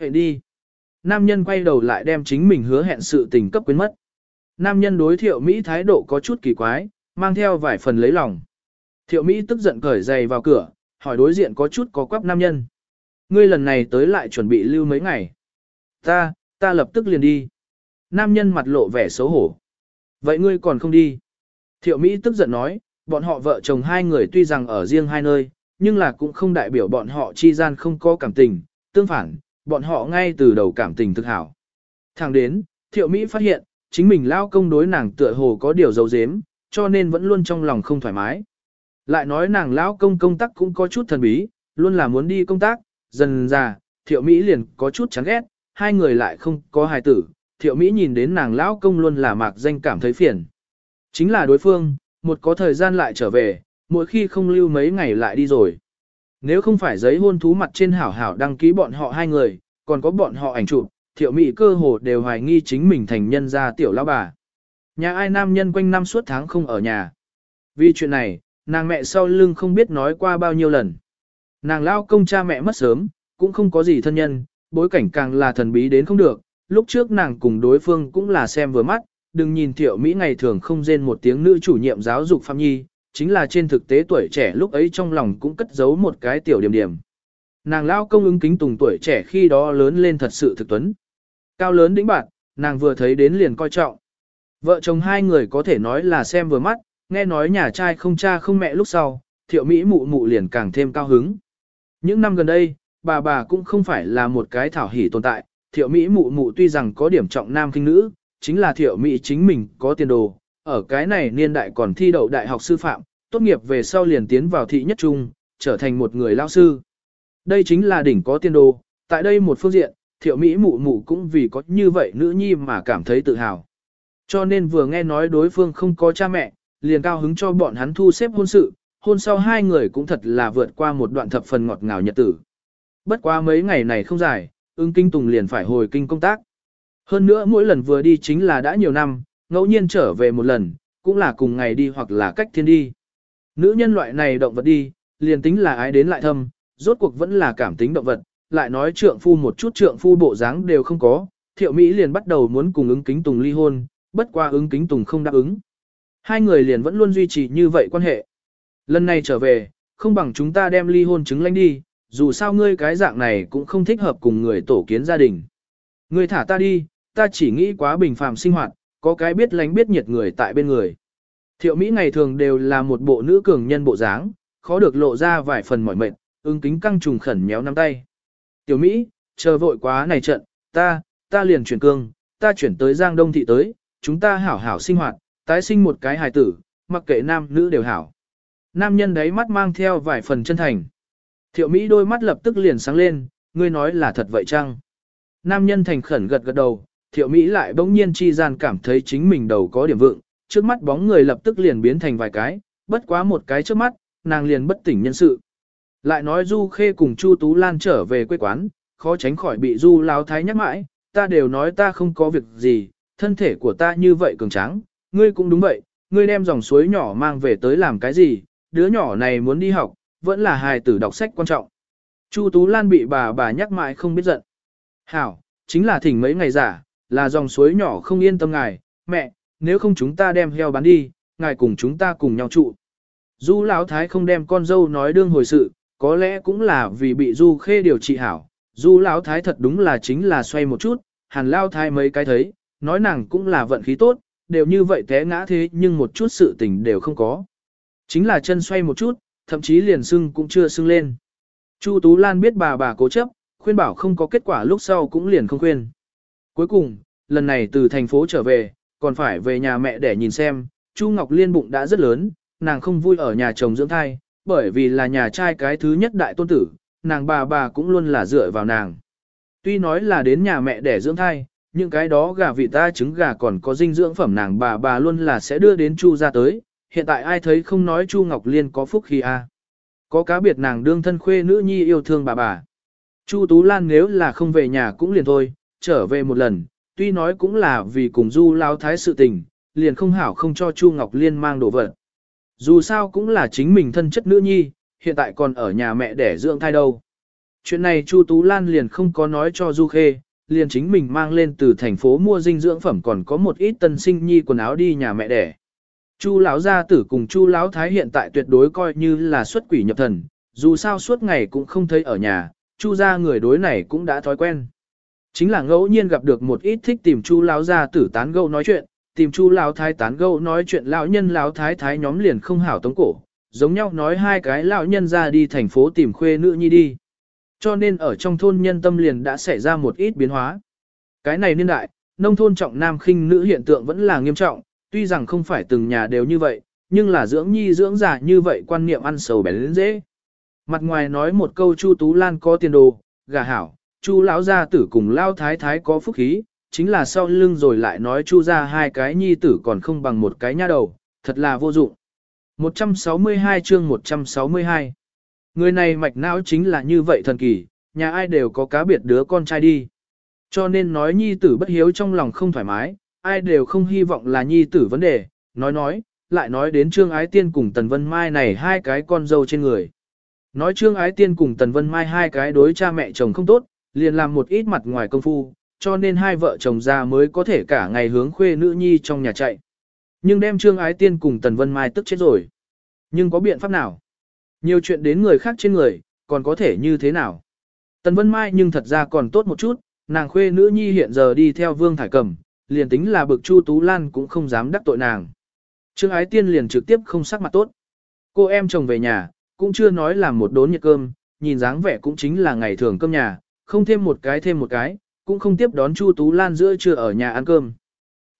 Hẹn đi. Nam nhân quay đầu lại đem chính mình hứa hẹn sự tình cấp quên mất. Nam nhân đối thiệu Mỹ thái độ có chút kỳ quái, mang theo vài phần lấy lòng. Thiệu Mỹ tức giận cởi giày vào cửa, hỏi đối diện có chút có quắp nam nhân. Ngươi lần này tới lại chuẩn bị lưu mấy ngày. Ta, ta lập tức liền đi. Nam nhân mặt lộ vẻ xấu hổ. Vậy ngươi còn không đi? Thiệu Mỹ tức giận nói, bọn họ vợ chồng hai người tuy rằng ở riêng hai nơi, nhưng là cũng không đại biểu bọn họ chi gian không có cảm tình, tương phản, bọn họ ngay từ đầu cảm tình thực hảo. Thẳng đến, Thiệu Mỹ phát hiện, chính mình lao công đối nàng tựa hồ có điều dấu dếm, cho nên vẫn luôn trong lòng không thoải mái. Lại nói nàng lão công công tác cũng có chút thần bí, luôn là muốn đi công tác, dần già, Thiệu Mỹ liền có chút chán ghét, hai người lại không có hài tử, Thiệu Mỹ nhìn đến nàng lão công luôn là mạc danh cảm thấy phiền. Chính là đối phương, một có thời gian lại trở về, mỗi khi không lưu mấy ngày lại đi rồi. Nếu không phải giấy hôn thú mặt trên hảo hảo đăng ký bọn họ hai người, còn có bọn họ ảnh chụp, thiệu mỹ cơ hồ đều hoài nghi chính mình thành nhân gia tiểu lão bà. Nhà ai nam nhân quanh năm suốt tháng không ở nhà. Vì chuyện này, nàng mẹ sau lưng không biết nói qua bao nhiêu lần. Nàng lao công cha mẹ mất sớm, cũng không có gì thân nhân, bối cảnh càng là thần bí đến không được. Lúc trước nàng cùng đối phương cũng là xem vừa mắt, đừng nhìn thiệu Mỹ ngày thường không rên một tiếng nữ chủ nhiệm giáo dục Phạm Nhi, chính là trên thực tế tuổi trẻ lúc ấy trong lòng cũng cất giấu một cái tiểu điểm điểm. Nàng lao công ứng kính tùng tuổi trẻ khi đó lớn lên thật sự thực tuấn. Cao lớn đĩnh bạn, nàng vừa thấy đến liền coi trọng. Vợ chồng hai người có thể nói là xem vừa mắt, nghe nói nhà trai không cha không mẹ lúc sau, thiệu Mỹ mụ mụ liền càng thêm cao hứng. Những năm gần đây, bà bà cũng không phải là một cái thảo hỉ tồn tại, thiệu Mỹ mụ mụ tuy rằng có điểm trọng nam kinh nữ, chính là thiệu Mỹ chính mình có tiền đồ, ở cái này niên đại còn thi đậu đại học sư phạm, tốt nghiệp về sau liền tiến vào thị nhất trung, trở thành một người lao sư. Đây chính là đỉnh có tiên đồ, tại đây một phương diện, thiệu Mỹ mụ mụ cũng vì có như vậy nữ nhi mà cảm thấy tự hào. Cho nên vừa nghe nói đối phương không có cha mẹ, liền cao hứng cho bọn hắn thu xếp hôn sự, hôn sau hai người cũng thật là vượt qua một đoạn thập phần ngọt ngào nhật tử. Bất quá mấy ngày này không dài, ưng kinh tùng liền phải hồi kinh công tác. Hơn nữa mỗi lần vừa đi chính là đã nhiều năm, ngẫu nhiên trở về một lần, cũng là cùng ngày đi hoặc là cách thiên đi. Nữ nhân loại này động vật đi, liền tính là ái đến lại thâm, rốt cuộc vẫn là cảm tính động vật, lại nói trượng phu một chút trượng phu bộ dáng đều không có, thiệu Mỹ liền bắt đầu muốn cùng ứng kính tùng ly hôn, bất qua ứng kính tùng không đáp ứng. Hai người liền vẫn luôn duy trì như vậy quan hệ. Lần này trở về, không bằng chúng ta đem ly hôn chứng lãnh đi, dù sao ngươi cái dạng này cũng không thích hợp cùng người tổ kiến gia đình. Ngươi thả ta đi, ta chỉ nghĩ quá bình phàm sinh hoạt, có cái biết lánh biết nhiệt người tại bên người. Thiệu Mỹ ngày thường đều là một bộ nữ cường nhân bộ dáng, khó được lộ ra vài phần mỏi mệt, ứng kính căng trùng khẩn méo nắm tay. Tiểu Mỹ, chờ vội quá này trận, ta, ta liền chuyển cương, ta chuyển tới Giang Đông Thị tới, chúng ta hảo hảo sinh hoạt, tái sinh một cái hài tử, mặc kệ nam nữ đều hảo. Nam nhân đấy mắt mang theo vài phần chân thành. Thiệu Mỹ đôi mắt lập tức liền sáng lên, ngươi nói là thật vậy chăng? Nam nhân thành khẩn gật gật đầu, thiệu Mỹ lại bỗng nhiên chi gian cảm thấy chính mình đầu có điểm vượng, trước mắt bóng người lập tức liền biến thành vài cái, bất quá một cái trước mắt, nàng liền bất tỉnh nhân sự. Lại nói Du Khê cùng Chu Tú Lan trở về quê quán, khó tránh khỏi bị Du Lão Thái nhắc mãi, ta đều nói ta không có việc gì, thân thể của ta như vậy cường tráng, ngươi cũng đúng vậy, ngươi đem dòng suối nhỏ mang về tới làm cái gì, đứa nhỏ này muốn đi học, vẫn là hài tử đọc sách quan trọng. Chu Tú Lan bị bà bà nhắc mãi không biết giận. Hảo, chính là thỉnh mấy ngày giả, là dòng suối nhỏ không yên tâm ngài, mẹ, nếu không chúng ta đem heo bán đi, ngài cùng chúng ta cùng nhau trụ. Du Lão Thái không đem con dâu nói đương hồi sự, có lẽ cũng là vì bị Du Khê điều trị hảo. Du Lão Thái thật đúng là chính là xoay một chút, hàn Lão Thái mấy cái thấy, nói nàng cũng là vận khí tốt, đều như vậy té ngã thế nhưng một chút sự tình đều không có. Chính là chân xoay một chút, thậm chí liền sưng cũng chưa sưng lên. Chu Tú Lan biết bà bà cố chấp, khuyên bảo không có kết quả lúc sau cũng liền không khuyên. Cuối cùng, lần này từ thành phố trở về, còn phải về nhà mẹ để nhìn xem, Chu Ngọc Liên bụng đã rất lớn, nàng không vui ở nhà chồng dưỡng thai, bởi vì là nhà trai cái thứ nhất đại tôn tử, nàng bà bà cũng luôn là dựa vào nàng. Tuy nói là đến nhà mẹ để dưỡng thai, những cái đó gà vị ta trứng gà còn có dinh dưỡng phẩm nàng bà bà luôn là sẽ đưa đến Chu ra tới, hiện tại ai thấy không nói Chu Ngọc Liên có phúc khi a Có cá biệt nàng đương thân khuê nữ nhi yêu thương bà bà. Chu Tú Lan nếu là không về nhà cũng liền thôi, trở về một lần, tuy nói cũng là vì cùng Du lao thái sự tình, liền không hảo không cho Chu Ngọc Liên mang đồ vật. Dù sao cũng là chính mình thân chất nữ nhi, hiện tại còn ở nhà mẹ để dưỡng thai đâu. Chuyện này Chu Tú Lan liền không có nói cho Du Khê, liền chính mình mang lên từ thành phố mua dinh dưỡng phẩm còn có một ít tân sinh nhi quần áo đi nhà mẹ đẻ. Chu lão gia tử cùng Chu lão thái hiện tại tuyệt đối coi như là xuất quỷ nhập thần, dù sao suốt ngày cũng không thấy ở nhà, Chu gia người đối này cũng đã thói quen. Chính là ngẫu nhiên gặp được một ít thích tìm Chu lão gia tử tán gẫu nói chuyện, tìm Chu lão thái tán gẫu nói chuyện lão nhân lão thái thái nhóm liền không hảo tống cổ, giống nhau nói hai cái lão nhân ra đi thành phố tìm khuê nữ nhi đi. Cho nên ở trong thôn nhân tâm liền đã xảy ra một ít biến hóa. Cái này niên đại, nông thôn trọng nam khinh nữ hiện tượng vẫn là nghiêm trọng, tuy rằng không phải từng nhà đều như vậy, nhưng là dưỡng nhi dưỡng già như vậy quan niệm ăn sầu bén lên dễ. Mặt ngoài nói một câu Chu Tú Lan có tiền đồ, gà hảo, Chu lão gia tử cùng lao thái thái có phúc khí, chính là sau lưng rồi lại nói Chu ra hai cái nhi tử còn không bằng một cái nha đầu, thật là vô dụng. 162 chương 162 Người này mạch não chính là như vậy thần kỳ, nhà ai đều có cá biệt đứa con trai đi. Cho nên nói nhi tử bất hiếu trong lòng không thoải mái, ai đều không hy vọng là nhi tử vấn đề, nói nói, lại nói đến Trương Ái Tiên cùng Tần Vân Mai này hai cái con dâu trên người. Nói Trương Ái Tiên cùng Tần Vân Mai hai cái đối cha mẹ chồng không tốt, liền làm một ít mặt ngoài công phu, cho nên hai vợ chồng già mới có thể cả ngày hướng khuê nữ nhi trong nhà chạy. Nhưng đem Trương Ái Tiên cùng Tần Vân Mai tức chết rồi. Nhưng có biện pháp nào? Nhiều chuyện đến người khác trên người, còn có thể như thế nào? Tần Vân Mai nhưng thật ra còn tốt một chút, nàng khuê nữ nhi hiện giờ đi theo Vương Thải Cẩm, liền tính là bực Chu Tú Lan cũng không dám đắc tội nàng. Trương Ái Tiên liền trực tiếp không sắc mặt tốt. Cô em chồng về nhà, cũng chưa nói làm một đốn nhiệt cơm, nhìn dáng vẻ cũng chính là ngày thường cơm nhà, không thêm một cái thêm một cái, cũng không tiếp đón Chu Tú Lan giữa trưa ở nhà ăn cơm.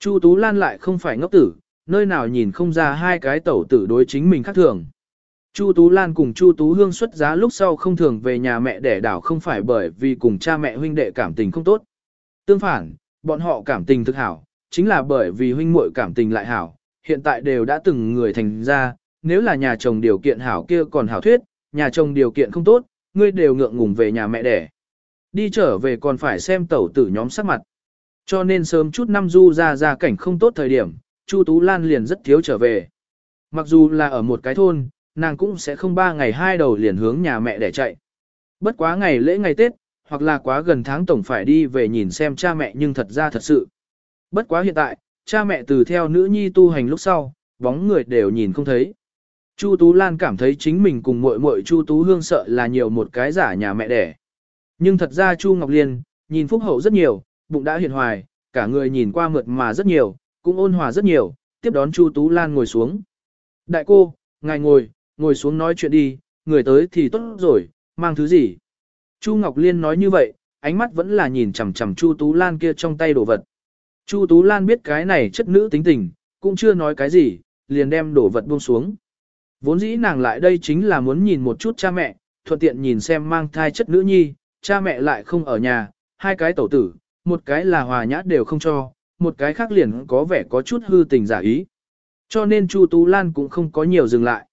Chu Tú Lan lại không phải ngốc tử, nơi nào nhìn không ra hai cái tẩu tử đối chính mình khác thường. Chu Tú Lan cùng Chu Tú Hương xuất giá lúc sau không thường về nhà mẹ đẻ đảo không phải bởi vì cùng cha mẹ huynh đệ cảm tình không tốt. Tương phản, bọn họ cảm tình thực hảo, chính là bởi vì huynh muội cảm tình lại hảo, hiện tại đều đã từng người thành ra, nếu là nhà chồng điều kiện hảo kia còn hảo thuyết, nhà chồng điều kiện không tốt, ngươi đều ngượng ngùng về nhà mẹ đẻ. Đi trở về còn phải xem tẩu tử nhóm sắc mặt. Cho nên sớm chút năm du ra ra cảnh không tốt thời điểm, Chu Tú Lan liền rất thiếu trở về. Mặc dù là ở một cái thôn, nàng cũng sẽ không ba ngày hai đầu liền hướng nhà mẹ để chạy. Bất quá ngày lễ ngày Tết, hoặc là quá gần tháng tổng phải đi về nhìn xem cha mẹ nhưng thật ra thật sự. Bất quá hiện tại, cha mẹ từ theo nữ nhi tu hành lúc sau, bóng người đều nhìn không thấy. Chu Tú Lan cảm thấy chính mình cùng muội muội Chu Tú Hương sợ là nhiều một cái giả nhà mẹ đẻ. Nhưng thật ra Chu Ngọc Liên, nhìn phúc hậu rất nhiều, bụng đã hiền hoài, cả người nhìn qua mượt mà rất nhiều, cũng ôn hòa rất nhiều, tiếp đón Chu Tú Lan ngồi xuống. Đại cô, ngài ngồi, ngồi xuống nói chuyện đi, người tới thì tốt rồi, mang thứ gì. Chu Ngọc Liên nói như vậy, ánh mắt vẫn là nhìn chằm chằm Chu Tú Lan kia trong tay đồ vật. Chu Tú Lan biết cái này chất nữ tính tình, cũng chưa nói cái gì, liền đem đồ vật buông xuống. Vốn dĩ nàng lại đây chính là muốn nhìn một chút cha mẹ, thuận tiện nhìn xem mang thai chất nữ nhi, cha mẹ lại không ở nhà, hai cái tẩu tử, một cái là hòa nhã đều không cho, một cái khác liền có vẻ có chút hư tình giả ý. Cho nên Chu Tú Lan cũng không có nhiều dừng lại.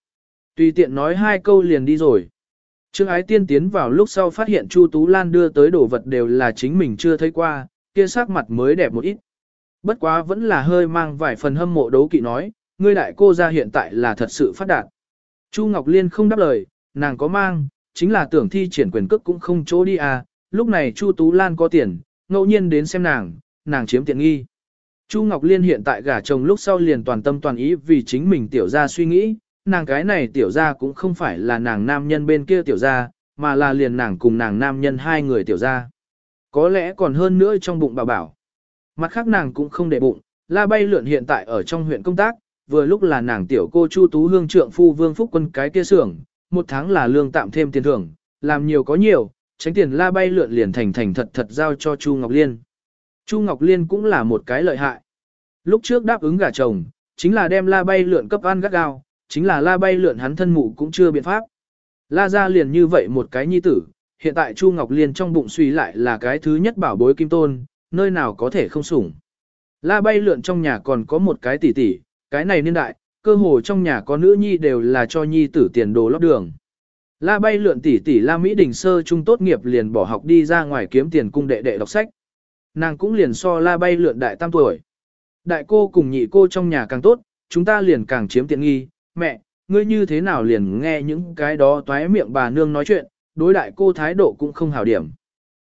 Tùy tiện nói hai câu liền đi rồi. Trương Ái Tiên tiến vào lúc sau phát hiện Chu Tú Lan đưa tới đồ vật đều là chính mình chưa thấy qua, kia sắc mặt mới đẹp một ít. Bất quá vẫn là hơi mang vài phần hâm mộ đấu kỵ nói, ngươi đại cô ra hiện tại là thật sự phát đạt. Chu Ngọc Liên không đáp lời, nàng có mang, chính là tưởng thi triển quyền cước cũng không chỗ đi à, lúc này Chu Tú Lan có tiền, ngẫu nhiên đến xem nàng, nàng chiếm tiện nghi. Chu Ngọc Liên hiện tại gả chồng lúc sau liền toàn tâm toàn ý vì chính mình tiểu ra suy nghĩ, nàng cái này tiểu ra cũng không phải là nàng nam nhân bên kia tiểu ra, mà là liền nàng cùng nàng nam nhân hai người tiểu ra. Có lẽ còn hơn nữa trong bụng bảo bảo. Mặt khác nàng cũng không để bụng, la bay lượn hiện tại ở trong huyện công tác, vừa lúc là nàng tiểu cô Chu Tú Hương trượng phu Vương Phúc Quân cái kia xưởng, một tháng là lương tạm thêm tiền thưởng, làm nhiều có nhiều, tránh tiền la bay lượn liền thành thành thật thật giao cho Chu Ngọc Liên. Chu Ngọc Liên cũng là một cái lợi hại. Lúc trước đáp ứng gả chồng, chính là đem la bay lượn cấp ăn gắt gao, chính là la bay lượn hắn thân mụ cũng chưa biện pháp. La ra liền như vậy một cái nhi tử, hiện tại Chu Ngọc Liên trong bụng suy lại là cái thứ nhất bảo bối kim tôn, nơi nào có thể không sủng. La bay lượn trong nhà còn có một cái tỷ tỷ, cái này niên đại, cơ hồ trong nhà có nữ nhi đều là cho nhi tử tiền đồ lót đường. La bay lượn tỷ tỷ La Mỹ Đình sơ trung tốt nghiệp liền bỏ học đi ra ngoài kiếm tiền cung đệ đệ đọc sách. Nàng cũng liền so La bay lượn đại tam tuổi. Đại cô cùng nhị cô trong nhà càng tốt, chúng ta liền càng chiếm tiện nghi, mẹ, ngươi như thế nào liền nghe những cái đó toái miệng bà nương nói chuyện, đối đại cô thái độ cũng không hảo điểm.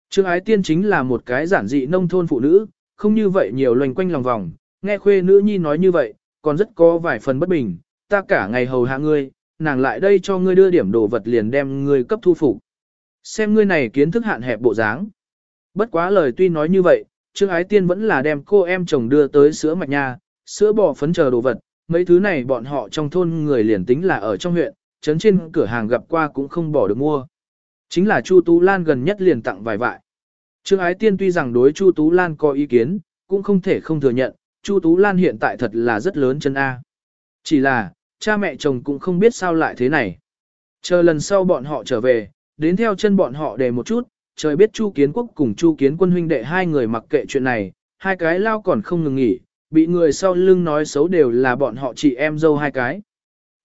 Trương Ái Tiên chính là một cái giản dị nông thôn phụ nữ, không như vậy nhiều loành quanh lòng vòng, nghe khuê nữ nhi nói như vậy, còn rất có vài phần bất bình, ta cả ngày hầu hạ ngươi, nàng lại đây cho ngươi đưa điểm đồ vật liền đem ngươi cấp thu phục. Xem ngươi này kiến thức hạn hẹp bộ dáng. Bất quá lời tuy nói như vậy, Trương Ái Tiên vẫn là đem cô em chồng đưa tới sữa mạch nha, sữa bò phấn chờ đồ vật, mấy thứ này bọn họ trong thôn người liền tính là ở trong huyện, trấn trên cửa hàng gặp qua cũng không bỏ được mua. Chính là Chu Tú Lan gần nhất liền tặng vài vại. Trương Ái Tiên tuy rằng đối Chu Tú Lan có ý kiến, cũng không thể không thừa nhận, Chu Tú Lan hiện tại thật là rất lớn chân A. Chỉ là, cha mẹ chồng cũng không biết sao lại thế này. Chờ lần sau bọn họ trở về, đến theo chân bọn họ để một chút, trời biết Chu Kiến Quốc cùng Chu Kiến Quân huynh đệ hai người mặc kệ chuyện này, hai cái lao còn không ngừng nghỉ, bị người sau lưng nói xấu đều là bọn họ chị em dâu hai cái.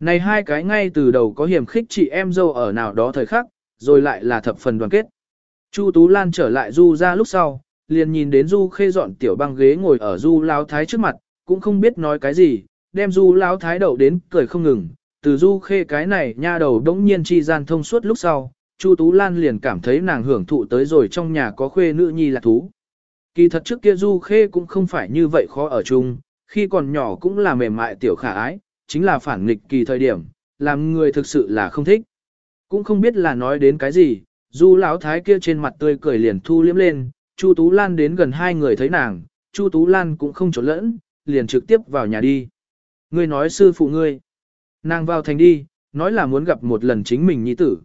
Này hai cái ngay từ đầu có hiểm khích chị em dâu ở nào đó thời khắc, rồi lại là thập phần đoàn kết. Chu Tú Lan trở lại Du ra lúc sau, liền nhìn đến Du khê dọn tiểu băng ghế ngồi ở Du Lão Thái trước mặt, cũng không biết nói cái gì, đem Du Lão Thái đậu đến cười không ngừng. Từ Du khê cái này nha đầu đống nhiên chi gian thông suốt lúc sau, Chu Tú Lan liền cảm thấy nàng hưởng thụ tới rồi trong nhà có khuê nữ nhi là thú. Kỳ thật trước kia Du Khê cũng không phải như vậy khó ở chung, khi còn nhỏ cũng là mềm mại tiểu khả ái, chính là phản nghịch kỳ thời điểm, làm người thực sự là không thích. Cũng không biết là nói đến cái gì, Du lão thái kia trên mặt tươi cười liền thu liếm lên, Chu Tú Lan đến gần hai người thấy nàng, Chu Tú Lan cũng không trốn lẫn, liền trực tiếp vào nhà đi. Ngươi nói sư phụ ngươi. Nàng vào thành đi, nói là muốn gặp một lần chính mình nhi tử.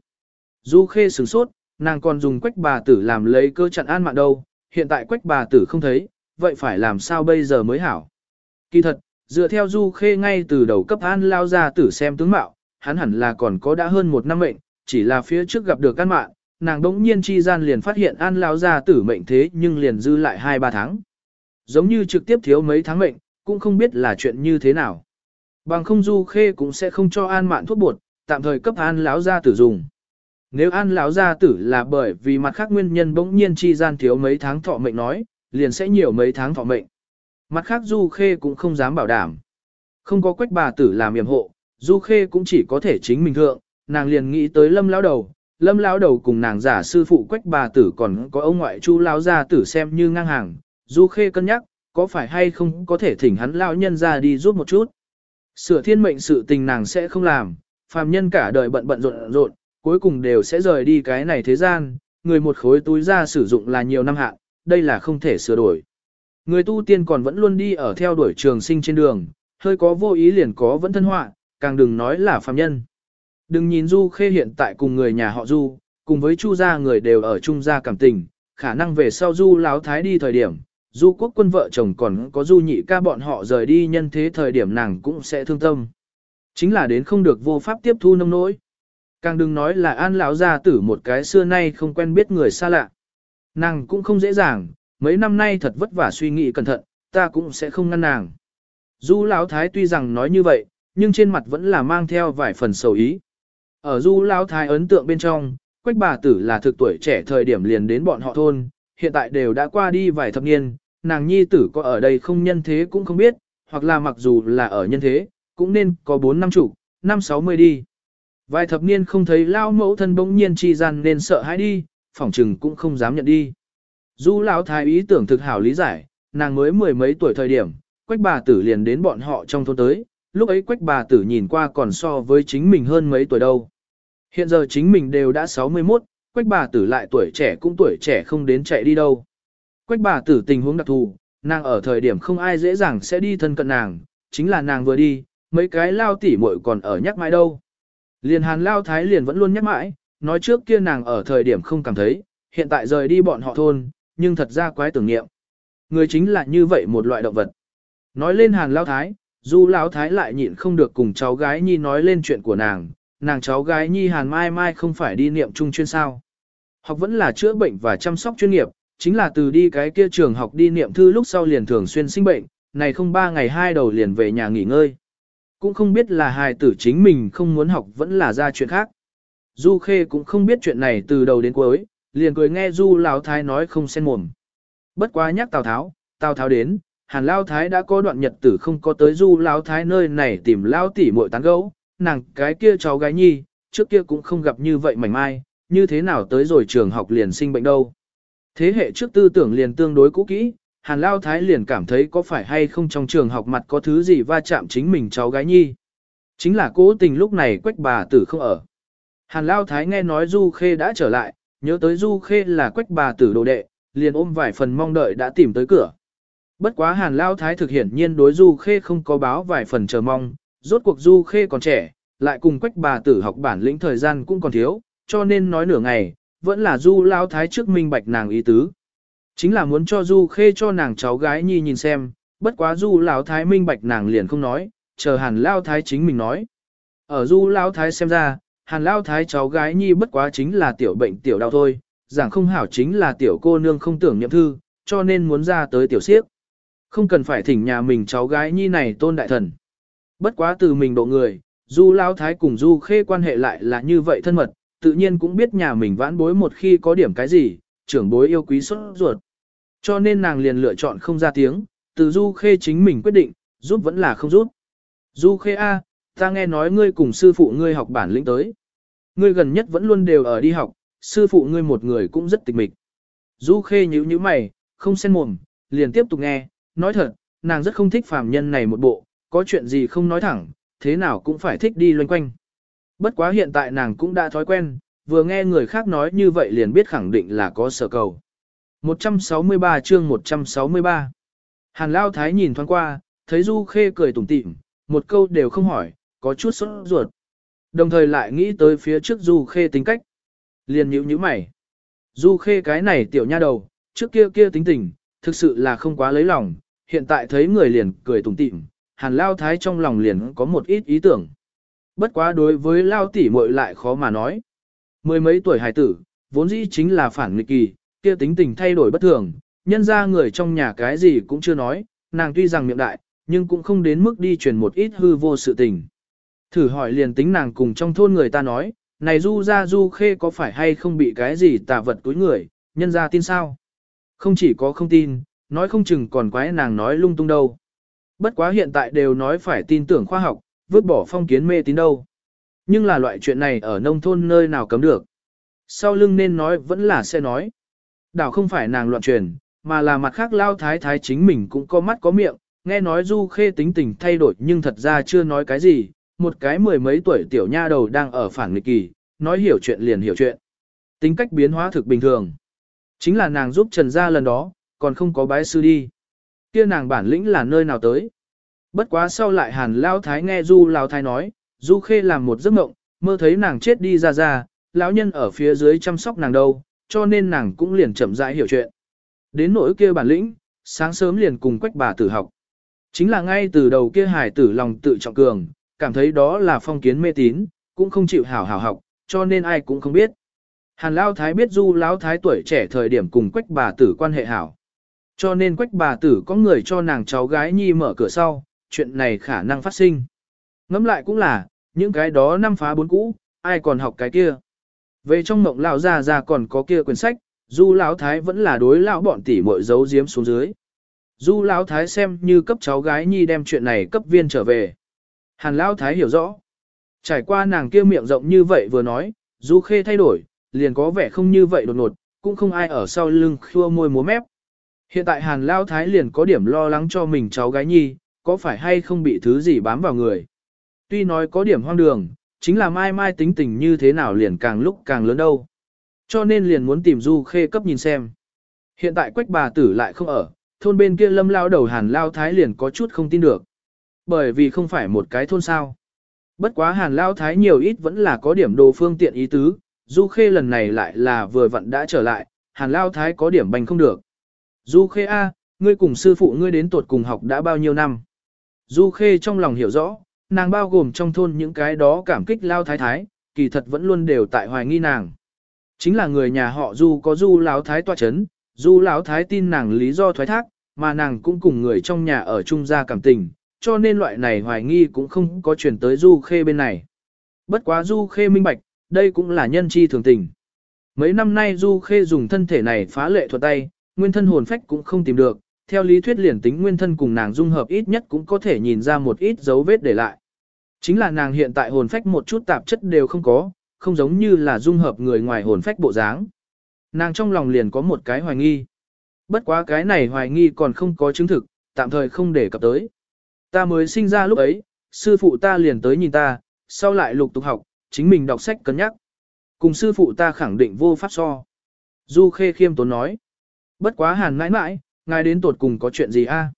Du khê sửng sốt, nàng còn dùng quách bà tử làm lấy cơ chặn an mạng đâu, hiện tại quách bà tử không thấy, vậy phải làm sao bây giờ mới hảo. Kỳ thật, dựa theo du khê ngay từ đầu cấp an lao ra tử xem tướng mạo, hắn hẳn là còn có đã hơn một năm mệnh, chỉ là phía trước gặp được an mạng, nàng đống nhiên chi gian liền phát hiện an lão gia tử mệnh thế nhưng liền dư lại 2-3 tháng. Giống như trực tiếp thiếu mấy tháng mệnh, cũng không biết là chuyện như thế nào. Bằng không du khê cũng sẽ không cho an mạn thuốc bột, tạm thời cấp an lão gia tử dùng. Nếu an lão gia tử là bởi vì mặt khác nguyên nhân bỗng nhiên chi gian thiếu mấy tháng thọ mệnh nói, liền sẽ nhiều mấy tháng thọ mệnh. Mặt khác Du Khê cũng không dám bảo đảm. Không có quách bà tử làm yểm hộ, Du Khê cũng chỉ có thể chính mình thượng, nàng liền nghĩ tới lâm lão đầu. Lâm lão đầu cùng nàng giả sư phụ quách bà tử còn có ông ngoại chu lão gia tử xem như ngang hàng. Du Khê cân nhắc, có phải hay không có thể thỉnh hắn lão nhân ra đi giúp một chút. Sửa thiên mệnh sự tình nàng sẽ không làm, phàm nhân cả đời bận bận rộn rộn, cuối cùng đều sẽ rời đi cái này thế gian, người một khối túi ra sử dụng là nhiều năm hạn, đây là không thể sửa đổi. Người tu tiên còn vẫn luôn đi ở theo đuổi trường sinh trên đường, hơi có vô ý liền có vẫn thân họa, càng đừng nói là phàm nhân. Đừng nhìn Du Khê hiện tại cùng người nhà họ Du, cùng với Chu gia người đều ở chung gia cảm tình, khả năng về sau Du láo thái đi thời điểm, Du quốc quân vợ chồng còn có Du nhị ca bọn họ rời đi nhân thế thời điểm nàng cũng sẽ thương tâm. Chính là đến không được vô pháp tiếp thu nông nỗi. Càng đừng nói là an lão gia tử một cái xưa nay không quen biết người xa lạ. Nàng cũng không dễ dàng, mấy năm nay thật vất vả suy nghĩ cẩn thận, ta cũng sẽ không ngăn nàng. Du lão thái tuy rằng nói như vậy, nhưng trên mặt vẫn là mang theo vài phần sầu ý. Ở du lão thái ấn tượng bên trong, quách bà tử là thực tuổi trẻ thời điểm liền đến bọn họ thôn, hiện tại đều đã qua đi vài thập niên, nàng nhi tử có ở đây không nhân thế cũng không biết, hoặc là mặc dù là ở nhân thế, cũng nên có 4 năm chủ, năm 60 đi. Vài thập niên không thấy lao mẫu thân bỗng nhiên chi gian nên sợ hãi đi, phỏng trừng cũng không dám nhận đi. Du lão thái ý tưởng thực hảo lý giải, nàng mới mười mấy tuổi thời điểm, quách bà tử liền đến bọn họ trong thôn tới, lúc ấy quách bà tử nhìn qua còn so với chính mình hơn mấy tuổi đâu. Hiện giờ chính mình đều đã 61, quách bà tử lại tuổi trẻ cũng tuổi trẻ không đến chạy đi đâu. Quách bà tử tình huống đặc thù, nàng ở thời điểm không ai dễ dàng sẽ đi thân cận nàng, chính là nàng vừa đi, mấy cái lao tỉ muội còn ở nhắc mãi đâu. Liền hàn lao thái liền vẫn luôn nhắc mãi, nói trước kia nàng ở thời điểm không cảm thấy, hiện tại rời đi bọn họ thôn, nhưng thật ra quái tưởng niệm. Người chính là như vậy một loại động vật. Nói lên hàn lao thái, du lao thái lại nhịn không được cùng cháu gái nhi nói lên chuyện của nàng, nàng cháu gái nhi hàn mai mai không phải đi niệm trung chuyên sao. Học vẫn là chữa bệnh và chăm sóc chuyên nghiệp, chính là từ đi cái kia trường học đi niệm thư lúc sau liền thường xuyên sinh bệnh, này không ba ngày hai đầu liền về nhà nghỉ ngơi. Cũng không biết là hài tử chính mình không muốn học vẫn là ra chuyện khác. Du Khê cũng không biết chuyện này từ đầu đến cuối, liền cười nghe Du Lão Thái nói không xen mồm. Bất quá nhắc Tào Tháo, Tào Tháo đến, Hàn Lão Thái đã có đoạn nhật tử không có tới Du Lão Thái nơi này tìm Lão tỷ muội tán gẫu, nàng cái kia cháu gái nhi, trước kia cũng không gặp như vậy mảnh mai, như thế nào tới rồi trường học liền sinh bệnh đâu. Thế hệ trước tư tưởng liền tương đối cũ kỹ, Hàn Lao Thái liền cảm thấy có phải hay không trong trường học mặt có thứ gì va chạm chính mình cháu gái nhi. Chính là cố tình lúc này quách bà tử không ở. Hàn Lao Thái nghe nói Du Khê đã trở lại, nhớ tới Du Khê là quách bà tử đồ đệ, liền ôm vài phần mong đợi đã tìm tới cửa. Bất quá Hàn Lao Thái thực hiện nhiên đối Du Khê không có báo vài phần chờ mong, rốt cuộc Du Khê còn trẻ, lại cùng quách bà tử học bản lĩnh thời gian cũng còn thiếu, cho nên nói nửa ngày, vẫn là Du Lao Thái trước minh bạch nàng ý tứ. Chính là muốn cho Du Khê cho nàng cháu gái nhi nhìn xem, bất quá Du Lão Thái minh bạch nàng liền không nói, chờ Hàn Lao Thái chính mình nói. Ở Du Lao Thái xem ra, Hàn Lao Thái cháu gái nhi bất quá chính là tiểu bệnh tiểu đau thôi, giảng không hảo chính là tiểu cô nương không tưởng nhậm thư, cho nên muốn ra tới tiểu siếp. Không cần phải thỉnh nhà mình cháu gái nhi này tôn đại thần. Bất quá từ mình độ người, Du Lao Thái cùng Du Khê quan hệ lại là như vậy thân mật, tự nhiên cũng biết nhà mình vãn bối một khi có điểm cái gì, trưởng bối yêu quý xuất ruột. Cho nên nàng liền lựa chọn không ra tiếng, từ Du Khê chính mình quyết định, giúp vẫn là không giúp. Du Khê A, ta nghe nói ngươi cùng sư phụ ngươi học bản lĩnh tới. Ngươi gần nhất vẫn luôn đều ở đi học, sư phụ ngươi một người cũng rất tịch mịch. Du Khê nhíu nhíu mày, không xen mồm, liền tiếp tục nghe, nói thật, nàng rất không thích phàm nhân này một bộ, có chuyện gì không nói thẳng, thế nào cũng phải thích đi loanh quanh. Bất quá hiện tại nàng cũng đã thói quen, vừa nghe người khác nói như vậy liền biết khẳng định là có sở cầu. 163 chương 163 Hàn Lao Thái nhìn thoáng qua, thấy Du Khê cười tủm tỉm, một câu đều không hỏi, có chút sốt ruột. Đồng thời lại nghĩ tới phía trước Du Khê tính cách. Liền nhíu nhíu mày. Du Khê cái này tiểu nha đầu, trước kia kia tính tình, thực sự là không quá lấy lòng, hiện tại thấy người liền cười tủm tỉm, Hàn Lao Thái trong lòng liền có một ít ý tưởng. Bất quá đối với Lao tỷ muội lại khó mà nói. Mười mấy tuổi hài tử, vốn dĩ chính là phản nghịch kỳ, kia tính tình thay đổi bất thường, nhân ra người trong nhà cái gì cũng chưa nói, nàng tuy rằng miệng đại, nhưng cũng không đến mức đi truyền một ít hư vô sự tình. Thử hỏi liền tính nàng cùng trong thôn người ta nói, này du ra du khê có phải hay không bị cái gì tà vật túi người, nhân ra tin sao? Không chỉ có không tin, nói không chừng còn quái nàng nói lung tung đâu. Bất quá hiện tại đều nói phải tin tưởng khoa học, vứt bỏ phong kiến mê tín đâu. Nhưng là loại chuyện này ở nông thôn nơi nào cấm được. Sau lưng nên nói vẫn là sẽ nói. Đảo không phải nàng loạn truyền, mà là mặt khác lao thái thái chính mình cũng có mắt có miệng, nghe nói du khê tính tình thay đổi nhưng thật ra chưa nói cái gì, một cái mười mấy tuổi tiểu nha đầu đang ở phản nghịch kỳ, nói hiểu chuyện liền hiểu chuyện. Tính cách biến hóa thực bình thường. Chính là nàng giúp Trần Gia lần đó, còn không có bái sư đi kia nàng bản lĩnh là nơi nào tới. Bất quá sau lại hàn lao thái nghe du lao thái nói, du khê làm một giấc mộng, mơ thấy nàng chết đi ra ra, lão nhân ở phía dưới chăm sóc nàng đâu, cho nên nàng cũng liền chậm rãi hiểu chuyện. Đến nỗi kia bản lĩnh, sáng sớm liền cùng quách bà tử học. Chính là ngay từ đầu kia hải tử lòng tự trọng cường, cảm thấy đó là phong kiến mê tín, cũng không chịu hảo hảo học, cho nên ai cũng không biết. Hàn Lao Thái biết Du Lão Thái tuổi trẻ thời điểm cùng quách bà tử quan hệ hảo. Cho nên quách bà tử có người cho nàng cháu gái nhi mở cửa sau, chuyện này khả năng phát sinh. Ngẫm lại cũng là, những cái đó năm phá bốn cũ, ai còn học cái kia. Về trong mộng lão già già còn có kia quyển sách, Du lão thái vẫn là đối lão bọn tỷ muội giấu giếm xuống dưới. Du lão thái xem như cấp cháu gái nhi đem chuyện này cấp viên trở về. Hàn lão thái hiểu rõ. Trải qua nàng kia miệng rộng như vậy vừa nói, Du khê thay đổi, liền có vẻ không như vậy đột ngột, cũng không ai ở sau lưng khua môi múa mép. Hiện tại Hàn lão thái liền có điểm lo lắng cho mình cháu gái nhi, có phải hay không bị thứ gì bám vào người. Tuy nói có điểm hoang đường, chính là mai mai tính tình như thế nào liền càng lúc càng lớn đâu. Cho nên liền muốn tìm du khê cấp nhìn xem. Hiện tại quách bà tử lại không ở, thôn bên kia lâm lao đầu hàn lao thái liền có chút không tin được. Bởi vì không phải một cái thôn sao. Bất quá hàn lao thái nhiều ít vẫn là có điểm đồ phương tiện ý tứ, du khê lần này lại là vừa vặn đã trở lại, hàn lao thái có điểm bành không được. Du khê A, ngươi cùng sư phụ ngươi đến tuột cùng học đã bao nhiêu năm? Du khê trong lòng hiểu rõ, nàng bao gồm trong thôn những cái đó cảm kích lao thái thái, kỳ thật vẫn luôn đều tại hoài nghi nàng. Chính là người nhà họ Du có Du lão thái tọa chấn, Du lão thái tin nàng lý do thoái thác, mà nàng cũng cùng người trong nhà ở chung gia cảm tình, cho nên loại này hoài nghi cũng không có chuyển tới Du Khê bên này. Bất quá Du Khê minh bạch, đây cũng là nhân chi thường tình. Mấy năm nay Du Khê dùng thân thể này phá lệ thuật tay, nguyên thân hồn phách cũng không tìm được, theo lý thuyết liền tính nguyên thân cùng nàng dung hợp ít nhất cũng có thể nhìn ra một ít dấu vết để lại. Chính là nàng hiện tại hồn phách một chút tạp chất đều không có, không giống như là dung hợp người ngoài hồn phách bộ dáng. Nàng trong lòng liền có một cái hoài nghi. Bất quá cái này hoài nghi còn không có chứng thực, tạm thời không để cập tới. Ta mới sinh ra lúc ấy, sư phụ ta liền tới nhìn ta, sau lại lục tục học, chính mình đọc sách cân nhắc. Cùng sư phụ ta khẳng định vô pháp so. Du Khê khiêm tốn nói. Bất quá hàn mãi mãi, ngài đến tột cùng có chuyện gì a?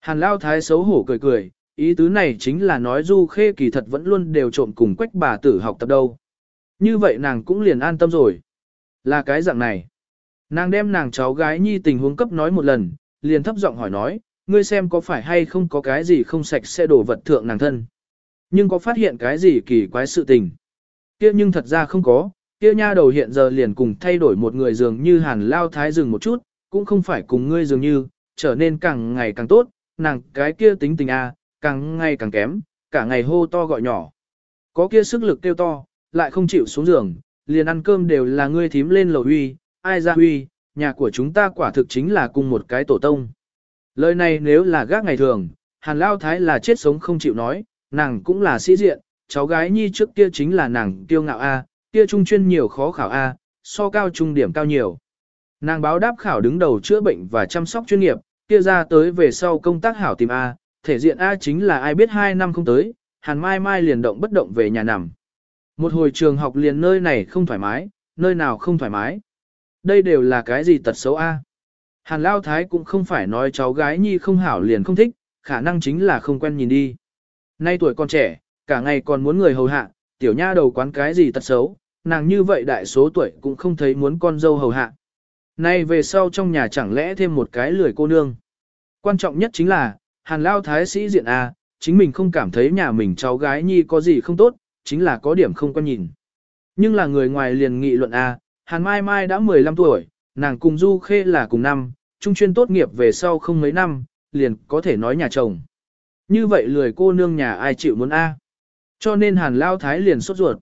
Hàn Lao Thái xấu hổ cười cười, ý tứ này chính là nói Du Khê kỳ thật vẫn luôn đều trộm cùng quách bà tử học tập đâu. Như vậy nàng cũng liền an tâm rồi. Là cái dạng này. Nàng đem nàng cháu gái nhi tình huống cấp nói một lần, liền thấp giọng hỏi nói, ngươi xem có phải hay không có cái gì không sạch sẽ đổ vật thượng nàng thân. Nhưng có phát hiện cái gì kỳ quái sự tình. kia nhưng thật ra không có, kia nha đầu hiện giờ liền cùng thay đổi một người dường như hàn lao thái dừng một chút, cũng không phải cùng ngươi dường như, trở nên càng ngày càng tốt, nàng cái kia tính tình a càng ngày càng kém, cả ngày hô to gọi nhỏ. Có kia sức lực tiêu to, lại không chịu xuống giường, liền ăn cơm đều là ngươi thím lên lầu huy, ai ra huy, nhà của chúng ta quả thực chính là cùng một cái tổ tông. Lời này nếu là gác ngày thường, hàn lao thái là chết sống không chịu nói, nàng cũng là sĩ diện, cháu gái nhi trước kia chính là nàng tiêu ngạo A, kia trung chuyên nhiều khó khảo A, so cao trung điểm cao nhiều. Nàng báo đáp khảo đứng đầu chữa bệnh và chăm sóc chuyên nghiệp, kia ra tới về sau công tác hảo tìm A, thể diện A chính là ai biết hai năm không tới, hàn mai mai liền động bất động về nhà nằm. Một hồi trường học liền nơi này không thoải mái, nơi nào không thoải mái. Đây đều là cái gì tật xấu A. Hàn Lao Thái cũng không phải nói cháu gái nhi không hảo liền không thích, khả năng chính là không quen nhìn đi. Nay tuổi còn trẻ, cả ngày còn muốn người hầu hạ, tiểu nha đầu quán cái gì tật xấu, nàng như vậy đại số tuổi cũng không thấy muốn con dâu hầu hạ. Nay về sau trong nhà chẳng lẽ thêm một cái lười cô nương. Quan trọng nhất chính là, hàn lao thái sĩ diện A, chính mình không cảm thấy nhà mình cháu gái nhi có gì không tốt, chính là có điểm không quan nhìn. Nhưng là người ngoài liền nghị luận A, hàn mai mai đã 15 tuổi, nàng cùng Du Khê là cùng năm, trung chuyên tốt nghiệp về sau không mấy năm, liền có thể nói nhà chồng. Như vậy lười cô nương nhà ai chịu muốn A. Cho nên hàn lao thái liền sốt ruột.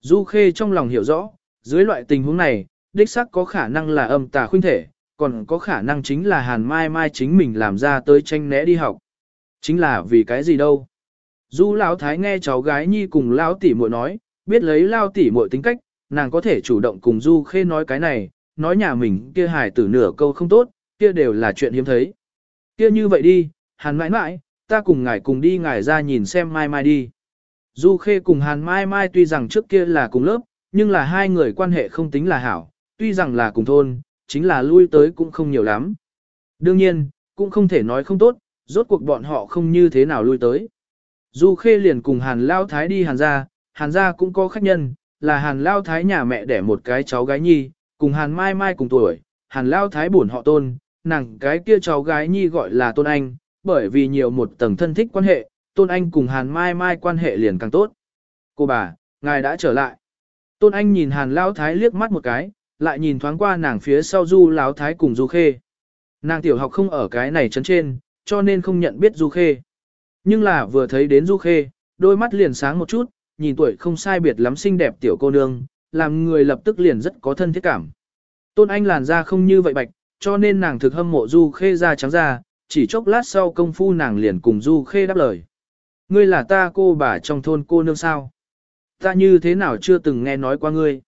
Du Khê trong lòng hiểu rõ, dưới loại tình huống này, đích xác có khả năng là âm tà khuynh thể, còn có khả năng chính là hàn mai mai chính mình làm ra tới tranh né đi học. Chính là vì cái gì đâu. Du lão thái nghe cháu gái nhi cùng lão tỷ muội nói, biết lấy lao tỷ muội tính cách, nàng có thể chủ động cùng Du Khê nói cái này, nói nhà mình kia hài tử nửa câu không tốt, kia đều là chuyện hiếm thấy. Kia như vậy đi, hàn mãi mãi, ta cùng ngài cùng đi ngài ra nhìn xem mai mai đi. Du Khê cùng hàn mai mai tuy rằng trước kia là cùng lớp, nhưng là hai người quan hệ không tính là hảo, tuy rằng là cùng thôn, chính là lui tới cũng không nhiều lắm. Đương nhiên, cũng không thể nói không tốt, rốt cuộc bọn họ không như thế nào lui tới. Du Khê liền cùng Hàn Lao Thái đi Hàn gia, Hàn gia cũng có khách nhân, là Hàn Lao Thái nhà mẹ đẻ một cái cháu gái nhi, cùng Hàn Mai Mai cùng tuổi, Hàn Lao Thái buồn họ tôn, nàng cái kia cháu gái nhi gọi là Tôn Anh, bởi vì nhiều một tầng thân thích quan hệ, Tôn Anh cùng Hàn Mai Mai quan hệ liền càng tốt. Cô bà, ngài đã trở lại. Tôn Anh nhìn Hàn Lao Thái liếc mắt một cái, lại nhìn thoáng qua nàng phía sau Du Lão Thái cùng Du Khê. Nàng tiểu học không ở cái này chấn trên, cho nên không nhận biết Du Khê. Nhưng là vừa thấy đến Du Khê, đôi mắt liền sáng một chút, nhìn tuổi không sai biệt lắm xinh đẹp tiểu cô nương, làm người lập tức liền rất có thân thiết cảm. Tôn Anh làn da không như vậy bạch, cho nên nàng thực hâm mộ Du Khê da trắng da, chỉ chốc lát sau công phu nàng liền cùng Du Khê đáp lời. Ngươi là ta cô bà trong thôn cô nương sao? Ta như thế nào chưa từng nghe nói qua ngươi?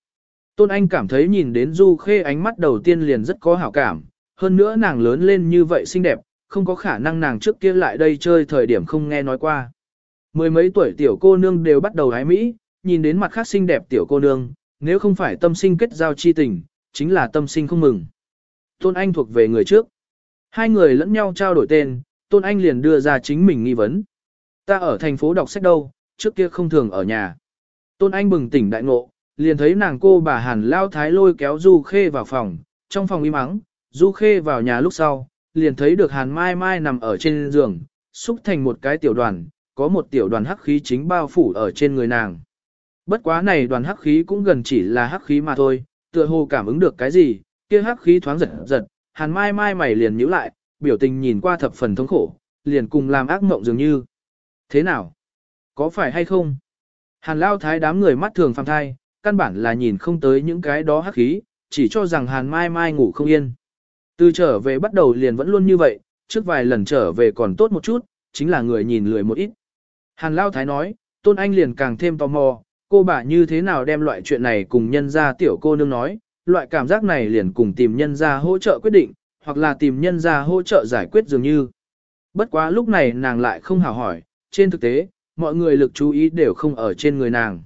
Tôn Anh cảm thấy nhìn đến Du Khê ánh mắt đầu tiên liền rất có hảo cảm, hơn nữa nàng lớn lên như vậy xinh đẹp, không có khả năng nàng trước kia lại đây chơi thời điểm không nghe nói qua. Mười mấy tuổi tiểu cô nương đều bắt đầu hái Mỹ, nhìn đến mặt khác xinh đẹp tiểu cô nương, nếu không phải tâm sinh kết giao chi tình, chính là tâm sinh không mừng. Tôn Anh thuộc về người trước. Hai người lẫn nhau trao đổi tên, Tôn Anh liền đưa ra chính mình nghi vấn. Ta ở thành phố đọc sách đâu, trước kia không thường ở nhà. Tôn Anh bừng tỉnh đại ngộ, liền thấy nàng cô bà Hàn Lao Thái lôi kéo Du Khê vào phòng, trong phòng im mắng, Du Khê vào nhà lúc sau, liền thấy được Hàn Mai Mai nằm ở trên giường, xúc thành một cái tiểu đoàn, có một tiểu đoàn hắc khí chính bao phủ ở trên người nàng. Bất quá này đoàn hắc khí cũng gần chỉ là hắc khí mà thôi, tựa hồ cảm ứng được cái gì, kia hắc khí thoáng giật giật, Hàn Mai Mai mày liền nhíu lại, biểu tình nhìn qua thập phần thống khổ, liền cùng làm ác mộng dường như. Thế nào? Có phải hay không? Hàn Lao Thái đám người mắt thường phàm thai, căn bản là nhìn không tới những cái đó hắc khí, chỉ cho rằng Hàn Mai Mai ngủ không yên. Từ trở về bắt đầu liền vẫn luôn như vậy, trước vài lần trở về còn tốt một chút, chính là người nhìn lười một ít. Hàn Lao Thái nói, Tôn Anh liền càng thêm tò mò, cô bà như thế nào đem loại chuyện này cùng nhân gia tiểu cô nương nói, loại cảm giác này liền cùng tìm nhân gia hỗ trợ quyết định, hoặc là tìm nhân gia hỗ trợ giải quyết dường như. Bất quá lúc này nàng lại không hào hỏi, trên thực tế, mọi người lực chú ý đều không ở trên người nàng.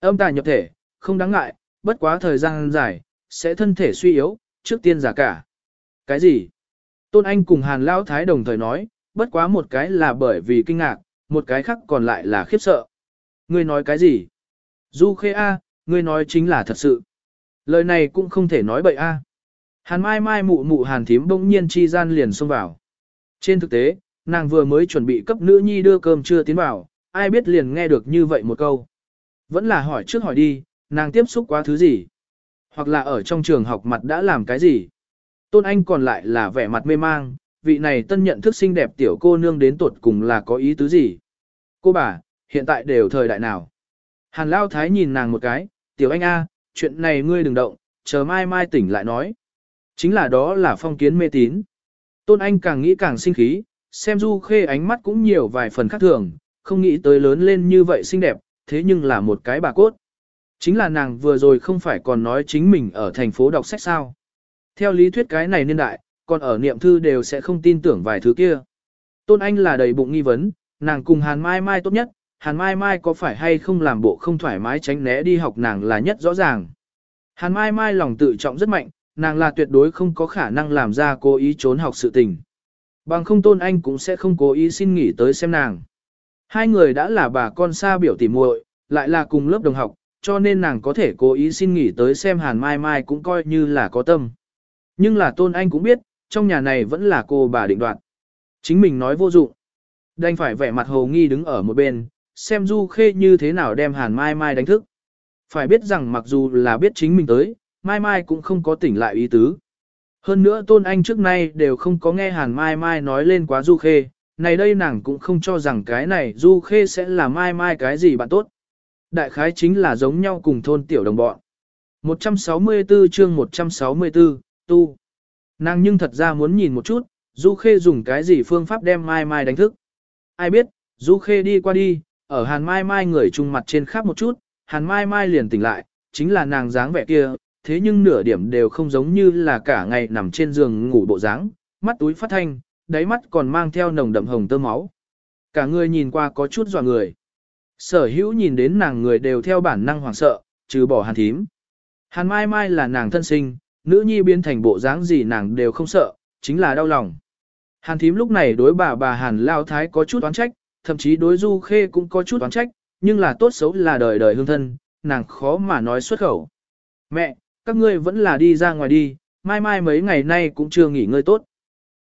Âm tà nhập thể, không đáng ngại, bất quá thời gian dài, sẽ thân thể suy yếu, trước tiên giả cả. Cái gì? Tôn Anh cùng Hàn Lão Thái đồng thời nói, bất quá một cái là bởi vì kinh ngạc, một cái khác còn lại là khiếp sợ. Ngươi nói cái gì? Du Khê A, ngươi nói chính là thật sự. Lời này cũng không thể nói bậy A. Hàn mai mai mụ mụ hàn thím bỗng nhiên chi gian liền xông vào. Trên thực tế, nàng vừa mới chuẩn bị cấp nữ nhi đưa cơm chưa tiến vào, ai biết liền nghe được như vậy một câu. Vẫn là hỏi trước hỏi đi, nàng tiếp xúc quá thứ gì? Hoặc là ở trong trường học mặt đã làm cái gì? Tôn Anh còn lại là vẻ mặt mê mang, vị này tân nhận thức xinh đẹp tiểu cô nương đến tuột cùng là có ý tứ gì? Cô bà, hiện tại đều thời đại nào? Hàn Lao Thái nhìn nàng một cái, tiểu anh A, chuyện này ngươi đừng động, chờ mai mai tỉnh lại nói. Chính là đó là phong kiến mê tín. Tôn Anh càng nghĩ càng sinh khí, xem Du Khê ánh mắt cũng nhiều vài phần khác thường, không nghĩ tới lớn lên như vậy xinh đẹp, thế nhưng là một cái bà cốt. Chính là nàng vừa rồi không phải còn nói chính mình ở thành phố đọc sách sao. Theo lý thuyết cái này niên đại, còn ở niệm thư đều sẽ không tin tưởng vài thứ kia. Tôn Anh là đầy bụng nghi vấn, nàng cùng Hàn Mai Mai tốt nhất, Hàn Mai Mai có phải hay không làm bộ không thoải mái tránh né đi học nàng là nhất rõ ràng. Hàn Mai Mai lòng tự trọng rất mạnh, nàng là tuyệt đối không có khả năng làm ra cố ý trốn học sự tình. Bằng không Tôn Anh cũng sẽ không cố ý xin nghỉ tới xem nàng. Hai người đã là bà con xa biểu tỉ muội, lại là cùng lớp đồng học, cho nên nàng có thể cố ý xin nghỉ tới xem Hàn Mai Mai cũng coi như là có tâm. Nhưng là Tôn Anh cũng biết, trong nhà này vẫn là cô bà định đoạt. Chính mình nói vô dụng. Đành phải vẻ mặt hồ nghi đứng ở một bên, xem Du Khê như thế nào đem Hàn Mai Mai đánh thức. Phải biết rằng mặc dù là biết chính mình tới, Mai Mai cũng không có tỉnh lại ý tứ. Hơn nữa Tôn Anh trước nay đều không có nghe Hàn Mai Mai nói lên quá Du Khê, này đây nàng cũng không cho rằng cái này Du Khê sẽ là Mai Mai cái gì bạn tốt. Đại khái chính là giống nhau cùng thôn tiểu đồng bọn. 164 chương 164, tu. Nàng nhưng thật ra muốn nhìn một chút, Du Khê dùng cái gì phương pháp đem Mai Mai đánh thức. Ai biết, Du Khê đi qua đi, ở Hàn Mai Mai người trung mặt trên khắp một chút, Hàn Mai Mai liền tỉnh lại, chính là nàng dáng vẻ kia, thế nhưng nửa điểm đều không giống như là cả ngày nằm trên giường ngủ bộ dáng, mắt túi phát thanh, đáy mắt còn mang theo nồng đậm hồng tơ máu. Cả người nhìn qua có chút dọa người. Sở hữu nhìn đến nàng người đều theo bản năng hoảng sợ, trừ bỏ hàn thím. Hàn Mai Mai là nàng thân sinh, nữ nhi biến thành bộ dáng gì nàng đều không sợ, chính là đau lòng. Hàn thím lúc này đối bà bà Hàn Lao Thái có chút oán trách, thậm chí đối Du Khê cũng có chút oán trách, nhưng là tốt xấu là đời đời hương thân, nàng khó mà nói xuất khẩu. Mẹ, các ngươi vẫn là đi ra ngoài đi, mai mai mấy ngày nay cũng chưa nghỉ ngơi tốt.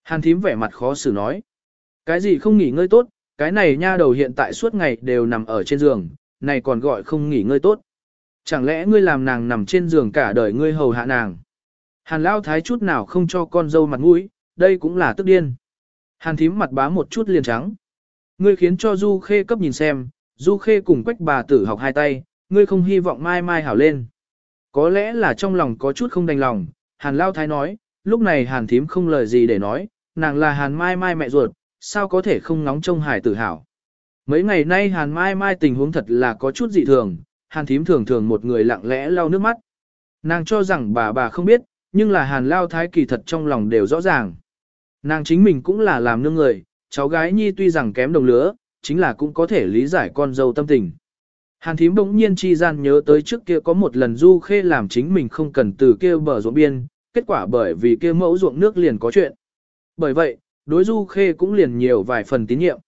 Hàn thím vẻ mặt khó xử nói. Cái gì không nghỉ ngơi tốt, cái này nha đầu hiện tại suốt ngày đều nằm ở trên giường, này còn gọi không nghỉ ngơi tốt. Chẳng lẽ ngươi làm nàng nằm trên giường cả đời ngươi hầu hạ nàng? Hàn Lão Thái chút nào không cho con dâu mặt mũi, đây cũng là tức điên. Hàn thím mặt bá một chút liền trắng. Ngươi khiến cho Du Khê cấp nhìn xem, Du Khê cùng quách bà tử học hai tay, ngươi không hy vọng mai mai hảo lên. Có lẽ là trong lòng có chút không đành lòng, Hàn Lao Thái nói, lúc này Hàn thím không lời gì để nói, nàng là Hàn Mai Mai mẹ ruột, sao có thể không nóng trông hải tử hảo. Mấy ngày nay Hàn Mai Mai tình huống thật là có chút dị thường, Hàn thím thường thường một người lặng lẽ lau nước mắt. Nàng cho rằng bà bà không biết, nhưng là Hàn Lao Thái kỳ thật trong lòng đều rõ ràng. Nàng chính mình cũng là làm nương người, cháu gái nhi tuy rằng kém đồng lứa, chính là cũng có thể lý giải con dâu tâm tình. Hàn thím bỗng nhiên chi gian nhớ tới trước kia có một lần du khê làm chính mình không cần từ kia bờ ruộng biên, kết quả bởi vì kia mẫu ruộng nước liền có chuyện. Bởi vậy, đối du khê cũng liền nhiều vài phần tín nhiệm.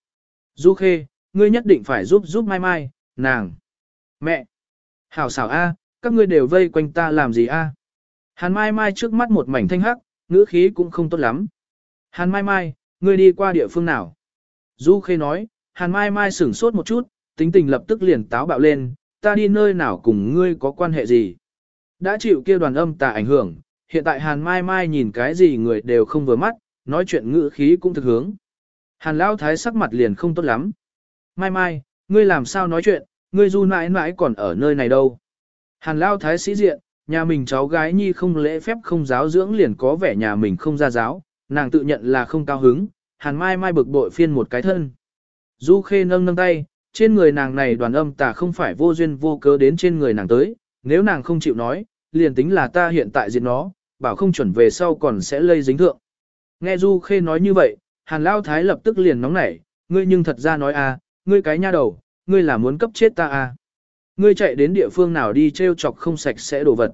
Du khê, ngươi nhất định phải giúp giúp mai mai, nàng. Mẹ! Hảo xảo A, các ngươi đều vây quanh ta làm gì A? Hàn mai mai trước mắt một mảnh thanh hắc, ngữ khí cũng không tốt lắm. Hàn mai mai, ngươi đi qua địa phương nào? Du khê nói, hàn mai mai sửng sốt một chút, tính tình lập tức liền táo bạo lên, ta đi nơi nào cùng ngươi có quan hệ gì? Đã chịu kia đoàn âm tà ảnh hưởng, hiện tại hàn mai mai nhìn cái gì người đều không vừa mắt, nói chuyện ngữ khí cũng thực hướng. Hàn Lão Thái sắc mặt liền không tốt lắm. Mai mai, ngươi làm sao nói chuyện, ngươi du mãi mãi còn ở nơi này đâu. Hàn Lão Thái sĩ diện, nhà mình cháu gái nhi không lễ phép không giáo dưỡng liền có vẻ nhà mình không ra giáo, nàng tự nhận là không cao hứng, Hàn Mai Mai bực bội phiên một cái thân. Du Khê nâng nâng tay, trên người nàng này đoàn âm tà không phải vô duyên vô cớ đến trên người nàng tới, nếu nàng không chịu nói, liền tính là ta hiện tại diệt nó, bảo không chuẩn về sau còn sẽ lây dính thượng. Nghe Du Khê nói như vậy, Hàn Lao Thái lập tức liền nóng nảy, ngươi nhưng thật ra nói à, ngươi cái nha đầu, ngươi là muốn cấp chết ta à. Ngươi chạy đến địa phương nào đi treo chọc không sạch sẽ đồ vật.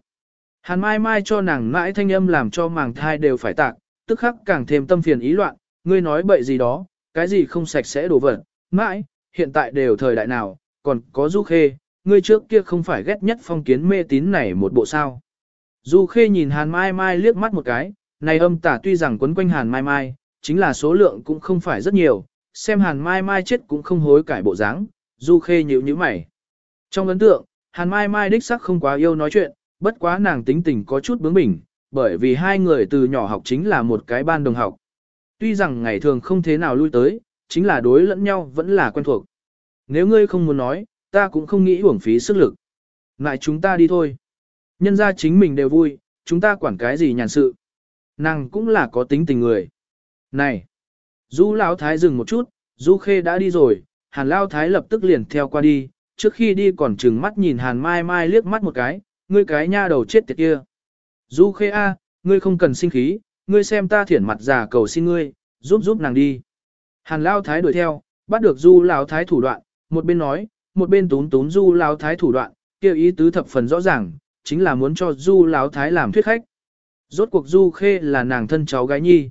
Hàn Mai Mai cho nàng mãi thanh âm làm cho màng thai đều phải tạc, tức khắc càng thêm tâm phiền ý loạn, ngươi nói bậy gì đó, cái gì không sạch sẽ đồ vật, mãi, hiện tại đều thời đại nào, còn có Du Khê, ngươi trước kia không phải ghét nhất phong kiến mê tín này một bộ sao. Du Khê nhìn Hàn Mai Mai liếc mắt một cái, này âm tả tuy rằng quấn quanh Hàn Mai Mai, chính là số lượng cũng không phải rất nhiều, xem Hàn Mai Mai chết cũng không hối cải bộ dáng, Du Khê nhíu nhíu mày. Trong ấn tượng, Hàn Mai Mai đích sắc không quá yêu nói chuyện, bất quá nàng tính tình có chút bướng bỉnh, bởi vì hai người từ nhỏ học chính là một cái ban đồng học. Tuy rằng ngày thường không thế nào lui tới, chính là đối lẫn nhau vẫn là quen thuộc. Nếu ngươi không muốn nói, ta cũng không nghĩ uổng phí sức lực. lại chúng ta đi thôi. Nhân ra chính mình đều vui, chúng ta quản cái gì nhàn sự. Nàng cũng là có tính tình người. Này! Du Lão Thái dừng một chút, Du Khê đã đi rồi, Hàn Lão Thái lập tức liền theo qua đi, trước khi đi còn trừng mắt nhìn Hàn Mai Mai liếc mắt một cái, ngươi cái nha đầu chết tiệt kia. Du Khê A, ngươi không cần sinh khí, ngươi xem ta thiển mặt già cầu xin ngươi, giúp giúp nàng đi. Hàn Lão Thái đuổi theo, bắt được Du Lão Thái thủ đoạn, một bên nói, một bên tún tún Du Lão Thái thủ đoạn, kêu ý tứ thập phần rõ ràng, chính là muốn cho Du Lão Thái làm thuyết khách. Rốt cuộc Du Khê là nàng thân cháu gái nhi.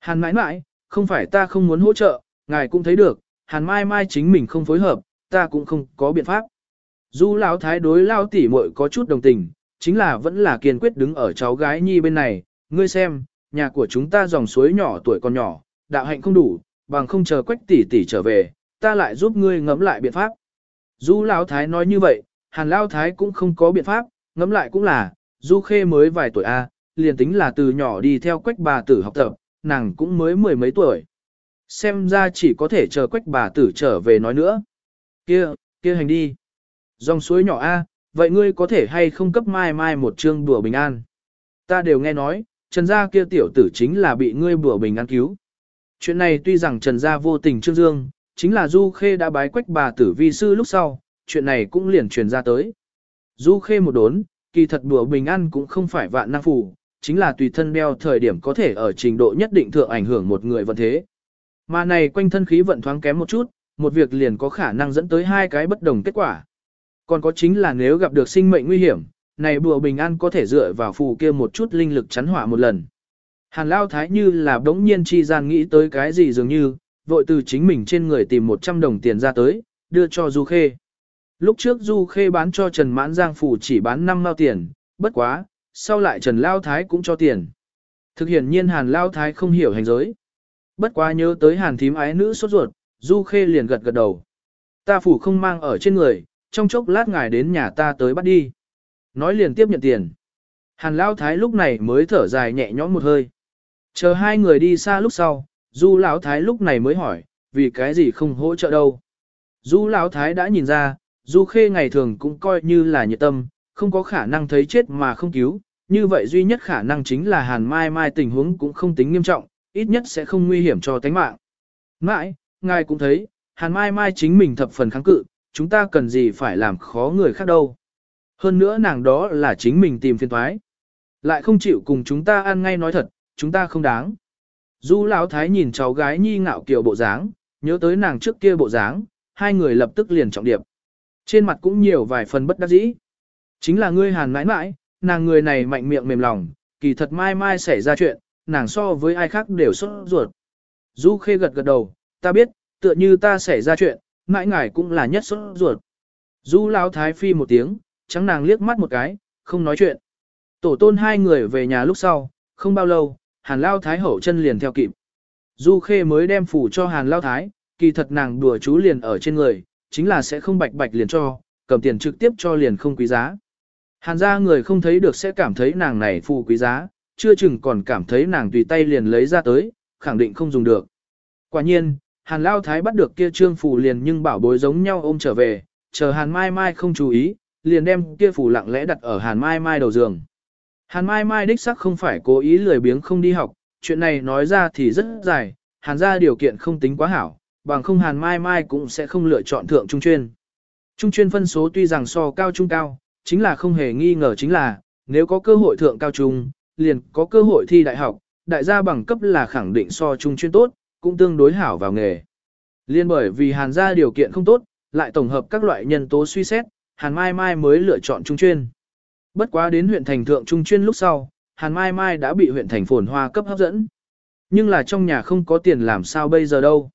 Hàn mãi mãi, không phải ta không muốn hỗ trợ, ngài cũng thấy được, Hàn mai mai chính mình không phối hợp, ta cũng không có biện pháp. Du Lão Thái đối Lão tỷ muội có chút đồng tình, chính là vẫn là kiên quyết đứng ở cháu gái nhi bên này, ngươi xem, nhà của chúng ta dòng suối nhỏ tuổi còn nhỏ, đạo hạnh không đủ, bằng không chờ quách tỷ tỷ trở về, ta lại giúp ngươi ngẫm lại biện pháp. Du Lão Thái nói như vậy, Hàn Lão Thái cũng không có biện pháp, ngẫm lại cũng là, Du Khê mới vài tuổi A, liền tính là từ nhỏ đi theo quách bà tử học tập, nàng cũng mới mười mấy tuổi. Xem ra chỉ có thể chờ quách bà tử trở về nói nữa. Kia, kia hành đi. Dòng suối nhỏ A, vậy ngươi có thể hay không cấp mai mai một chương bùa bình an. Ta đều nghe nói, trần gia kia tiểu tử chính là bị ngươi bùa bình an cứu. Chuyện này tuy rằng trần gia vô tình trương dương, chính là Du Khê đã bái quách bà tử vi sư lúc sau, chuyện này cũng liền truyền ra tới. Du Khê một đốn, kỳ thật bùa bình an cũng không phải vạn năng phù, chính là tùy thân đeo thời điểm có thể ở trình độ nhất định thượng ảnh hưởng một người vận thế. Mà này quanh thân khí vận thoáng kém một chút, một việc liền có khả năng dẫn tới hai cái bất đồng kết quả. Còn có chính là nếu gặp được sinh mệnh nguy hiểm, này bùa bình an có thể dựa vào phù kia một chút linh lực chắn hỏa một lần. Hàn Lao Thái như là đống nhiên chi gian nghĩ tới cái gì dường như, vội từ chính mình trên người tìm 100 đồng tiền ra tới, đưa cho Du Khê. Lúc trước Du Khê bán cho Trần Mãn Giang phủ chỉ bán 5 mao tiền, bất quá, sau lại Trần Lao Thái cũng cho tiền. Thực hiện nhiên Hàn Lao Thái không hiểu hành giới. Bất quá nhớ tới Hàn thím ái nữ sốt ruột, Du Khê liền gật gật đầu. Ta phủ không mang ở trên người, trong chốc lát ngài đến nhà ta tới bắt đi. Nói liền tiếp nhận tiền. Hàn Lao Thái lúc này mới thở dài nhẹ nhõm một hơi. Chờ hai người đi xa lúc sau, Du Lão Thái lúc này mới hỏi, vì cái gì không hỗ trợ đâu. Du Lão Thái đã nhìn ra, Du Khê ngày thường cũng coi như là nhiệt tâm, không có khả năng thấy chết mà không cứu, như vậy duy nhất khả năng chính là Hàn Mai Mai tình huống cũng không tính nghiêm trọng, ít nhất sẽ không nguy hiểm cho tánh mạng. Mãi, ngài cũng thấy, Hàn Mai Mai chính mình thập phần kháng cự, chúng ta cần gì phải làm khó người khác đâu. Hơn nữa nàng đó là chính mình tìm phiên thoái. Lại không chịu cùng chúng ta ăn ngay nói thật, chúng ta không đáng. Du Lão Thái nhìn cháu gái nhi ngạo kiều bộ dáng, nhớ tới nàng trước kia bộ dáng, hai người lập tức liền trọng điệp. Trên mặt cũng nhiều vài phần bất đắc dĩ. Chính là ngươi hàn mãi mãi, nàng người này mạnh miệng mềm lòng, kỳ thật mai mai xảy ra chuyện, nàng so với ai khác đều sốt ruột. Du khê gật gật đầu, ta biết, tựa như ta xảy ra chuyện, mãi ngài cũng là nhất sốt ruột. Du lão thái phi một tiếng, trắng nàng liếc mắt một cái, không nói chuyện. Tổ tôn hai người về nhà lúc sau, không bao lâu, hàn lao thái hậu chân liền theo kịp. Du khê mới đem phủ cho hàn lao thái, kỳ thật nàng đùa chú liền ở trên người, chính là sẽ không bạch bạch liền cho, cầm tiền trực tiếp cho liền không quý giá. Hàn gia người không thấy được sẽ cảm thấy nàng này phù quý giá, chưa chừng còn cảm thấy nàng tùy tay liền lấy ra tới, khẳng định không dùng được. Quả nhiên, Hàn Lao Thái bắt được kia trương phù liền nhưng bảo bối giống nhau ôm trở về, chờ Hàn Mai Mai không chú ý, liền đem kia phù lặng lẽ đặt ở Hàn Mai Mai đầu giường. Hàn Mai Mai đích sắc không phải cố ý lười biếng không đi học, chuyện này nói ra thì rất dài, Hàn gia điều kiện không tính quá hảo, bằng không hàn mai mai cũng sẽ không lựa chọn thượng trung chuyên. Trung chuyên phân số tuy rằng so cao trung cao, chính là không hề nghi ngờ chính là, nếu có cơ hội thượng cao trung, liền có cơ hội thi đại học, đại gia bằng cấp là khẳng định so trung chuyên tốt, cũng tương đối hảo vào nghề. Liên bởi vì hàn gia điều kiện không tốt, lại tổng hợp các loại nhân tố suy xét, hàn mai mai mới lựa chọn trung chuyên. Bất quá đến huyện thành thượng trung chuyên lúc sau, hàn mai mai đã bị huyện thành phồn hoa cấp hấp dẫn. Nhưng là trong nhà không có tiền làm sao bây giờ đâu.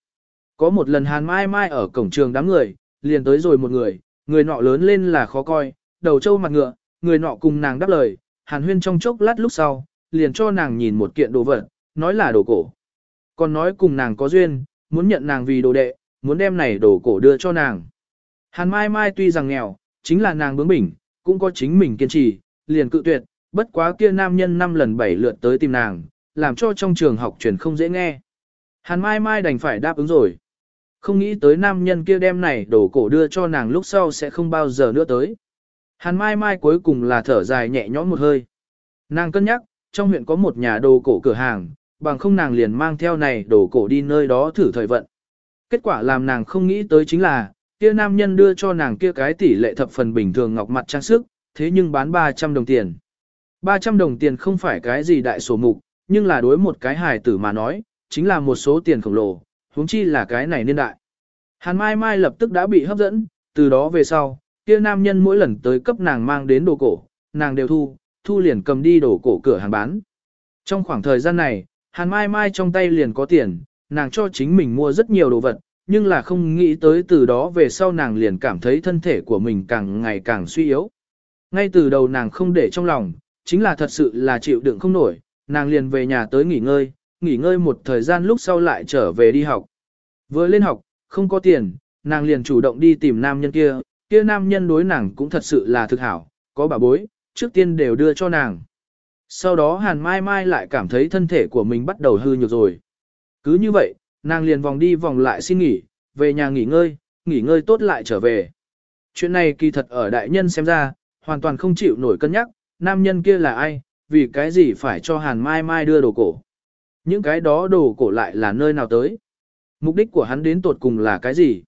Có một lần hàn mai mai ở cổng trường đám người, liền tới rồi một người, người nọ lớn lên là khó coi, đầu trâu mặt ngựa, người nọ cùng nàng đáp lời, hàn huyên trong chốc lát lúc sau, liền cho nàng nhìn một kiện đồ vật, nói là đồ cổ. Còn nói cùng nàng có duyên, muốn nhận nàng vì đồ đệ, muốn đem này đồ cổ đưa cho nàng. Hàn Mai Mai tuy rằng nghèo, chính là nàng bướng bỉnh, cũng có chính mình kiên trì, liền cự tuyệt, bất quá kia nam nhân năm lần bảy lượt tới tìm nàng, làm cho trong trường học truyền không dễ nghe. Hàn Mai Mai đành phải đáp ứng rồi. Không nghĩ tới nam nhân kia đem này đồ cổ đưa cho nàng lúc sau sẽ không bao giờ nữa tới. Hàn Mai Mai cuối cùng là thở dài nhẹ nhõm một hơi. Nàng cân nhắc, trong huyện có một nhà đồ cổ cửa hàng, bằng không nàng liền mang theo này đồ cổ đi nơi đó thử thời vận. Kết quả làm nàng không nghĩ tới chính là, kia nam nhân đưa cho nàng kia cái tỷ lệ thập phần bình thường ngọc mặt trang sức, thế nhưng bán 300 đồng tiền. 300 đồng tiền không phải cái gì đại sổ mục, nhưng là đối một cái hài tử mà nói, chính là một số tiền khổng lồ, huống chi là cái này niên đại. Hàn Mai Mai lập tức đã bị hấp dẫn, từ đó về sau, kia nam nhân mỗi lần tới cấp nàng mang đến đồ cổ, nàng đều thu, thu liền cầm đi đồ cổ cửa hàng bán. Trong khoảng thời gian này, Hàn Mai Mai trong tay liền có tiền, nàng cho chính mình mua rất nhiều đồ vật, nhưng là không nghĩ tới từ đó về sau nàng liền cảm thấy thân thể của mình càng ngày càng suy yếu. Ngay từ đầu nàng không để trong lòng, chính là thật sự là chịu đựng không nổi, nàng liền về nhà tới nghỉ ngơi, nghỉ ngơi một thời gian lúc sau lại trở về đi học. Vừa lên học, không có tiền, nàng liền chủ động đi tìm nam nhân kia, kia nam nhân đối nàng cũng thật sự là thực hảo, có bà bối, trước tiên đều đưa cho nàng. Sau đó Hàn Mai Mai lại cảm thấy thân thể của mình bắt đầu hư nhược rồi. Cứ như vậy, nàng liền vòng đi vòng lại xin nghỉ, về nhà nghỉ ngơi, nghỉ ngơi tốt lại trở về. Chuyện này kỳ thật ở đại nhân xem ra, hoàn toàn không chịu nổi cân nhắc, nam nhân kia là ai, vì cái gì phải cho Hàn Mai Mai đưa đồ cổ. Những cái đó đồ cổ lại là nơi nào tới. Mục đích của hắn đến tột cùng là cái gì?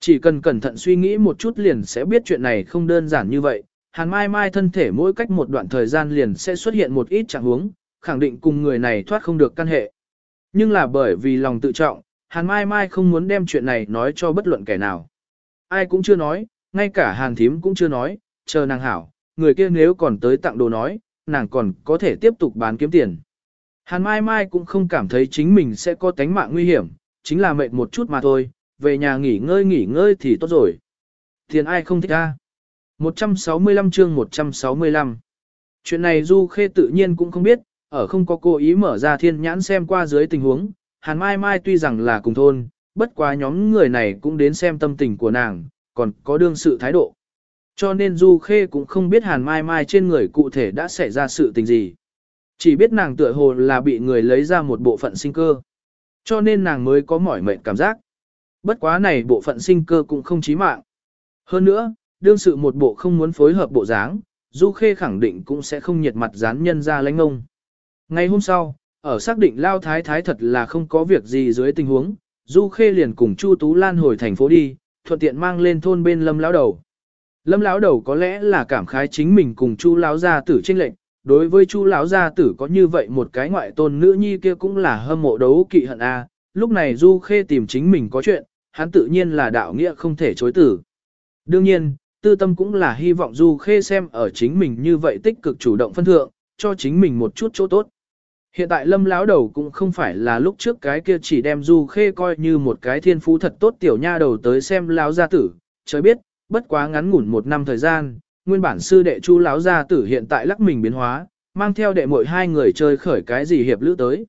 Chỉ cần cẩn thận suy nghĩ một chút liền sẽ biết chuyện này không đơn giản như vậy. Hàn Mai Mai thân thể mỗi cách một đoạn thời gian liền sẽ xuất hiện một ít trạng huống, khẳng định cùng người này thoát không được căn hệ. Nhưng là bởi vì lòng tự trọng, Hàn Mai Mai không muốn đem chuyện này nói cho bất luận kẻ nào. Ai cũng chưa nói, ngay cả Hàn Thím cũng chưa nói, chờ nàng hảo, người kia nếu còn tới tặng đồ nói, nàng còn có thể tiếp tục bán kiếm tiền. Hàn Mai Mai cũng không cảm thấy chính mình sẽ có tánh mạng nguy hiểm, chính là mệt một chút mà thôi, về nhà nghỉ ngơi nghỉ ngơi thì tốt rồi. Tiền ai không thích a? 165 chương 165 Chuyện này Du Khê tự nhiên cũng không biết, ở không có cố ý mở ra thiên nhãn xem qua dưới tình huống, Hàn Mai Mai tuy rằng là cùng thôn, bất quá nhóm người này cũng đến xem tâm tình của nàng, còn có đương sự thái độ. Cho nên Du Khê cũng không biết Hàn Mai Mai trên người cụ thể đã xảy ra sự tình gì. Chỉ biết nàng tựa hồ là bị người lấy ra một bộ phận sinh cơ. Cho nên nàng mới có mỏi mệt cảm giác. Bất quá này bộ phận sinh cơ cũng không chí mạng. Hơn nữa, đương sự một bộ không muốn phối hợp bộ dáng, Du Khê khẳng định cũng sẽ không nhiệt mặt dán nhân ra lãnh ông. Ngày hôm sau, ở xác định Lao Thái Thái thật là không có việc gì dưới tình huống, Du Khê liền cùng Chu Tú Lan hồi thành phố đi, thuận tiện mang lên thôn bên Lâm lão đầu. Lâm lão đầu có lẽ là cảm khái chính mình cùng Chu lão gia tử tranh lệnh, đối với Chu lão gia tử có như vậy một cái ngoại tôn nữ nhi kia cũng là hâm mộ đấu kỵ hận a. Lúc này Du Khê tìm chính mình có chuyện, hắn tự nhiên là đạo nghĩa không thể chối tử. Đương nhiên, tư tâm cũng là hy vọng Du Khê xem ở chính mình như vậy tích cực chủ động phân thượng, cho chính mình một chút chỗ tốt. Hiện tại lâm lão đầu cũng không phải là lúc trước cái kia chỉ đem Du Khê coi như một cái thiên phú thật tốt tiểu nha đầu tới xem lão gia tử, trời biết, bất quá ngắn ngủn một năm thời gian, nguyên bản sư đệ chu lão gia tử hiện tại lắc mình biến hóa, mang theo đệ muội hai người chơi khởi cái gì hiệp lữ tới.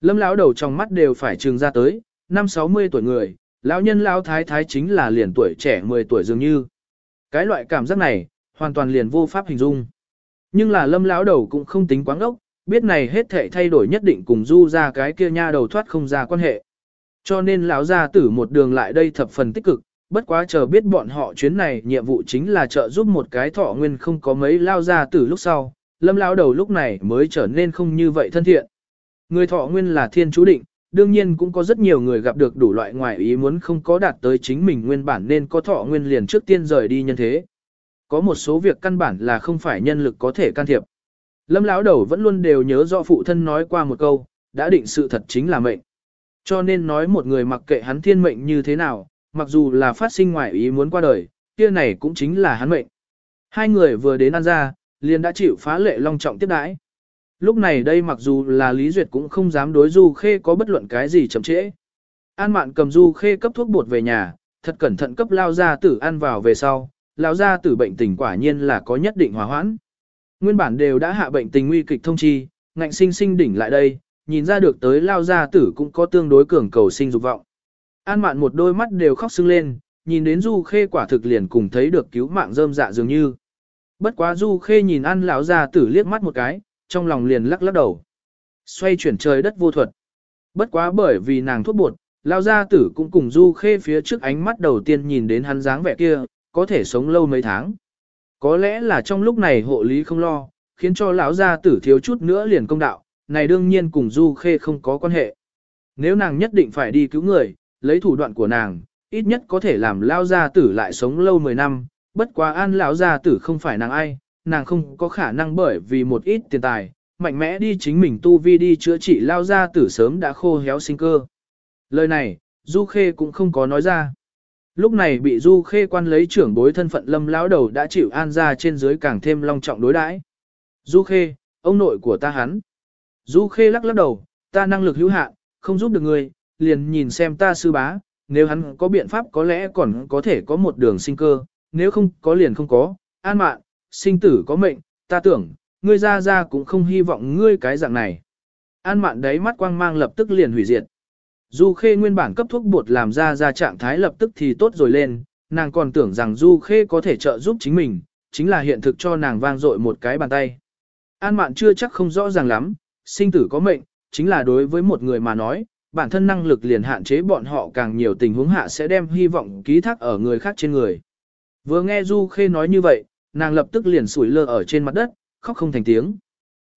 Lâm lão đầu trong mắt đều phải trừng ra tới, năm 60 tuổi người, lão nhân lão thái thái chính là liền tuổi trẻ 10 tuổi dường như. Cái loại cảm giác này, hoàn toàn liền vô pháp hình dung. Nhưng là lâm lão đầu cũng không tính quáng ốc, biết này hết thể thay đổi nhất định cùng du ra cái kia nha đầu thoát không ra quan hệ. Cho nên lão gia tử một đường lại đây thập phần tích cực, bất quá chờ biết bọn họ chuyến này nhiệm vụ chính là trợ giúp một cái thọ nguyên không có mấy lao gia tử lúc sau, lâm lão đầu lúc này mới trở nên không như vậy thân thiện. Người thọ nguyên là thiên chú định, đương nhiên cũng có rất nhiều người gặp được đủ loại ngoại ý muốn không có đạt tới chính mình nguyên bản nên có thọ nguyên liền trước tiên rời đi nhân thế. Có một số việc căn bản là không phải nhân lực có thể can thiệp. Lâm lão đầu vẫn luôn đều nhớ rõ phụ thân nói qua một câu, đã định sự thật chính là mệnh. Cho nên nói một người mặc kệ hắn thiên mệnh như thế nào, mặc dù là phát sinh ngoại ý muốn qua đời, kia này cũng chính là hắn mệnh. Hai người vừa đến An gia, liền đã chịu phá lệ long trọng tiếp đãi. Lúc này đây mặc dù là Lý Duyệt cũng không dám đối Du Khê có bất luận cái gì chậm trễ. An Mạn cầm Du Khê cấp thuốc bột về nhà, thật cẩn thận cấp lao gia tử ăn vào về sau, lao gia tử bệnh tình quả nhiên là có nhất định hòa hoãn. Nguyên bản đều đã hạ bệnh tình nguy kịch thông chi, ngạnh sinh sinh đỉnh lại đây, nhìn ra được tới lao gia tử cũng có tương đối cường cầu sinh dục vọng. An Mạn một đôi mắt đều khóc sưng lên, nhìn đến Du Khê quả thực liền cùng thấy được cứu mạng rơm dạ dường như. Bất quá Du Khê nhìn ăn lão gia tử liếc mắt một cái, trong lòng liền lắc lắc đầu. Xoay chuyển trời đất vô thuật. Bất quá bởi vì nàng thuốc bột, lão gia tử cũng cùng Du Khê phía trước ánh mắt đầu tiên nhìn đến hắn dáng vẻ kia, có thể sống lâu mấy tháng. Có lẽ là trong lúc này hộ lý không lo, khiến cho lão gia tử thiếu chút nữa liền công đạo, này đương nhiên cùng Du Khê không có quan hệ. Nếu nàng nhất định phải đi cứu người, lấy thủ đoạn của nàng, ít nhất có thể làm lão gia tử lại sống lâu 10 năm, bất quá an lão gia tử không phải nàng ai, nàng không có khả năng bởi vì một ít tiền tài, mạnh mẽ đi chính mình tu vi đi chữa trị lao gia tử sớm đã khô héo sinh cơ. Lời này, Du Khê cũng không có nói ra. Lúc này bị Du Khê quan lấy trưởng bối thân phận lâm lão đầu đã chịu an ra trên dưới càng thêm long trọng đối đãi. Du Khê, ông nội của ta hắn. Du Khê lắc lắc đầu, ta năng lực hữu hạn, không giúp được người, liền nhìn xem ta sư bá, nếu hắn có biện pháp có lẽ còn có thể có một đường sinh cơ, nếu không có liền không có, an mạn, sinh tử có mệnh, ta tưởng, ngươi ra ra cũng không hy vọng ngươi cái dạng này. An mạn đấy mắt quang mang lập tức liền hủy diệt. Du Khê nguyên bản cấp thuốc bột làm ra ra trạng thái lập tức thì tốt rồi lên, nàng còn tưởng rằng Du Khê có thể trợ giúp chính mình, chính là hiện thực cho nàng vang dội một cái bàn tay. An mạn chưa chắc không rõ ràng lắm, sinh tử có mệnh, chính là đối với một người mà nói, bản thân năng lực liền hạn chế bọn họ càng nhiều tình huống hạ sẽ đem hy vọng ký thác ở người khác trên người. Vừa nghe Du Khê nói như vậy, nàng lập tức liền sủi lơ ở trên mặt đất, khóc không thành tiếng.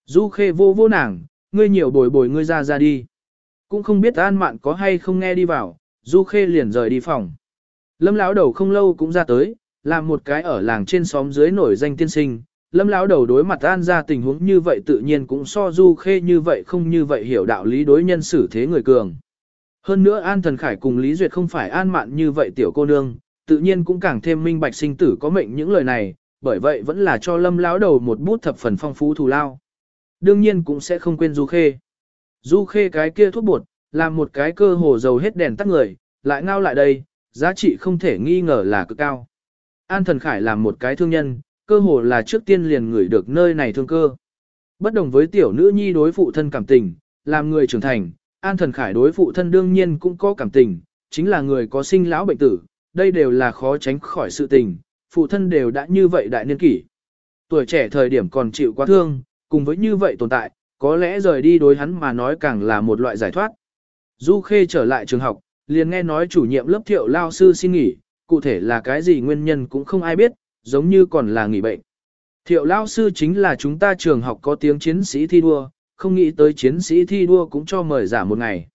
Du Khê vô vô nàng, ngươi nhiều bồi bồi ngươi ra ra đi. Cũng không biết An Mạn có hay không nghe đi vào, Du Khê liền rời đi phòng. Lâm lão đầu không lâu cũng ra tới, làm một cái ở làng trên xóm dưới nổi danh tiên sinh. Lâm lão đầu đối mặt An ra tình huống như vậy tự nhiên cũng so Du Khê như vậy không như vậy hiểu đạo lý đối nhân xử thế người cường. Hơn nữa An Thần Khải cùng Lý Duyệt không phải An Mạn như vậy tiểu cô nương, tự nhiên cũng càng thêm minh bạch sinh tử có mệnh những lời này, bởi vậy vẫn là cho lâm lão đầu một bút thập phần phong phú thù lao. Đương nhiên cũng sẽ không quên du khê. Du khê cái kia thuốc bột, làm một cái cơ hồ dầu hết đèn tắt người, lại ngao lại đây, giá trị không thể nghi ngờ là cực cao. An Thần Khải làm một cái thương nhân, cơ hồ là trước tiên liền ngửi được nơi này thương cơ. Bất đồng với tiểu nữ nhi đối phụ thân cảm tình, làm người trưởng thành, An Thần Khải đối phụ thân đương nhiên cũng có cảm tình, chính là người có sinh lão bệnh tử, đây đều là khó tránh khỏi sự tình, phụ thân đều đã như vậy đại niên kỷ. Tuổi trẻ thời điểm còn chịu quá thương, cùng với như vậy tồn tại, có lẽ rời đi đối hắn mà nói càng là một loại giải thoát. Du Khê trở lại trường học, liền nghe nói chủ nhiệm lớp thiệu lao sư xin nghỉ, cụ thể là cái gì nguyên nhân cũng không ai biết, giống như còn là nghỉ bệnh. Thiệu lao sư chính là chúng ta trường học có tiếng chiến sĩ thi đua, không nghĩ tới chiến sĩ thi đua cũng cho mời giả một ngày.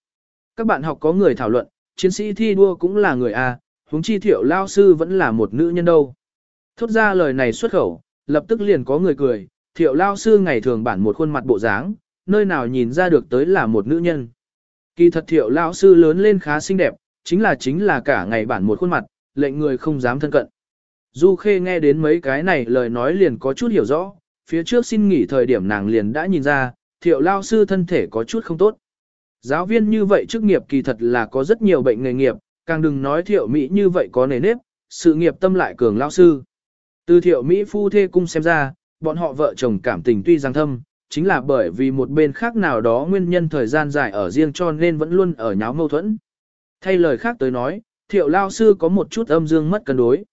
Các bạn học có người thảo luận, chiến sĩ thi đua cũng là người A, huống chi thiệu lao sư vẫn là một nữ nhân đâu. Thốt ra lời này xuất khẩu, lập tức liền có người cười, thiệu lao sư ngày thường bản một khuôn mặt bộ dáng, nơi nào nhìn ra được tới là một nữ nhân. Kỳ thật thiệu lao sư lớn lên khá xinh đẹp, chính là chính là cả ngày bản một khuôn mặt, lệnh người không dám thân cận. Du Khê nghe đến mấy cái này lời nói liền có chút hiểu rõ, phía trước xin nghỉ thời điểm nàng liền đã nhìn ra, thiệu lao sư thân thể có chút không tốt. Giáo viên như vậy chức nghiệp kỳ thật là có rất nhiều bệnh nghề nghiệp, càng đừng nói thiệu Mỹ như vậy có nề nếp, sự nghiệp tâm lại cường lao sư. Từ thiệu Mỹ phu thê cung xem ra, bọn họ vợ chồng cảm tình tuy rằng thâm, chính là bởi vì một bên khác nào đó nguyên nhân thời gian dài ở riêng cho nên vẫn luôn ở nháo mâu thuẫn. Thay lời khác tới nói, thiệu lao sư có một chút âm dương mất cân đối.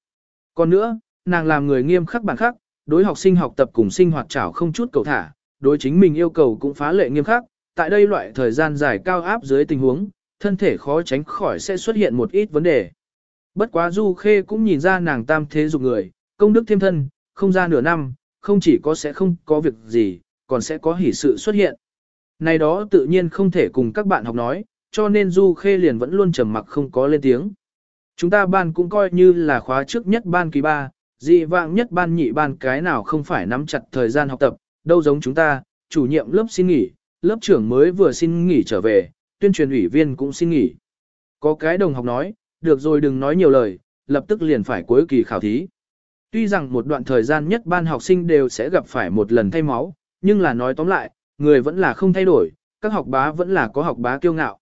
Còn nữa, nàng làm người nghiêm khắc bản khắc, đối học sinh học tập cùng sinh hoạt trảo không chút cầu thả, đối chính mình yêu cầu cũng phá lệ nghiêm khắc, tại đây loại thời gian dài cao áp dưới tình huống, thân thể khó tránh khỏi sẽ xuất hiện một ít vấn đề. Bất quá Du Khê cũng nhìn ra nàng tam thế dục người, công đức thêm thân, không ra nửa năm, không chỉ có sẽ không có việc gì, còn sẽ có hỷ sự xuất hiện. Này đó tự nhiên không thể cùng các bạn học nói, cho nên Du Khê liền vẫn luôn trầm mặc không có lên tiếng. Chúng ta ban cũng coi như là khóa trước nhất ban kỳ ba, dị vạng nhất ban nhị ban cái nào không phải nắm chặt thời gian học tập, đâu giống chúng ta, chủ nhiệm lớp xin nghỉ, lớp trưởng mới vừa xin nghỉ trở về, tuyên truyền ủy viên cũng xin nghỉ. Có cái đồng học nói, được rồi đừng nói nhiều lời, lập tức liền phải cuối kỳ khảo thí. Tuy rằng một đoạn thời gian nhất ban học sinh đều sẽ gặp phải một lần thay máu, nhưng là nói tóm lại, người vẫn là không thay đổi, các học bá vẫn là có học bá kiêu ngạo.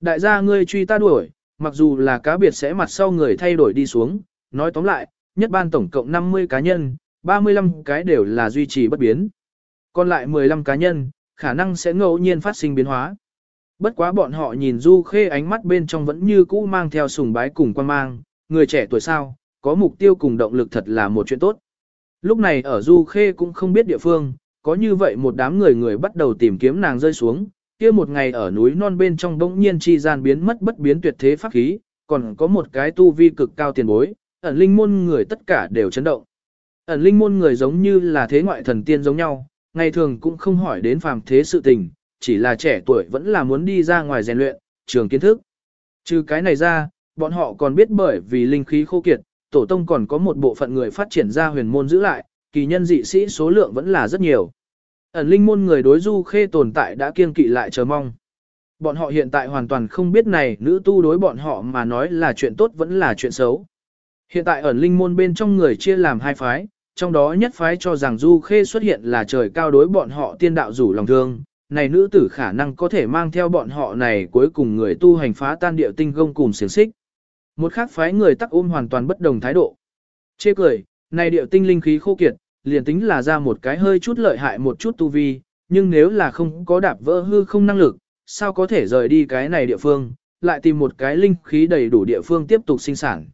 Đại gia ngươi truy ta đuổi, mặc dù là cá biệt sẽ mặt sau người thay đổi đi xuống, nói tóm lại, nhất ban tổng cộng 50 cá nhân, 35 cái đều là duy trì bất biến. Còn lại 15 cá nhân, khả năng sẽ ngẫu nhiên phát sinh biến hóa. Bất quá bọn họ nhìn Du Khê ánh mắt bên trong vẫn như cũ mang theo sùng bái cùng quan mang, người trẻ tuổi sao, có mục tiêu cùng động lực thật là một chuyện tốt. Lúc này ở Du Khê cũng không biết địa phương, có như vậy một đám người người bắt đầu tìm kiếm nàng rơi xuống, kia một ngày ở núi non bên trong bỗng nhiên chi gian biến mất bất biến tuyệt thế pháp khí, còn có một cái tu vi cực cao tiền bối, ẩn linh môn người tất cả đều chấn động. Ẩn linh môn người giống như là thế ngoại thần tiên giống nhau, ngày thường cũng không hỏi đến phàm thế sự tình, chỉ là trẻ tuổi vẫn là muốn đi ra ngoài rèn luyện, trường kiến thức. Trừ cái này ra, bọn họ còn biết bởi vì linh khí khô kiệt, tổ tông còn có một bộ phận người phát triển ra huyền môn giữ lại, kỳ nhân dị sĩ số lượng vẫn là rất nhiều. Ẩn linh môn người đối du khê tồn tại đã kiên kỵ lại chờ mong. Bọn họ hiện tại hoàn toàn không biết này nữ tu đối bọn họ mà nói là chuyện tốt vẫn là chuyện xấu. Hiện tại ẩn linh môn bên trong người chia làm hai phái, trong đó nhất phái cho rằng du khê xuất hiện là trời cao đối bọn họ tiên đạo rủ lòng thương. Này nữ tử khả năng có thể mang theo bọn họ này cuối cùng người tu hành phá tan địa tinh gông cùng xiềng xích. Một khác phái người tắc ôm hoàn toàn bất đồng thái độ. Chê cười, này địa tinh linh khí khô kiệt, liền tính là ra một cái hơi chút lợi hại một chút tu vi, nhưng nếu là không có đạp vỡ hư không năng lực, sao có thể rời đi cái này địa phương, lại tìm một cái linh khí đầy đủ địa phương tiếp tục sinh sản.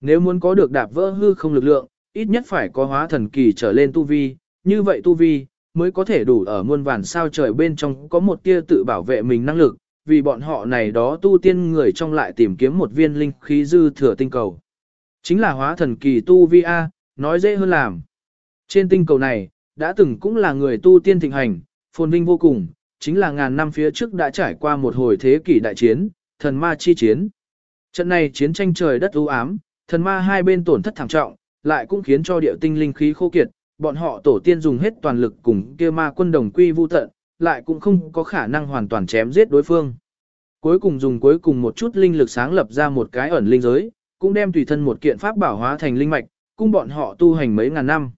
Nếu muốn có được đạp vỡ hư không lực lượng, ít nhất phải có hóa thần kỳ trở lên tu vi, như vậy tu vi, mới có thể đủ ở muôn vàn sao trời bên trong có một tia tự bảo vệ mình năng lực, vì bọn họ này đó tu tiên người trong lại tìm kiếm một viên linh khí dư thừa tinh cầu. Chính là hóa thần kỳ tu vi A, nói dễ hơn làm. Trên tinh cầu này, đã từng cũng là người tu tiên thịnh hành, phồn vinh vô cùng, chính là ngàn năm phía trước đã trải qua một hồi thế kỷ đại chiến, thần ma chi chiến. Trận này chiến tranh trời đất u ám, thần ma hai bên tổn thất thảm trọng, lại cũng khiến cho địa tinh linh khí khô kiệt, bọn họ tổ tiên dùng hết toàn lực cùng kia ma quân đồng quy vu tận, lại cũng không có khả năng hoàn toàn chém giết đối phương. Cuối cùng dùng cuối cùng một chút linh lực sáng lập ra một cái ẩn linh giới, cũng đem tùy thân một kiện pháp bảo hóa thành linh mạch, cung bọn họ tu hành mấy ngàn năm.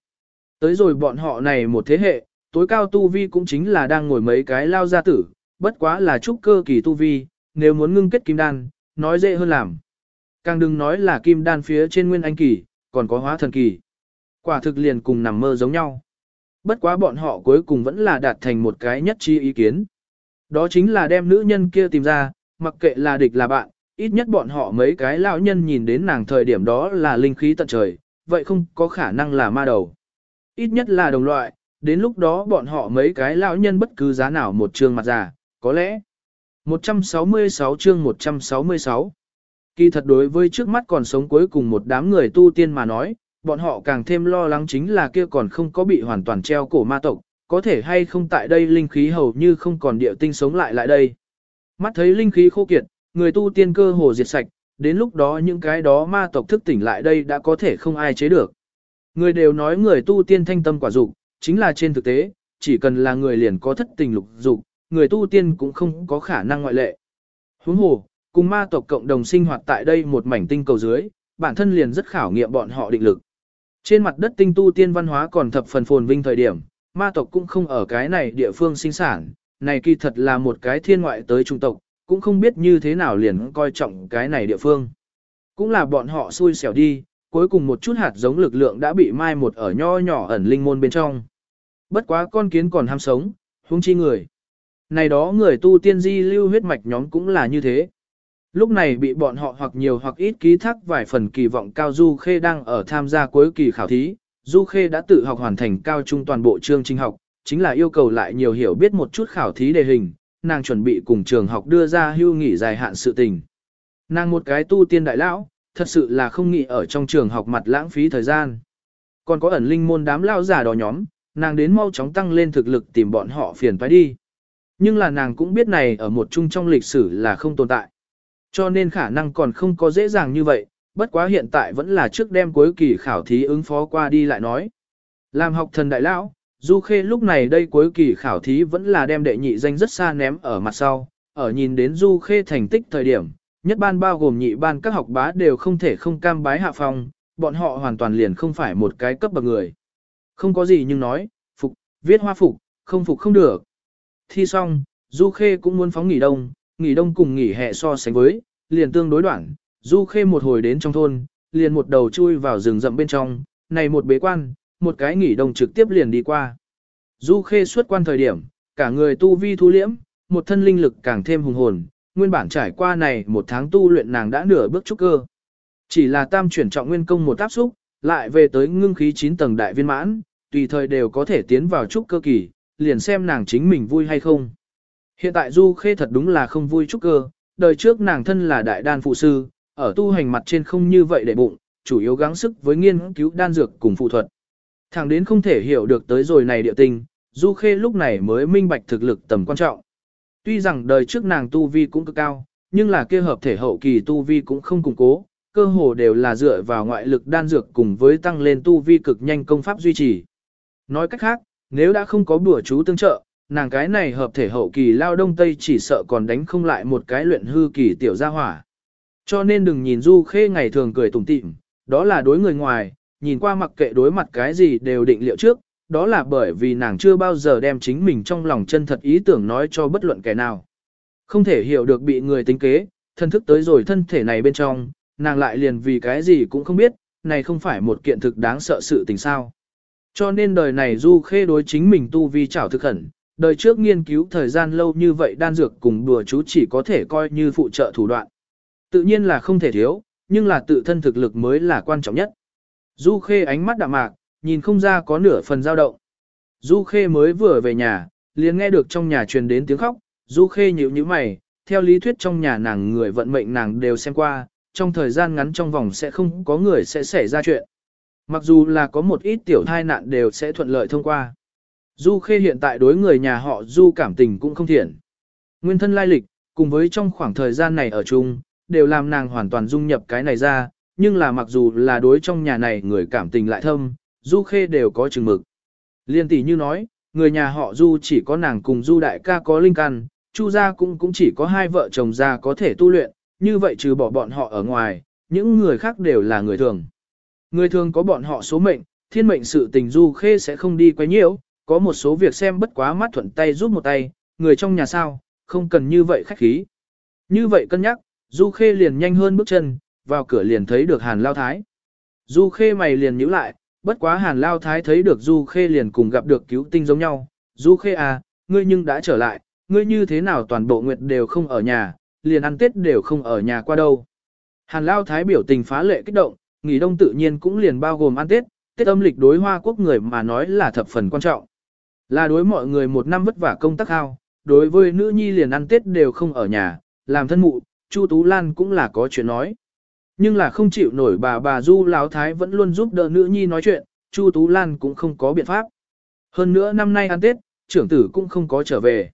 Tới rồi bọn họ này một thế hệ, tối cao tu vi cũng chính là đang ngồi mấy cái lao gia tử, bất quá là trúc cơ kỳ tu vi, nếu muốn ngưng kết kim đan, nói dễ hơn làm. Càng đừng nói là kim đan phía trên nguyên anh kỳ, còn có hóa thần kỳ. Quả thực liền cùng nằm mơ giống nhau. Bất quá bọn họ cuối cùng vẫn là đạt thành một cái nhất trí ý kiến. Đó chính là đem nữ nhân kia tìm ra, mặc kệ là địch là bạn, ít nhất bọn họ mấy cái lão nhân nhìn đến nàng thời điểm đó là linh khí tận trời, vậy không có khả năng là ma đầu. Ít nhất là đồng loại, đến lúc đó bọn họ mấy cái lão nhân bất cứ giá nào một trường mặt già, có lẽ. 166 chương 166 Kỳ thật đối với trước mắt còn sống cuối cùng một đám người tu tiên mà nói, bọn họ càng thêm lo lắng chính là kia còn không có bị hoàn toàn treo cổ ma tộc, có thể hay không tại đây linh khí hầu như không còn địa tinh sống lại lại đây. Mắt thấy linh khí khô kiệt, người tu tiên cơ hồ diệt sạch, đến lúc đó những cái đó ma tộc thức tỉnh lại đây đã có thể không ai chế được. Người đều nói người tu tiên thanh tâm quả dục, chính là trên thực tế, chỉ cần là người liền có thất tình lục dục, người tu tiên cũng không có khả năng ngoại lệ. Huống hồ, cùng ma tộc cộng đồng sinh hoạt tại đây một mảnh tinh cầu dưới, bản thân liền rất khảo nghiệm bọn họ định lực. Trên mặt đất tinh tu tiên văn hóa còn thập phần phồn vinh thời điểm, ma tộc cũng không ở cái này địa phương sinh sản, này kỳ thật là một cái thiên ngoại tới trung tộc, cũng không biết như thế nào liền coi trọng cái này địa phương. Cũng là bọn họ xui xẻo đi, cuối cùng một chút hạt giống lực lượng đã bị mai một ở nho nhỏ ẩn linh môn bên trong. Bất quá con kiến còn ham sống, huống chi người. Này đó người tu tiên di lưu huyết mạch nhóm cũng là như thế. Lúc này bị bọn họ hoặc nhiều hoặc ít ký thác vài phần kỳ vọng cao Du Khê đang ở tham gia cuối kỳ khảo thí. Du Khê đã tự học hoàn thành cao trung toàn bộ chương trình học, chính là yêu cầu lại nhiều hiểu biết một chút khảo thí đề hình, nàng chuẩn bị cùng trường học đưa ra hưu nghỉ dài hạn sự tình. Nàng một cái tu tiên đại lão, thật sự là không nghĩ ở trong trường học mặt lãng phí thời gian. Còn có ẩn linh môn đám lao giả đó nhóm, nàng đến mau chóng tăng lên thực lực tìm bọn họ phiền phải đi. Nhưng là nàng cũng biết này ở một chung trong lịch sử là không tồn tại. Cho nên khả năng còn không có dễ dàng như vậy, bất quá hiện tại vẫn là trước đêm cuối kỳ khảo thí ứng phó qua đi lại nói. Làm học thần đại lão, Du Khê lúc này đây cuối kỳ khảo thí vẫn là đem đệ nhị danh rất xa ném ở mặt sau, ở nhìn đến Du Khê thành tích thời điểm, nhất ban bao gồm nhị ban các học bá đều không thể không cam bái hạ phong, bọn họ hoàn toàn liền không phải một cái cấp bậc người. Không có gì nhưng nói, phục, viết hoa phục, không phục không được. Thi xong, Du Khê cũng muốn phóng nghỉ đông, nghỉ đông cùng nghỉ hè so sánh với, liền tương đối đoạn, Du Khê một hồi đến trong thôn, liền một đầu chui vào rừng rậm bên trong, này một bế quan, một cái nghỉ đông trực tiếp liền đi qua. Du Khê xuất quan thời điểm, cả người tu vi thu liễm, một thân linh lực càng thêm hùng hồn, nguyên bản trải qua này một tháng tu luyện nàng đã nửa bước trúc cơ. Chỉ là tam chuyển trọng nguyên công một áp xúc, lại về tới ngưng khí 9 tầng đại viên mãn, tùy thời đều có thể tiến vào trúc cơ kỳ, liền xem nàng chính mình vui hay không. Hiện tại Du Khê thật đúng là không vui trúc cơ, đời trước nàng thân là đại đan phụ sư, ở tu hành mặt trên không như vậy để bụng, chủ yếu gắng sức với nghiên cứu đan dược cùng phụ thuật. Thẳng đến không thể hiểu được tới rồi này địa tình, Du Khê lúc này mới minh bạch thực lực tầm quan trọng. Tuy rằng đời trước nàng tu vi cũng cực cao, nhưng là kia hợp thể hậu kỳ tu vi cũng không củng cố, cơ hồ đều là dựa vào ngoại lực đan dược cùng với tăng lên tu vi cực nhanh công pháp duy trì. Nói cách khác, nếu đã không có bùa chú tương trợ, nàng cái này hợp thể hậu kỳ lao đông tây chỉ sợ còn đánh không lại một cái luyện hư kỳ tiểu gia hỏa. Cho nên đừng nhìn Du Khê ngày thường cười tủm tỉm, đó là đối người ngoài, nhìn qua mặc kệ đối mặt cái gì đều định liệu trước, đó là bởi vì nàng chưa bao giờ đem chính mình trong lòng chân thật ý tưởng nói cho bất luận kẻ nào. Không thể hiểu được bị người tính kế, thân thức tới rồi thân thể này bên trong, nàng lại liền vì cái gì cũng không biết, này không phải một kiện thực đáng sợ sự tình sao. Cho nên đời này Du Khê đối chính mình tu vi trảo thực khẩn, đời trước nghiên cứu thời gian lâu như vậy đan dược cùng đùa chú chỉ có thể coi như phụ trợ thủ đoạn. Tự nhiên là không thể thiếu, nhưng là tự thân thực lực mới là quan trọng nhất. Du Khê ánh mắt đạm mạc, nhìn không ra có nửa phần dao động. Du Khê mới vừa về nhà, liền nghe được trong nhà truyền đến tiếng khóc, Du Khê nhíu nhíu mày, theo lý thuyết trong nhà nàng người vận mệnh nàng đều xem qua, trong thời gian ngắn trong vòng sẽ không có người sẽ xảy ra chuyện. Mặc dù là có một ít tiểu thai nạn đều sẽ thuận lợi thông qua. Du Khê hiện tại đối người nhà họ Du cảm tình cũng không thiện. Nguyên thân lai lịch, cùng với trong khoảng thời gian này ở chung, đều làm nàng hoàn toàn dung nhập cái này ra, nhưng là mặc dù là đối trong nhà này người cảm tình lại thâm, Du Khê đều có chừng mực. Liên tỷ như nói, người nhà họ Du chỉ có nàng cùng Du đại ca có linh căn, Chu gia cũng cũng chỉ có hai vợ chồng già có thể tu luyện, như vậy trừ bỏ bọn họ ở ngoài, những người khác đều là người thường. Người thường có bọn họ số mệnh, thiên mệnh sự tình Du Khê sẽ không đi quấy nhiễu, có một số việc xem bất quá mắt thuận tay giúp một tay, người trong nhà sao, không cần như vậy khách khí. Như vậy cân nhắc, Du Khê liền nhanh hơn bước chân, vào cửa liền thấy được Hàn Lao Thái. Du Khê mày liền nhíu lại, bất quá Hàn Lao Thái thấy được Du Khê liền cùng gặp được cứu tinh giống nhau. Du Khê à, ngươi nhưng đã trở lại, ngươi như thế nào toàn bộ nguyệt đều không ở nhà, liền ăn Tết đều không ở nhà qua đâu. Hàn Lao Thái biểu tình phá lệ kích động, nghỉ đông tự nhiên cũng liền bao gồm ăn Tết, Tết âm lịch đối Hoa Quốc người mà nói là thập phần quan trọng. Là đối mọi người một năm vất vả công tác hao, đối với nữ nhi liền ăn Tết đều không ở nhà, làm thân mụ, Chu Tú Lan cũng là có chuyện nói. Nhưng là không chịu nổi bà bà Du Lão Thái vẫn luôn giúp đỡ nữ nhi nói chuyện, Chu Tú Lan cũng không có biện pháp. Hơn nữa năm nay ăn Tết, trưởng tử cũng không có trở về.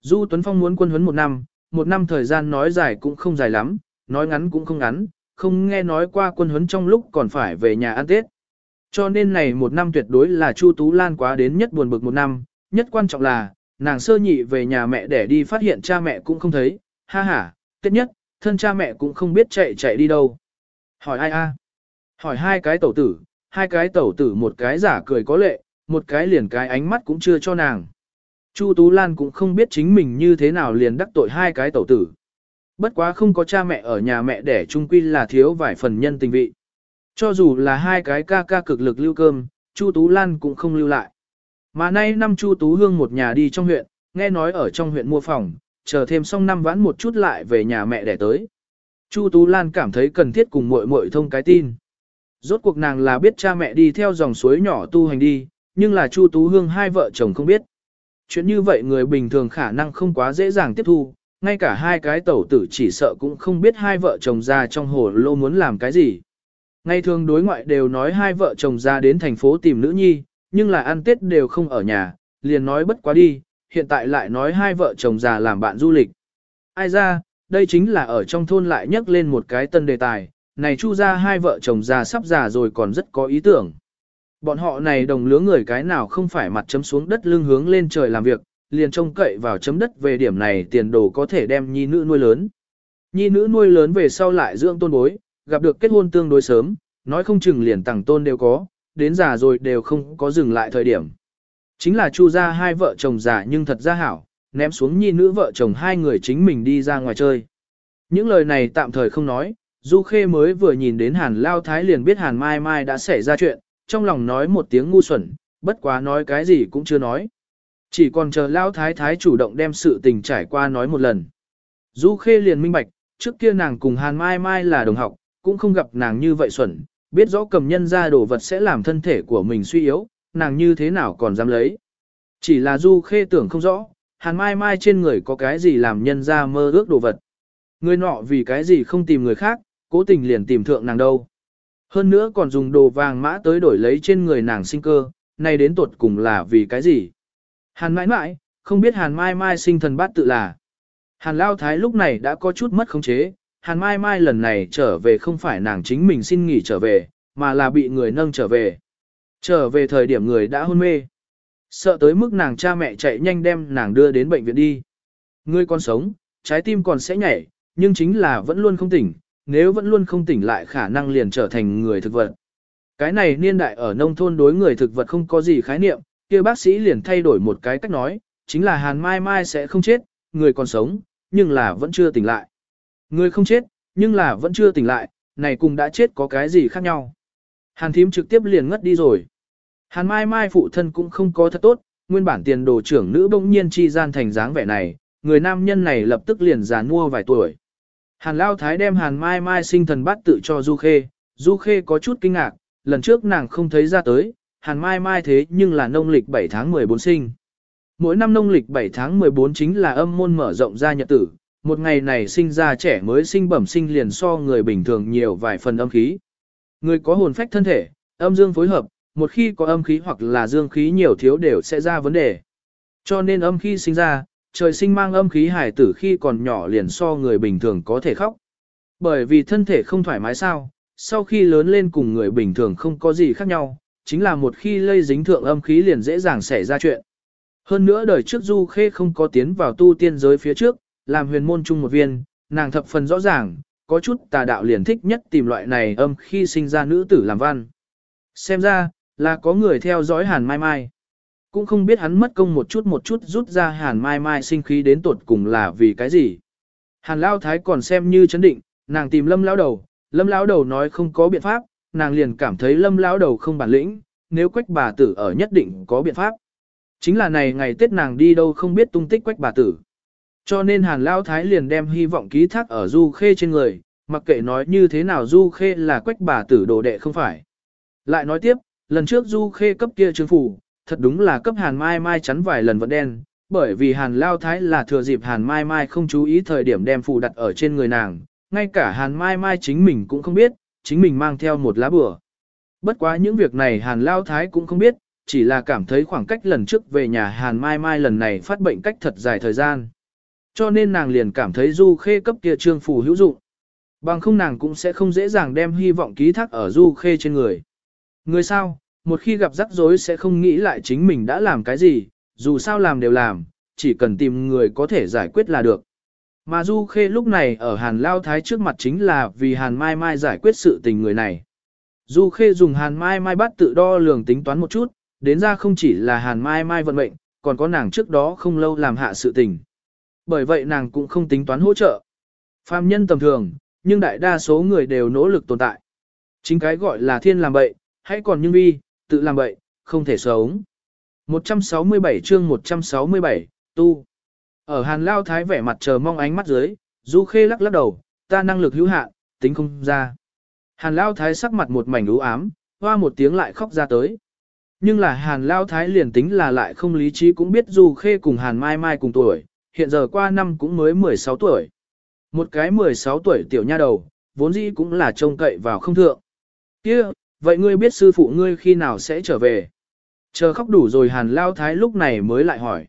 Du Tuấn Phong muốn quân huấn một năm, một năm thời gian nói dài cũng không dài lắm, nói ngắn cũng không ngắn, không nghe nói qua quân huấn trong lúc còn phải về nhà ăn Tết. Cho nên này một năm tuyệt đối là Chu Tú Lan quá đến nhất buồn bực một năm, nhất quan trọng là, nàng sơ nhị về nhà mẹ để đi phát hiện cha mẹ cũng không thấy, ha ha, tiết nhất, thân cha mẹ cũng không biết chạy chạy đi đâu. Hỏi ai a? Hỏi hai cái tẩu tử, hai cái tẩu tử một cái giả cười có lệ, một cái liền cái ánh mắt cũng chưa cho nàng. Chu Tú Lan cũng không biết chính mình như thế nào liền đắc tội hai cái tẩu tử. Bất quá không có cha mẹ ở nhà mẹ để trung quy là thiếu vài phần nhân tình vị. Cho dù là hai cái ca ca cực lực lưu cơm, Chu Tú Lan cũng không lưu lại. Mà nay năm Chu Tú Hương một nhà đi trong huyện, nghe nói ở trong huyện mua phòng, chờ thêm xong năm vãn một chút lại về nhà mẹ để tới. Chu Tú Lan cảm thấy cần thiết cùng muội muội thông cái tin. Rốt cuộc nàng là biết cha mẹ đi theo dòng suối nhỏ tu hành đi, nhưng là Chu Tú Hương hai vợ chồng không biết. Chuyện như vậy người bình thường khả năng không quá dễ dàng tiếp thu, ngay cả hai cái tẩu tử chỉ sợ cũng không biết hai vợ chồng ra trong hồ lô muốn làm cái gì. Ngày thường đối ngoại đều nói hai vợ chồng ra đến thành phố tìm nữ nhi, nhưng là ăn tết đều không ở nhà, liền nói bất quá đi, hiện tại lại nói hai vợ chồng già làm bạn du lịch. Ai ra, đây chính là ở trong thôn lại nhắc lên một cái tân đề tài, này chu ra hai vợ chồng già sắp già rồi còn rất có ý tưởng. Bọn họ này đồng lứa người cái nào không phải mặt chấm xuống đất lưng hướng lên trời làm việc, liền trông cậy vào chấm đất về điểm này tiền đồ có thể đem nhi nữ nuôi lớn. Nhi nữ nuôi lớn về sau lại dưỡng tôn bối, gặp được kết hôn tương đối sớm, nói không chừng liền tặng tôn đều có, đến già rồi đều không có dừng lại thời điểm. Chính là chu ra hai vợ chồng già nhưng thật ra hảo, ném xuống nhi nữ vợ chồng hai người chính mình đi ra ngoài chơi. Những lời này tạm thời không nói, Du Khê mới vừa nhìn đến Hàn Lao Thái liền biết Hàn Mai Mai đã xảy ra chuyện, trong lòng nói một tiếng ngu xuẩn, bất quá nói cái gì cũng chưa nói. Chỉ còn chờ Lao Thái Thái chủ động đem sự tình trải qua nói một lần. Du Khê liền minh bạch, trước kia nàng cùng Hàn Mai Mai là đồng học, cũng không gặp nàng như vậy xuẩn, biết rõ cầm nhân ra đồ vật sẽ làm thân thể của mình suy yếu, nàng như thế nào còn dám lấy. Chỉ là Du Khê tưởng không rõ, Hàn Mai Mai trên người có cái gì làm nhân ra mơ ước đồ vật. Người nọ vì cái gì không tìm người khác, cố tình liền tìm thượng nàng đâu. Hơn nữa còn dùng đồ vàng mã tới đổi lấy trên người nàng sinh cơ, nay đến tuột cùng là vì cái gì. Hàn mãi mãi, không biết hàn mai mai sinh thần bát tự là. Hàn lao thái lúc này đã có chút mất khống chế, hàn mai mai lần này trở về không phải nàng chính mình xin nghỉ trở về, mà là bị người nâng trở về. Trở về thời điểm người đã hôn mê. Sợ tới mức nàng cha mẹ chạy nhanh đem nàng đưa đến bệnh viện đi. Ngươi còn sống, trái tim còn sẽ nhảy, nhưng chính là vẫn luôn không tỉnh, nếu vẫn luôn không tỉnh lại khả năng liền trở thành người thực vật. Cái này niên đại ở nông thôn đối người thực vật không có gì khái niệm, kia bác sĩ liền thay đổi một cái cách nói, chính là Hàn Mai Mai sẽ không chết, người còn sống, nhưng là vẫn chưa tỉnh lại. Người không chết, nhưng là vẫn chưa tỉnh lại, này cùng đã chết có cái gì khác nhau. Hàn thím trực tiếp liền ngất đi rồi. Hàn Mai Mai phụ thân cũng không có thật tốt, nguyên bản tiền đồ trưởng nữ bỗng nhiên chi gian thành dáng vẻ này, người nam nhân này lập tức liền già nua vài tuổi. Hàn Lao Thái đem Hàn Mai Mai sinh thần bát tự cho Du Khê, Du Khê có chút kinh ngạc, lần trước nàng không thấy ra tới, Hàn Mai Mai thế nhưng là nông lịch 7 tháng 14 sinh. Mỗi năm nông lịch 7 tháng 14 chính là âm môn mở rộng ra nhật tử, một ngày này sinh ra trẻ mới sinh bẩm sinh liền so người bình thường nhiều vài phần âm khí. Người có hồn phách thân thể, âm dương phối hợp, một khi có âm khí hoặc là dương khí nhiều thiếu đều sẽ ra vấn đề. Cho nên âm khí sinh ra, trời sinh mang âm khí hải tử khi còn nhỏ liền so người bình thường có thể khóc. Bởi vì thân thể không thoải mái sao, sau khi lớn lên cùng người bình thường không có gì khác nhau, chính là một khi lây dính thượng âm khí liền dễ dàng xảy ra chuyện. Hơn nữa đời trước Du Khê không có tiến vào tu tiên giới phía trước, làm huyền môn chung một viên, nàng thập phần rõ ràng, có chút tà đạo liền thích nhất tìm loại này âm khi sinh ra nữ tử làm văn. Xem ra, là có người theo dõi hàn mai mai. Cũng không biết hắn mất công một chút một chút rút ra hàn mai mai sinh khí đến tột cùng là vì cái gì. Hàn lao thái còn xem như chấn định, nàng tìm lâm lão đầu, lâm lão đầu nói không có biện pháp, nàng liền cảm thấy lâm lão đầu không bản lĩnh, nếu quách bà tử ở nhất định có biện pháp. Chính là này ngày Tết nàng đi đâu không biết tung tích quách bà tử. Cho nên hàn lao thái liền đem hy vọng ký thác ở du khê trên người, mặc kệ nói như thế nào du khê là quách bà tử đồ đệ không phải. Lại nói tiếp, lần trước du khê cấp kia trương phủ, thật đúng là cấp hàn mai mai chắn vài lần vẫn đen, bởi vì hàn lao thái là thừa dịp hàn mai mai không chú ý thời điểm đem phù đặt ở trên người nàng, ngay cả hàn mai mai chính mình cũng không biết, chính mình mang theo một lá bừa. Bất quá những việc này hàn lao thái cũng không biết, chỉ là cảm thấy khoảng cách lần trước về nhà hàn mai mai lần này phát bệnh cách thật dài thời gian. Cho nên nàng liền cảm thấy du khê cấp kia trương phù hữu dụng. Bằng không nàng cũng sẽ không dễ dàng đem hy vọng ký thác ở du khê trên người. Người sao, một khi gặp rắc rối sẽ không nghĩ lại chính mình đã làm cái gì, dù sao làm đều làm, chỉ cần tìm người có thể giải quyết là được. Mà Du Khê lúc này ở Hàn Lao Thái trước mặt chính là vì Hàn Mai Mai giải quyết sự tình người này. Du Khê dùng Hàn Mai Mai bắt tự đo lường tính toán một chút, đến ra không chỉ là Hàn Mai Mai vận mệnh, còn có nàng trước đó không lâu làm hạ sự tình. Bởi vậy nàng cũng không tính toán hỗ trợ. Phạm nhân tầm thường, nhưng đại đa số người đều nỗ lực tồn tại. Chính cái gọi là thiên làm bậy, hãy còn nhưng vi, tự làm bậy, không thể sống. 167 chương 167, tu. Ở Hàn Lao Thái vẻ mặt chờ mong ánh mắt dưới, Du Khê lắc lắc đầu, ta năng lực hữu hạn, tính không ra. Hàn Lao Thái sắc mặt một mảnh u ám, hoa một tiếng lại khóc ra tới. Nhưng là Hàn Lao Thái liền tính là lại không lý trí cũng biết Du Khê cùng Hàn Mai Mai cùng tuổi, hiện giờ qua năm cũng mới 16 tuổi. Một cái 16 tuổi tiểu nha đầu, vốn dĩ cũng là trông cậy vào không thượng. kia vậy ngươi biết sư phụ ngươi khi nào sẽ trở về? Chờ khóc đủ rồi hàn lao thái lúc này mới lại hỏi.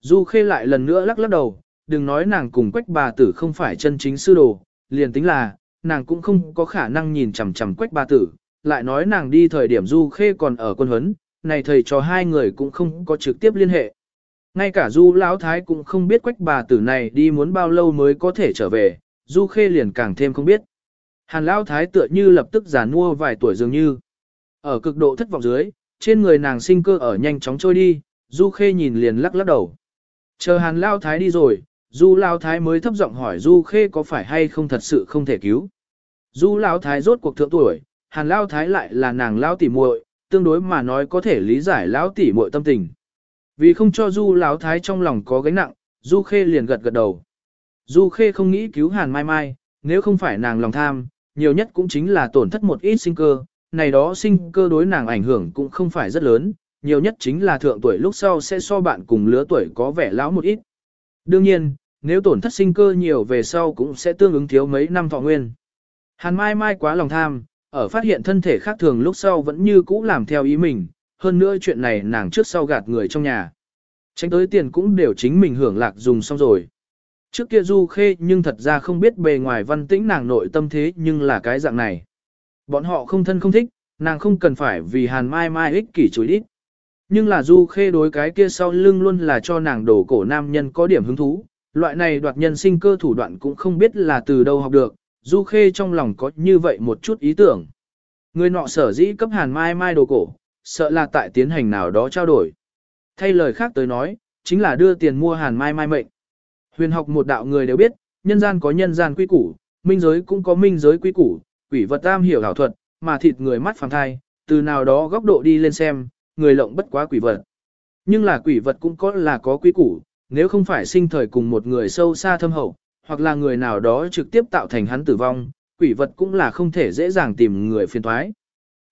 Du Khê lại lần nữa lắc lắc đầu, đừng nói nàng cùng quách bà tử không phải chân chính sư đồ, liền tính là, nàng cũng không có khả năng nhìn chằm chằm quách bà tử, lại nói nàng đi thời điểm Du Khê còn ở quân huấn, này thầy cho hai người cũng không có trực tiếp liên hệ. Ngay cả Du Lão Thái cũng không biết quách bà tử này đi muốn bao lâu mới có thể trở về, Du Khê liền càng thêm không biết. Hàn Lão Thái tựa như lập tức già mua vài tuổi dường như. Ở cực độ thất vọng dưới, trên người nàng sinh cơ ở nhanh chóng trôi đi, Du Khê nhìn liền lắc lắc đầu. Chờ Hàn Lão Thái đi rồi, Du Lão Thái mới thấp giọng hỏi Du Khê có phải hay không thật sự không thể cứu. Du Lão Thái rốt cuộc thượng tuổi, Hàn Lão Thái lại là nàng Lão tỉ muội, tương đối mà nói có thể lý giải Lão tỉ muội tâm tình. Vì không cho Du Lão Thái trong lòng có gánh nặng, Du Khê liền gật gật đầu. Du Khê không nghĩ cứu Hàn Mai Mai, nếu không phải nàng lòng tham, nhiều nhất cũng chính là tổn thất một ít sinh cơ, này đó sinh cơ đối nàng ảnh hưởng cũng không phải rất lớn, nhiều nhất chính là thượng tuổi lúc sau sẽ so bạn cùng lứa tuổi có vẻ lão một ít. Đương nhiên, nếu tổn thất sinh cơ nhiều về sau cũng sẽ tương ứng thiếu mấy năm thọ nguyên. Hàn Mai Mai quá lòng tham, ở phát hiện thân thể khác thường lúc sau vẫn như cũ làm theo ý mình, hơn nữa chuyện này nàng trước sau gạt người trong nhà. Tránh tới tiền cũng đều chính mình hưởng lạc dùng xong rồi. Trước kia Du Khê nhưng thật ra không biết bề ngoài văn tĩnh nàng nội tâm thế nhưng là cái dạng này. Bọn họ không thân không thích, nàng không cần phải vì hàn mai mai ích kỷ chối ít. Nhưng là Du Khê đối cái kia sau lưng luôn là cho nàng đổ cổ nam nhân có điểm hứng thú, loại này đoạt nhân sinh cơ thủ đoạn cũng không biết là từ đâu học được, Du Khê trong lòng có như vậy một chút ý tưởng. Người nọ sở dĩ cấp hàn mai mai đồ cổ, sợ là tại tiến hành nào đó trao đổi. Thay lời khác tới nói, chính là đưa tiền mua hàn mai mai mệnh. Huyền học một đạo người đều biết, nhân gian có nhân gian quy củ, minh giới cũng có minh giới quy củ, quỷ vật tam hiểu ảo thuật, mà thịt người mắt phàm thai, từ nào đó góc độ đi lên xem, người lộng bất quá quỷ vật. Nhưng là quỷ vật cũng có là có quy củ, nếu không phải sinh thời cùng một người sâu xa thâm hậu, hoặc là người nào đó trực tiếp tạo thành hắn tử vong, quỷ vật cũng là không thể dễ dàng tìm người phiền thoái.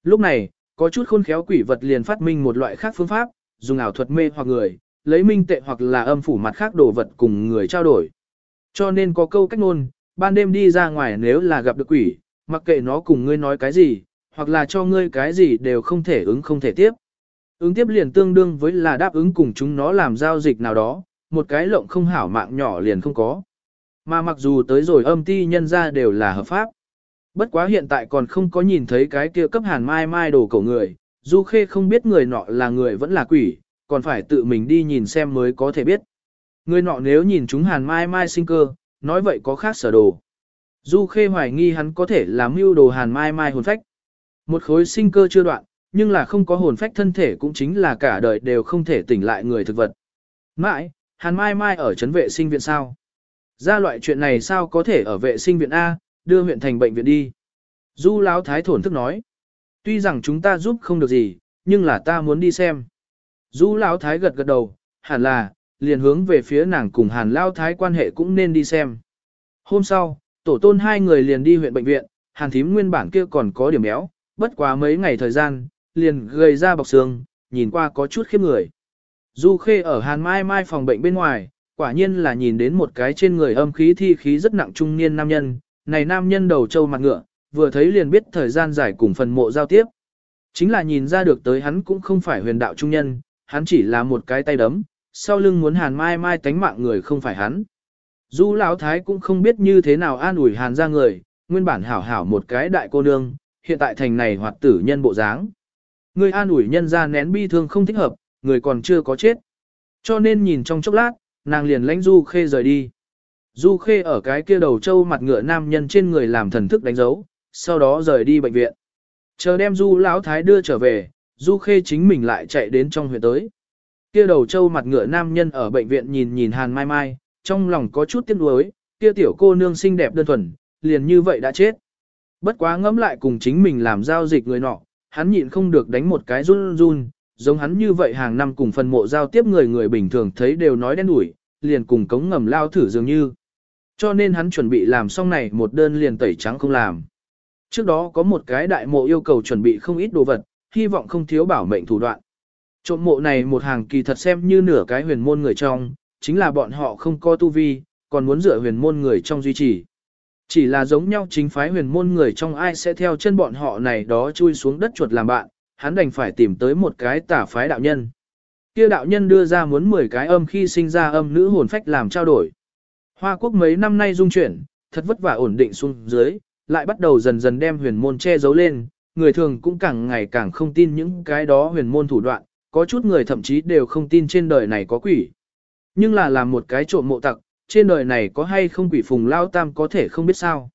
Lúc này, có chút khôn khéo quỷ vật liền phát minh một loại khác phương pháp, dùng ảo thuật mê hoặc người, lấy minh tệ hoặc là âm phủ mặt khác đồ vật cùng người trao đổi. Cho nên có câu cách ngôn, ban đêm đi ra ngoài nếu là gặp được quỷ, mặc kệ nó cùng ngươi nói cái gì, hoặc là cho ngươi cái gì đều không thể ứng không thể tiếp. Ứng tiếp liền tương đương với là đáp ứng cùng chúng nó làm giao dịch nào đó, một cái lộng không hảo mạng nhỏ liền không có. Mà mặc dù tới rồi âm ti nhân ra đều là hợp pháp. Bất quá hiện tại còn không có nhìn thấy cái kia cấp hàn mai mai đồ cổ người, Du Khê không biết người nọ là người vẫn là quỷ, còn phải tự mình đi nhìn xem mới có thể biết. Người nọ nếu nhìn chúng hàn mai mai sinh cơ, nói vậy có khác sở đồ. Du Khê hoài nghi hắn có thể làm mưu đồ hàn mai mai hồn phách. Một khối sinh cơ chưa đoạn, nhưng là không có hồn phách thân thể cũng chính là cả đời đều không thể tỉnh lại người thực vật. Mãi, hàn mai mai ở trấn vệ sinh viện sao? Ra loại chuyện này sao có thể ở vệ sinh viện A, đưa huyện thành bệnh viện đi. Du Lão Thái thổn thức nói. Tuy rằng chúng ta giúp không được gì, nhưng là ta muốn đi xem. Du Lão Thái gật gật đầu, hẳn là, liền hướng về phía nàng cùng Hàn Lão Thái quan hệ cũng nên đi xem. Hôm sau, tổ tôn hai người liền đi huyện bệnh viện, Hàn Thím nguyên bản kia còn có điểm béo, bất quá mấy ngày thời gian, liền gầy ra bọc xương, nhìn qua có chút khiếp người. Du Khê ở Hàn Mai Mai phòng bệnh bên ngoài, quả nhiên là nhìn đến một cái trên người âm khí thi khí rất nặng trung niên nam nhân, này nam nhân đầu trâu mặt ngựa, vừa thấy liền biết thời gian dài cùng phần mộ giao tiếp. Chính là nhìn ra được tới hắn cũng không phải huyền đạo trung nhân, hắn chỉ là một cái tay đấm, sau lưng muốn hàn mai mai tánh mạng người không phải hắn. Du Lão Thái cũng không biết như thế nào an ủi hàn ra người, nguyên bản hảo hảo một cái đại cô nương, hiện tại thành này hoạt tử nhân bộ dáng. Người an ủi nhân ra nén bi thương không thích hợp, người còn chưa có chết. Cho nên nhìn trong chốc lát, nàng liền lãnh Du Khê rời đi. Du Khê ở cái kia đầu trâu mặt ngựa nam nhân trên người làm thần thức đánh dấu, sau đó rời đi bệnh viện. Chờ đem Du Lão Thái đưa trở về, Du Khê chính mình lại chạy đến trong huyện tới. Kia đầu trâu mặt ngựa nam nhân ở bệnh viện nhìn nhìn Hàn Mai Mai, trong lòng có chút tiếc nuối, kia tiểu cô nương xinh đẹp đơn thuần, liền như vậy đã chết. Bất quá ngẫm lại cùng chính mình làm giao dịch người nọ, hắn nhịn không được đánh một cái run run, giống hắn như vậy hàng năm cùng phần mộ giao tiếp người người bình thường thấy đều nói đen đủi, liền cùng cống ngầm lao thử dường như. Cho nên hắn chuẩn bị làm xong này một đơn liền tẩy trắng không làm. Trước đó có một cái đại mộ yêu cầu chuẩn bị không ít đồ vật, hy vọng không thiếu bảo mệnh thủ đoạn. Trộm mộ này một hàng kỳ thật xem như nửa cái huyền môn người trong, chính là bọn họ không có tu vi, còn muốn dựa huyền môn người trong duy trì. Chỉ là giống nhau chính phái huyền môn người trong ai sẽ theo chân bọn họ này đó chui xuống đất chuột làm bạn, hắn đành phải tìm tới một cái tả phái đạo nhân. Kia đạo nhân đưa ra muốn 10 cái âm khi sinh ra âm nữ hồn phách làm trao đổi. Hoa quốc mấy năm nay dung chuyển, thật vất vả ổn định xuống dưới, lại bắt đầu dần dần đem huyền môn che giấu lên, người thường cũng càng ngày càng không tin những cái đó huyền môn thủ đoạn, có chút người thậm chí đều không tin trên đời này có quỷ. Nhưng là làm một cái trộm mộ tặc, trên đời này có hay không quỷ phùng lao tam có thể không biết sao.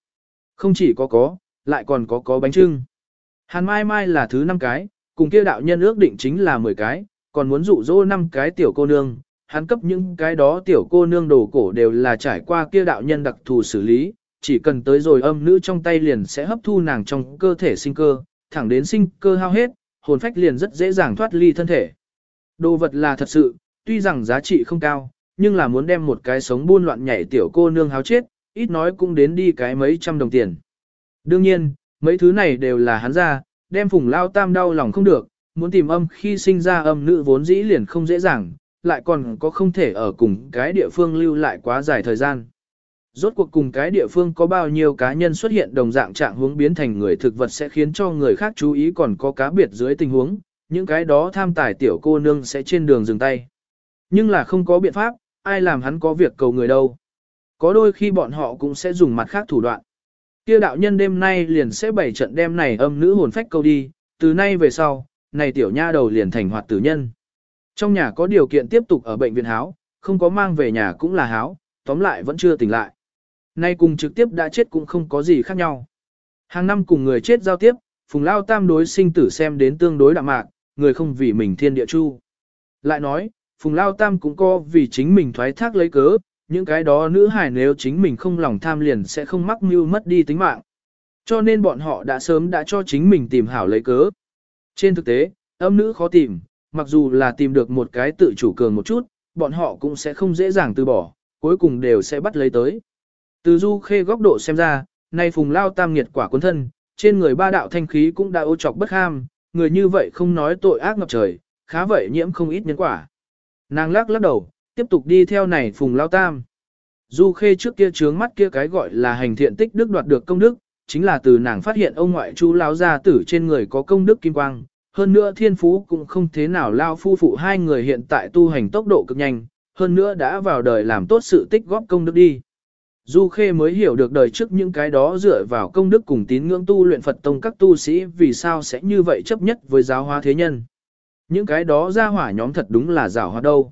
Không chỉ có có, lại còn có có bánh trưng. Hàn mai mai là thứ năm cái, cùng kia đạo nhân ước định chính là 10 cái, còn muốn dụ dỗ năm cái tiểu cô nương, hắn cấp những cái đó tiểu cô nương đồ cổ đều là trải qua kia đạo nhân đặc thù xử lý, chỉ cần tới rồi âm nữ trong tay liền sẽ hấp thu nàng trong cơ thể sinh cơ, thẳng đến sinh cơ hao hết, hồn phách liền rất dễ dàng thoát ly thân thể. Đồ vật là thật sự, tuy rằng giá trị không cao, nhưng là muốn đem một cái sống buôn loạn nhảy tiểu cô nương háo chết, ít nói cũng đến đi cái mấy trăm đồng tiền. Đương nhiên, mấy thứ này đều là hắn ra, đem phùng lao tam đau lòng không được, muốn tìm âm khi sinh ra âm nữ vốn dĩ liền không dễ dàng, lại còn có không thể ở cùng cái địa phương lưu lại quá dài thời gian. Rốt cuộc cùng cái địa phương có bao nhiêu cá nhân xuất hiện đồng dạng trạng hướng biến thành người thực vật sẽ khiến cho người khác chú ý còn có cá biệt dưới tình huống, những cái đó tham tài tiểu cô nương sẽ trên đường dừng tay. Nhưng là không có biện pháp, ai làm hắn có việc cầu người đâu. Có đôi khi bọn họ cũng sẽ dùng mặt khác thủ đoạn. Kia đạo nhân đêm nay liền sẽ bày trận đêm này âm nữ hồn phách câu đi, từ nay về sau, này tiểu nha đầu liền thành hoạt tử nhân. Trong nhà có điều kiện tiếp tục ở bệnh viện háo, không có mang về nhà cũng là háo, tóm lại vẫn chưa tỉnh lại. Nay cùng trực tiếp đã chết cũng không có gì khác nhau. Hàng năm cùng người chết giao tiếp, Phùng Lao Tam đối sinh tử xem đến tương đối đạm mạc, người không vì mình thiên địa chu. Lại nói, Phùng Lao Tam cũng có vì chính mình thoái thác lấy cớ, những cái đó nữ hài nếu chính mình không lòng tham liền sẽ không mắc mưu mất đi tính mạng. Cho nên bọn họ đã sớm đã cho chính mình tìm hảo lấy cớ. Trên thực tế, âm nữ khó tìm, mặc dù là tìm được một cái tự chủ cường một chút, bọn họ cũng sẽ không dễ dàng từ bỏ, cuối cùng đều sẽ bắt lấy tới. Từ du khê góc độ xem ra, nay phùng lao tam nghiệt quả quân thân, trên người ba đạo thanh khí cũng đã ô trọc bất ham, người như vậy không nói tội ác ngập trời, khá vậy nhiễm không ít nhân quả. Nàng lắc lắc đầu, tiếp tục đi theo này phùng lao tam. Du khê trước kia trướng mắt kia cái gọi là hành thiện tích đức đoạt được công đức, chính là từ nàng phát hiện ông ngoại chú lao gia tử trên người có công đức kim quang. Hơn nữa thiên phú cũng không thế nào lao phu phụ hai người hiện tại tu hành tốc độ cực nhanh, hơn nữa đã vào đời làm tốt sự tích góp công đức đi. Du Khê mới hiểu được đời trước những cái đó dựa vào công đức cùng tín ngưỡng tu luyện Phật tông các tu sĩ vì sao sẽ như vậy chấp nhất với giáo hóa thế nhân. Những cái đó ra hỏa nhóm thật đúng là rào hóa đâu.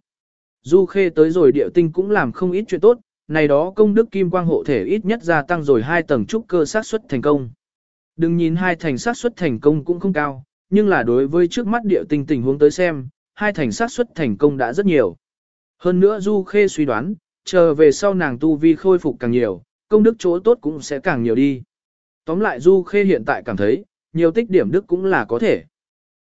Du Khê tới rồi địa tinh cũng làm không ít chuyện tốt, này đó công đức kim quang hộ thể ít nhất gia tăng rồi hai tầng trúc cơ sát xuất thành công. Đừng nhìn hai thành sát xuất thành công cũng không cao, nhưng là đối với trước mắt địa tinh tình huống tới xem, hai thành sát xuất thành công đã rất nhiều. Hơn nữa Du Khê suy đoán, chờ về sau nàng tu vi khôi phục càng nhiều, công đức chỗ tốt cũng sẽ càng nhiều đi. Tóm lại Du Khê hiện tại cảm thấy, nhiều tích điểm đức cũng là có thể.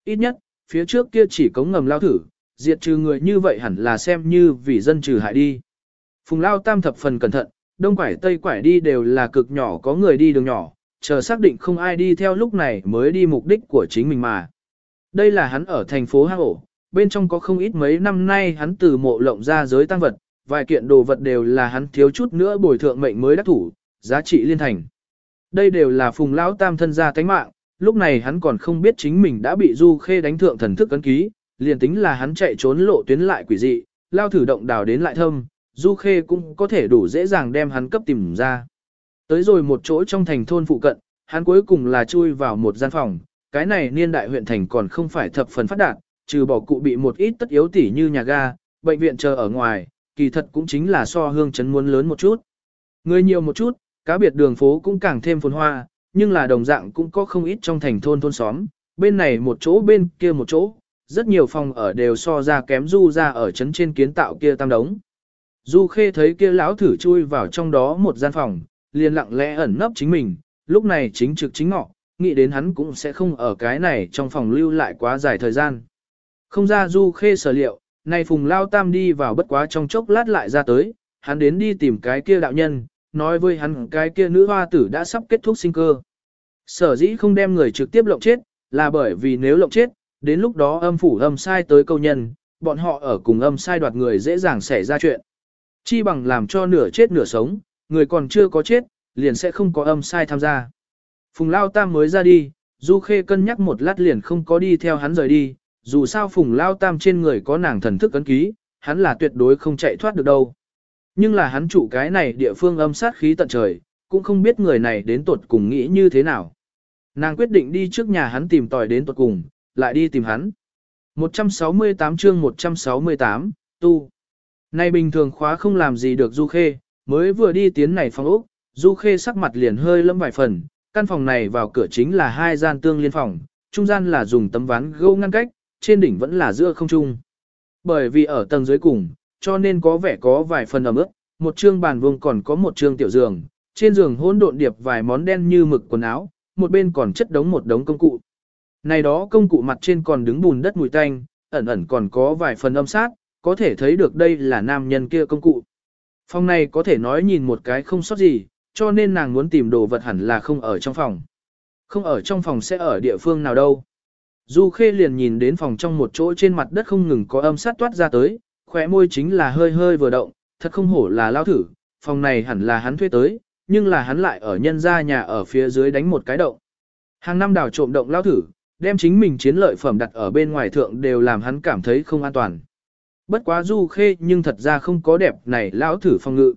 Ít nhất, phía trước kia chỉ cống ngầm lao thử, diệt trừ người như vậy hẳn là xem như vì dân trừ hại đi. Phùng lao tam thập phần cẩn thận, đông quải tây quải đi đều là cực nhỏ có người đi đường nhỏ, chờ xác định không ai đi theo lúc này mới đi mục đích của chính mình mà. Đây là hắn ở thành phố Hang Ổ, bên trong có không ít mấy năm nay hắn từ mộ lộng ra giới tăng vật, vài kiện đồ vật đều là hắn thiếu chút nữa bồi thượng mệnh mới đắc thủ, giá trị liên thành. Đây đều là phùng lão tam thân gia tánh mạng, lúc này hắn còn không biết chính mình đã bị du khê đánh thượng thần thức ấn ký, liền tính là hắn chạy trốn lộ tuyến lại quỷ dị, lao thử động đào đến lại thâm, du khê cũng có thể đủ dễ dàng đem hắn cấp tìm ra. Tới rồi một chỗ trong thành thôn phụ cận, hắn cuối cùng là chui vào một gian phòng, cái này niên đại huyện thành còn không phải thập phần phát đạt, trừ bỏ cụ bị một ít tất yếu tỉ như nhà ga, bệnh viện chờ ở ngoài, kỳ thật cũng chính là so hương chấn muốn lớn một chút. Người nhiều một chút, cá biệt đường phố cũng càng thêm phồn hoa, nhưng là đồng dạng cũng có không ít trong thành thôn thôn xóm, bên này một chỗ bên kia một chỗ, rất nhiều phòng ở đều so ra kém du ra ở trấn trên kiến tạo kia tam đống. Du khê thấy kia lão thử chui vào trong đó một gian phòng, liền lặng lẽ ẩn nấp chính mình, lúc này chính trực chính ngọ, nghĩ đến hắn cũng sẽ không ở cái này trong phòng lưu lại quá dài thời gian. Không ra du khê sở liệu, nay phùng lao tam đi vào bất quá trong chốc lát lại ra tới, hắn đến đi tìm cái kia đạo nhân, nói với hắn cái kia nữ hoa tử đã sắp kết thúc sinh cơ. Sở dĩ không đem người trực tiếp lộng chết, là bởi vì nếu lộng chết, đến lúc đó âm phủ âm sai tới câu nhân, bọn họ ở cùng âm sai đoạt người dễ dàng xảy ra chuyện. Chi bằng làm cho nửa chết nửa sống, người còn chưa có chết, liền sẽ không có âm sai tham gia. Phùng Lao Tam mới ra đi, Du Khê cân nhắc một lát liền không có đi theo hắn rời đi, dù sao Phùng Lao Tam trên người có nàng thần thức ấn ký, hắn là tuyệt đối không chạy thoát được đâu. Nhưng là hắn chủ cái này địa phương âm sát khí tận trời, cũng không biết người này đến tuột cùng nghĩ như thế nào. Nàng quyết định đi trước nhà hắn tìm tòi đến tuột cùng, lại đi tìm hắn. 168 chương 168, tu. Nay bình thường khóa không làm gì được Du Khê, mới vừa đi tiến này phòng ốc, Du Khê sắc mặt liền hơi lâm vài phần, căn phòng này vào cửa chính là hai gian tương liên phòng, trung gian là dùng tấm ván gỗ ngăn cách, trên đỉnh vẫn là giữa không trung. Bởi vì ở tầng dưới cùng, cho nên có vẻ có vài phần ẩm ướt, một chương bàn vuông còn có một chương tiểu giường, trên giường hỗn độn điệp vài món đen như mực quần áo, một bên còn chất đống một đống công cụ. Này đó công cụ mặt trên còn đứng bùn đất mùi tanh, ẩn ẩn còn có vài phần âm sát, có thể thấy được đây là nam nhân kia công cụ. Phòng này có thể nói nhìn một cái không sót gì, cho nên nàng muốn tìm đồ vật hẳn là không ở trong phòng. Không ở trong phòng sẽ ở địa phương nào đâu. Du Khê liền nhìn đến phòng trong một chỗ trên mặt đất không ngừng có âm sát toát ra tới, khóe môi chính là hơi hơi vừa động, thật không hổ là lao thử, phòng này hẳn là hắn thuê tới, nhưng là hắn lại ở nhân gia nhà ở phía dưới đánh một cái động. Hàng năm đào trộm động lao thử, đem chính mình chiến lợi phẩm đặt ở bên ngoài thượng đều làm hắn cảm thấy không an toàn. Bất quá du khê nhưng thật ra không có đẹp này lão thử phòng ngự.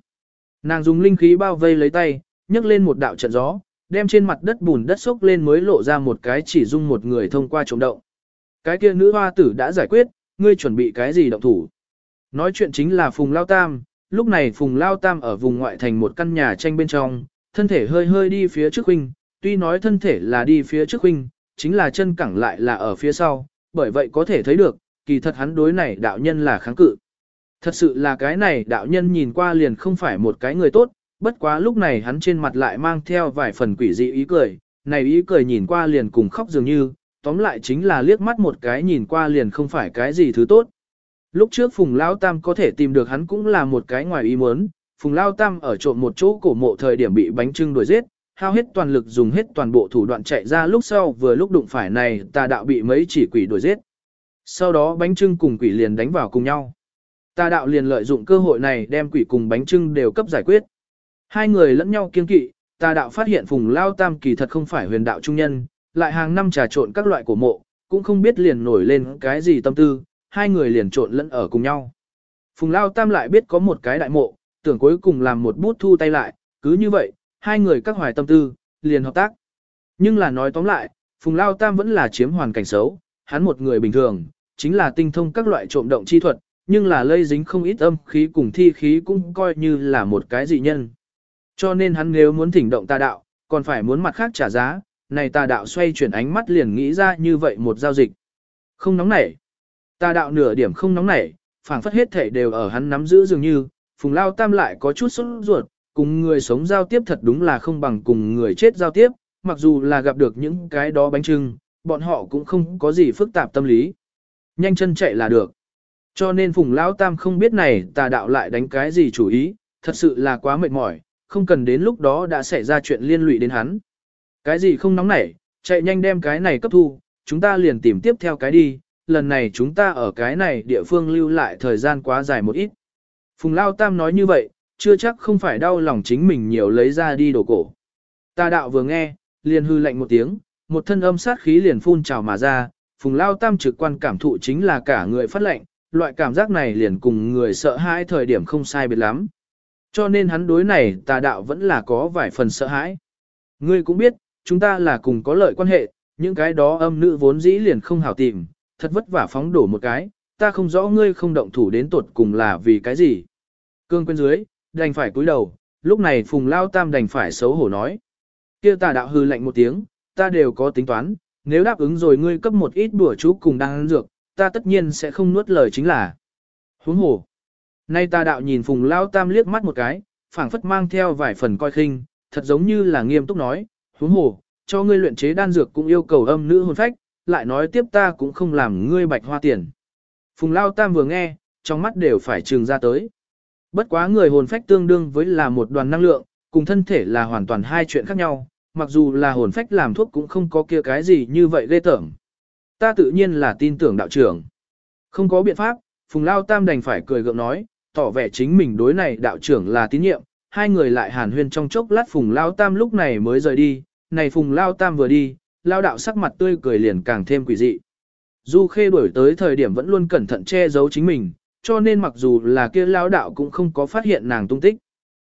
Nàng dùng linh khí bao vây lấy tay, nhấc lên một đạo trận gió, đem trên mặt đất bùn đất sốc lên mới lộ ra một cái chỉ dung một người thông qua trộm động. Cái kia nữ hoa tử đã giải quyết, ngươi chuẩn bị cái gì động thủ. Nói chuyện chính là Phùng Lao Tam, lúc này Phùng Lao Tam ở vùng ngoại thành một căn nhà tranh bên trong, thân thể hơi hơi đi phía trước huynh, tuy nói thân thể là đi phía trước huynh, chính là chân cẳng lại là ở phía sau, bởi vậy có thể thấy được, kỳ thật hắn đối này đạo nhân là kháng cự. Thật sự là cái này đạo nhân nhìn qua liền không phải một cái người tốt, bất quá lúc này hắn trên mặt lại mang theo vài phần quỷ dị ý cười, này ý cười nhìn qua liền cùng khóc dường như, tóm lại chính là liếc mắt một cái nhìn qua liền không phải cái gì thứ tốt. Lúc trước Phùng Lao Tam có thể tìm được hắn cũng là một cái ngoài ý muốn, Phùng Lao Tam ở trộm một chỗ cổ mộ thời điểm bị bánh trưng đuổi giết, hao hết toàn lực dùng hết toàn bộ thủ đoạn chạy ra lúc sau vừa lúc đụng phải này tà đạo bị mấy chỉ quỷ đuổi giết. Sau đó bánh trưng cùng quỷ liền đánh vào cùng nhau. Tà đạo liền lợi dụng cơ hội này đem quỷ cùng bánh trưng đều cấp giải quyết. Hai người lẫn nhau kiên kỵ, tà đạo phát hiện Phùng Lao Tam kỳ thật không phải huyền đạo trung nhân, lại hàng năm trà trộn các loại cổ mộ, cũng không biết liền nổi lên cái gì tâm tư, hai người liền trộn lẫn ở cùng nhau. Phùng Lao Tam lại biết có một cái đại mộ, tưởng cuối cùng làm một bút thu tay lại, cứ như vậy, hai người các hoài tâm tư, liền hợp tác. Nhưng là nói tóm lại, Phùng Lao Tam vẫn là chiếm hoàn cảnh xấu, hắn một người bình thường, chính là tinh thông các loại trộm động chi thuật, nhưng là lây dính không ít âm khí cùng thi khí cũng coi như là một cái dị nhân. Cho nên hắn nếu muốn thỉnh động tà đạo, còn phải muốn mặt khác trả giá, này tà đạo xoay chuyển ánh mắt liền nghĩ ra như vậy một giao dịch. Không nóng nảy. Tà đạo nửa điểm không nóng nảy, phảng phất hết thể đều ở hắn nắm giữ dường như, Phùng Lao Tam lại có chút sốt ruột, cùng người sống giao tiếp thật đúng là không bằng cùng người chết giao tiếp, mặc dù là gặp được những cái đó bánh trưng, bọn họ cũng không có gì phức tạp tâm lý. Nhanh chân chạy là được. Cho nên Phùng Lão Tam không biết này tà đạo lại đánh cái gì chủ ý, thật sự là quá mệt mỏi, không cần đến lúc đó đã xảy ra chuyện liên lụy đến hắn. Cái gì không nóng nảy, chạy nhanh đem cái này cấp thu, chúng ta liền tìm tiếp theo cái đi, lần này chúng ta ở cái này địa phương lưu lại thời gian quá dài một ít. Phùng Lao Tam nói như vậy, chưa chắc không phải đau lòng chính mình nhiều lấy ra đi đổ cổ. Tà đạo vừa nghe, liền hư lạnh một tiếng, một thân âm sát khí liền phun trào mà ra, Phùng Lao Tam trực quan cảm thụ chính là cả người phát lệnh, loại cảm giác này liền cùng người sợ hãi thời điểm không sai biệt lắm. Cho nên hắn đối này tà đạo vẫn là có vài phần sợ hãi. Ngươi cũng biết, chúng ta là cùng có lợi quan hệ, những cái đó âm nữ vốn dĩ liền không hảo tìm, thật vất vả phóng đổ một cái, ta không rõ ngươi không động thủ đến tuột cùng là vì cái gì. Cương quên dưới, đành phải cúi đầu, lúc này Phùng Lao Tam đành phải xấu hổ nói. kia tà đạo hư lạnh một tiếng, ta đều có tính toán, nếu đáp ứng rồi ngươi cấp một ít bữa chú cùng đang ăn dược, ta tất nhiên sẽ không nuốt lời chính là. Huống hồ. Nay ta đạo nhìn Phùng Lao Tam liếc mắt một cái, phảng phất mang theo vài phần coi khinh, thật giống như là nghiêm túc nói, huống hồ, cho ngươi luyện chế đan dược cũng yêu cầu âm nữ hồn phách, lại nói tiếp ta cũng không làm ngươi bạch hoa tiền. Phùng Lao Tam vừa nghe, trong mắt đều phải trừng ra tới. Bất quá người hồn phách tương đương với là một đoàn năng lượng, cùng thân thể là hoàn toàn hai chuyện khác nhau, mặc dù là hồn phách làm thuốc cũng không có kia cái gì như vậy ghê tởm. Ta tự nhiên là tin tưởng đạo trưởng. Không có biện pháp, Phùng Lao Tam đành phải cười gượng nói, tỏ vẻ chính mình đối này đạo trưởng là tín nhiệm, hai người lại hàn huyên trong chốc lát Phùng Lao Tam lúc này mới rời đi, này Phùng Lao Tam vừa đi, Lao đạo sắc mặt tươi cười liền càng thêm quỷ dị. Du Khê đuổi tới thời điểm vẫn luôn cẩn thận che giấu chính mình, cho nên mặc dù là kia lao đạo cũng không có phát hiện nàng tung tích.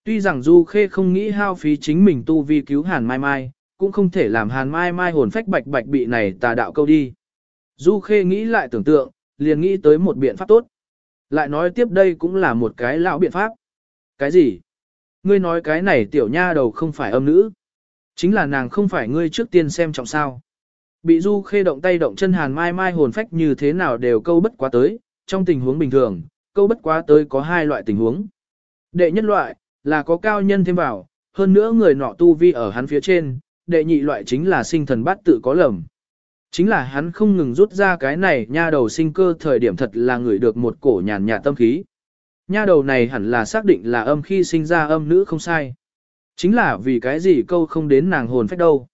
Tuy rằng Du Khê không nghĩ hao phí chính mình tu vi cứu Hàn Mai Mai, cũng không thể làm Hàn Mai Mai hồn phách bạch bạch bị này tà đạo câu đi. Du Khê nghĩ lại tưởng tượng, liền nghĩ tới một biện pháp tốt. Lại nói tiếp đây cũng là một cái lão biện pháp. Cái gì? Ngươi nói cái này tiểu nha đầu không phải âm nữ. Chính là nàng không phải ngươi trước tiên xem trọng sao. Bị Du Khê động tay động chân Hàn Mai Mai hồn phách như thế nào đều câu bất quá tới, trong tình huống bình thường, câu bất quá tới có hai loại tình huống. Đệ nhất loại, là có cao nhân thêm vào, hơn nữa người nọ tu vi ở hắn phía trên, đệ nhị loại chính là sinh thần bát tự có lầm. Chính là hắn không ngừng rút ra cái này nha đầu sinh cơ thời điểm thật là người được một cổ nhàn nhạt tâm khí. Nha đầu này hẳn là xác định là âm khi sinh ra âm nữ không sai. Chính là vì cái gì câu không đến nàng hồn phách đâu.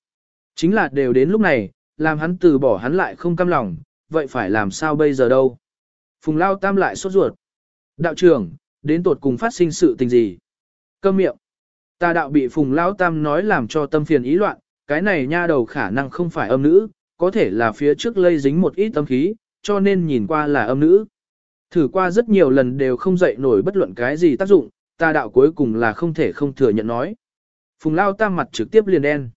Chính là đều đến lúc này, làm hắn từ bỏ hắn lại không cam lòng, vậy phải làm sao bây giờ đâu. Phùng Lao Tam lại sốt ruột. Đạo trưởng, đến tột cùng phát sinh sự tình gì? Câm miệng. Ta đạo bị Phùng Lão Tam nói làm cho tâm phiền ý loạn, cái này nha đầu khả năng không phải âm nữ, có thể là phía trước lây dính một ít tâm khí, cho nên nhìn qua là âm nữ. Thử qua rất nhiều lần đều không dậy nổi bất luận cái gì tác dụng, ta đạo cuối cùng là không thể không thừa nhận nói. Phùng Lao Tam mặt trực tiếp liền đen.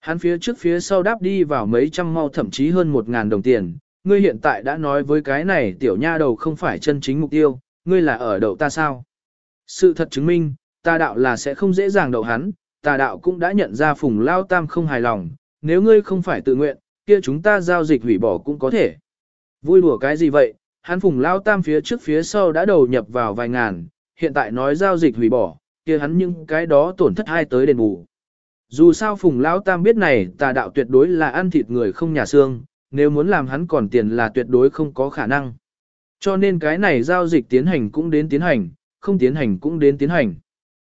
Hắn phía trước phía sau đáp đi vào mấy trăm mau thậm chí hơn một ngàn đồng tiền, ngươi hiện tại đã nói với cái này tiểu nha đầu không phải chân chính mục tiêu, ngươi là ở đậu ta sao? Sự thật chứng minh, ta đạo là sẽ không dễ dàng đậu hắn, ta đạo cũng đã nhận ra phùng lao tam không hài lòng, nếu ngươi không phải tự nguyện, kia chúng ta giao dịch hủy bỏ cũng có thể. Vui đùa cái gì vậy, hắn phùng lao tam phía trước phía sau đã đầu nhập vào vài ngàn, hiện tại nói giao dịch hủy bỏ, kia hắn những cái đó tổn thất hai tới đền bù. Dù sao phùng lao tam biết này tà đạo tuyệt đối là ăn thịt người không nhà xương, nếu muốn làm hắn còn tiền là tuyệt đối không có khả năng. Cho nên cái này giao dịch tiến hành cũng đến tiến hành, không tiến hành cũng đến tiến hành.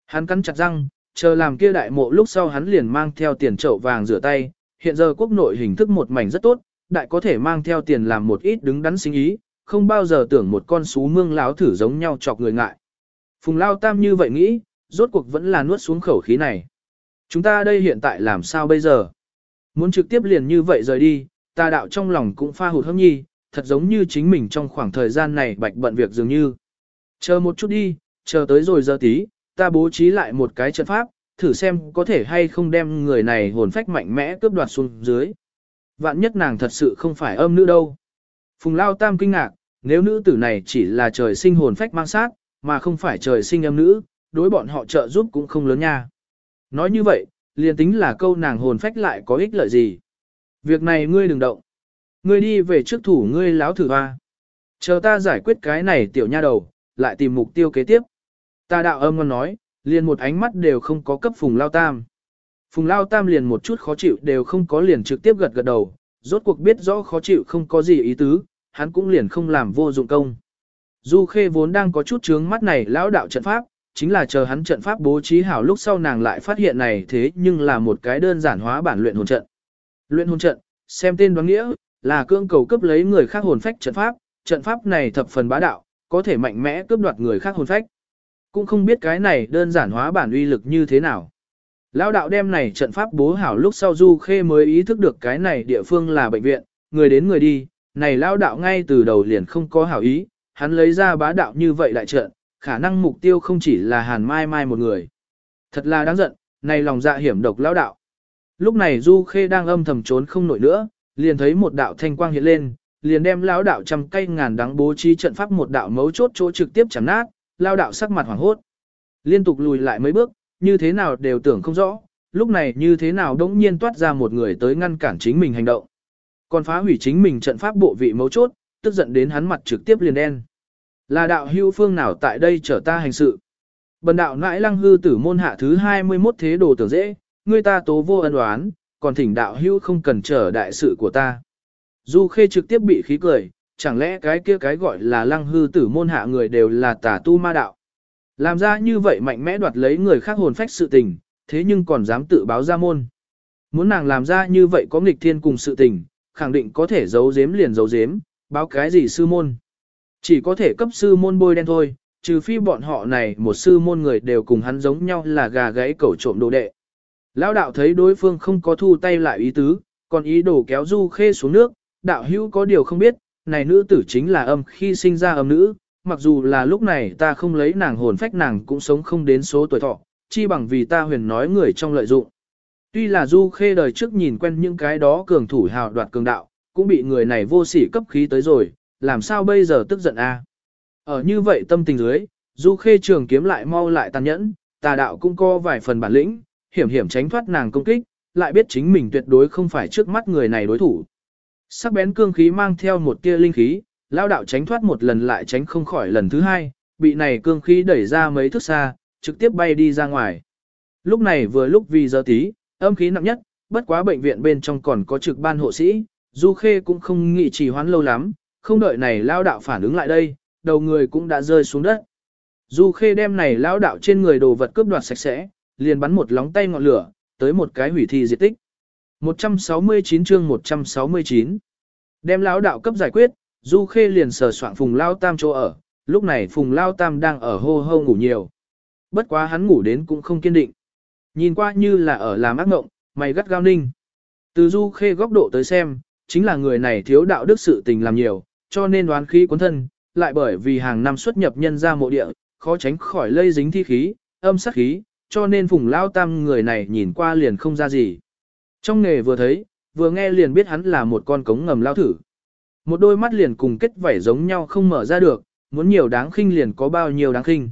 Hắn cắn chặt răng, chờ làm kia đại mộ lúc sau hắn liền mang theo tiền chậu vàng rửa tay, hiện giờ quốc nội hình thức một mảnh rất tốt, đại có thể mang theo tiền làm một ít đứng đắn sinh ý, không bao giờ tưởng một con sú mương láo thử giống nhau chọc người ngại. Phùng Lao Tam như vậy nghĩ, rốt cuộc vẫn là nuốt xuống khẩu khí này. Chúng ta đây hiện tại làm sao bây giờ? Muốn trực tiếp liền như vậy rời đi, ta đạo trong lòng cũng pha hụt hâm nhi, thật giống như chính mình trong khoảng thời gian này bạch bận việc dường như. Chờ một chút đi, chờ tới rồi giờ tí, ta bố trí lại một cái trận pháp, thử xem có thể hay không đem người này hồn phách mạnh mẽ cướp đoạt xuống dưới. Vạn nhất nàng thật sự không phải âm nữ đâu. Phùng Lao Tam kinh ngạc, nếu nữ tử này chỉ là trời sinh hồn phách mang sát, mà không phải trời sinh âm nữ, đối bọn họ trợ giúp cũng không lớn nha. Nói như vậy, liền tính là câu nàng hồn phách lại có ích lợi gì. Việc này ngươi đừng động. Ngươi đi về trước thủ ngươi láo thử hoa. Chờ ta giải quyết cái này tiểu nha đầu, lại tìm mục tiêu kế tiếp. Ta đạo âm ngon nói, liền một ánh mắt đều không có cấp Phùng Lao Tam. Phùng Lao Tam liền một chút khó chịu đều không có liền trực tiếp gật gật đầu, rốt cuộc biết rõ khó chịu không có gì ý tứ, hắn cũng liền không làm vô dụng công. Du Khê vốn đang có chút chướng mắt này lão đạo trận pháp, chính là chờ hắn trận pháp bố trí hảo lúc sau nàng lại phát hiện này thế nhưng là một cái đơn giản hóa bản luyện hồn trận. Luyện hồn trận, xem tên đoán nghĩa, là cương cầu cấp lấy người khác hồn phách trận pháp, trận pháp này thập phần bá đạo, có thể mạnh mẽ cướp đoạt người khác hồn phách. Cũng không biết cái này đơn giản hóa bản uy lực như thế nào. Lão đạo đem này trận pháp bố hảo lúc sau Du Khê mới ý thức được cái này địa phương là bệnh viện, người đến người đi, này lão đạo ngay từ đầu liền không có hảo ý, hắn lấy ra bá đạo như vậy lại trận, khả năng mục tiêu không chỉ là Hàn Mai Mai một người. Thật là đáng giận, này lòng dạ hiểm độc lão đạo. Lúc này Du Khê đang âm thầm trốn không nổi nữa, liền thấy một đạo thanh quang hiện lên, liền đem lão đạo trăm cây ngàn đắng bố trí trận pháp một đạo mấu chốt chỗ trực tiếp chém nát, lão đạo sắc mặt hoảng hốt. Liên tục lùi lại mấy bước, như thế nào đều tưởng không rõ, lúc này như thế nào đống nhiên toát ra một người tới ngăn cản chính mình hành động. Còn phá hủy chính mình trận pháp bộ vị mấu chốt, tức giận đến hắn mặt trực tiếp liền đen. Là đạo hưu phương nào tại đây trở ta hành sự. Bần đạo nãi lăng hư tử môn hạ thứ 21 thế đồ tưởng dễ, người ta tố vô ân oán, còn thỉnh đạo hưu không cần trở đại sự của ta. Du khê trực tiếp bị khí cười, chẳng lẽ cái kia cái gọi là lăng hư tử môn hạ người đều là tà tu ma đạo. Làm ra như vậy mạnh mẽ đoạt lấy người khác hồn phách sự tình, thế nhưng còn dám tự báo ra môn. Muốn nàng làm ra như vậy có nghịch thiên cùng sự tình, khẳng định có thể giấu giếm liền giấu giếm, báo cái gì sư môn. Chỉ có thể cấp sư môn bôi đen thôi, trừ phi bọn họ này một sư môn người đều cùng hắn giống nhau là gà gáy cẩu trộm đồ đệ. Lão đạo thấy đối phương không có thu tay lại ý tứ, còn ý đồ kéo Du Khê xuống nước, đạo hữu có điều không biết, này nữ tử chính là âm khi sinh ra âm nữ, mặc dù là lúc này ta không lấy nàng hồn phách nàng cũng sống không đến số tuổi thọ, chi bằng vì ta huyền nói người trong lợi dụng. Tuy là du khê đời trước nhìn quen những cái đó cường thủ hào đoạt cường đạo, cũng bị người này vô sỉ cấp khí tới rồi, làm sao bây giờ tức giận a? Ở như vậy tâm tình dưới, du khê trường kiếm lại mau lại tàn nhẫn, tà đạo cũng có vài phần bản lĩnh, hiểm hiểm tránh thoát nàng công kích, lại biết chính mình tuyệt đối không phải trước mắt người này đối thủ. Sắc bén cương khí mang theo một tia linh khí, lao đạo tránh thoát một lần lại tránh không khỏi lần thứ hai, bị này cương khí đẩy ra mấy thước xa, trực tiếp bay đi ra ngoài. Lúc này vừa lúc vì giờ tí, âm khí nặng nhất, bất quá bệnh viện bên trong còn có trực ban hộ sĩ, Du Khê cũng không nghĩ trì hoãn lâu lắm, không đợi này lao đạo phản ứng lại đây, đầu người cũng đã rơi xuống đất. Du Khê đem này lao đạo trên người đồ vật cướp đoạt sạch sẽ, liền bắn một lóng tay ngọn lửa, tới một cái hủy thi diệt tích. 169 chương 169 Đem lão đạo cấp giải quyết, Du Khê liền sờ soạn Phùng Lao Tam chỗ ở, lúc này Phùng Lao Tam đang ở hô hô ngủ nhiều. Bất quá hắn ngủ đến cũng không kiên định. Nhìn qua như là ở làm ác mộng, mày gắt gao ninh. Từ Du Khê góc độ tới xem, chính là người này thiếu đạo đức sự tình làm nhiều, cho nên đoán khí cuốn thân, lại bởi vì hàng năm xuất nhập nhân ra mộ địa, khó tránh khỏi lây dính thi khí, âm sát khí, cho nên Phùng Lao Tam người này nhìn qua liền không ra gì. Trong nghề vừa thấy, vừa nghe liền biết hắn là một con cống ngầm lao thử. Một đôi mắt liền cùng kết vảy giống nhau không mở ra được, muốn nhiều đáng khinh liền có bao nhiêu đáng khinh.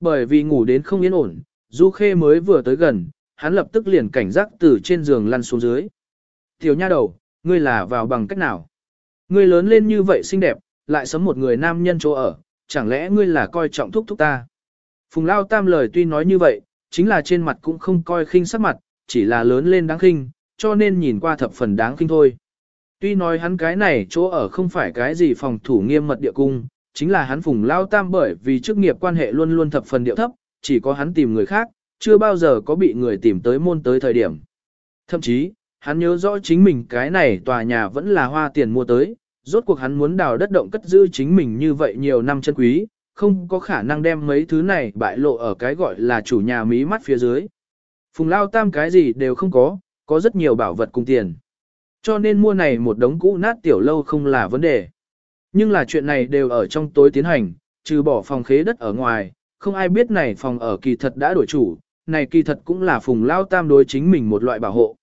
Bởi vì ngủ đến không yên ổn, Du Khê mới vừa tới gần, hắn lập tức liền cảnh giác từ trên giường lăn xuống dưới. Tiểu nha đầu, ngươi là vào bằng cách nào? Ngươi lớn lên như vậy xinh đẹp, lại sống một người nam nhân chỗ ở, chẳng lẽ ngươi là coi trọng thúc thúc ta? Phùng Lao Tam lời tuy nói như vậy, chính là trên mặt cũng không coi khinh sắc mặt, chỉ là lớn lên đáng khinh, cho nên nhìn qua thập phần đáng khinh thôi. Tuy nói hắn cái này chỗ ở không phải cái gì phòng thủ nghiêm mật địa cung, chính là hắn phùng lao tam bởi vì chức nghiệp quan hệ luôn luôn thập phần điệu thấp, chỉ có hắn tìm người khác, chưa bao giờ có bị người tìm tới môn tới thời điểm. Thậm chí, hắn nhớ rõ chính mình cái này tòa nhà vẫn là hoa tiền mua tới, rốt cuộc hắn muốn đào đất động cất giữ chính mình như vậy nhiều năm chân quý, không có khả năng đem mấy thứ này bại lộ ở cái gọi là chủ nhà mí mắt phía dưới. Phùng lao tam cái gì đều không có, có rất nhiều bảo vật cùng tiền. Cho nên mua này một đống cũ nát tiểu lâu không là vấn đề. Nhưng là chuyện này đều ở trong tối tiến hành, trừ bỏ phòng khế đất ở ngoài, không ai biết này phòng ở kỳ thật đã đổi chủ, này kỳ thật cũng là phùng lao tam đối chính mình một loại bảo hộ.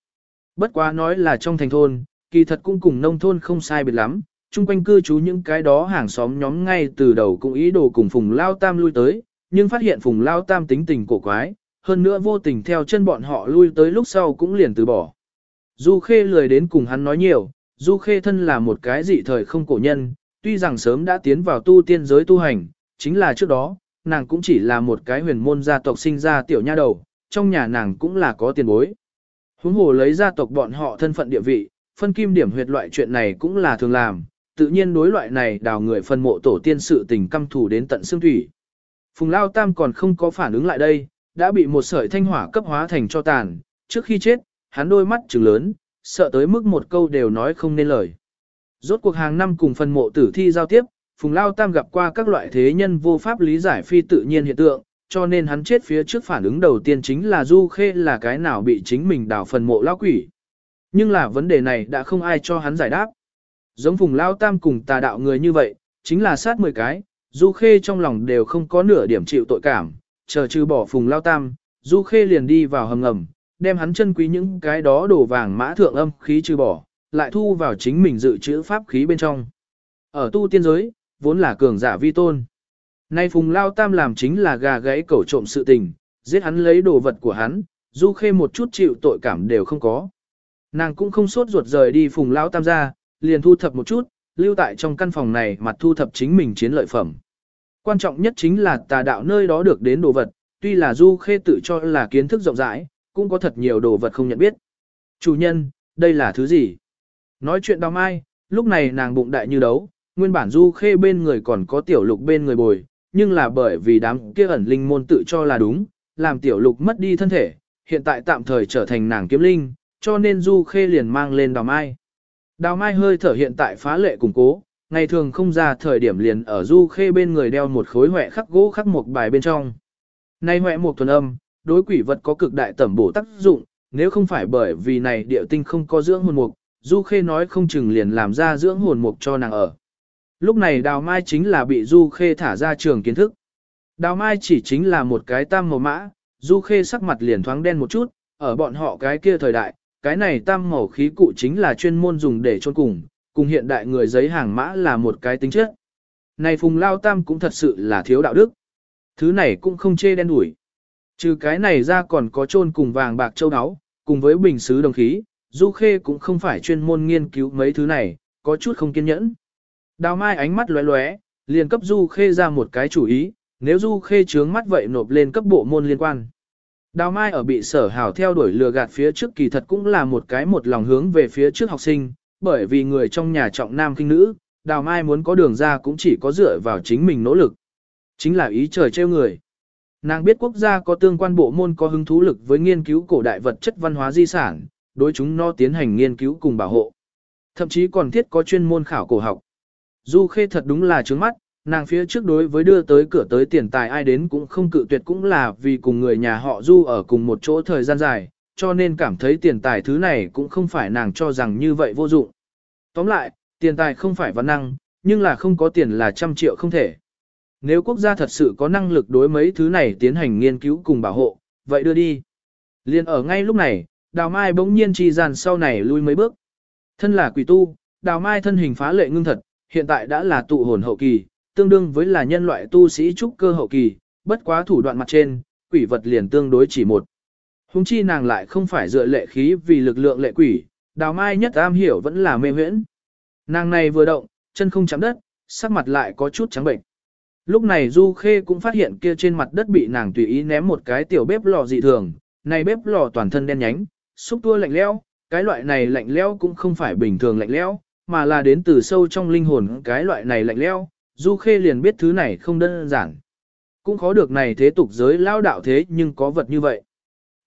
Bất quá nói là trong thành thôn, kỳ thật cũng cùng nông thôn không sai biệt lắm, chung quanh cư trú những cái đó hàng xóm nhóm ngay từ đầu cũng ý đồ cùng phùng lao tam lui tới, nhưng phát hiện phùng lao tam tính tình cổ quái, hơn nữa vô tình theo chân bọn họ lui tới lúc sau cũng liền từ bỏ. Du Khê lười đến cùng hắn nói nhiều, Du Khê thân là một cái dị thời không cổ nhân, tuy rằng sớm đã tiến vào tu tiên giới tu hành, chính là trước đó, nàng cũng chỉ là một cái huyền môn gia tộc sinh ra tiểu nha đầu, trong nhà nàng cũng là có tiền bối. Huống hồ lấy gia tộc bọn họ thân phận địa vị, phân kim điểm huyệt loại chuyện này cũng là thường làm, tự nhiên đối loại này đào người phân mộ tổ tiên sự tình căm thủ đến tận xương thủy. Phùng Lao Tam còn không có phản ứng lại đây, đã bị một sợi thanh hỏa cấp hóa thành cho tàn, trước khi chết, hắn đôi mắt trừng lớn, sợ tới mức một câu đều nói không nên lời. Rốt cuộc hàng năm cùng phần mộ tử thi giao tiếp, Phùng Lao Tam gặp qua các loại thế nhân vô pháp lý giải phi tự nhiên hiện tượng, cho nên hắn chết phía trước phản ứng đầu tiên chính là Du Khê là cái nào bị chính mình đào phần mộ lao quỷ. Nhưng là vấn đề này đã không ai cho hắn giải đáp. Giống Phùng Lao Tam cùng tà đạo người như vậy, chính là sát 10 cái, Du Khê trong lòng đều không có nửa điểm chịu tội cảm, chờ trừ bỏ Phùng Lao Tam, Du Khê liền đi vào hầm ngầm, đem hắn chân quý những cái đó đổ vàng mã thượng âm khí trừ bỏ, lại thu vào chính mình dự trữ pháp khí bên trong. Ở tu tiên giới, vốn là cường giả vi tôn. Nay Phùng Lao Tam làm chính là gà gãy cẩu trộm sự tình, giết hắn lấy đồ vật của hắn, Du Khê một chút chịu tội cảm đều không có. Nàng cũng không sốt ruột rời đi Phùng Lao Tam ra, liền thu thập một chút, lưu tại trong căn phòng này mặt thu thập chính mình chiến lợi phẩm. Quan trọng nhất chính là tà đạo nơi đó được đến đồ vật, tuy là Du Khê tự cho là kiến thức rộng rãi, cũng có thật nhiều đồ vật không nhận biết. Chủ nhân, đây là thứ gì? Nói chuyện đào mai, lúc này nàng bụng đại như đấu, nguyên bản Du Khê bên người còn có tiểu lục bên người bồi, nhưng là bởi vì đám kia ẩn linh môn tự cho là đúng, làm tiểu lục mất đi thân thể, hiện tại tạm thời trở thành nàng kiếm linh, cho nên Du Khê liền mang lên đào mai. Đào mai hơi thở hiện tại phá lệ củng cố, ngày thường không ra thời điểm liền ở Du Khê bên người đeo một khối huệ khắc gỗ khắc một bài bên trong. Nay huệ một thuần âm, đối quỷ vật có cực đại tẩm bổ tác dụng, nếu không phải bởi vì này địa tinh không có dưỡng hồn mục, Du Khê nói không chừng liền làm ra dưỡng hồn mục cho nàng ở. Lúc này Đào Mai chính là bị Du Khê thả ra trường kiến thức. Đào Mai chỉ chính là một cái tam màu mã, Du Khê sắc mặt liền thoáng đen một chút, ở bọn họ cái kia thời đại, cái này tam màu khí cụ chính là chuyên môn dùng để chôn cùng, cùng hiện đại người giấy hàng mã là một cái tính chất. Này Phùng Lao Tam cũng thật sự là thiếu đạo đức. Thứ này cũng không chê đen đủi. Trừ cái này ra còn có trôn cùng vàng bạc châu áo, cùng với bình xứ đồng khí, Du Khê cũng không phải chuyên môn nghiên cứu mấy thứ này, có chút không kiên nhẫn. Đào Mai ánh mắt lóe lóe, liền cấp Du Khê ra một cái chủ ý, nếu Du Khê trướng mắt vậy nộp lên cấp bộ môn liên quan. Đào Mai ở bị sở hào theo đuổi lừa gạt phía trước kỳ thật cũng là một cái một lòng hướng về phía trước học sinh, bởi vì người trong nhà trọng nam kinh nữ, Đào Mai muốn có đường ra cũng chỉ có dựa vào chính mình nỗ lực. Chính là ý trời trêu người. Nàng biết quốc gia có tương quan bộ môn có hứng thú lực với nghiên cứu cổ đại vật chất văn hóa di sản, đối chúng nó tiến hành nghiên cứu cùng bảo hộ. Thậm chí còn thiết có chuyên môn khảo cổ học. Du Khê thật đúng là trướng mắt, nàng phía trước đối với đưa tới cửa tới tiền tài ai đến cũng không cự tuyệt cũng là vì cùng người nhà họ Du ở cùng một chỗ thời gian dài, cho nên cảm thấy tiền tài thứ này cũng không phải nàng cho rằng như vậy vô dụng. Tóm lại, tiền tài không phải văn năng, nhưng là không có tiền là trăm triệu không thể. Nếu quốc gia thật sự có năng lực đối mấy thứ này tiến hành nghiên cứu cùng bảo hộ, vậy đưa đi. Liên ở ngay lúc này, Đào Mai bỗng nhiên chi dàn sau này lui mấy bước. Thân là quỷ tu, Đào Mai thân hình phá lệ ngưng thật, hiện tại đã là tụ hồn hậu kỳ, tương đương với là nhân loại tu sĩ trúc cơ hậu kỳ, bất quá thủ đoạn mặt trên, quỷ vật liền tương đối chỉ một. Hùng chi nàng lại không phải dựa lệ khí vì lực lượng lệ quỷ, Đào Mai nhất am hiểu vẫn là mê huyễn. Nàng này vừa động, chân không chạm đất, sắc mặt lại có chút trắng bệnh. Lúc này Du Khê cũng phát hiện kia trên mặt đất bị nàng tùy ý ném một cái tiểu bếp lò dị thường, này bếp lò toàn thân đen nhánh, xúc tua lạnh lẽo, cái loại này lạnh lẽo cũng không phải bình thường lạnh lẽo, mà là đến từ sâu trong linh hồn cái loại này lạnh lẽo, Du Khê liền biết thứ này không đơn giản. Cũng khó được này thế tục giới lao đạo thế nhưng có vật như vậy.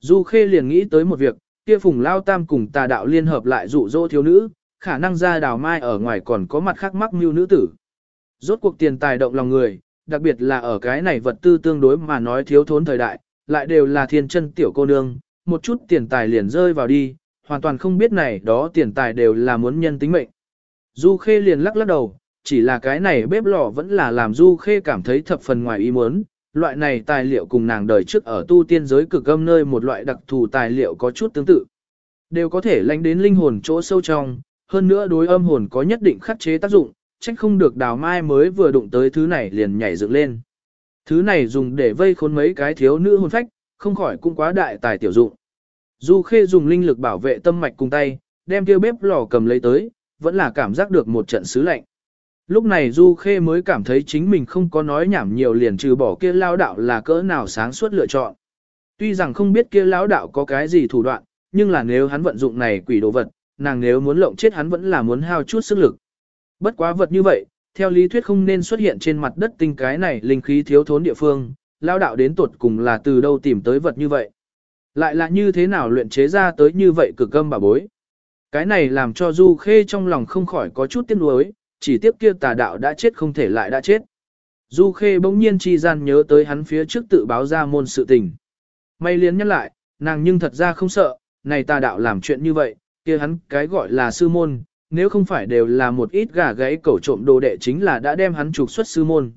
Du Khê liền nghĩ tới một việc, kia phùng lao tam cùng tà đạo liên hợp lại dụ dỗ thiếu nữ, khả năng ra đào mai ở ngoài còn có mặt khác mắc mưu nữ tử. Rốt cuộc tiền tài động lòng người, đặc biệt là ở cái này vật tư tương đối mà nói thiếu thốn thời đại, lại đều là thiên chân tiểu cô nương, một chút tiền tài liền rơi vào đi, hoàn toàn không biết này đó tiền tài đều là muốn nhân tính mệnh. Du Khê liền lắc lắc đầu, chỉ là cái này bếp lò vẫn là làm Du Khê cảm thấy thập phần ngoài ý muốn, loại này tài liệu cùng nàng đời trước ở tu tiên giới cực âm nơi một loại đặc thù tài liệu có chút tương tự. Đều có thể lánh đến linh hồn chỗ sâu trong, hơn nữa đối âm hồn có nhất định khắc chế tác dụng, trách không được đào mai mới vừa đụng tới thứ này liền nhảy dựng lên. Thứ này dùng để vây khốn mấy cái thiếu nữ hồn phách, không khỏi cũng quá đại tài tiểu dụng. Du Khê dùng linh lực bảo vệ tâm mạch cùng tay, đem kia bếp lò cầm lấy tới, vẫn là cảm giác được một trận sứ lạnh. Lúc này Du Khê mới cảm thấy chính mình không có nói nhảm nhiều liền trừ bỏ kia lao đạo là cỡ nào sáng suốt lựa chọn. Tuy rằng không biết kia lão đạo có cái gì thủ đoạn, nhưng là nếu hắn vận dụng này quỷ đồ vật, nàng nếu muốn lộng chết hắn vẫn là muốn hao chút sức lực. Bất quá vật như vậy, theo lý thuyết không nên xuất hiện trên mặt đất tinh cái này linh khí thiếu thốn địa phương, lao đạo đến tuột cùng là từ đâu tìm tới vật như vậy. Lại là như thế nào luyện chế ra tới như vậy cực âm bà bối. Cái này làm cho Du Khê trong lòng không khỏi có chút tiếc nuối, chỉ tiếp kia tà đạo đã chết không thể lại đã chết. Du Khê bỗng nhiên chi gian nhớ tới hắn phía trước tự báo ra môn sự tình. May liên nhắc lại, nàng nhưng thật ra không sợ, này tà đạo làm chuyện như vậy, kia hắn cái gọi là sư môn, nếu không phải đều là một ít gà gáy cẩu trộm đồ đệ chính là đã đem hắn trục xuất sư môn.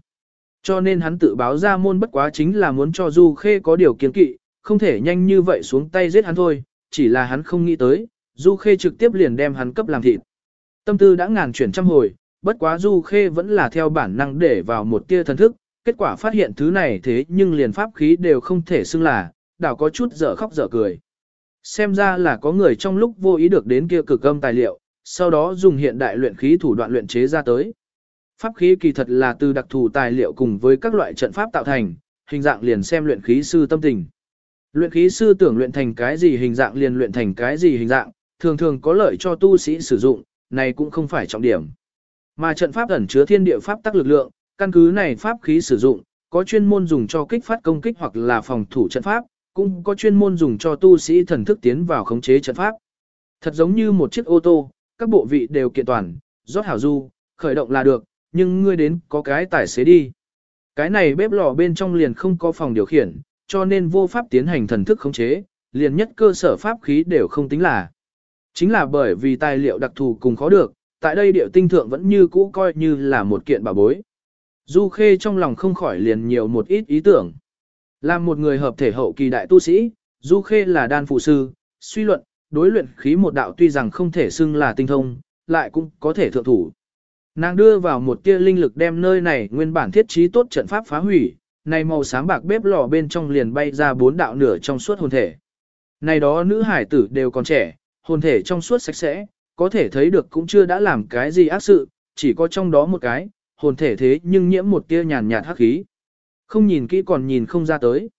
Cho nên hắn tự báo ra môn bất quá chính là muốn cho Du Khê có điều kiến kỵ, không thể nhanh như vậy xuống tay giết hắn thôi, chỉ là hắn không nghĩ tới, Du Khê trực tiếp liền đem hắn cấp làm thịt. Tâm tư đã ngàn chuyển trăm hồi, bất quá Du Khê vẫn là theo bản năng để vào một tia thần thức, kết quả phát hiện thứ này thế nhưng liền pháp khí đều không thể xưng là, đảo có chút dở khóc dở cười. Xem ra là có người trong lúc vô ý được đến kia cực âm tài liệu, sau đó dùng hiện đại luyện khí thủ đoạn luyện chế ra tới. Pháp khí kỳ thật là từ đặc thù tài liệu cùng với các loại trận pháp tạo thành, hình dạng liền xem luyện khí sư tâm tình. Luyện khí sư tưởng luyện thành cái gì hình dạng liền luyện thành cái gì hình dạng, thường thường có lợi cho tu sĩ sử dụng, này cũng không phải trọng điểm. Mà trận pháp ẩn chứa thiên địa pháp tắc lực lượng, căn cứ này pháp khí sử dụng, có chuyên môn dùng cho kích phát công kích hoặc là phòng thủ trận pháp, cũng có chuyên môn dùng cho tu sĩ thần thức tiến vào khống chế trận pháp. Thật giống như một chiếc ô tô, các bộ vị đều kiện toàn, rót hảo du, khởi động là được, nhưng ngươi đến có cái tài xế đi. Cái này bếp lò bên trong liền không có phòng điều khiển, cho nên vô pháp tiến hành thần thức khống chế, liền nhất cơ sở pháp khí đều không tính là. Chính là bởi vì tài liệu đặc thù cùng khó được, tại đây điệu tinh thượng vẫn như cũ coi như là một kiện bảo bối. Du Khê trong lòng không khỏi liền nhiều một ít ý tưởng. Làm một người hợp thể hậu kỳ đại tu sĩ, Du Khê là đan phụ sư, suy luận, đối luyện khí một đạo tuy rằng không thể xưng là tinh thông, lại cũng có thể thượng thủ. Nàng đưa vào một tia linh lực đem nơi này nguyên bản thiết trí tốt trận pháp phá hủy, này màu sáng bạc bếp lò bên trong liền bay ra bốn đạo nửa trong suốt hồn thể. Này đó nữ hải tử đều còn trẻ, hồn thể trong suốt sạch sẽ, có thể thấy được cũng chưa đã làm cái gì ác sự, chỉ có trong đó một cái, hồn thể thế nhưng nhiễm một tia nhàn nhạt hắc khí. Không nhìn kỹ còn nhìn không ra tới.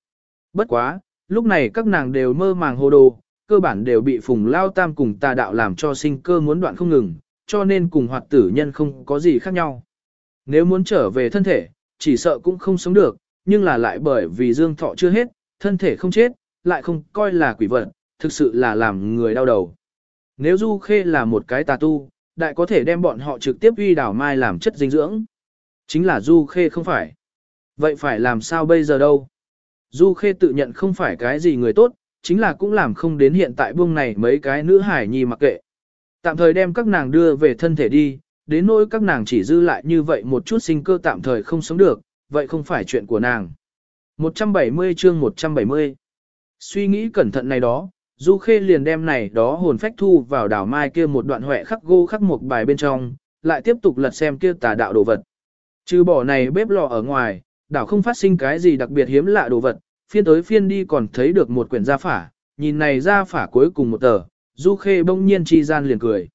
Bất quá, lúc này các nàng đều mơ màng hồ đồ, cơ bản đều bị phùng lao tam cùng tà đạo làm cho sinh cơ muốn đoạn không ngừng, cho nên cùng hoạt tử nhân không có gì khác nhau. Nếu muốn trở về thân thể, chỉ sợ cũng không sống được, nhưng là lại bởi vì dương thọ chưa hết, thân thể không chết, lại không coi là quỷ vật, thực sự là làm người đau đầu. Nếu Du Khê là một cái tà tu, đại có thể đem bọn họ trực tiếp uy đảo mai làm chất dinh dưỡng. Chính là Du Khê không phải. Vậy phải làm sao bây giờ đâu? Du Khê tự nhận không phải cái gì người tốt, chính là cũng làm không đến hiện tại buông này mấy cái nữ hải nhi mặc kệ. Tạm thời đem các nàng đưa về thân thể đi, đến nỗi các nàng chỉ dư lại như vậy một chút sinh cơ tạm thời không sống được, vậy không phải chuyện của nàng. 170 chương 170 Suy nghĩ cẩn thận này đó, Du Khê liền đem này đó hồn phách thu vào đảo mai kia một đoạn huệ khắc gô khắc một bài bên trong, lại tiếp tục lật xem kia tà đạo đồ vật. Trừ bỏ này bếp lò ở ngoài, đảo không phát sinh cái gì đặc biệt hiếm lạ đồ vật, phiên tới phiên đi còn thấy được một quyển gia phả, nhìn này gia phả cuối cùng một tờ, Du Khê bỗng nhiên chi gian liền cười.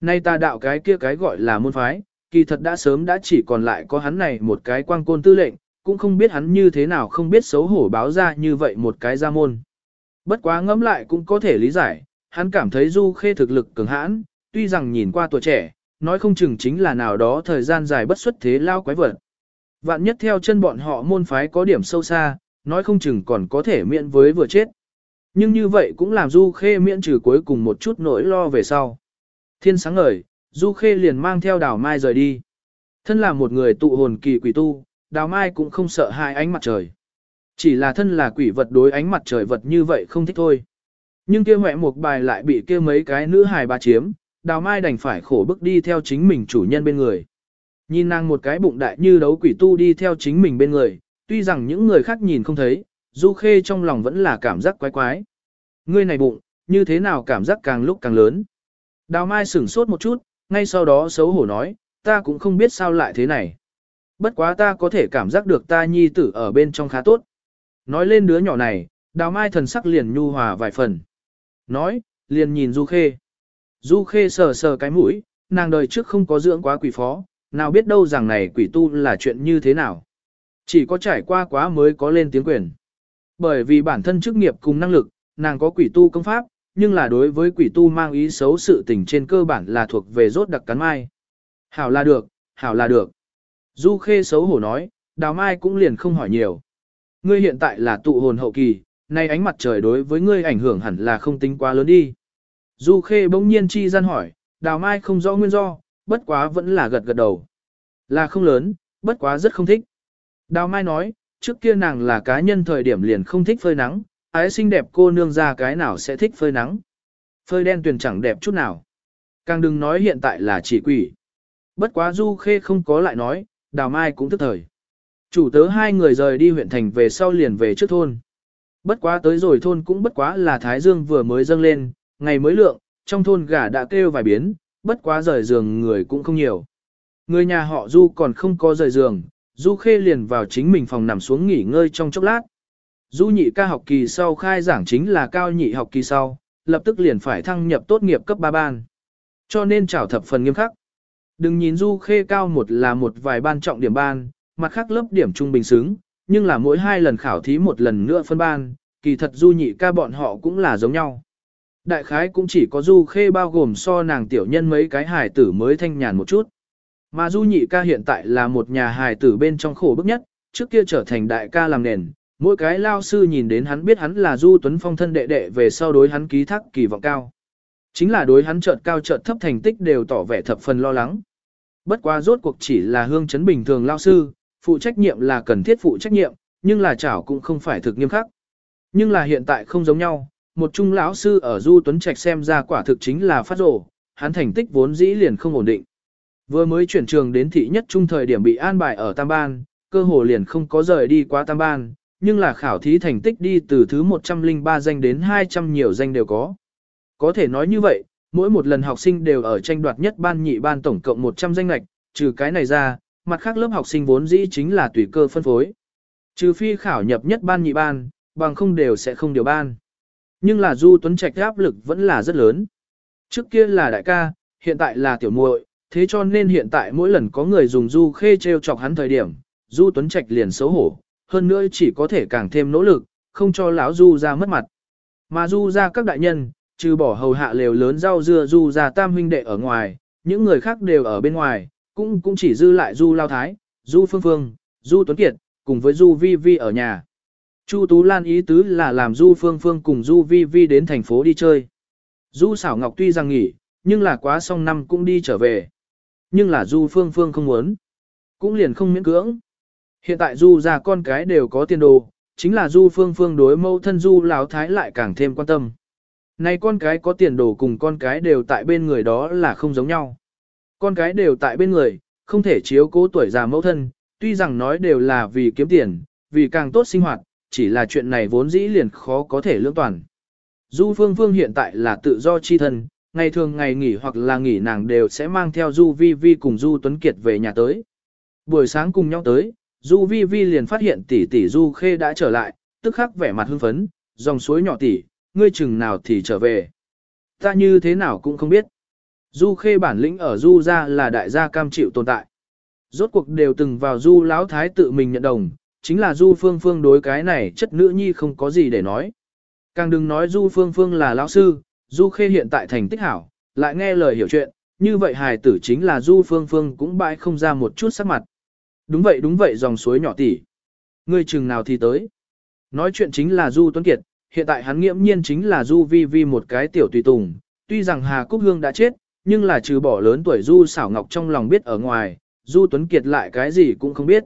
Nay ta đạo cái kia cái gọi là môn phái, kỳ thật đã sớm đã chỉ còn lại có hắn này một cái quang côn tư lệnh, cũng không biết hắn như thế nào không biết xấu hổ báo ra như vậy một cái gia môn. Bất quá ngẫm lại cũng có thể lý giải, hắn cảm thấy Du Khê thực lực cường hãn, tuy rằng nhìn qua tuổi trẻ, nói không chừng chính là nào đó thời gian dài bất xuất thế lao quái vật. Vạn nhất theo chân bọn họ môn phái có điểm sâu xa, nói không chừng còn có thể miễn với vừa chết. Nhưng như vậy cũng làm Du Khê miễn trừ cuối cùng một chút nỗi lo về sau. Thiên sáng ngời, Du Khê liền mang theo Đào Mai rời đi. Thân là một người tụ hồn kỳ quỷ tu, Đào Mai cũng không sợ hai ánh mặt trời. Chỉ là thân là quỷ vật đối ánh mặt trời vật như vậy không thích thôi. Nhưng kia mẹ một bài lại bị kia mấy cái nữ hài bà chiếm, Đào Mai đành phải khổ bức đi theo chính mình chủ nhân bên người. Nhìn nàng một cái bụng đại như đấu quỷ tu đi theo chính mình bên người, tuy rằng những người khác nhìn không thấy, Du Khê trong lòng vẫn là cảm giác quái quái. Ngươi này bụng, như thế nào cảm giác càng lúc càng lớn. Đào Mai sửng sốt một chút, ngay sau đó xấu hổ nói, ta cũng không biết sao lại thế này. Bất quá ta có thể cảm giác được ta nhi tử ở bên trong khá tốt. Nói lên đứa nhỏ này, Đào Mai thần sắc liền nhu hòa vài phần. Nói, liền nhìn Du Khê. Du Khê sờ sờ cái mũi, nàng đời trước không có dưỡng quá quỷ phó, nào biết đâu rằng này quỷ tu là chuyện như thế nào. Chỉ có trải qua quá mới có lên tiếng quyền. Bởi vì bản thân chức nghiệp cùng năng lực, nàng có quỷ tu công pháp, nhưng là đối với quỷ tu mang ý xấu sự tình trên cơ bản là thuộc về rốt đặc cắn mai. Hảo là được, hảo là được. Du Khê xấu hổ nói, đào mai cũng liền không hỏi nhiều. Ngươi hiện tại là tụ hồn hậu kỳ, nay ánh mặt trời đối với ngươi ảnh hưởng hẳn là không tính quá lớn đi. Du Khê bỗng nhiên chi gian hỏi, đào mai không rõ nguyên do, bất quá vẫn là gật gật đầu. Là không lớn, bất quá rất không thích. Đào mai nói, trước kia nàng là cá nhân thời điểm liền không thích phơi nắng, ái xinh đẹp cô nương ra cái nào sẽ thích phơi nắng. Phơi đen tuyền chẳng đẹp chút nào. Càng đừng nói hiện tại là chỉ quỷ. Bất quá Du Khê không có lại nói, Đào Mai cũng thức thời. Chủ tớ hai người rời đi huyện thành về sau liền về trước thôn. Bất quá tới rồi thôn cũng bất quá là Thái Dương vừa mới dâng lên, ngày mới lượng, trong thôn gà đã kêu vài biến, bất quá rời giường người cũng không nhiều. Người nhà họ Du còn không có rời giường, Du Khê liền vào chính mình phòng nằm xuống nghỉ ngơi trong chốc lát. Du nhị ca học kỳ sau khai giảng chính là cao nhị học kỳ sau, lập tức liền phải thăng nhập tốt nghiệp cấp 3 ban. Cho nên trảo thập phần nghiêm khắc. Đừng nhìn Du Khê cao một là một vài ban trọng điểm ban, mặt khác lớp điểm trung bình xứng, nhưng là mỗi hai lần khảo thí một lần nữa phân ban, kỳ thật Du nhị ca bọn họ cũng là giống nhau. Đại khái cũng chỉ có Du Khê bao gồm so nàng tiểu nhân mấy cái hài tử mới thanh nhàn một chút. Mà Du nhị ca hiện tại là một nhà hài tử bên trong khổ bức nhất, trước kia trở thành đại ca làm nền, mỗi cái lao sư nhìn đến hắn biết hắn là Du Tuấn Phong thân đệ đệ về sau đối hắn ký thác kỳ vọng cao. Chính là đối hắn chợt cao chợt thấp thành tích đều tỏ vẻ thập phần lo lắng. Bất quá rốt cuộc chỉ là hương chấn bình thường lao sư, phụ trách nhiệm là cần thiết phụ trách nhiệm, nhưng là chảo cũng không phải thực nghiêm khắc. Nhưng là hiện tại không giống nhau, một trung lão sư ở Du Tuấn Trạch xem ra quả thực chính là phát rổ, hắn thành tích vốn dĩ liền không ổn định. Vừa mới chuyển trường đến thị nhất trung thời điểm bị an bài ở Tam Ban, cơ hồ liền không có rời đi qua Tam Ban, nhưng là khảo thí thành tích đi từ thứ 103 danh đến 200 nhiều danh đều có. Có thể nói như vậy, mỗi một lần học sinh đều ở tranh đoạt nhất ban nhị ban tổng cộng 100 danh lạch, trừ cái này ra, mặt khác lớp học sinh vốn dĩ chính là tùy cơ phân phối. Trừ phi khảo nhập nhất ban nhị ban, bằng không đều sẽ không điều ban. Nhưng là Du Tuấn Trạch áp lực vẫn là rất lớn. Trước kia là đại ca, hiện tại là tiểu muội, thế cho nên hiện tại mỗi lần có người dùng Du Khê treo chọc hắn thời điểm, Du Tuấn Trạch liền xấu hổ, hơn nữa chỉ có thể càng thêm nỗ lực, không cho lão Du ra mất mặt. Mà Du ra các đại nhân, trừ bỏ hầu hạ lều lớn rau dưa Du ra tam huynh đệ ở ngoài, những người khác đều ở bên ngoài, cũng cũng chỉ dư lại Du Lao Thái, Du Phương Phương, Du Tuấn Kiệt, cùng với Du Vi Vi ở nhà. Chu Tú Lan ý tứ là làm Du Phương Phương cùng Du Vi Vi đến thành phố đi chơi. Du Sảo Ngọc tuy rằng nghỉ, nhưng là quá xong năm cũng đi trở về. Nhưng là Du Phương Phương không muốn. Cũng liền không miễn cưỡng. Hiện tại Du ra con cái đều có tiền đồ, chính là Du Phương Phương đối mâu thân Du Lão Thái lại càng thêm quan tâm. Này con cái có tiền đồ cùng con cái đều tại bên người đó là không giống nhau. Con cái đều tại bên người, không thể chiếu cố tuổi già mẫu thân, tuy rằng nói đều là vì kiếm tiền, vì càng tốt sinh hoạt, chỉ là chuyện này vốn dĩ liền khó có thể lưỡng toàn. Du Phương Phương hiện tại là tự do chi thân, ngày thường ngày nghỉ hoặc là nghỉ nàng đều sẽ mang theo Du Vi Vi cùng Du Tuấn Kiệt về nhà tới. Buổi sáng cùng nhau tới, Du Vi Vi liền phát hiện tỷ tỷ Du Khê đã trở lại, tức khắc vẻ mặt hưng phấn, dòng suối nhỏ tỷ, ngươi chừng nào thì trở về. Ta như thế nào cũng không biết. Du Khê bản lĩnh ở Du gia là đại gia cam chịu tồn tại. Rốt cuộc đều từng vào Du lão thái tự mình nhận đồng, chính là Du Phương Phương đối cái này chất nữ nhi không có gì để nói. Càng đừng nói Du Phương Phương là lão sư, Du Khê hiện tại thành tích hảo, lại nghe lời hiểu chuyện, như vậy hài tử chính là Du Phương Phương cũng bãi không ra một chút sắc mặt. Đúng vậy đúng vậy dòng suối nhỏ tỉ. Ngươi chừng nào thì tới. Nói chuyện chính là Du Tuấn Kiệt, hiện tại hắn nghiễm nhiên chính là Du Vi Vi một cái tiểu tùy tùng. Tuy rằng Hà Cúc Hương đã chết, nhưng là trừ bỏ lớn tuổi Du xảo ngọc trong lòng biết ở ngoài, Du Tuấn Kiệt lại cái gì cũng không biết.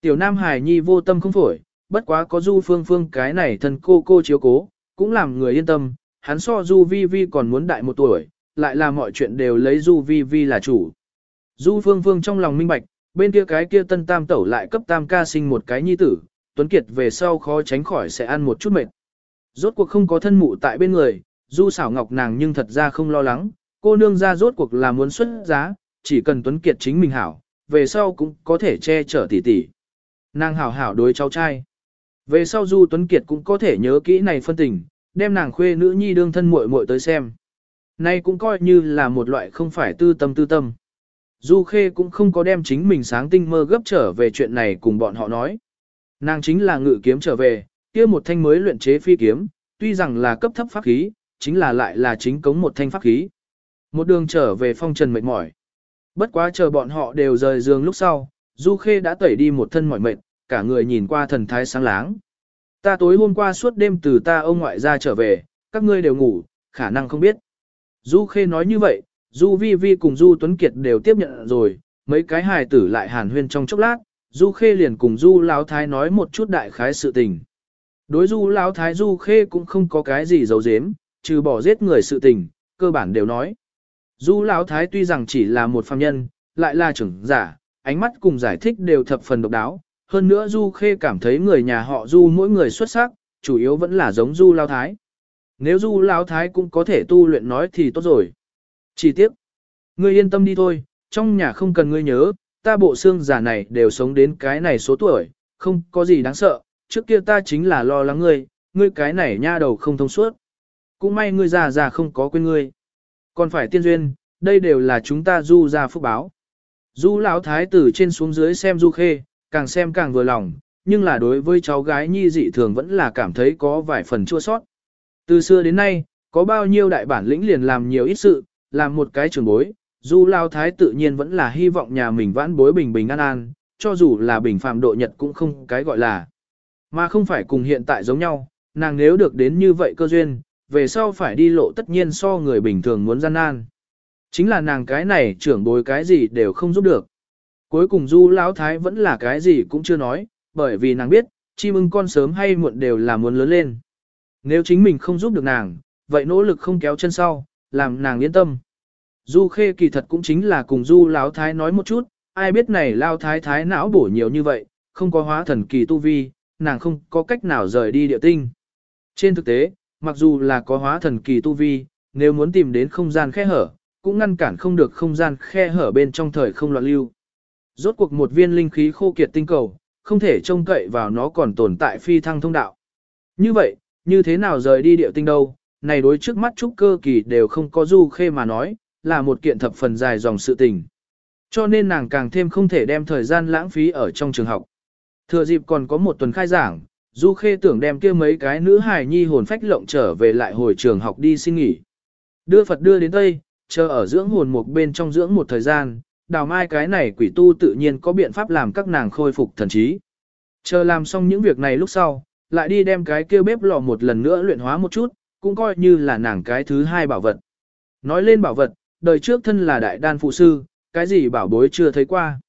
Tiểu Nam Hải Nhi vô tâm không phổi, bất quá có Du Phương Phương cái này thân cô cô chiếu cố, cũng làm người yên tâm, hắn so Du Vi Vi còn muốn đại một tuổi, lại là mọi chuyện đều lấy Du Vi Vi là chủ. Du Phương Phương trong lòng minh bạch, bên kia cái kia tân tam tẩu lại cấp tam ca sinh một cái nhi tử, Tuấn Kiệt về sau khó tránh khỏi sẽ ăn một chút mệt. Rốt cuộc không có thân mụ tại bên người, Du xảo ngọc nàng nhưng thật ra không lo lắng, cô nương ra rốt cuộc là muốn xuất giá, chỉ cần Tuấn Kiệt chính mình hảo, về sau cũng có thể che chở tỷ tỷ. Nàng hảo hảo đối cháu trai. Về sau Du Tuấn Kiệt cũng có thể nhớ kỹ này phân tình, đem nàng khuê nữ nhi đương thân muội muội tới xem. Nay cũng coi như là một loại không phải tư tâm tư tâm. Du Khê cũng không có đem chính mình sáng tinh mơ gấp trở về chuyện này cùng bọn họ nói. Nàng chính là ngự kiếm trở về, kia một thanh mới luyện chế phi kiếm, tuy rằng là cấp thấp pháp khí, chính là lại là chính cống một thanh pháp khí. Một đường trở về phong trần mệt mỏi. Bất quá chờ bọn họ đều rời giường lúc sau, Du Khê đã tẩy đi một thân mỏi mệt, cả người nhìn qua thần thái sáng láng. Ta tối hôm qua suốt đêm từ ta ông ngoại ra trở về, các ngươi đều ngủ, khả năng không biết. Du Khê nói như vậy, Du Vi Vi cùng Du Tuấn Kiệt đều tiếp nhận rồi, mấy cái hài tử lại hàn huyên trong chốc lát, Du Khê liền cùng Du Lão Thái nói một chút đại khái sự tình. Đối Du Lão Thái Du Khê cũng không có cái gì giấu giếm, trừ bỏ giết người sự tình, cơ bản đều nói. Du Lão Thái tuy rằng chỉ là một phàm nhân, lại là trưởng giả, ánh mắt cùng giải thích đều thập phần độc đáo, hơn nữa Du Khê cảm thấy người nhà họ Du mỗi người xuất sắc, chủ yếu vẫn là giống Du Lão Thái. Nếu Du Lão Thái cũng có thể tu luyện nói thì tốt rồi. Chỉ tiếc, ngươi yên tâm đi thôi, trong nhà không cần ngươi nhớ, ta bộ xương giả này đều sống đến cái này số tuổi, không có gì đáng sợ, trước kia ta chính là lo lắng ngươi, ngươi cái này nha đầu không thông suốt. Cũng may ngươi già già không có quên ngươi. Còn phải tiên duyên, đây đều là chúng ta du ra phúc báo. Du lão thái tử trên xuống dưới xem du khê, càng xem càng vừa lòng, nhưng là đối với cháu gái nhi dị thường vẫn là cảm thấy có vài phần chua sót. Từ xưa đến nay, có bao nhiêu đại bản lĩnh liền làm nhiều ít sự, làm một cái trường bối, du lao thái tự nhiên vẫn là hy vọng nhà mình vãn bối bình bình an an, cho dù là bình phạm độ nhật cũng không cái gọi là. Mà không phải cùng hiện tại giống nhau, nàng nếu được đến như vậy cơ duyên, về sau phải đi lộ tất nhiên so người bình thường muốn gian nan. Chính là nàng cái này trưởng bối cái gì đều không giúp được. Cuối cùng du lão thái vẫn là cái gì cũng chưa nói, bởi vì nàng biết, chim ưng con sớm hay muộn đều là muốn lớn lên. Nếu chính mình không giúp được nàng, vậy nỗ lực không kéo chân sau, làm nàng yên tâm. Du khê kỳ thật cũng chính là cùng du lão thái nói một chút, ai biết này lao thái thái não bổ nhiều như vậy, không có hóa thần kỳ tu vi, nàng không có cách nào rời đi địa tinh. Trên thực tế, mặc dù là có hóa thần kỳ tu vi, nếu muốn tìm đến không gian khe hở, cũng ngăn cản không được không gian khe hở bên trong thời không loạn lưu. Rốt cuộc một viên linh khí khô kiệt tinh cầu, không thể trông cậy vào nó còn tồn tại phi thăng thông đạo. Như vậy, như thế nào rời đi địa tinh đâu, này đối trước mắt trúc cơ kỳ đều không có du khê mà nói, là một kiện thập phần dài dòng sự tình. Cho nên nàng càng thêm không thể đem thời gian lãng phí ở trong trường học. Thừa dịp còn có một tuần khai giảng, Du Khê tưởng đem kia mấy cái nữ hài nhi hồn phách lộng trở về lại hồi trường học đi xin nghỉ. Đưa Phật đưa đến Tây, chờ ở dưỡng hồn một bên trong dưỡng một thời gian, đào mai cái này quỷ tu tự nhiên có biện pháp làm các nàng khôi phục thần trí. Chờ làm xong những việc này lúc sau, lại đi đem cái kia bếp lò một lần nữa luyện hóa một chút, cũng coi như là nàng cái thứ hai bảo vật. Nói lên bảo vật, đời trước thân là đại đan phụ sư, cái gì bảo bối chưa thấy qua.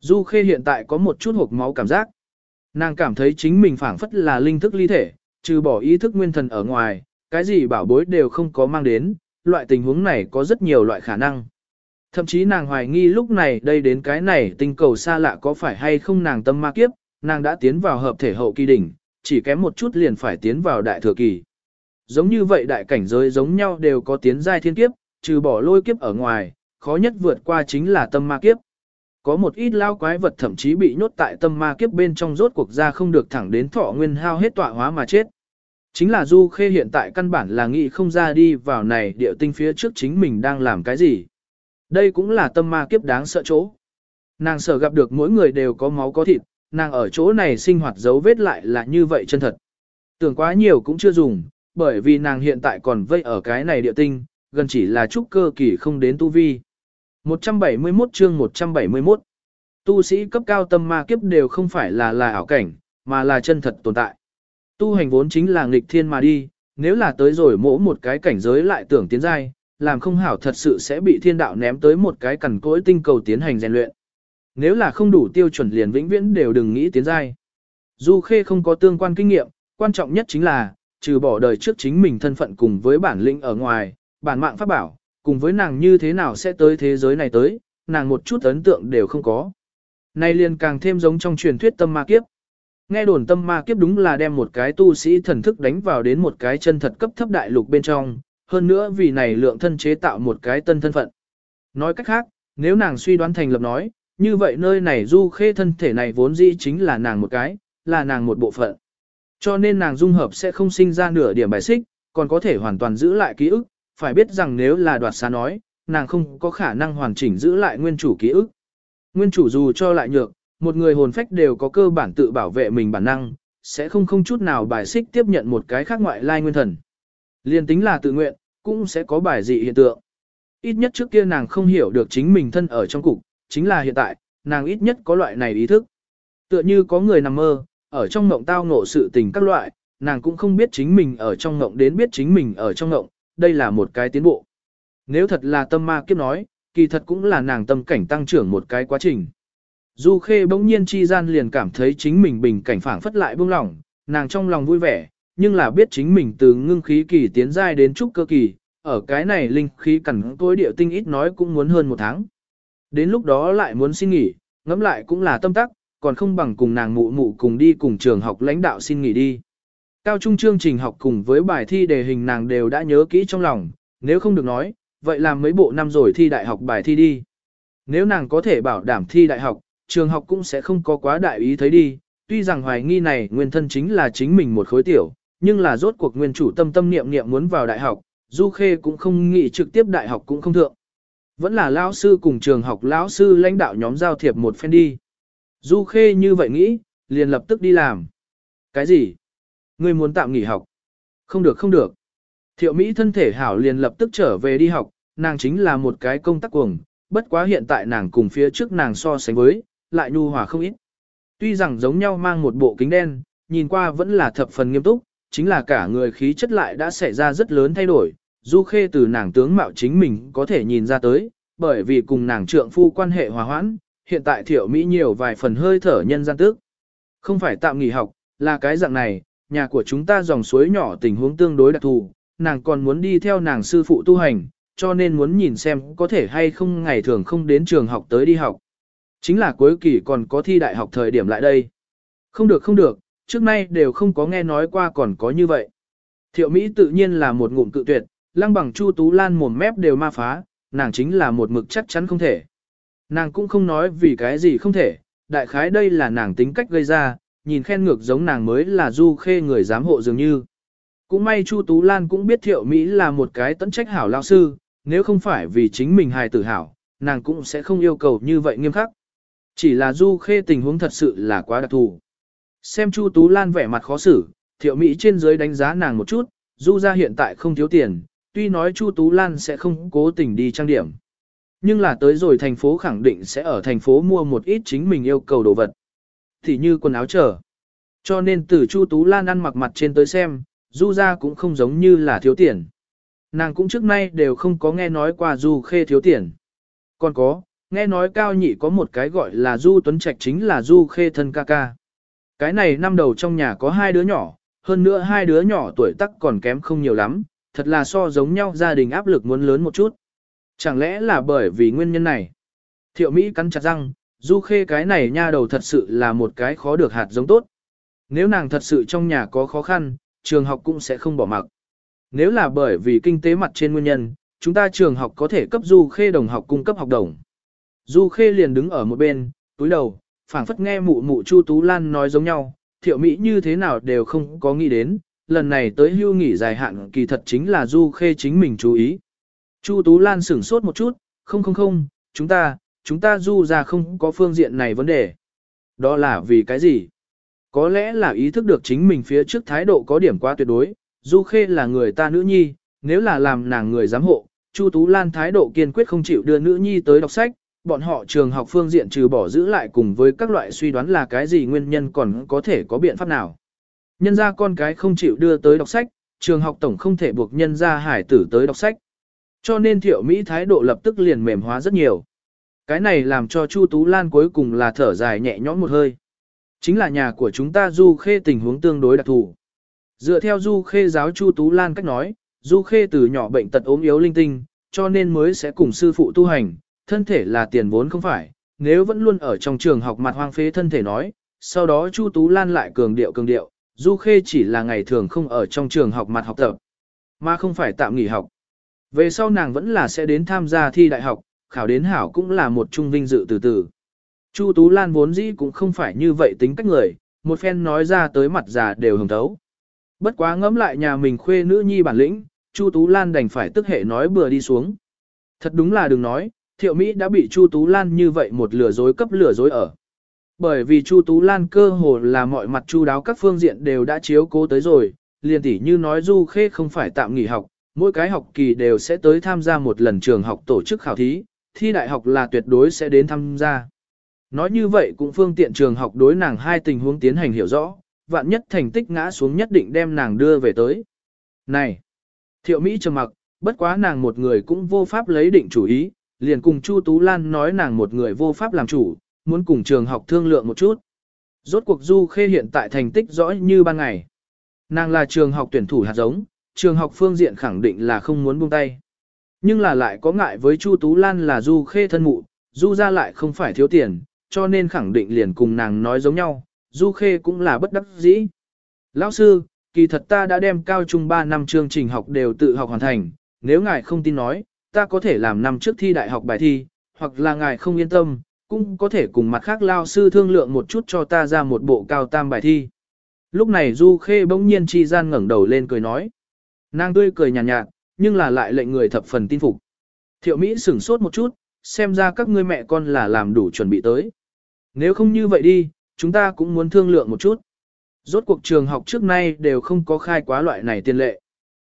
Du Khê hiện tại có một chút hộp máu cảm giác. Nàng cảm thấy chính mình phảng phất là linh thức ly thể, trừ bỏ ý thức nguyên thần ở ngoài, cái gì bảo bối đều không có mang đến, loại tình huống này có rất nhiều loại khả năng. Thậm chí nàng hoài nghi lúc này đây đến cái này tinh cầu xa lạ có phải hay không nàng tâm ma kiếp, nàng đã tiến vào hợp thể hậu kỳ đỉnh, chỉ kém một chút liền phải tiến vào đại thừa kỳ. Giống như vậy đại cảnh giới giống nhau đều có tiến giai thiên kiếp, trừ bỏ lôi kiếp ở ngoài, khó nhất vượt qua chính là tâm ma kiếp. Có một ít lao quái vật thậm chí bị nhốt tại tâm ma kiếp bên trong rốt cuộc ra không được thẳng đến thọ nguyên hao hết tọa hóa mà chết. Chính là Du Khê hiện tại căn bản là nghĩ không ra đi vào này địa tinh phía trước chính mình đang làm cái gì. Đây cũng là tâm ma kiếp đáng sợ chỗ. Nàng sợ gặp được mỗi người đều có máu có thịt, nàng ở chỗ này sinh hoạt dấu vết lại là như vậy chân thật. Tưởng quá nhiều cũng chưa dùng, bởi vì nàng hiện tại còn vây ở cái này địa tinh, gần chỉ là chút cơ kỳ không đến tu vi. 171 chương 171 Tu sĩ cấp cao tâm ma kiếp đều không phải là là ảo cảnh, mà là chân thật tồn tại. Tu hành vốn chính là nghịch thiên mà đi, nếu là tới rồi mỗ một cái cảnh giới lại tưởng tiến giai, làm không hảo thật sự sẽ bị thiên đạo ném tới một cái cằn cỗi tinh cầu tiến hành rèn luyện. Nếu là không đủ tiêu chuẩn liền vĩnh viễn đều đừng nghĩ tiến giai. Du Khê không có tương quan kinh nghiệm, quan trọng nhất chính là, trừ bỏ đời trước chính mình thân phận cùng với bản lĩnh ở ngoài, bản mạng pháp bảo, cùng với nàng như thế nào sẽ tới thế giới này tới, nàng một chút ấn tượng đều không có. Nay liền càng thêm giống trong truyền thuyết tâm ma kiếp. Nghe đồn tâm ma kiếp đúng là đem một cái tu sĩ thần thức đánh vào đến một cái chân thật cấp thấp đại lục bên trong, hơn nữa vì này lượng thân chế tạo một cái tân thân phận. Nói cách khác, nếu nàng suy đoán thành lập nói, như vậy nơi này du khê thân thể này vốn dĩ chính là nàng một cái, là nàng một bộ phận. Cho nên nàng dung hợp sẽ không sinh ra nửa điểm bài xích, còn có thể hoàn toàn giữ lại ký ức, phải biết rằng nếu là đoạt xá nói, nàng không có khả năng hoàn chỉnh giữ lại nguyên chủ ký ức. Nguyên chủ dù cho lại nhược, một người hồn phách đều có cơ bản tự bảo vệ mình bản năng, sẽ không không chút nào bài xích tiếp nhận một cái khác ngoại lai nguyên thần. Liên tính là tự nguyện, cũng sẽ có bài dị hiện tượng. Ít nhất trước kia nàng không hiểu được chính mình thân ở trong cục, chính là hiện tại, nàng ít nhất có loại này ý thức. Tựa như có người nằm mơ, ở trong mộng tao ngộ sự tình các loại, nàng cũng không biết chính mình ở trong ngộng đến biết chính mình ở trong ngộng, đây là một cái tiến bộ. Nếu thật là tâm ma kiếp nói, kỳ thật cũng là nàng tâm cảnh tăng trưởng một cái quá trình. Du Khê bỗng nhiên chi gian liền cảm thấy chính mình bình cảnh phảng phất lại buông lỏng, nàng trong lòng vui vẻ, nhưng là biết chính mình từ ngưng khí kỳ tiến giai đến trúc cơ kỳ, ở cái này linh khí cẩn tối địa tinh ít nói cũng muốn hơn một tháng. Đến lúc đó lại muốn xin nghỉ, ngẫm lại cũng là tâm tắc, còn không bằng cùng nàng mụ mụ cùng đi cùng trường học lãnh đạo xin nghỉ đi. Cao trung chương trình học cùng với bài thi đề hình nàng đều đã nhớ kỹ trong lòng, nếu không được nói, vậy làm mấy bộ năm rồi thi đại học bài thi đi. Nếu nàng có thể bảo đảm thi đại học, trường học cũng sẽ không có quá đại ý thấy đi, tuy rằng hoài nghi này nguyên thân chính là chính mình một khối tiểu, nhưng là rốt cuộc nguyên chủ tâm tâm niệm niệm muốn vào đại học, Du Khê cũng không nghĩ trực tiếp đại học cũng không thượng. Vẫn là lão sư cùng trường học lão sư lãnh đạo nhóm giao thiệp một phen đi. Du Khê như vậy nghĩ, liền lập tức đi làm. Cái gì? Ngươi muốn tạm nghỉ học? Không được không được. Thiệu Mỹ thân thể hảo liền lập tức trở về đi học, nàng chính là một cái công tác cuồng, bất quá hiện tại nàng cùng phía trước nàng so sánh với, lại nhu hòa không ít. Tuy rằng giống nhau mang một bộ kính đen, nhìn qua vẫn là thập phần nghiêm túc, chính là cả người khí chất lại đã xảy ra rất lớn thay đổi. Du Khê từ nàng tướng mạo chính mình có thể nhìn ra tới, bởi vì cùng nàng trượng phu quan hệ hòa hoãn, hiện tại thiệu Mỹ nhiều vài phần hơi thở nhân gian tức. Không phải tạm nghỉ học, là cái dạng này, nhà của chúng ta dòng suối nhỏ tình huống tương đối đặc thù, nàng còn muốn đi theo nàng sư phụ tu hành, cho nên muốn nhìn xem có thể hay không ngày thường không đến trường học tới đi học. Chính là cuối kỳ còn có thi đại học thời điểm lại đây. Không được không được, trước nay đều không có nghe nói qua còn có như vậy. Thiệu Mỹ tự nhiên là một ngụm cự tuyệt, lăng bằng Chu Tú Lan mồm mép đều ma phá, nàng chính là một mực chắc chắn không thể. Nàng cũng không nói vì cái gì không thể, đại khái đây là nàng tính cách gây ra, nhìn khen ngược giống nàng mới là du khê người giám hộ dường như. Cũng may Chu Tú Lan cũng biết Thiệu Mỹ là một cái tấn trách hảo lao sư, nếu không phải vì chính mình hài tử hảo, nàng cũng sẽ không yêu cầu như vậy nghiêm khắc. Chỉ là du khê tình huống thật sự là quá đặc thù. Xem Chu Tú Lan vẻ mặt khó xử, Thiệu Mỹ trên dưới đánh giá nàng một chút, du ra hiện tại không thiếu tiền, tuy nói Chu Tú Lan sẽ không cố tình đi trang điểm. Nhưng là tới rồi thành phố khẳng định sẽ ở thành phố mua một ít chính mình yêu cầu đồ vật. Thì như quần áo trở. Cho nên từ Chu Tú Lan ăn mặc mặt trên tới xem, Du ra cũng không giống như là thiếu tiền. Nàng cũng trước nay đều không có nghe nói qua Du Khê thiếu tiền. Còn có, nghe nói cao nhị có một cái gọi là Du Tuấn Trạch chính là Du Khê thân ca ca. Cái này năm đầu trong nhà có hai đứa nhỏ, hơn nữa hai đứa nhỏ tuổi tác còn kém không nhiều lắm, thật là so giống nhau gia đình áp lực muốn lớn một chút. Chẳng lẽ là bởi vì nguyên nhân này? Thiệu Mỹ cắn chặt răng, Du Khê cái này nha đầu thật sự là một cái khó được hạt giống tốt. Nếu nàng thật sự trong nhà có khó khăn, trường học cũng sẽ không bỏ mặc. Nếu là bởi vì kinh tế mặt trên nguyên nhân, chúng ta trường học có thể cấp Du Khê đồng học cung cấp học đồng. Du Khê liền đứng ở một bên, túi đầu, phảng phất nghe mụ mụ Chu Tú Lan nói giống nhau, thiệu Mỹ như thế nào đều không có nghĩ đến, lần này tới hưu nghỉ dài hạn kỳ thật chính là Du Khê chính mình chú ý. Chu Tú Lan sửng sốt một chút, không không không, chúng ta, chúng ta Du ra không có phương diện này vấn đề. Đó là vì cái gì? Có lẽ là ý thức được chính mình phía trước thái độ có điểm quá tuyệt đối, Du Khê là người ta nữ nhi, nếu là làm nàng người giám hộ, Chu Tú Lan thái độ kiên quyết không chịu đưa nữ nhi tới đọc sách, bọn họ trường học phương diện trừ bỏ giữ lại cùng với các loại suy đoán là cái gì nguyên nhân còn có thể có biện pháp nào. Nhân ra con cái không chịu đưa tới đọc sách, trường học tổng không thể buộc nhân ra hải tử tới đọc sách. Cho nên thiệu Mỹ thái độ lập tức liền mềm hóa rất nhiều. Cái này làm cho Chu Tú Lan cuối cùng là thở dài nhẹ nhõm một hơi. Chính là nhà của chúng ta Du Khê tình huống tương đối đặc thù. Dựa theo Du Khê giáo Chu Tú Lan cách nói, Du Khê từ nhỏ bệnh tật ốm yếu linh tinh, cho nên mới sẽ cùng sư phụ tu hành, thân thể là tiền vốn không phải, nếu vẫn luôn ở trong trường học mặt hoang phế thân thể nói, sau đó Chu Tú Lan lại cường điệu cường điệu, Du Khê chỉ là ngày thường không ở trong trường học mặt học tập, mà không phải tạm nghỉ học. Về sau nàng vẫn là sẽ đến tham gia thi đại học, khảo đến hảo cũng là một trung vinh dự từ từ. Chu Tú Lan vốn dĩ cũng không phải như vậy tính cách người, một phen nói ra tới mặt già đều hồng thấu. Bất quá ngẫm lại nhà mình khuê nữ nhi bản lĩnh, Chu Tú Lan đành phải tức hệ nói bừa đi xuống. Thật đúng là đừng nói, Thiệu Mỹ đã bị Chu Tú Lan như vậy một lừa dối cấp lừa dối ở. Bởi vì Chu Tú Lan cơ hồ là mọi mặt chu đáo các phương diện đều đã chiếu cố tới rồi, liền tỉ như nói Du Khê không phải tạm nghỉ học, mỗi cái học kỳ đều sẽ tới tham gia một lần trường học tổ chức khảo thí, thi đại học là tuyệt đối sẽ đến tham gia. Nói như vậy cũng phương tiện trường học đối nàng hai tình huống tiến hành hiểu rõ, vạn nhất thành tích ngã xuống nhất định đem nàng đưa về tới. Này! Thiệu Mỹ trầm mặc, bất quá nàng một người cũng vô pháp lấy định chủ ý, liền cùng Chu Tú Lan nói nàng một người vô pháp làm chủ, muốn cùng trường học thương lượng một chút. Rốt cuộc Du Khê hiện tại thành tích rõ như ban ngày. Nàng là trường học tuyển thủ hạt giống, trường học phương diện khẳng định là không muốn buông tay. Nhưng là lại có ngại với Chu Tú Lan là Du Khê thân mụ, Du ra lại không phải thiếu tiền, cho nên khẳng định liền cùng nàng nói giống nhau, Du Khê cũng là bất đắc dĩ. Lão sư, kỳ thật ta đã đem cao trung 3 năm chương trình học đều tự học hoàn thành, nếu ngài không tin nói, ta có thể làm năm trước thi đại học bài thi, hoặc là ngài không yên tâm, cũng có thể cùng mặt khác lao sư thương lượng một chút cho ta ra một bộ cao tam bài thi. Lúc này Du Khê bỗng nhiên chi gian ngẩng đầu lên cười nói. Nàng tươi cười nhàn nhạt, nhạt, nhưng là lại lệnh người thập phần tin phục. Thiệu Mỹ sửng sốt một chút, xem ra các ngươi mẹ con là làm đủ chuẩn bị tới. Nếu không như vậy đi, chúng ta cũng muốn thương lượng một chút. Rốt cuộc trường học trước nay đều không có khai quá loại này tiền lệ.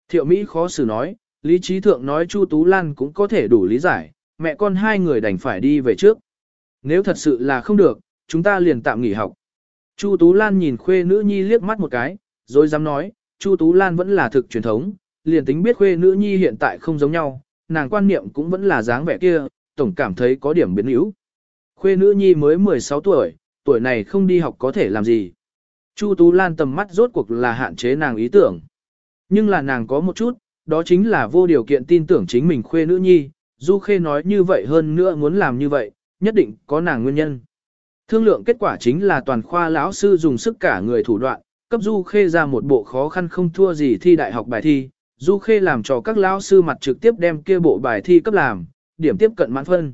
Thiệu Mỹ khó xử nói, lý trí thượng nói Chu Tú Lan cũng có thể đủ lý giải, mẹ con hai người đành phải đi về trước. Nếu thật sự là không được, chúng ta liền tạm nghỉ học. Chu Tú Lan nhìn khuê nữ nhi liếc mắt một cái, rồi dám nói, Chu Tú Lan vẫn là thực truyền thống, liền tính biết khuê nữ nhi hiện tại không giống nhau, nàng quan niệm cũng vẫn là dáng vẻ kia, tổng cảm thấy có điểm biến yếu. Khuê nữ nhi mới 16 tuổi, tuổi này không đi học có thể làm gì. Chu Tú Lan tầm mắt rốt cuộc là hạn chế nàng ý tưởng. Nhưng là nàng có một chút, đó chính là vô điều kiện tin tưởng chính mình khuê nữ nhi, Du Khê nói như vậy hơn nữa muốn làm như vậy, nhất định có nàng nguyên nhân. Thương lượng kết quả chính là toàn khoa lão sư dùng sức cả người thủ đoạn, cấp Du Khê ra một bộ khó khăn không thua gì thi đại học bài thi, Du Khê làm cho các lão sư mặt trực tiếp đem kia bộ bài thi cấp làm, điểm tiếp cận mãn phân.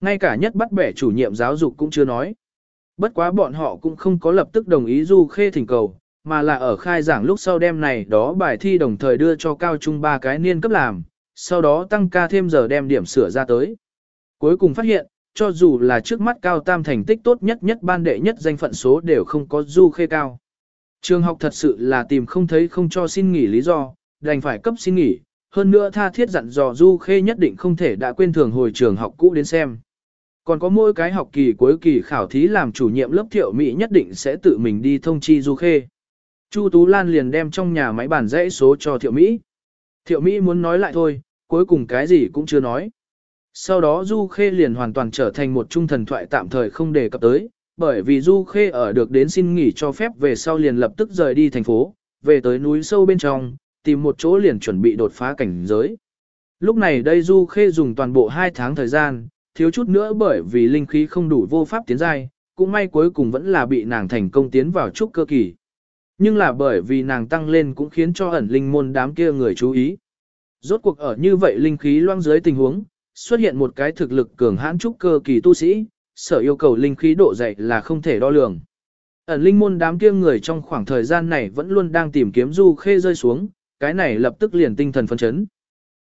Ngay cả nhất bắt bẻ chủ nhiệm giáo dục cũng chưa nói. Bất quá bọn họ cũng không có lập tức đồng ý Du Khê thỉnh cầu, mà là ở khai giảng lúc sau đêm này đó bài thi đồng thời đưa cho cao trung ba cái niên cấp làm, sau đó tăng ca thêm giờ đem điểm sửa ra tới. Cuối cùng phát hiện, cho dù là trước mắt cao tam thành tích tốt nhất nhất ban đệ nhất danh phận số đều không có Du Khê cao. Trường học thật sự là tìm không thấy không cho xin nghỉ lý do, đành phải cấp xin nghỉ, hơn nữa tha thiết dặn dò Du Khê nhất định không thể đã quên thường hồi trường học cũ đến xem. Còn có mỗi cái học kỳ cuối kỳ khảo thí làm chủ nhiệm lớp thiệu Mỹ nhất định sẽ tự mình đi thông chi Du Khê. Chu Tú Lan liền đem trong nhà máy bản dãy số cho thiệu Mỹ. Thiệu Mỹ muốn nói lại thôi, cuối cùng cái gì cũng chưa nói. Sau đó Du Khê liền hoàn toàn trở thành một trung thần thoại tạm thời không đề cập tới, bởi vì Du Khê ở được đến xin nghỉ cho phép về sau liền lập tức rời đi thành phố, về tới núi sâu bên trong, tìm một chỗ liền chuẩn bị đột phá cảnh giới. Lúc này đây Du Khê dùng toàn bộ 2 tháng thời gian, thiếu chút nữa bởi vì linh khí không đủ vô pháp tiến giai, cũng may cuối cùng vẫn là bị nàng thành công tiến vào trúc cơ kỳ. Nhưng là bởi vì nàng tăng lên cũng khiến cho ẩn linh môn đám kia người chú ý. Rốt cuộc ở như vậy linh khí loang dưới tình huống, xuất hiện một cái thực lực cường hãn trúc cơ kỳ tu sĩ, sở yêu cầu linh khí độ dày là không thể đo lường. Ẩn linh môn đám kia người trong khoảng thời gian này vẫn luôn đang tìm kiếm du khê rơi xuống, cái này lập tức liền tinh thần phấn chấn.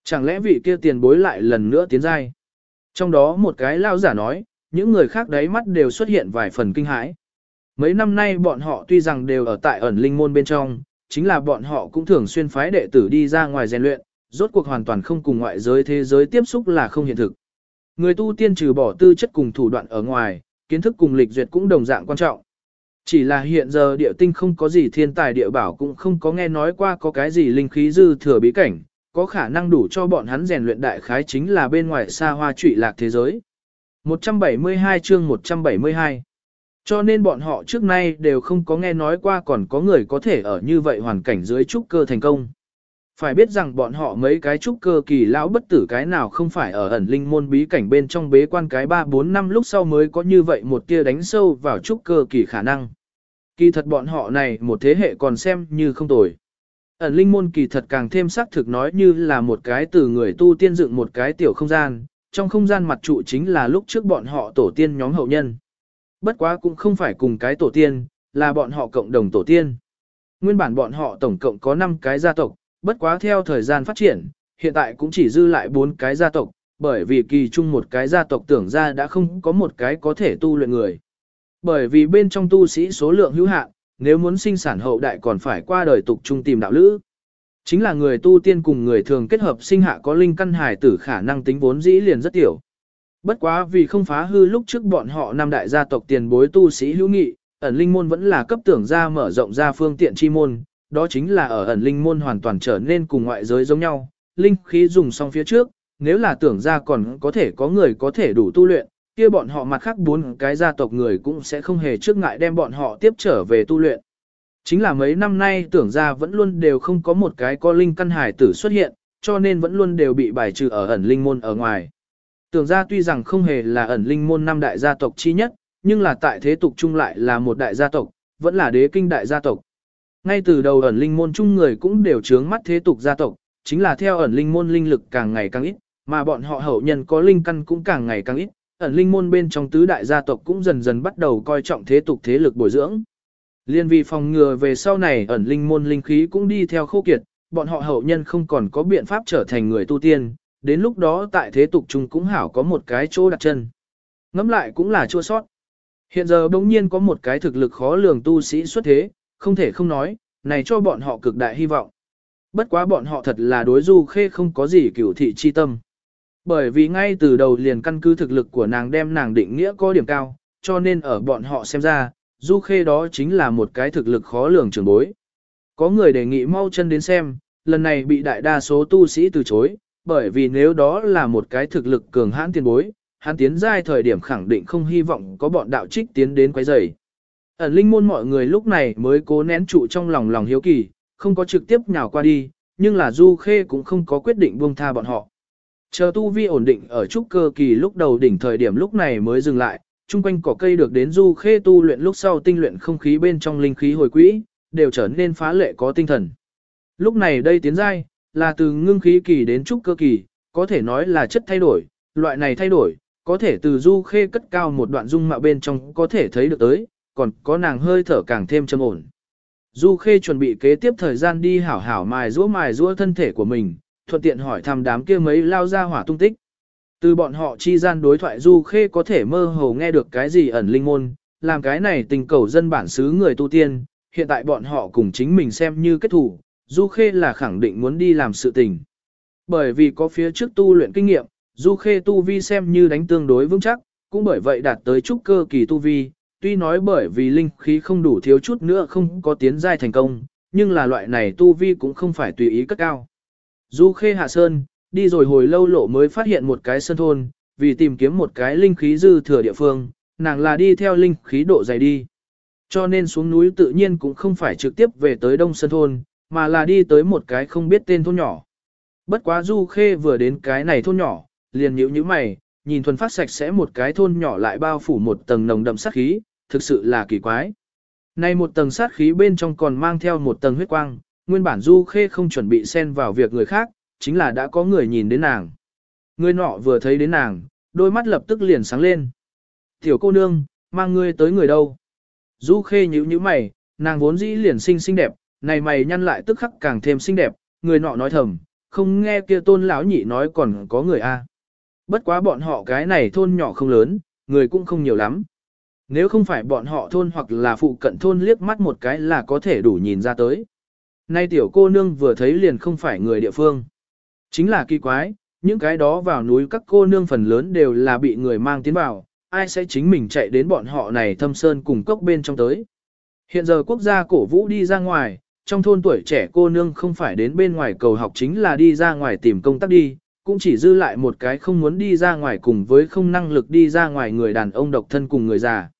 Chẳng lẽ vị kia tiền bối lại lần nữa tiến giai? Trong đó một cái lao giả nói, những người khác đấy mắt đều xuất hiện vài phần kinh hãi. Mấy năm nay bọn họ tuy rằng đều ở tại ẩn linh môn bên trong, chính là bọn họ cũng thường xuyên phái đệ tử đi ra ngoài rèn luyện, rốt cuộc hoàn toàn không cùng ngoại giới thế giới tiếp xúc là không hiện thực. Người tu tiên trừ bỏ tư chất cùng thủ đoạn ở ngoài, kiến thức cùng lịch duyệt cũng đồng dạng quan trọng. Chỉ là hiện giờ địa tinh không có gì thiên tài địa bảo cũng không có nghe nói qua có cái gì linh khí dư thừa bí cảnh, có khả năng đủ cho bọn hắn rèn luyện đại khái chính là bên ngoài xa hoa trụy lạc thế giới. 172 chương 172 Cho nên bọn họ trước nay đều không có nghe nói qua còn có người có thể ở như vậy hoàn cảnh dưới trúc cơ thành công. Phải biết rằng bọn họ mấy cái trúc cơ kỳ lão bất tử cái nào không phải ở ẩn linh môn bí cảnh bên trong bế quan cái 3-4 năm lúc sau mới có như vậy một tia đánh sâu vào trúc cơ kỳ khả năng. Kỳ thật bọn họ này một thế hệ còn xem như không tồi. Ẩn linh môn kỳ thật càng thêm xác thực nói như là một cái từ người tu tiên dựng một cái tiểu không gian, trong không gian mặt trụ chính là lúc trước bọn họ tổ tiên nhóm hậu nhân. Bất quá cũng không phải cùng cái tổ tiên, là bọn họ cộng đồng tổ tiên. Nguyên bản bọn họ tổng cộng có 5 cái gia tộc, bất quá theo thời gian phát triển, hiện tại cũng chỉ dư lại 4 cái gia tộc, bởi vì kỳ chung một cái gia tộc tưởng ra đã không có một cái có thể tu luyện người. Bởi vì bên trong tu sĩ số lượng hữu hạn, nếu muốn sinh sản hậu đại còn phải qua đời tục trung tìm đạo lữ. Chính là người tu tiên cùng người thường kết hợp sinh hạ có linh căn hài tử khả năng tính vốn dĩ liền rất tiểu. Bất quá vì không phá hư lúc trước bọn họ năm đại gia tộc tiền bối tu sĩ hữu nghị, ẩn linh môn vẫn là cấp tưởng ra mở rộng ra phương tiện chi môn, đó chính là ở ẩn linh môn hoàn toàn trở nên cùng ngoại giới giống nhau, linh khí dùng xong phía trước, nếu là tưởng ra còn có thể có người có thể đủ tu luyện, kia bọn họ mặt khác bốn cái gia tộc người cũng sẽ không hề trước ngại đem bọn họ tiếp trở về tu luyện. Chính là mấy năm nay tưởng ra vẫn luôn đều không có một cái có linh căn hải tử xuất hiện, cho nên vẫn luôn đều bị bài trừ ở ẩn linh môn ở ngoài. Tưởng ra tuy rằng không hề là ẩn linh môn năm đại gia tộc chi nhất, nhưng là tại thế tục chung lại là một đại gia tộc, vẫn là đế kinh đại gia tộc. Ngay từ đầu ẩn linh môn chung người cũng đều trướng mắt thế tục gia tộc, chính là theo ẩn linh môn linh lực càng ngày càng ít, mà bọn họ hậu nhân có linh căn cũng càng ngày càng ít, ẩn linh môn bên trong tứ đại gia tộc cũng dần dần bắt đầu coi trọng thế tục thế lực bồi dưỡng. Liên vì phòng ngừa về sau này ẩn linh môn linh khí cũng đi theo khô kiệt, bọn họ hậu nhân không còn có biện pháp trở thành người tu tiên, đến lúc đó tại thế tục chung cũng hảo có một cái chỗ đặt chân. Ngắm lại cũng là chua sót. Hiện giờ bỗng nhiên có một cái thực lực khó lường tu sĩ xuất thế, không thể không nói, này cho bọn họ cực đại hy vọng. Bất quá bọn họ thật là đối du khê không có gì cửu thị chi tâm. Bởi vì ngay từ đầu liền căn cứ thực lực của nàng đem nàng định nghĩa có điểm cao, cho nên ở bọn họ xem ra, du khê đó chính là một cái thực lực khó lường trường bối. Có người đề nghị mau chân đến xem, lần này bị đại đa số tu sĩ từ chối, bởi vì nếu đó là một cái thực lực cường hãn tiền bối, hắn tiến giai thời điểm khẳng định không hy vọng có bọn đạo trích tiến đến quấy rầy. Ẩn linh môn mọi người lúc này mới cố nén trụ trong lòng lòng hiếu kỳ, không có trực tiếp nhào qua đi, nhưng là Du Khê cũng không có quyết định buông tha bọn họ. Chờ tu vi ổn định ở trúc cơ kỳ lúc đầu đỉnh thời điểm lúc này mới dừng lại, chung quanh cỏ cây được đến Du Khê tu luyện lúc sau tinh luyện không khí bên trong linh khí hồi quỹ, đều trở nên phá lệ có tinh thần. Lúc này đây tiến giai, là từ ngưng khí kỳ đến trúc cơ kỳ, có thể nói là chất thay đổi, loại này thay đổi, có thể từ Du Khê cất cao một đoạn dung mạo bên trong có thể thấy được tới, còn có nàng hơi thở càng thêm trầm ổn. Du Khê chuẩn bị kế tiếp thời gian đi hảo hảo mài rũa mài rũa thân thể của mình, thuận tiện hỏi thăm đám kia mấy lao ra hỏa tung tích. Từ bọn họ chi gian đối thoại Du Khê có thể mơ hồ nghe được cái gì ẩn linh môn, làm cái này tình cầu dân bản xứ người tu tiên, hiện tại bọn họ cùng chính mình xem như kết thủ, Du Khê là khẳng định muốn đi làm sự tình. Bởi vì có phía trước tu luyện kinh nghiệm, Du Khê tu vi xem như đánh tương đối vững chắc, cũng bởi vậy đạt tới trúc cơ kỳ tu vi, tuy nói bởi vì linh khí không đủ thiếu chút nữa không có tiến giai thành công, nhưng là loại này tu vi cũng không phải tùy ý cất cao. Du Khê hạ sơn, đi rồi hồi lâu lộ mới phát hiện một cái sơn thôn, vì tìm kiếm một cái linh khí dư thừa địa phương, nàng là đi theo linh khí độ dày đi. Cho nên xuống núi tự nhiên cũng không phải trực tiếp về tới đông sơn thôn, mà là đi tới một cái không biết tên thôn nhỏ. Bất quá Du Khê vừa đến cái này thôn nhỏ, liền nhíu nhíu mày, nhìn thuần phát sạch sẽ một cái thôn nhỏ lại bao phủ một tầng nồng đậm sát khí, thực sự là kỳ quái. Này một tầng sát khí bên trong còn mang theo một tầng huyết quang, nguyên bản Du Khê không chuẩn bị xen vào việc người khác, chính là đã có người nhìn đến nàng. Người nọ vừa thấy đến nàng, đôi mắt lập tức liền sáng lên. Tiểu cô nương, mang ngươi tới người đâu? Du Khê nhíu nhíu mày, nàng vốn dĩ liền xinh xinh đẹp, này mày nhăn lại tức khắc càng thêm xinh đẹp, người nọ nói thầm, không nghe kia tôn lão nhị nói còn có người a. Bất quá bọn họ cái này thôn nhỏ không lớn, người cũng không nhiều lắm. Nếu không phải bọn họ thôn hoặc là phụ cận thôn liếc mắt một cái là có thể đủ nhìn ra tới. Nay tiểu cô nương vừa thấy liền không phải người địa phương. Chính là kỳ quái, những cái đó vào núi các cô nương phần lớn đều là bị người mang tiến vào, ai sẽ chính mình chạy đến bọn họ này thâm sơn cùng cốc bên trong tới. Hiện giờ quốc gia cổ vũ đi ra ngoài, trong thôn tuổi trẻ cô nương không phải đến bên ngoài cầu học chính là đi ra ngoài tìm công tác đi, cũng chỉ dư lại một cái không muốn đi ra ngoài cùng với không năng lực đi ra ngoài người đàn ông độc thân cùng người già.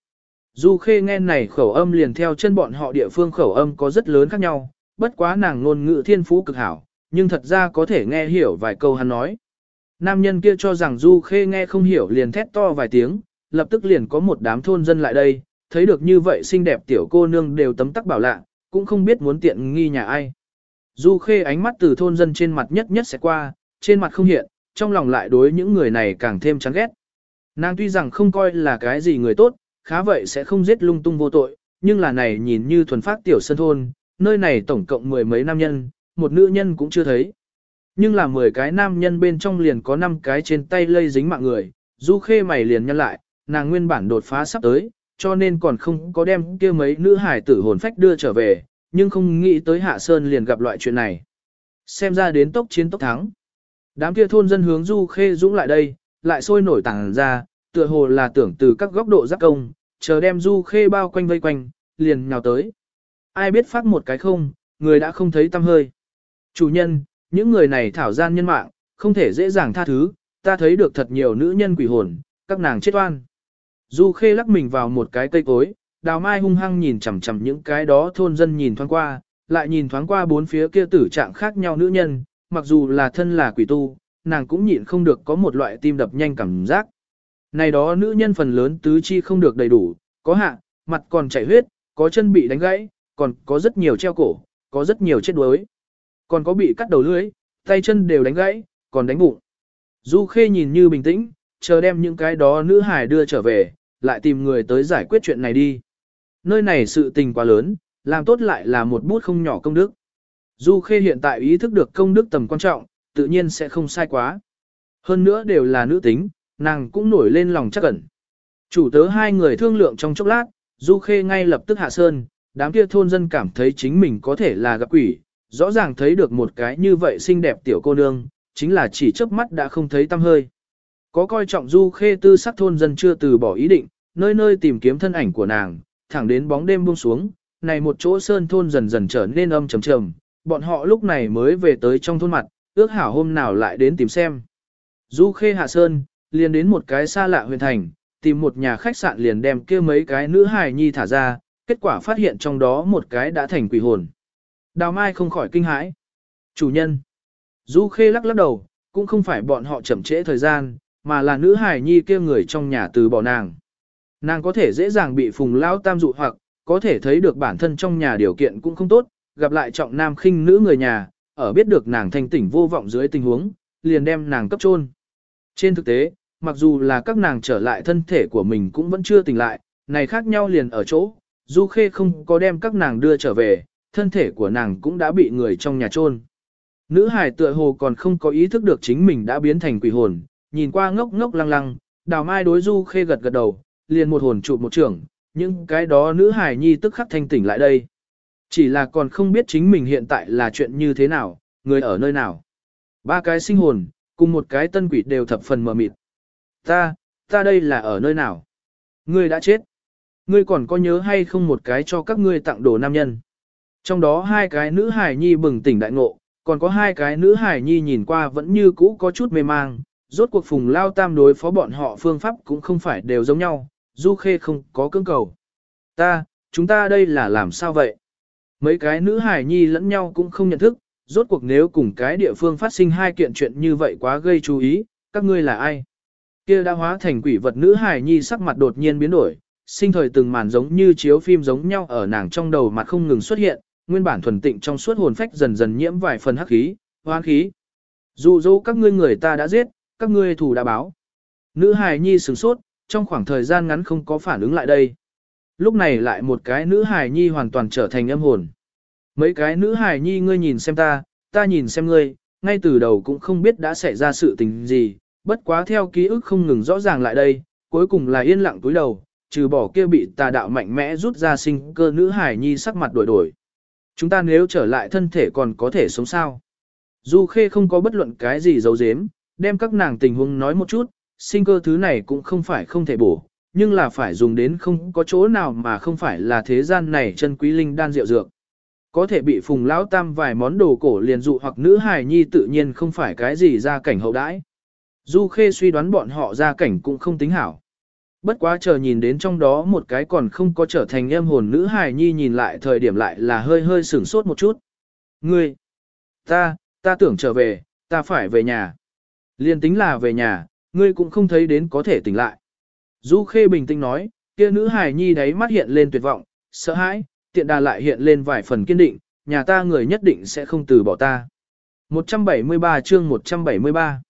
Du Khê nghe này khẩu âm liền theo chân bọn họ địa phương khẩu âm có rất lớn khác nhau, bất quá nàng ngôn ngữ thiên phú cực hảo, nhưng thật ra có thể nghe hiểu vài câu hắn nói. Nam nhân kia cho rằng Du Khê nghe không hiểu liền thét to vài tiếng, lập tức liền có một đám thôn dân lại đây, thấy được như vậy xinh đẹp tiểu cô nương đều tấm tắc bảo lạ, cũng không biết muốn tiện nghi nhà ai. Du Khê ánh mắt từ thôn dân trên mặt nhất nhất sẽ qua, trên mặt không hiện, trong lòng lại đối những người này càng thêm chán ghét. Nàng tuy rằng không coi là cái gì người tốt, khá vậy sẽ không giết lung tung vô tội, nhưng là này nhìn như thuần phát tiểu sân thôn, nơi này tổng cộng mười mấy nam nhân, một nữ nhân cũng chưa thấy. Nhưng là mười cái nam nhân bên trong liền có năm cái trên tay lây dính mạng người, du khê mày liền nhân lại, nàng nguyên bản đột phá sắp tới, cho nên còn không có đem kia mấy nữ hải tử hồn phách đưa trở về, nhưng không nghĩ tới Hạ Sơn liền gặp loại chuyện này. Xem ra đến tốc chiến tốc thắng. Đám kia thôn dân hướng Du Khê Dũng lại đây, lại sôi nổi tàng ra, tựa hồ là tưởng từ các góc độ giác công, chờ đem Du Khê bao quanh vây quanh, liền nhào tới. Ai biết phát một cái không, người đã không thấy tâm hơi. Chủ nhân, những người này thảo gian nhân mạng, không thể dễ dàng tha thứ, ta thấy được thật nhiều nữ nhân quỷ hồn, các nàng chết oan. Du Khê lắc mình vào một cái cây cối, đào mai hung hăng nhìn chằm chằm những cái đó thôn dân nhìn thoáng qua, lại nhìn thoáng qua bốn phía kia tử trạng khác nhau nữ nhân, mặc dù là thân là quỷ tu, nàng cũng nhịn không được có một loại tim đập nhanh cảm giác. Này đó nữ nhân phần lớn tứ chi không được đầy đủ, có hạ, mặt còn chảy huyết, có chân bị đánh gãy, còn có rất nhiều treo cổ, có rất nhiều chết đuối. Còn có bị cắt đầu lưỡi, tay chân đều đánh gãy, còn đánh bụng. Du Khê nhìn như bình tĩnh, chờ đem những cái đó nữ hải đưa trở về, lại tìm người tới giải quyết chuyện này đi. Nơi này sự tình quá lớn, làm tốt lại là một bút không nhỏ công đức. Du Khê hiện tại ý thức được công đức tầm quan trọng, tự nhiên sẽ không sai quá. Hơn nữa đều là nữ tính, nàng cũng nổi lên lòng chắc ẩn. Chủ tớ hai người thương lượng trong chốc lát, Du Khê ngay lập tức hạ sơn, đám kia thôn dân cảm thấy chính mình có thể là gặp quỷ, rõ ràng thấy được một cái như vậy xinh đẹp tiểu cô nương, chính là chỉ chớp mắt đã không thấy tăm hơi. Có coi trọng Du Khê tư sắc thôn dân chưa từ bỏ ý định, nơi nơi tìm kiếm thân ảnh của nàng, thẳng đến bóng đêm buông xuống, này một chỗ sơn thôn dần dần trở nên âm trầm trầm, bọn họ lúc này mới về tới trong thôn mặt, ước hảo hôm nào lại đến tìm xem. Du Khê hạ sơn, liền đến một cái xa lạ huyện thành, tìm một nhà khách sạn liền đem kia mấy cái nữ hài nhi thả ra, kết quả phát hiện trong đó một cái đã thành quỷ hồn. Đào Mai không khỏi kinh hãi. Chủ nhân. Du Khê lắc lắc đầu, cũng không phải bọn họ chậm trễ thời gian, mà là nữ hài nhi kia người trong nhà từ bỏ nàng. Nàng có thể dễ dàng bị phùng lao tam dụ hoặc, có thể thấy được bản thân trong nhà điều kiện cũng không tốt, gặp lại trọng nam khinh nữ người nhà, ở biết được nàng thanh tỉnh vô vọng dưới tình huống, liền đem nàng cấp chôn. Trên thực tế, mặc dù là các nàng trở lại thân thể của mình cũng vẫn chưa tỉnh lại, này khác nhau liền ở chỗ, Du Khê không có đem các nàng đưa trở về, thân thể của nàng cũng đã bị người trong nhà chôn. Nữ hải tựa hồ còn không có ý thức được chính mình đã biến thành quỷ hồn, nhìn qua ngốc ngốc lăng lăng, đào mai đối Du Khê gật gật đầu, liền một hồn trụ một trưởng, nhưng cái đó nữ hải nhi tức khắc thanh tỉnh lại đây. Chỉ là còn không biết chính mình hiện tại là chuyện như thế nào, người ở nơi nào. Ba cái sinh hồn, cùng một cái tân quỷ đều thập phần mờ mịt. Ta, ta đây là ở nơi nào? Ngươi đã chết. Ngươi còn có nhớ hay không một cái cho các ngươi tặng đồ nam nhân? Trong đó hai cái nữ hải nhi bừng tỉnh đại ngộ, còn có hai cái nữ hải nhi nhìn qua vẫn như cũ có chút mê mang. Rốt cuộc phùng lao tam đối phó bọn họ phương pháp cũng không phải đều giống nhau, du khê không có cưỡng cầu. Ta, chúng ta đây là làm sao vậy? Mấy cái nữ hải nhi lẫn nhau cũng không nhận thức, rốt cuộc nếu cùng cái địa phương phát sinh hai kiện chuyện như vậy quá gây chú ý, các ngươi là ai? Kia đã hóa thành quỷ vật nữ hải nhi sắc mặt đột nhiên biến đổi, sinh thời từng màn giống như chiếu phim giống nhau ở nàng trong đầu mặt không ngừng xuất hiện, nguyên bản thuần tịnh trong suốt hồn phách dần dần nhiễm vài phần hắc khí, hoang khí. Dù dỗ các ngươi người ta đã giết, các ngươi thủ đã báo. Nữ hài nhi sửng sốt, trong khoảng thời gian ngắn không có phản ứng lại đây. Lúc này lại một cái nữ hài nhi hoàn toàn trở thành âm hồn. Mấy cái nữ hài nhi ngươi nhìn xem ta, ta nhìn xem ngươi, ngay từ đầu cũng không biết đã xảy ra sự tình gì, bất quá theo ký ức không ngừng rõ ràng lại đây, cuối cùng là yên lặng túi đầu, trừ bỏ kia bị tà đạo mạnh mẽ rút ra sinh cơ nữ hài nhi sắc mặt đổi đổi. Chúng ta nếu trở lại thân thể còn có thể sống sao? Du Khê không có bất luận cái gì giấu giếm, đem các nàng tình huống nói một chút, sinh cơ thứ này cũng không phải không thể bổ, nhưng là phải dùng đến không có chỗ nào mà không phải là thế gian này chân quý linh đan rượu dược. Có thể bị phùng lão tam vài món đồ cổ liền dụ hoặc nữ hài nhi tự nhiên không phải cái gì ra cảnh hậu đãi. Du Khê suy đoán bọn họ ra cảnh cũng không tính hảo. Bất quá chờ nhìn đến trong đó một cái còn không có trở thành em hồn nữ hài nhi nhìn lại thời điểm lại là hơi hơi sửng sốt một chút. Ngươi, ta, ta tưởng trở về, ta phải về nhà. Liên tính là về nhà, ngươi cũng không thấy đến có thể tỉnh lại. Du Khê bình tĩnh nói, kia nữ hài nhi đấy mắt hiện lên tuyệt vọng, sợ hãi, tiện đà lại hiện lên vài phần kiên định, nhà ta người nhất định sẽ không từ bỏ ta. 173 chương 173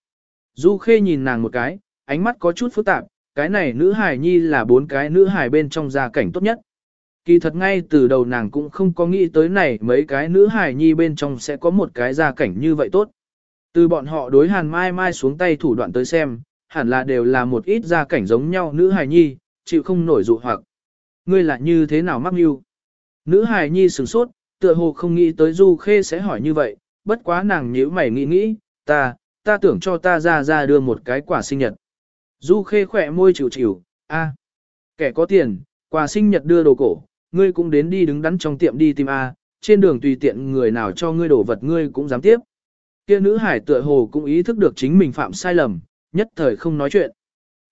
Du Khê nhìn nàng một cái, ánh mắt có chút phức tạp, cái này nữ hài nhi là bốn cái nữ hài bên trong gia cảnh tốt nhất. Kỳ thật ngay từ đầu nàng cũng không có nghĩ tới này mấy cái nữ hài nhi bên trong sẽ có một cái gia cảnh như vậy tốt. Từ bọn họ đối hàn mai mai xuống tay thủ đoạn tới xem, hẳn là đều là một ít gia cảnh giống nhau nữ hài nhi, chịu không nổi dụ hoặc. Ngươi là như thế nào mắc mưu? Nữ hài nhi sửng sốt, tựa hồ không nghĩ tới Du Khê sẽ hỏi như vậy, bất quá nàng nhíu mày nghĩ nghĩ, ta, ta tưởng cho ta ra ra đưa một cái quả sinh nhật. Du Khê khỏe môi chịu chịu, a, kẻ có tiền, quà sinh nhật đưa đồ cổ, ngươi cũng đến đi đứng đắn trong tiệm đi tìm a, trên đường tùy tiện người nào cho ngươi đổ vật ngươi cũng dám tiếp. Kia nữ hải tựa hồ cũng ý thức được chính mình phạm sai lầm, nhất thời không nói chuyện.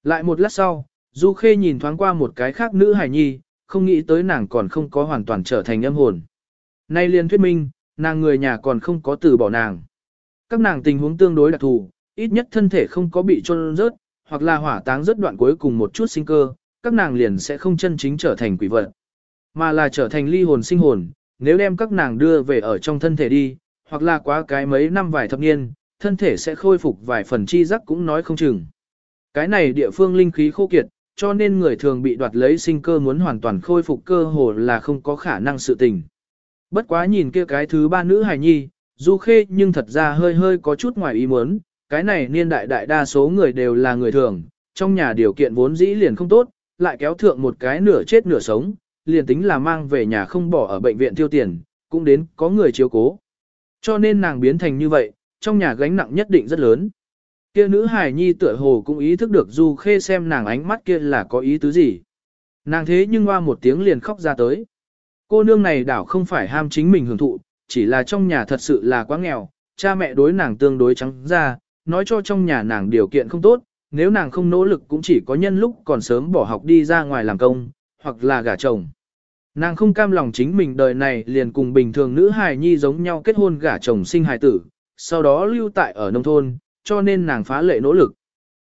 Lại một lát sau, Du Khê nhìn thoáng qua một cái khác nữ hải nhi, không nghĩ tới nàng còn không có hoàn toàn trở thành âm hồn. Nay liền thuyết minh, nàng người nhà còn không có từ bỏ nàng. Các nàng tình huống tương đối đặc thù, ít nhất thân thể không có bị trôn rớt, hoặc là hỏa táng rất đoạn cuối cùng một chút sinh cơ, các nàng liền sẽ không chân chính trở thành quỷ vật, mà là trở thành ly hồn sinh hồn, nếu đem các nàng đưa về ở trong thân thể đi, hoặc là quá cái mấy năm vài thập niên, thân thể sẽ khôi phục vài phần chi giác cũng nói không chừng. Cái này địa phương linh khí khô kiệt, cho nên người thường bị đoạt lấy sinh cơ muốn hoàn toàn khôi phục cơ hồ là không có khả năng sự tình. Bất quá nhìn kia cái thứ ba nữ hài nhi, du khê nhưng thật ra hơi hơi có chút ngoài ý muốn, cái này niên đại đại đa số người đều là người thường, trong nhà điều kiện vốn dĩ liền không tốt, lại kéo thượng một cái nửa chết nửa sống, liền tính là mang về nhà không bỏ ở bệnh viện tiêu tiền, cũng đến có người chiếu cố. Cho nên nàng biến thành như vậy, trong nhà gánh nặng nhất định rất lớn. Kia nữ hài nhi tựa hồ cũng ý thức được Du Khê xem nàng ánh mắt kia là có ý tứ gì. Nàng thế nhưng qua một tiếng liền khóc ra tới. Cô nương này đảo không phải ham chính mình hưởng thụ, chỉ là trong nhà thật sự là quá nghèo, cha mẹ đối nàng tương đối trắng ra, nói cho trong nhà nàng điều kiện không tốt, nếu nàng không nỗ lực cũng chỉ có nhân lúc còn sớm bỏ học đi ra ngoài làm công, hoặc là gả chồng. Nàng không cam lòng chính mình đời này liền cùng bình thường nữ hài nhi giống nhau kết hôn gả chồng sinh hài tử, sau đó lưu tại ở nông thôn, cho nên nàng phá lệ nỗ lực.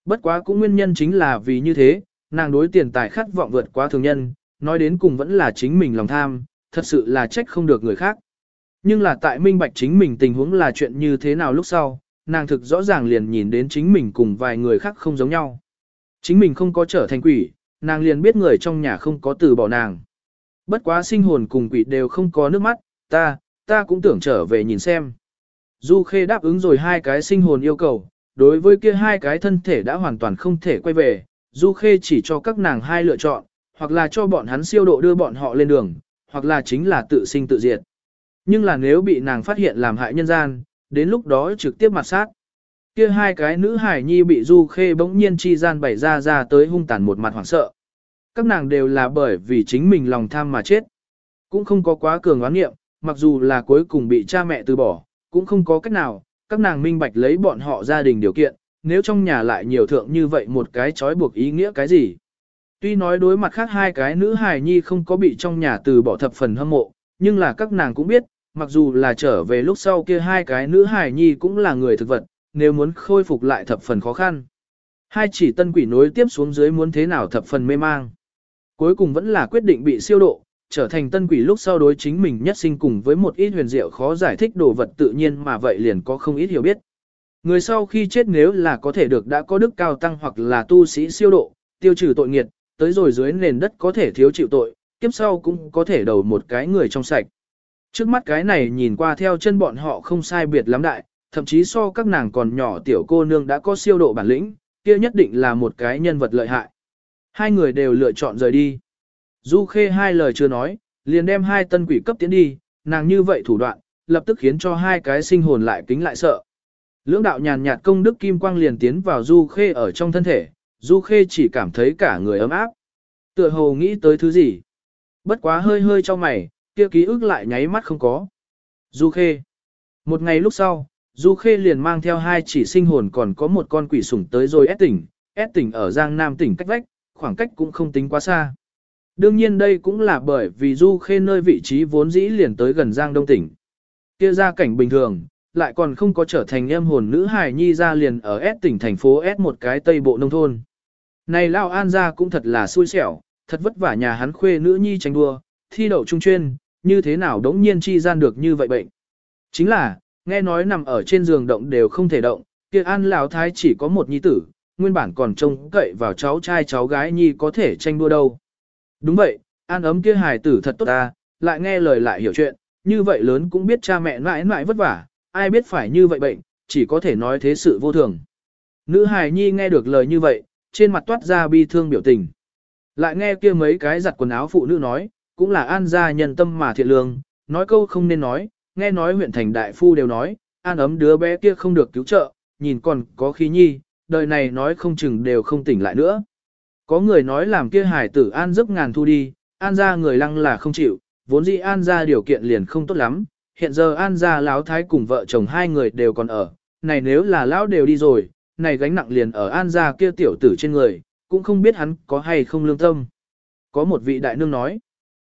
Bất quá cũng nguyên nhân chính là vì như thế, nàng đối tiền tài khát vọng vượt quá thường nhân, nói đến cùng vẫn là chính mình lòng tham, thật sự là trách không được người khác. Nhưng là tại minh bạch chính mình tình huống là chuyện như thế nào lúc sau, nàng thực rõ ràng liền nhìn đến chính mình cùng vài người khác không giống nhau. Chính mình không có trở thành quỷ, nàng liền biết người trong nhà không có từ bỏ nàng. Bất quá sinh hồn cùng quỷ đều không có nước mắt, ta, ta cũng tưởng trở về nhìn xem. Du Khê đáp ứng rồi hai cái sinh hồn yêu cầu, đối với kia hai cái thân thể đã hoàn toàn không thể quay về, Du Khê chỉ cho các nàng hai lựa chọn, hoặc là cho bọn hắn siêu độ đưa bọn họ lên đường, hoặc là chính là tự sinh tự diệt. Nhưng là nếu bị nàng phát hiện làm hại nhân gian, đến lúc đó trực tiếp mặt sát. Kia hai cái nữ hải nhi bị Du Khê bỗng nhiên chi gian bày ra ra tới hung tàn một mặt hoảng sợ. Các nàng đều là bởi vì chính mình lòng tham mà chết. Cũng không có quá cường oán nghiệm, mặc dù là cuối cùng bị cha mẹ từ bỏ, cũng không có cách nào, các nàng minh bạch lấy bọn họ gia đình điều kiện, nếu trong nhà lại nhiều thượng như vậy một cái trói buộc ý nghĩa cái gì. Tuy nói đối mặt khác hai cái nữ hài nhi không có bị trong nhà từ bỏ thập phần hâm mộ, nhưng là các nàng cũng biết, mặc dù là trở về lúc sau kia hai cái nữ hài nhi cũng là người thực vật, nếu muốn khôi phục lại thập phần khó khăn. Hai chỉ tân quỷ nối tiếp xuống dưới muốn thế nào thập phần mê mang. Cuối cùng vẫn là quyết định bị siêu độ, trở thành tân quỷ lúc sau đối chính mình nhất sinh cùng với một ít huyền diệu khó giải thích đồ vật tự nhiên mà vậy liền có không ít hiểu biết. Người sau khi chết nếu là có thể được đã có đức cao tăng hoặc là tu sĩ siêu độ, tiêu trừ tội nghiệt, tới rồi dưới nền đất có thể thiếu chịu tội, kiếp sau cũng có thể đầu một cái người trong sạch. Trước mắt cái này nhìn qua theo chân bọn họ không sai biệt lắm đại, thậm chí so các nàng còn nhỏ tiểu cô nương đã có siêu độ bản lĩnh, kia nhất định là một cái nhân vật lợi hại. Hai người đều lựa chọn rời đi. Du Khê hai lời chưa nói, liền đem hai tân quỷ cấp tiến đi, nàng như vậy thủ đoạn, lập tức khiến cho hai cái sinh hồn lại kính lại sợ. Lưỡng đạo nhàn nhạt công đức kim quang liền tiến vào Du Khê ở trong thân thể, Du Khê chỉ cảm thấy cả người ấm áp. Tựa hồ nghĩ tới thứ gì. Bất quá hơi hơi cho mày, kia ký ức lại nháy mắt không có. Du Khê. Một ngày lúc sau, Du Khê liền mang theo hai chỉ sinh hồn còn có một con quỷ sủng tới rồi ép tỉnh, ép tỉnh ở Giang Nam tỉnh cách vách, khoảng cách cũng không tính quá xa. Đương nhiên đây cũng là bởi vì Du Khê nơi vị trí vốn dĩ liền tới gần Giang Đông tỉnh. Kia ra cảnh bình thường, lại còn không có trở thành em hồn nữ hài nhi ra liền ở S tỉnh thành phố S một cái tây bộ nông thôn. Này Lao An ra cũng thật là xui xẻo, thật vất vả nhà hắn khuê nữ nhi tranh đua, thi đậu trung chuyên, như thế nào đống nhiên chi gian được như vậy bệnh. Chính là, nghe nói nằm ở trên giường động đều không thể động, kia An Lão Thái chỉ có một nhi tử, nguyên bản còn trông cậy vào cháu trai cháu gái nhi có thể tranh đua đâu. Đúng vậy, An ấm kia hài tử thật tốt ta, lại nghe lời lại hiểu chuyện, như vậy lớn cũng biết cha mẹ mãi mãi vất vả, ai biết phải như vậy bệnh, chỉ có thể nói thế sự vô thường. Nữ hài nhi nghe được lời như vậy, trên mặt toát ra bi thương biểu tình. Lại nghe kia mấy cái giặt quần áo phụ nữ nói, cũng là an gia nhân tâm mà thiện lương, nói câu không nên nói, nghe nói huyện thành đại phu đều nói, an ấm đứa bé kia không được cứu trợ, nhìn còn có khí nhi, đời này nói không chừng đều không tỉnh lại nữa. Có người nói làm kia hải tử an giấc ngàn thu đi, an ra người lăng là không chịu, vốn dĩ an ra điều kiện liền không tốt lắm, hiện giờ an ra lão thái cùng vợ chồng hai người đều còn ở, này nếu là lão đều đi rồi, này gánh nặng liền ở an ra kia tiểu tử trên người, cũng không biết hắn có hay không lương tâm. Có một vị đại nương nói,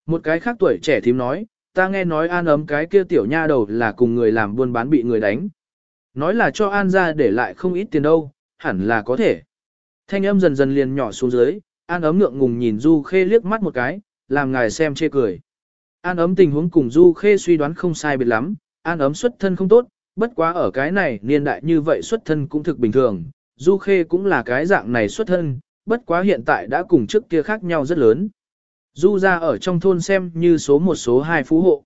một cái khác tuổi trẻ thím nói, ta nghe nói an ấm cái kia tiểu nha đầu là cùng người làm buôn bán bị người đánh. Nói là cho an ra để lại không ít tiền đâu, hẳn là có thể. Thanh âm dần dần liền nhỏ xuống dưới, an ấm ngượng ngùng nhìn Du Khê liếc mắt một cái, làm ngài xem chê cười. An ấm tình huống cùng Du Khê suy đoán không sai biệt lắm, an ấm xuất thân không tốt, bất quá ở cái này niên đại như vậy xuất thân cũng thực bình thường. Du Khê cũng là cái dạng này xuất thân, bất quá hiện tại đã cùng trước kia khác nhau rất lớn. Du ra ở trong thôn xem như số một số hai phú hộ.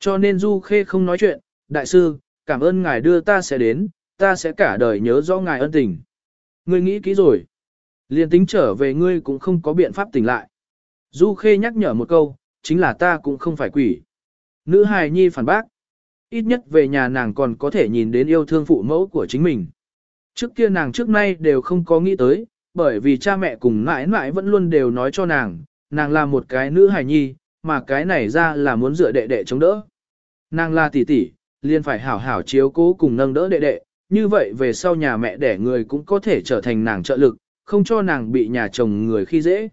Cho nên Du Khê không nói chuyện, đại sư, cảm ơn ngài đưa ta sẽ đến, ta sẽ cả đời nhớ rõ ngài ân tình. Ngươi nghĩ kỹ rồi. Liên tính trở về ngươi cũng không có biện pháp tỉnh lại. Du Khê nhắc nhở một câu, chính là ta cũng không phải quỷ. Nữ hài nhi phản bác. Ít nhất về nhà nàng còn có thể nhìn đến yêu thương phụ mẫu của chính mình. Trước kia nàng trước nay đều không có nghĩ tới, bởi vì cha mẹ cùng mãi mãi vẫn luôn đều nói cho nàng, nàng là một cái nữ hài nhi, mà cái này ra là muốn dựa đệ đệ chống đỡ. Nàng là tỷ tỷ, liền phải hảo hảo chiếu cố cùng nâng đỡ đệ đệ, như vậy về sau nhà mẹ đẻ người cũng có thể trở thành nàng trợ lực, không cho nàng bị nhà chồng người khi dễ.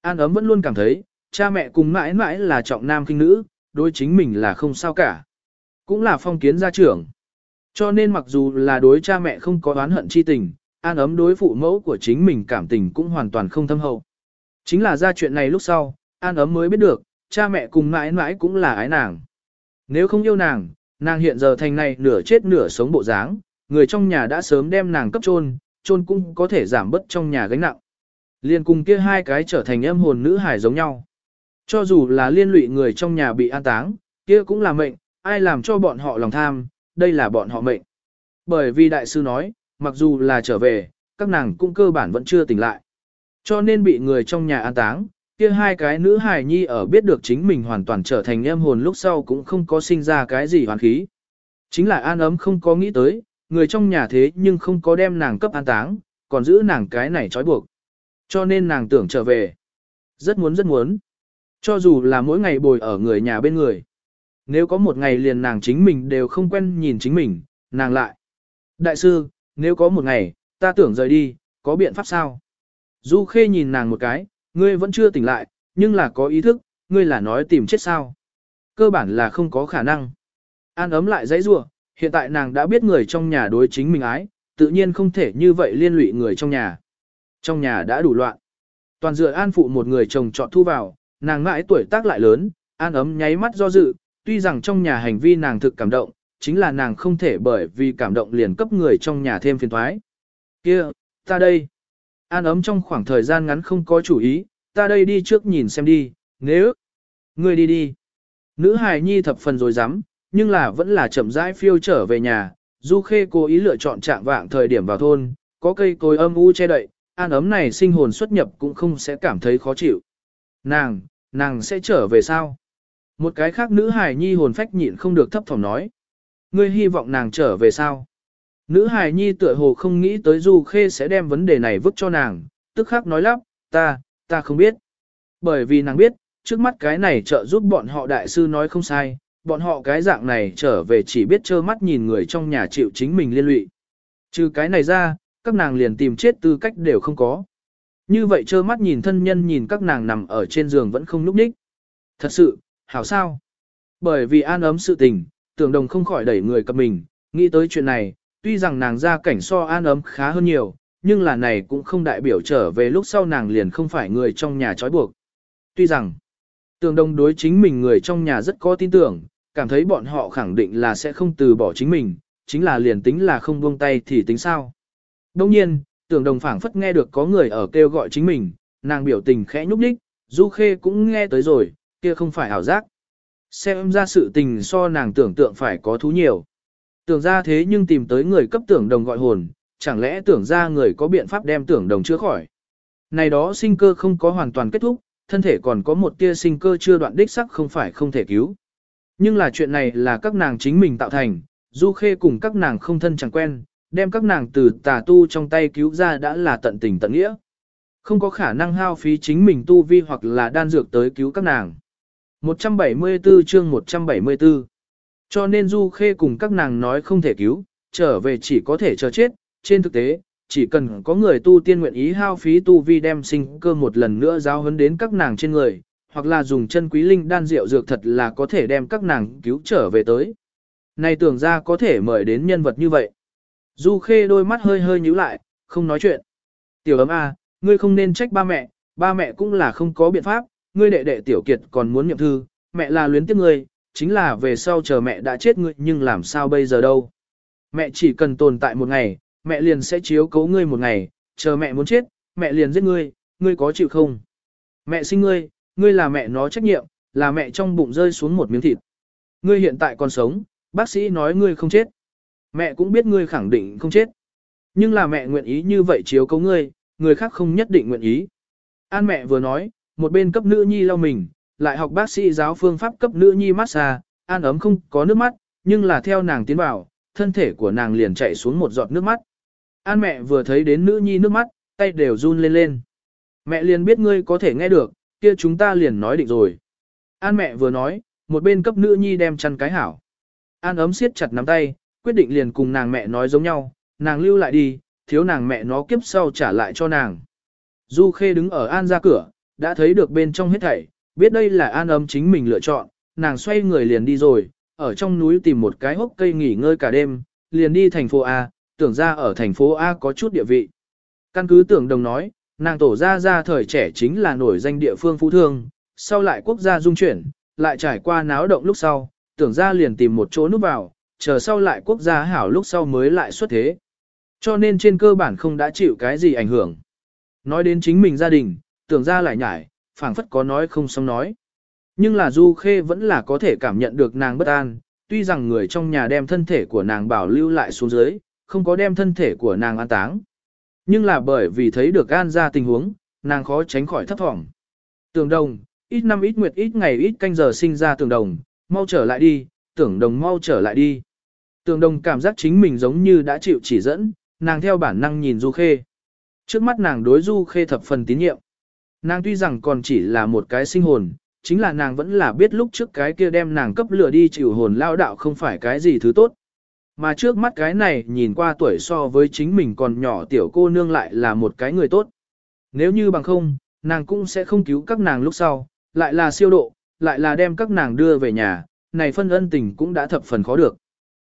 An ấm vẫn luôn cảm thấy, cha mẹ cùng mãi mãi là trọng nam kinh nữ, đối chính mình là không sao cả. Cũng là phong kiến gia trưởng. Cho nên mặc dù là đối cha mẹ không có oán hận chi tình, an ấm đối phụ mẫu của chính mình cảm tình cũng hoàn toàn không thâm hậu. Chính là ra chuyện này lúc sau, an ấm mới biết được, cha mẹ cùng mãi mãi cũng là ái nàng. Nếu không yêu nàng, nàng hiện giờ thành này nửa chết nửa sống bộ dáng, người trong nhà đã sớm đem nàng cấp chôn, chôn cũng có thể giảm bớt trong nhà gánh nặng. Liên cùng kia hai cái trở thành âm hồn nữ hải giống nhau. Cho dù là liên lụy người trong nhà bị an táng, kia cũng là mệnh, ai làm cho bọn họ lòng tham, đây là bọn họ mệnh. Bởi vì đại sư nói, mặc dù là trở về, các nàng cũng cơ bản vẫn chưa tỉnh lại. Cho nên bị người trong nhà an táng, kia hai cái nữ hài nhi ở biết được chính mình hoàn toàn trở thành em hồn lúc sau cũng không có sinh ra cái gì hoàn khí. Chính là an ấm không có nghĩ tới, người trong nhà thế nhưng không có đem nàng cấp an táng, còn giữ nàng cái này trói buộc. Cho nên nàng tưởng trở về. Rất muốn rất muốn. Cho dù là mỗi ngày bồi ở người nhà bên người. Nếu có một ngày liền nàng chính mình đều không quen nhìn chính mình, nàng lại. Đại sư, nếu có một ngày, ta tưởng rời đi, có biện pháp sao? Du Khê nhìn nàng một cái, ngươi vẫn chưa tỉnh lại, nhưng là có ý thức, ngươi là nói tìm chết sao? Cơ bản là không có khả năng. An ấm lại dãy rủa, hiện tại nàng đã biết người trong nhà đối chính mình ái, tự nhiên không thể như vậy liên lụy người trong nhà. Trong nhà đã đủ loạn. Toàn dựa an phụ một người chồng chọn thu vào, nàng ngãi tuổi tác lại lớn, an ấm nháy mắt do dự, tuy rằng trong nhà hành vi nàng thực cảm động, chính là nàng không thể bởi vì cảm động liền cấp người trong nhà thêm phiền thoái. Kia, ta đây. An ấm trong khoảng thời gian ngắn không có chủ ý, ta đây đi trước nhìn xem đi, nếu... Ngươi đi đi. Nữ hài nhi thập phần rồi dám, nhưng là vẫn là chậm rãi phiêu trở về nhà. Du Khê cố ý lựa chọn trạng vạng thời điểm vào thôn, có cây cối âm u che đậy, an ấm này sinh hồn xuất nhập cũng không sẽ cảm thấy khó chịu. Nàng, nàng sẽ trở về sao? Một cái khác nữ hài nhi hồn phách nhịn không được thấp thỏm nói. Ngươi hy vọng nàng trở về sao? Nữ hài nhi tựa hồ không nghĩ tới Du Khê sẽ đem vấn đề này vứt cho nàng, tức khắc nói lắp, ta, ta không biết. Bởi vì nàng biết, trước mắt cái này trợ giúp bọn họ đại sư nói không sai, bọn họ cái dạng này trở về chỉ biết trơ mắt nhìn người trong nhà chịu chính mình liên lụy. Trừ cái này ra, các nàng liền tìm chết tư cách đều không có. Như vậy trơ mắt nhìn thân nhân nhìn các nàng nằm ở trên giường vẫn không núp đích. Thật sự, hảo sao? Bởi vì an ấm sự tình, tưởng đồng không khỏi đẩy người cập mình, nghĩ tới chuyện này, tuy rằng nàng ra cảnh so an ấm khá hơn nhiều, nhưng là này cũng không đại biểu trở về lúc sau nàng liền không phải người trong nhà trói buộc. Tuy rằng, tưởng đồng đối chính mình người trong nhà rất có tin tưởng, cảm thấy bọn họ khẳng định là sẽ không từ bỏ chính mình, chính là liền tính là không buông tay thì tính sao. Đông nhiên, tưởng đồng phảng phất nghe được có người ở kêu gọi chính mình, nàng biểu tình khẽ nhúc đích, Du Khê cũng nghe tới rồi, kia không phải ảo giác. Xem ra sự tình so nàng tưởng tượng phải có thú nhiều. Tưởng ra thế nhưng tìm tới người cấp tưởng đồng gọi hồn, chẳng lẽ tưởng ra người có biện pháp đem tưởng đồng chữa khỏi. Này đó sinh cơ không có hoàn toàn kết thúc, thân thể còn có một tia sinh cơ chưa đoạn đích sắc không phải không thể cứu. Nhưng là chuyện này là các nàng chính mình tạo thành, Du Khê cùng các nàng không thân chẳng quen, đem các nàng từ tà tu trong tay cứu ra đã là tận tình tận nghĩa. Không có khả năng hao phí chính mình tu vi hoặc là đan dược tới cứu các nàng. 174 chương 174 Cho nên Du Khê cùng các nàng nói không thể cứu, trở về chỉ có thể chờ chết. Trên thực tế, chỉ cần có người tu tiên nguyện ý hao phí tu vi đem sinh cơ một lần nữa giao hấn đến các nàng trên người, hoặc là dùng chân quý linh đan rượu dược thật là có thể đem các nàng cứu trở về tới. Này tưởng ra có thể mời đến nhân vật như vậy. Du Khê đôi mắt hơi hơi nhíu lại, không nói chuyện. Tiểu ấm A, ngươi không nên trách ba mẹ, ba mẹ cũng là không có biện pháp, ngươi đệ đệ tiểu kiệt còn muốn nhậm thư, mẹ là luyến tiếc ngươi, chính là về sau chờ mẹ đã chết ngươi nhưng làm sao bây giờ đâu. Mẹ chỉ cần tồn tại một ngày, mẹ liền sẽ chiếu cố ngươi một ngày, chờ mẹ muốn chết, mẹ liền giết ngươi, ngươi có chịu không? Mẹ sinh ngươi, ngươi là mẹ nó trách nhiệm, là mẹ trong bụng rơi xuống một miếng thịt. Ngươi hiện tại còn sống, bác sĩ nói ngươi không chết. Mẹ cũng biết ngươi khẳng định không chết. Nhưng là mẹ nguyện ý như vậy chiếu cấu ngươi, người khác không nhất định nguyện ý. An mẹ vừa nói, một bên cấp nữ nhi lau mình, lại học bác sĩ giáo phương pháp cấp nữ nhi massage, an ấm không có nước mắt, nhưng là theo nàng tiến vào, thân thể của nàng liền chảy xuống một giọt nước mắt. An mẹ vừa thấy đến nữ nhi nước mắt, tay đều run lên lên. Mẹ liền biết ngươi có thể nghe được, kia chúng ta liền nói định rồi. An mẹ vừa nói, một bên cấp nữ nhi đem chăn cái hảo. An ấm siết chặt nắm tay, quyết định liền cùng nàng mẹ nói giống nhau, nàng lưu lại đi, thiếu nàng mẹ nó kiếp sau trả lại cho nàng. Du Khê đứng ở An ra cửa, đã thấy được bên trong hết thảy, biết đây là an ấm chính mình lựa chọn, nàng xoay người liền đi rồi, ở trong núi tìm một cái hốc cây nghỉ ngơi cả đêm, liền đi thành phố A, tưởng ra ở thành phố A có chút địa vị. Căn cứ tưởng đồng nói, nàng tổ ra ra thời trẻ chính là nổi danh địa phương phú thương, sau lại quốc gia dung chuyển, lại trải qua náo động lúc sau, tưởng ra liền tìm một chỗ núp vào, chờ sau lại quốc gia hảo lúc sau mới lại xuất thế. Cho nên trên cơ bản không đã chịu cái gì ảnh hưởng. Nói đến chính mình gia đình, tưởng ra lại nhải, phảng phất có nói không xong nói. Nhưng là Du Khê vẫn là có thể cảm nhận được nàng bất an, tuy rằng người trong nhà đem thân thể của nàng bảo lưu lại xuống dưới, không có đem thân thể của nàng an táng. Nhưng là bởi vì thấy được an ra tình huống, nàng khó tránh khỏi thấp thỏm. Tưởng đồng, ít năm ít nguyệt ít ngày ít canh giờ sinh ra tưởng đồng, mau trở lại đi, tưởng đồng mau trở lại đi. Tưởng đồng cảm giác chính mình giống như đã chịu chỉ dẫn, nàng theo bản năng nhìn Du Khê. Trước mắt nàng đối Du Khê thập phần tín nhiệm. Nàng tuy rằng còn chỉ là một cái sinh hồn, chính là nàng vẫn là biết lúc trước cái kia đem nàng cấp lửa đi chịu hồn lao đạo không phải cái gì thứ tốt. Mà trước mắt cái này nhìn qua tuổi so với chính mình còn nhỏ tiểu cô nương lại là một cái người tốt. Nếu như bằng không, nàng cũng sẽ không cứu các nàng lúc sau, lại là siêu độ, lại là đem các nàng đưa về nhà, này phân ân tình cũng đã thập phần khó được.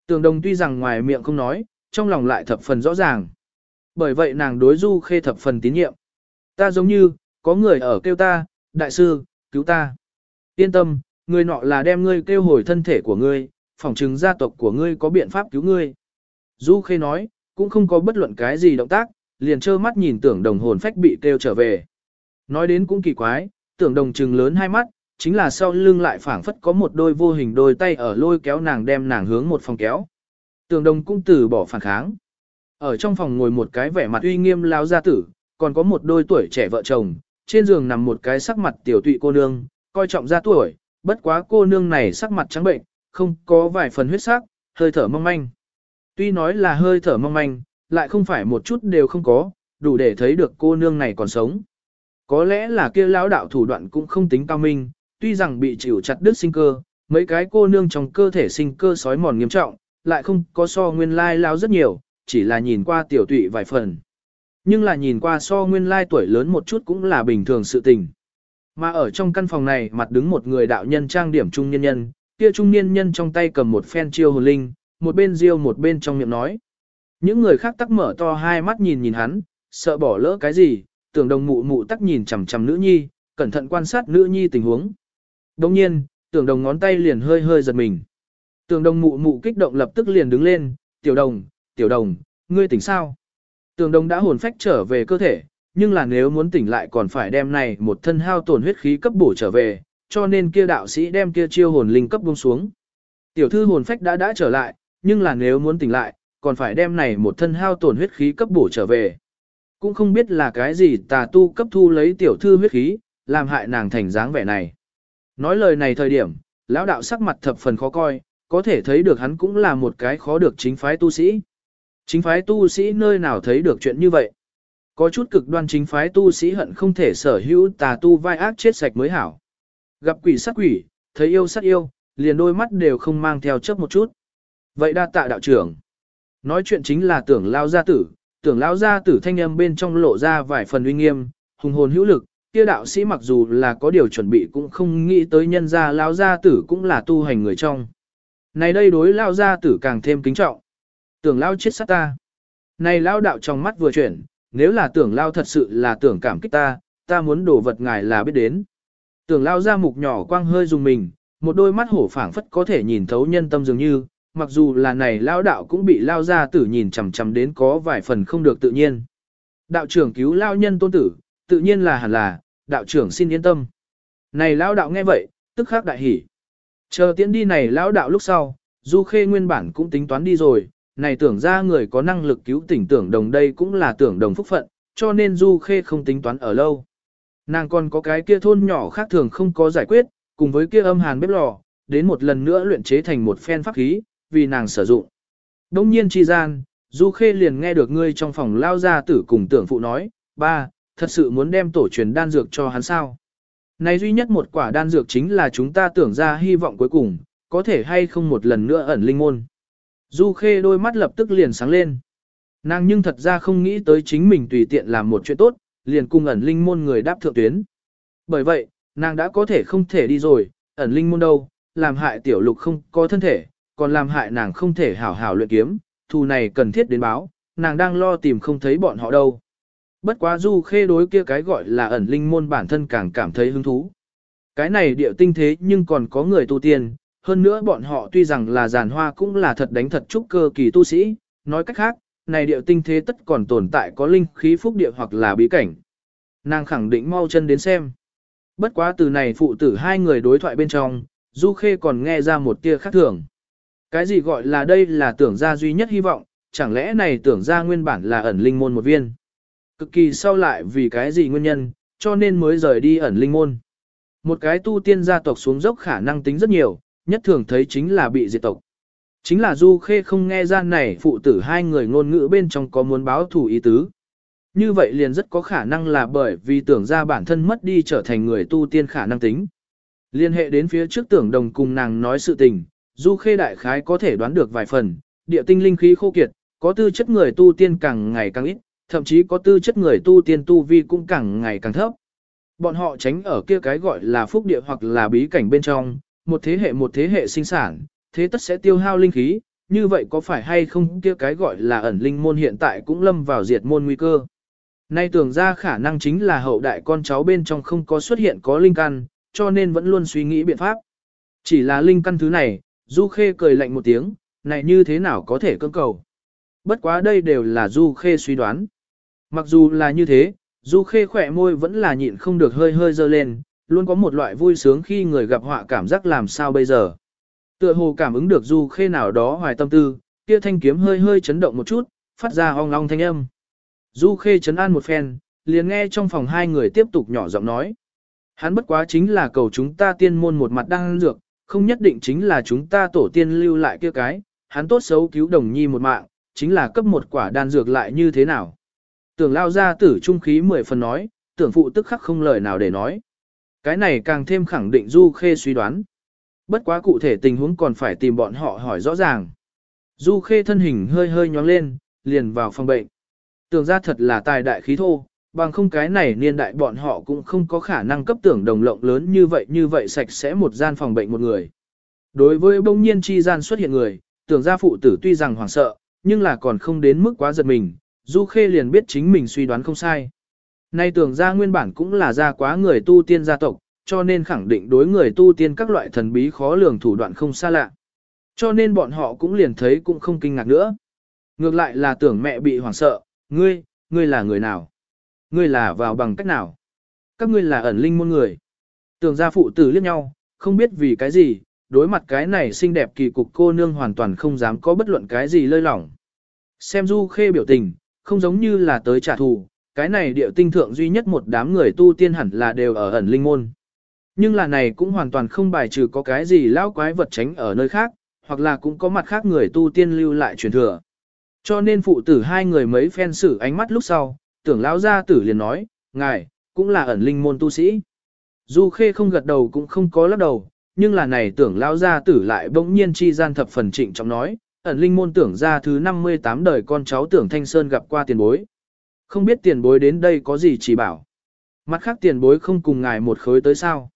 Tường đồng tuy rằng ngoài miệng không nói, trong lòng lại thập phần rõ ràng. Bởi vậy nàng đối du khê thập phần tín nhiệm. Ta giống như, có người ở kêu ta, đại sư, cứu ta. Yên tâm, người nọ là đem ngươi kêu hồi thân thể của ngươi, phỏng chừng gia tộc của ngươi có biện pháp cứu ngươi. Du Khê nói, cũng không có bất luận cái gì động tác, liền trơ mắt nhìn tưởng đồng hồn phách bị kêu trở về. Nói đến cũng kỳ quái, tưởng đồng trừng lớn hai mắt, chính là sau lưng lại phảng phất có một đôi vô hình đôi tay ở lôi kéo nàng đem nàng hướng một phòng kéo. Tưởng đồng cũng từ bỏ phản kháng. Ở trong phòng ngồi một cái vẻ mặt uy nghiêm lao gia tử, còn có một đôi tuổi trẻ vợ chồng, trên giường nằm một cái sắc mặt tiểu tụy cô nương, coi trọng gia tuổi, bất quá cô nương này sắc mặt trắng bệnh, không có vài phần huyết sắc, hơi thở mong manh. Tuy nói là hơi thở mong manh, lại không phải một chút đều không có, đủ để thấy được cô nương này còn sống. Có lẽ là kia lão đạo thủ đoạn cũng không tính cao minh, tuy rằng bị chịu chặt đứt sinh cơ, mấy cái cô nương trong cơ thể sinh cơ sói mòn nghiêm trọng, lại không có so nguyên lai lao rất nhiều, chỉ là nhìn qua tiểu tụy vài phần. Nhưng là nhìn qua so nguyên lai tuổi lớn một chút cũng là bình thường sự tình. Mà ở trong căn phòng này mặt đứng một người đạo nhân trang điểm trung nhân nhân, kia trung niên nhân trong tay cầm một phen chiêu hồn linh, một bên riêu một bên trong miệng nói. Những người khác tắc mở to hai mắt nhìn nhìn hắn, sợ bỏ lỡ cái gì, tưởng đồng mụ mụ tắc nhìn chằm chằm nữ nhi, cẩn thận quan sát nữ nhi tình huống. Đồng nhiên, tưởng đồng ngón tay liền hơi hơi giật mình. Tưởng đồng mụ mụ kích động lập tức liền đứng lên, tiểu đồng, tiểu đồng, ngươi tỉnh sao? Tưởng đồng đã hồn phách trở về cơ thể, nhưng là nếu muốn tỉnh lại còn phải đem này một thân hao tổn huyết khí cấp bổ trở về, cho nên kia đạo sĩ đem kia chiêu hồn linh cấp buông xuống. Tiểu thư hồn phách đã đã trở lại, nhưng là nếu muốn tỉnh lại, còn phải đem này một thân hao tổn huyết khí cấp bổ trở về. Cũng không biết là cái gì tà tu cấp thu lấy tiểu thư huyết khí, làm hại nàng thành dáng vẻ này. Nói lời này thời điểm, lão đạo sắc mặt thập phần khó coi, có thể thấy được hắn cũng là một cái khó được chính phái tu sĩ. Chính phái tu sĩ nơi nào thấy được chuyện như vậy. Có chút cực đoan chính phái tu sĩ hận không thể sở hữu tà tu vai ác chết sạch mới hảo. Gặp quỷ sát quỷ, thấy yêu sát yêu, liền đôi mắt đều không mang theo chớp một chút. Vậy đa tạ đạo trưởng. Nói chuyện chính là tưởng lao gia tử, tưởng lao gia tử thanh âm bên trong lộ ra vài phần uy nghiêm, hùng hồn hữu lực, kia đạo sĩ mặc dù là có điều chuẩn bị cũng không nghĩ tới nhân gia lao gia tử cũng là tu hành người trong. Này đây đối lao gia tử càng thêm kính trọng. Tưởng lao chết sát ta. Này lao đạo trong mắt vừa chuyển, nếu là tưởng lao thật sự là tưởng cảm kích ta, ta muốn đổ vật ngài là biết đến. Tưởng lao ra mục nhỏ quang hơi dùng mình, một đôi mắt hổ phảng phất có thể nhìn thấu nhân tâm dường như, mặc dù là này lao đạo cũng bị lao ra tử nhìn chằm chằm đến có vài phần không được tự nhiên. Đạo trưởng cứu lao nhân tôn tử, tự nhiên là hẳn là, đạo trưởng xin yên tâm. Này lao đạo nghe vậy, tức khắc đại hỉ. Chờ tiễn đi này lao đạo lúc sau, Du Khê nguyên bản cũng tính toán đi rồi, này tưởng ra người có năng lực cứu tỉnh tưởng đồng đây cũng là tưởng đồng phúc phận, cho nên Du Khê không tính toán ở lâu. Nàng còn có cái kia thôn nhỏ khác thường không có giải quyết, cùng với kia âm hàn bếp lò, đến một lần nữa luyện chế thành một phen pháp khí, vì nàng sử dụng. Đông nhiên chi gian, Du Khê liền nghe được ngươi trong phòng lao ra tử cùng tưởng phụ nói, ba, thật sự muốn đem tổ truyền đan dược cho hắn sao. Này duy nhất một quả đan dược chính là chúng ta tưởng ra hy vọng cuối cùng, có thể hay không một lần nữa ẩn linh môn. Du Khê đôi mắt lập tức liền sáng lên. Nàng nhưng thật ra không nghĩ tới chính mình tùy tiện làm một chuyện tốt, liền cung ẩn linh môn người đáp thượng tuyến. Bởi vậy, Nàng đã có thể không thể đi rồi, ẩn linh môn đâu, làm hại tiểu lục không có thân thể, còn làm hại nàng không thể hảo hảo luyện kiếm, thù này cần thiết đến báo, nàng đang lo tìm không thấy bọn họ đâu. Bất quá du khê đối kia cái gọi là ẩn linh môn bản thân càng cảm thấy hứng thú. Cái này địa tinh thế nhưng còn có người tu tiên, hơn nữa bọn họ tuy rằng là giàn hoa cũng là thật đánh thật trúc cơ kỳ tu sĩ, nói cách khác, này điệu tinh thế tất còn tồn tại có linh khí phúc địa hoặc là bí cảnh. Nàng khẳng định mau chân đến xem. Bất quá từ này phụ tử hai người đối thoại bên trong, Du Khê còn nghe ra một tia khác thường. Cái gì gọi là đây là tưởng ra duy nhất hy vọng, chẳng lẽ này tưởng ra nguyên bản là ẩn linh môn một viên. Cực kỳ sau lại vì cái gì nguyên nhân, cho nên mới rời đi ẩn linh môn. Một cái tu tiên gia tộc xuống dốc khả năng tính rất nhiều, nhất thường thấy chính là bị diệt tộc. Chính là Du Khê không nghe ra này phụ tử hai người ngôn ngữ bên trong có muốn báo thủ ý tứ. Như vậy liền rất có khả năng là bởi vì tưởng ra bản thân mất đi trở thành người tu tiên khả năng tính. Liên hệ đến phía trước tưởng đồng cùng nàng nói sự tình, Du Khê đại khái có thể đoán được vài phần, địa tinh linh khí khô kiệt, có tư chất người tu tiên càng ngày càng ít, thậm chí có tư chất người tu tiên tu vi cũng càng ngày càng thấp. Bọn họ tránh ở kia cái gọi là phúc địa hoặc là bí cảnh bên trong, một thế hệ một thế hệ sinh sản, thế tất sẽ tiêu hao linh khí, như vậy có phải hay không kia cái gọi là ẩn linh môn hiện tại cũng lâm vào diệt môn nguy cơ. Nay tưởng ra khả năng chính là hậu đại con cháu bên trong không có xuất hiện có linh căn, cho nên vẫn luôn suy nghĩ biện pháp. Chỉ là linh căn thứ này, Du Khê cười lạnh một tiếng, này như thế nào có thể cưỡng cầu. Bất quá đây đều là Du Khê suy đoán. Mặc dù là như thế, Du Khê khỏe môi vẫn là nhịn không được hơi hơi dơ lên, luôn có một loại vui sướng khi người gặp họa cảm giác làm sao bây giờ. Tựa hồ cảm ứng được Du Khê nào đó hoài tâm tư, kia thanh kiếm hơi hơi chấn động một chút, phát ra ong ong thanh âm. Du Khê chấn an một phen, liền nghe trong phòng hai người tiếp tục nhỏ giọng nói. Hắn bất quá chính là cầu chúng ta tiên môn một mặt đang dược, không nhất định chính là chúng ta tổ tiên lưu lại kia cái, hắn tốt xấu cứu đồng nhi một mạng, chính là cấp một quả đan dược lại như thế nào. Tưởng lao ra tử trung khí mười phần nói, tưởng phụ tức khắc không lời nào để nói. Cái này càng thêm khẳng định Du Khê suy đoán. Bất quá cụ thể tình huống còn phải tìm bọn họ hỏi rõ ràng. Du Khê thân hình hơi hơi nhóng lên, liền vào phòng bệnh. Tưởng ra thật là tài đại khí thô, bằng không cái này niên đại bọn họ cũng không có khả năng cấp tưởng đồng lộng lớn như vậy như vậy sạch sẽ một gian phòng bệnh một người. Đối với bỗng nhiên chi gian xuất hiện người, tưởng ra phụ tử tuy rằng hoảng sợ, nhưng là còn không đến mức quá giật mình, Du Khê liền biết chính mình suy đoán không sai. Nay tưởng ra nguyên bản cũng là ra quá người tu tiên gia tộc, cho nên khẳng định đối người tu tiên các loại thần bí khó lường thủ đoạn không xa lạ. Cho nên bọn họ cũng liền thấy cũng không kinh ngạc nữa. Ngược lại là tưởng mẹ bị hoảng sợ, ngươi, ngươi là người nào? Ngươi là vào bằng cách nào? Các ngươi là ẩn linh môn người. Tưởng gia phụ tử liếc nhau, không biết vì cái gì, đối mặt cái này xinh đẹp kỳ cục cô nương hoàn toàn không dám có bất luận cái gì lơi lỏng. Xem du khê biểu tình, không giống như là tới trả thù, cái này điệu tinh thượng duy nhất một đám người tu tiên hẳn là đều ở ẩn linh môn. Nhưng là này cũng hoàn toàn không bài trừ có cái gì lão quái vật tránh ở nơi khác, hoặc là cũng có mặt khác người tu tiên lưu lại truyền thừa. Cho nên phụ tử hai người mấy phen xử ánh mắt lúc sau, tưởng lão gia tử liền nói, ngài, cũng là ẩn linh môn tu sĩ. Du khê không gật đầu cũng không có lắc đầu, nhưng là này tưởng lão gia tử lại bỗng nhiên chi gian thập phần trịnh trọng nói, ẩn linh môn tưởng ra thứ 58 đời con cháu tưởng Thanh Sơn gặp qua tiền bối. Không biết tiền bối đến đây có gì chỉ bảo. Mặt khác tiền bối không cùng ngài một khối tới sao.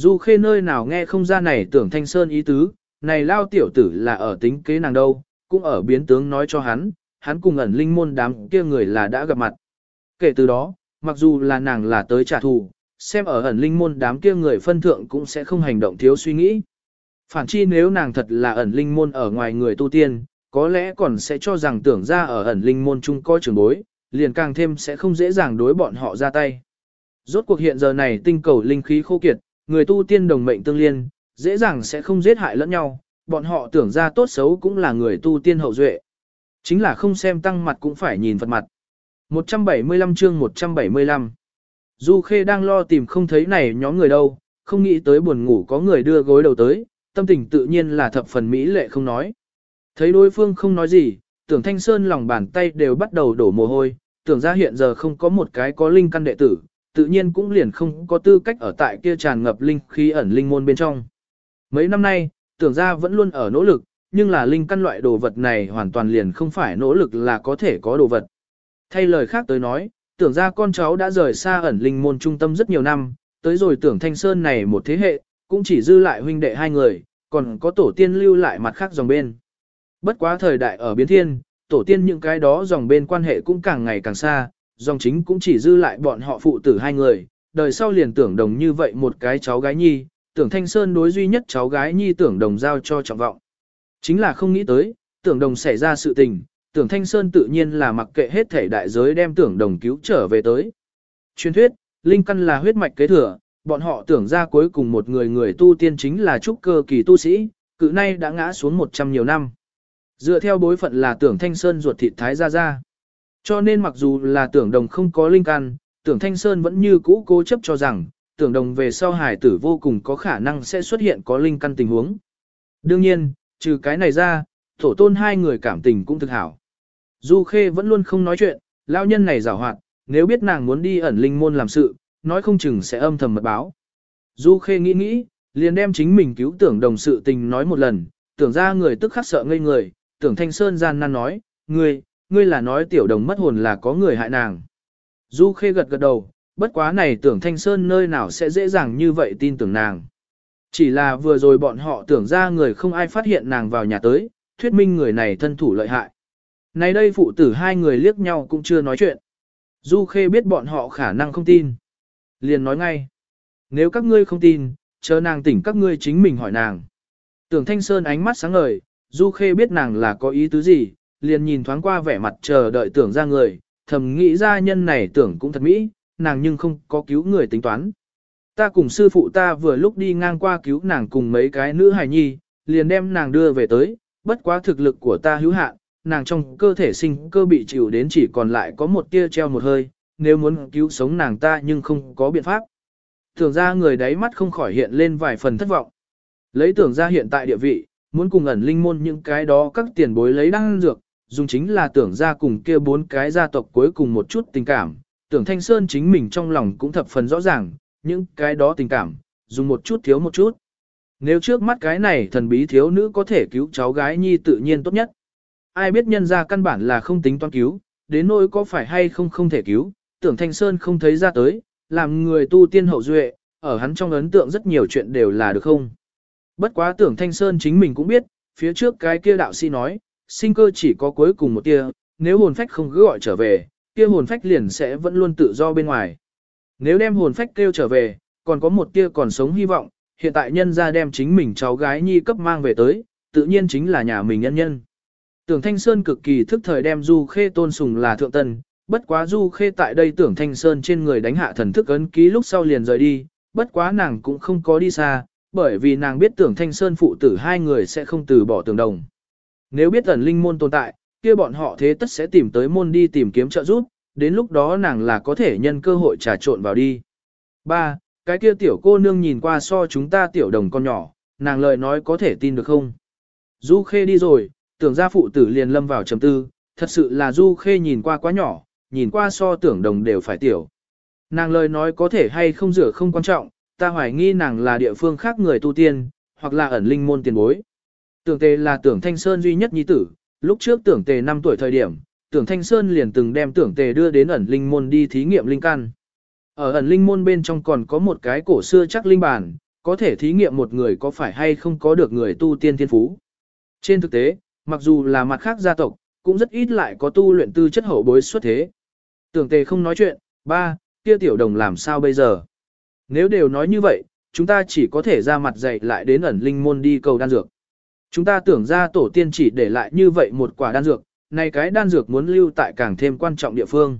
Du khê nơi nào nghe không ra này tưởng Thanh Sơn ý tứ, này lao tiểu tử là ở tính kế nàng đâu, cũng ở biến tướng nói cho hắn, hắn cùng ẩn linh môn đám kia người là đã gặp mặt. Kể từ đó, mặc dù là nàng là tới trả thù, xem ở ẩn linh môn đám kia người phân thượng cũng sẽ không hành động thiếu suy nghĩ. Phản chi nếu nàng thật là ẩn linh môn ở ngoài người tu tiên, có lẽ còn sẽ cho rằng tưởng ra ở ẩn linh môn chung coi trường bối, liền càng thêm sẽ không dễ dàng đối bọn họ ra tay. Rốt cuộc hiện giờ này tinh cầu linh khí khô kiệt, người tu tiên đồng mệnh tương liên, dễ dàng sẽ không giết hại lẫn nhau, bọn họ tưởng ra tốt xấu cũng là người tu tiên hậu duệ. Chính là không xem tăng mặt cũng phải nhìn Phật mặt. 175 chương 175 Du Khê đang lo tìm không thấy này nhóm người đâu, không nghĩ tới buồn ngủ có người đưa gối đầu tới, tâm tình tự nhiên là thập phần mỹ lệ không nói. Thấy đối phương không nói gì, tưởng Thanh Sơn lòng bàn tay đều bắt đầu đổ mồ hôi, tưởng ra hiện giờ không có một cái có linh căn đệ tử, tự nhiên cũng liền không có tư cách ở tại kia tràn ngập linh khí ẩn linh môn bên trong. Mấy năm nay, tưởng ra vẫn luôn ở nỗ lực, nhưng là linh căn loại đồ vật này hoàn toàn liền không phải nỗ lực là có thể có đồ vật. Thay lời khác tới nói, tưởng ra con cháu đã rời xa ẩn linh môn trung tâm rất nhiều năm, tới rồi tưởng thanh sơn này một thế hệ, cũng chỉ dư lại huynh đệ hai người, còn có tổ tiên lưu lại mặt khác dòng bên. Bất quá thời đại ở biến thiên, tổ tiên những cái đó dòng bên quan hệ cũng càng ngày càng xa, dòng chính cũng chỉ dư lại bọn họ phụ tử hai người, đời sau liền tưởng đồng như vậy một cái cháu gái nhi, tưởng thanh sơn đối duy nhất cháu gái nhi tưởng đồng giao cho trọng vọng. Chính là không nghĩ tới, tưởng đồng xảy ra sự tình, tưởng thanh sơn tự nhiên là mặc kệ hết thể đại giới đem tưởng đồng cứu trở về tới. Truyền thuyết, linh căn là huyết mạch kế thừa, bọn họ tưởng ra cuối cùng một người người tu tiên chính là trúc cơ kỳ tu sĩ, cự nay đã ngã xuống một trăm nhiều năm. Dựa theo bối phận là tưởng thanh sơn ruột thịt thái ra ra. Cho nên mặc dù là tưởng đồng không có linh căn, tưởng thanh sơn vẫn như cũ cố chấp cho rằng, tưởng đồng về sau hải tử vô cùng có khả năng sẽ xuất hiện có linh căn tình huống. Đương nhiên, trừ cái này ra, tổ tôn hai người cảm tình cũng thực hảo. Du Khê vẫn luôn không nói chuyện, lão nhân này giảo hoạt, nếu biết nàng muốn đi ẩn linh môn làm sự, nói không chừng sẽ âm thầm mật báo. Du Khê nghĩ nghĩ, liền đem chính mình cứu tưởng đồng sự tình nói một lần, tưởng ra người tức khắc sợ ngây người, tưởng thanh sơn gian nan nói, ngươi, ngươi là nói tiểu đồng mất hồn là có người hại nàng. Du Khê gật gật đầu, bất quá này tưởng thanh sơn nơi nào sẽ dễ dàng như vậy tin tưởng nàng. Chỉ là vừa rồi bọn họ tưởng ra người không ai phát hiện nàng vào nhà tới, thuyết minh người này thân thủ lợi hại. Này đây phụ tử hai người liếc nhau cũng chưa nói chuyện. Du Khê biết bọn họ khả năng không tin. Liền nói ngay. Nếu các ngươi không tin, chờ nàng tỉnh các ngươi chính mình hỏi nàng. Tưởng Thanh Sơn ánh mắt sáng ngời, Du Khê biết nàng là có ý tứ gì, liền nhìn thoáng qua vẻ mặt chờ đợi tưởng ra người, thầm nghĩ ra nhân này tưởng cũng thật mỹ, nàng nhưng không có cứu người tính toán. Ta cùng sư phụ ta vừa lúc đi ngang qua cứu nàng cùng mấy cái nữ hài nhi, liền đem nàng đưa về tới, bất quá thực lực của ta hữu hạn, nàng trong cơ thể sinh cơ bị chịu đến chỉ còn lại có một tia treo một hơi, nếu muốn cứu sống nàng ta nhưng không có biện pháp. Tưởng ra người đáy mắt không khỏi hiện lên vài phần thất vọng. Lấy tưởng ra hiện tại địa vị, muốn cùng ẩn linh môn những cái đó các tiền bối lấy đăng dược, dùng chính là tưởng ra cùng kia bốn cái gia tộc cuối cùng một chút tình cảm. Tưởng Thanh Sơn chính mình trong lòng cũng thập phần rõ ràng, những cái đó tình cảm, dùng một chút thiếu một chút. Nếu trước mắt cái này thần bí thiếu nữ có thể cứu cháu gái nhi tự nhiên tốt nhất. Ai biết nhân ra căn bản là không tính toán cứu, đến nỗi có phải hay không không thể cứu, tưởng Thanh Sơn không thấy ra tới, làm người tu tiên hậu duệ, ở hắn trong ấn tượng rất nhiều chuyện đều là được không. Bất quá tưởng Thanh Sơn chính mình cũng biết, phía trước cái kia đạo sĩ nói, sinh cơ chỉ có cuối cùng một tia, nếu hồn phách không cứ gọi trở về, kia hồn phách liền sẽ vẫn luôn tự do bên ngoài. Nếu đem hồn phách kêu trở về, còn có một tia còn sống hy vọng, hiện tại nhân ra đem chính mình cháu gái nhi cấp mang về tới, tự nhiên chính là nhà mình nhân nhân. Tưởng Thanh Sơn cực kỳ thức thời đem Du Khê tôn sùng là thượng tân, bất quá Du Khê tại đây tưởng Thanh Sơn trên người đánh hạ thần thức ấn ký lúc sau liền rời đi, bất quá nàng cũng không có đi xa, bởi vì nàng biết tưởng Thanh Sơn phụ tử hai người sẽ không từ bỏ tường đồng. Nếu biết ẩn linh môn tồn tại, kia bọn họ thế tất sẽ tìm tới môn đi tìm kiếm trợ giúp, đến lúc đó nàng là có thể nhân cơ hội trà trộn vào đi. 3. Cái kia tiểu cô nương nhìn qua so chúng ta tiểu đồng con nhỏ, nàng lời nói có thể tin được không? Du Khê đi rồi, tưởng gia phụ tử liền lâm vào trầm tư, thật sự là Du Khê nhìn qua quá nhỏ, nhìn qua so tưởng đồng đều phải tiểu. Nàng lời nói có thể hay không rửa không quan trọng, ta hoài nghi nàng là địa phương khác người tu tiên, hoặc là ẩn linh môn tiền bối. Tưởng tề là tưởng thanh sơn duy nhất nhi tử, lúc trước tưởng tề 5 tuổi thời điểm, tưởng thanh sơn liền từng đem tưởng tề đưa đến ẩn linh môn đi thí nghiệm linh căn. Ở ẩn linh môn bên trong còn có một cái cổ xưa chắc linh bản, có thể thí nghiệm một người có phải hay không có được người tu tiên thiên phú. Trên thực tế, mặc dù là mặt khác gia tộc, cũng rất ít lại có tu luyện tư chất hậu bối xuất thế. Tưởng tề không nói chuyện, ba, kia tiểu đồng làm sao bây giờ? Nếu đều nói như vậy, chúng ta chỉ có thể ra mặt dạy lại đến ẩn linh môn đi cầu đan dược. Chúng ta tưởng ra tổ tiên chỉ để lại như vậy một quả đan dược, này cái đan dược muốn lưu tại càng thêm quan trọng địa phương.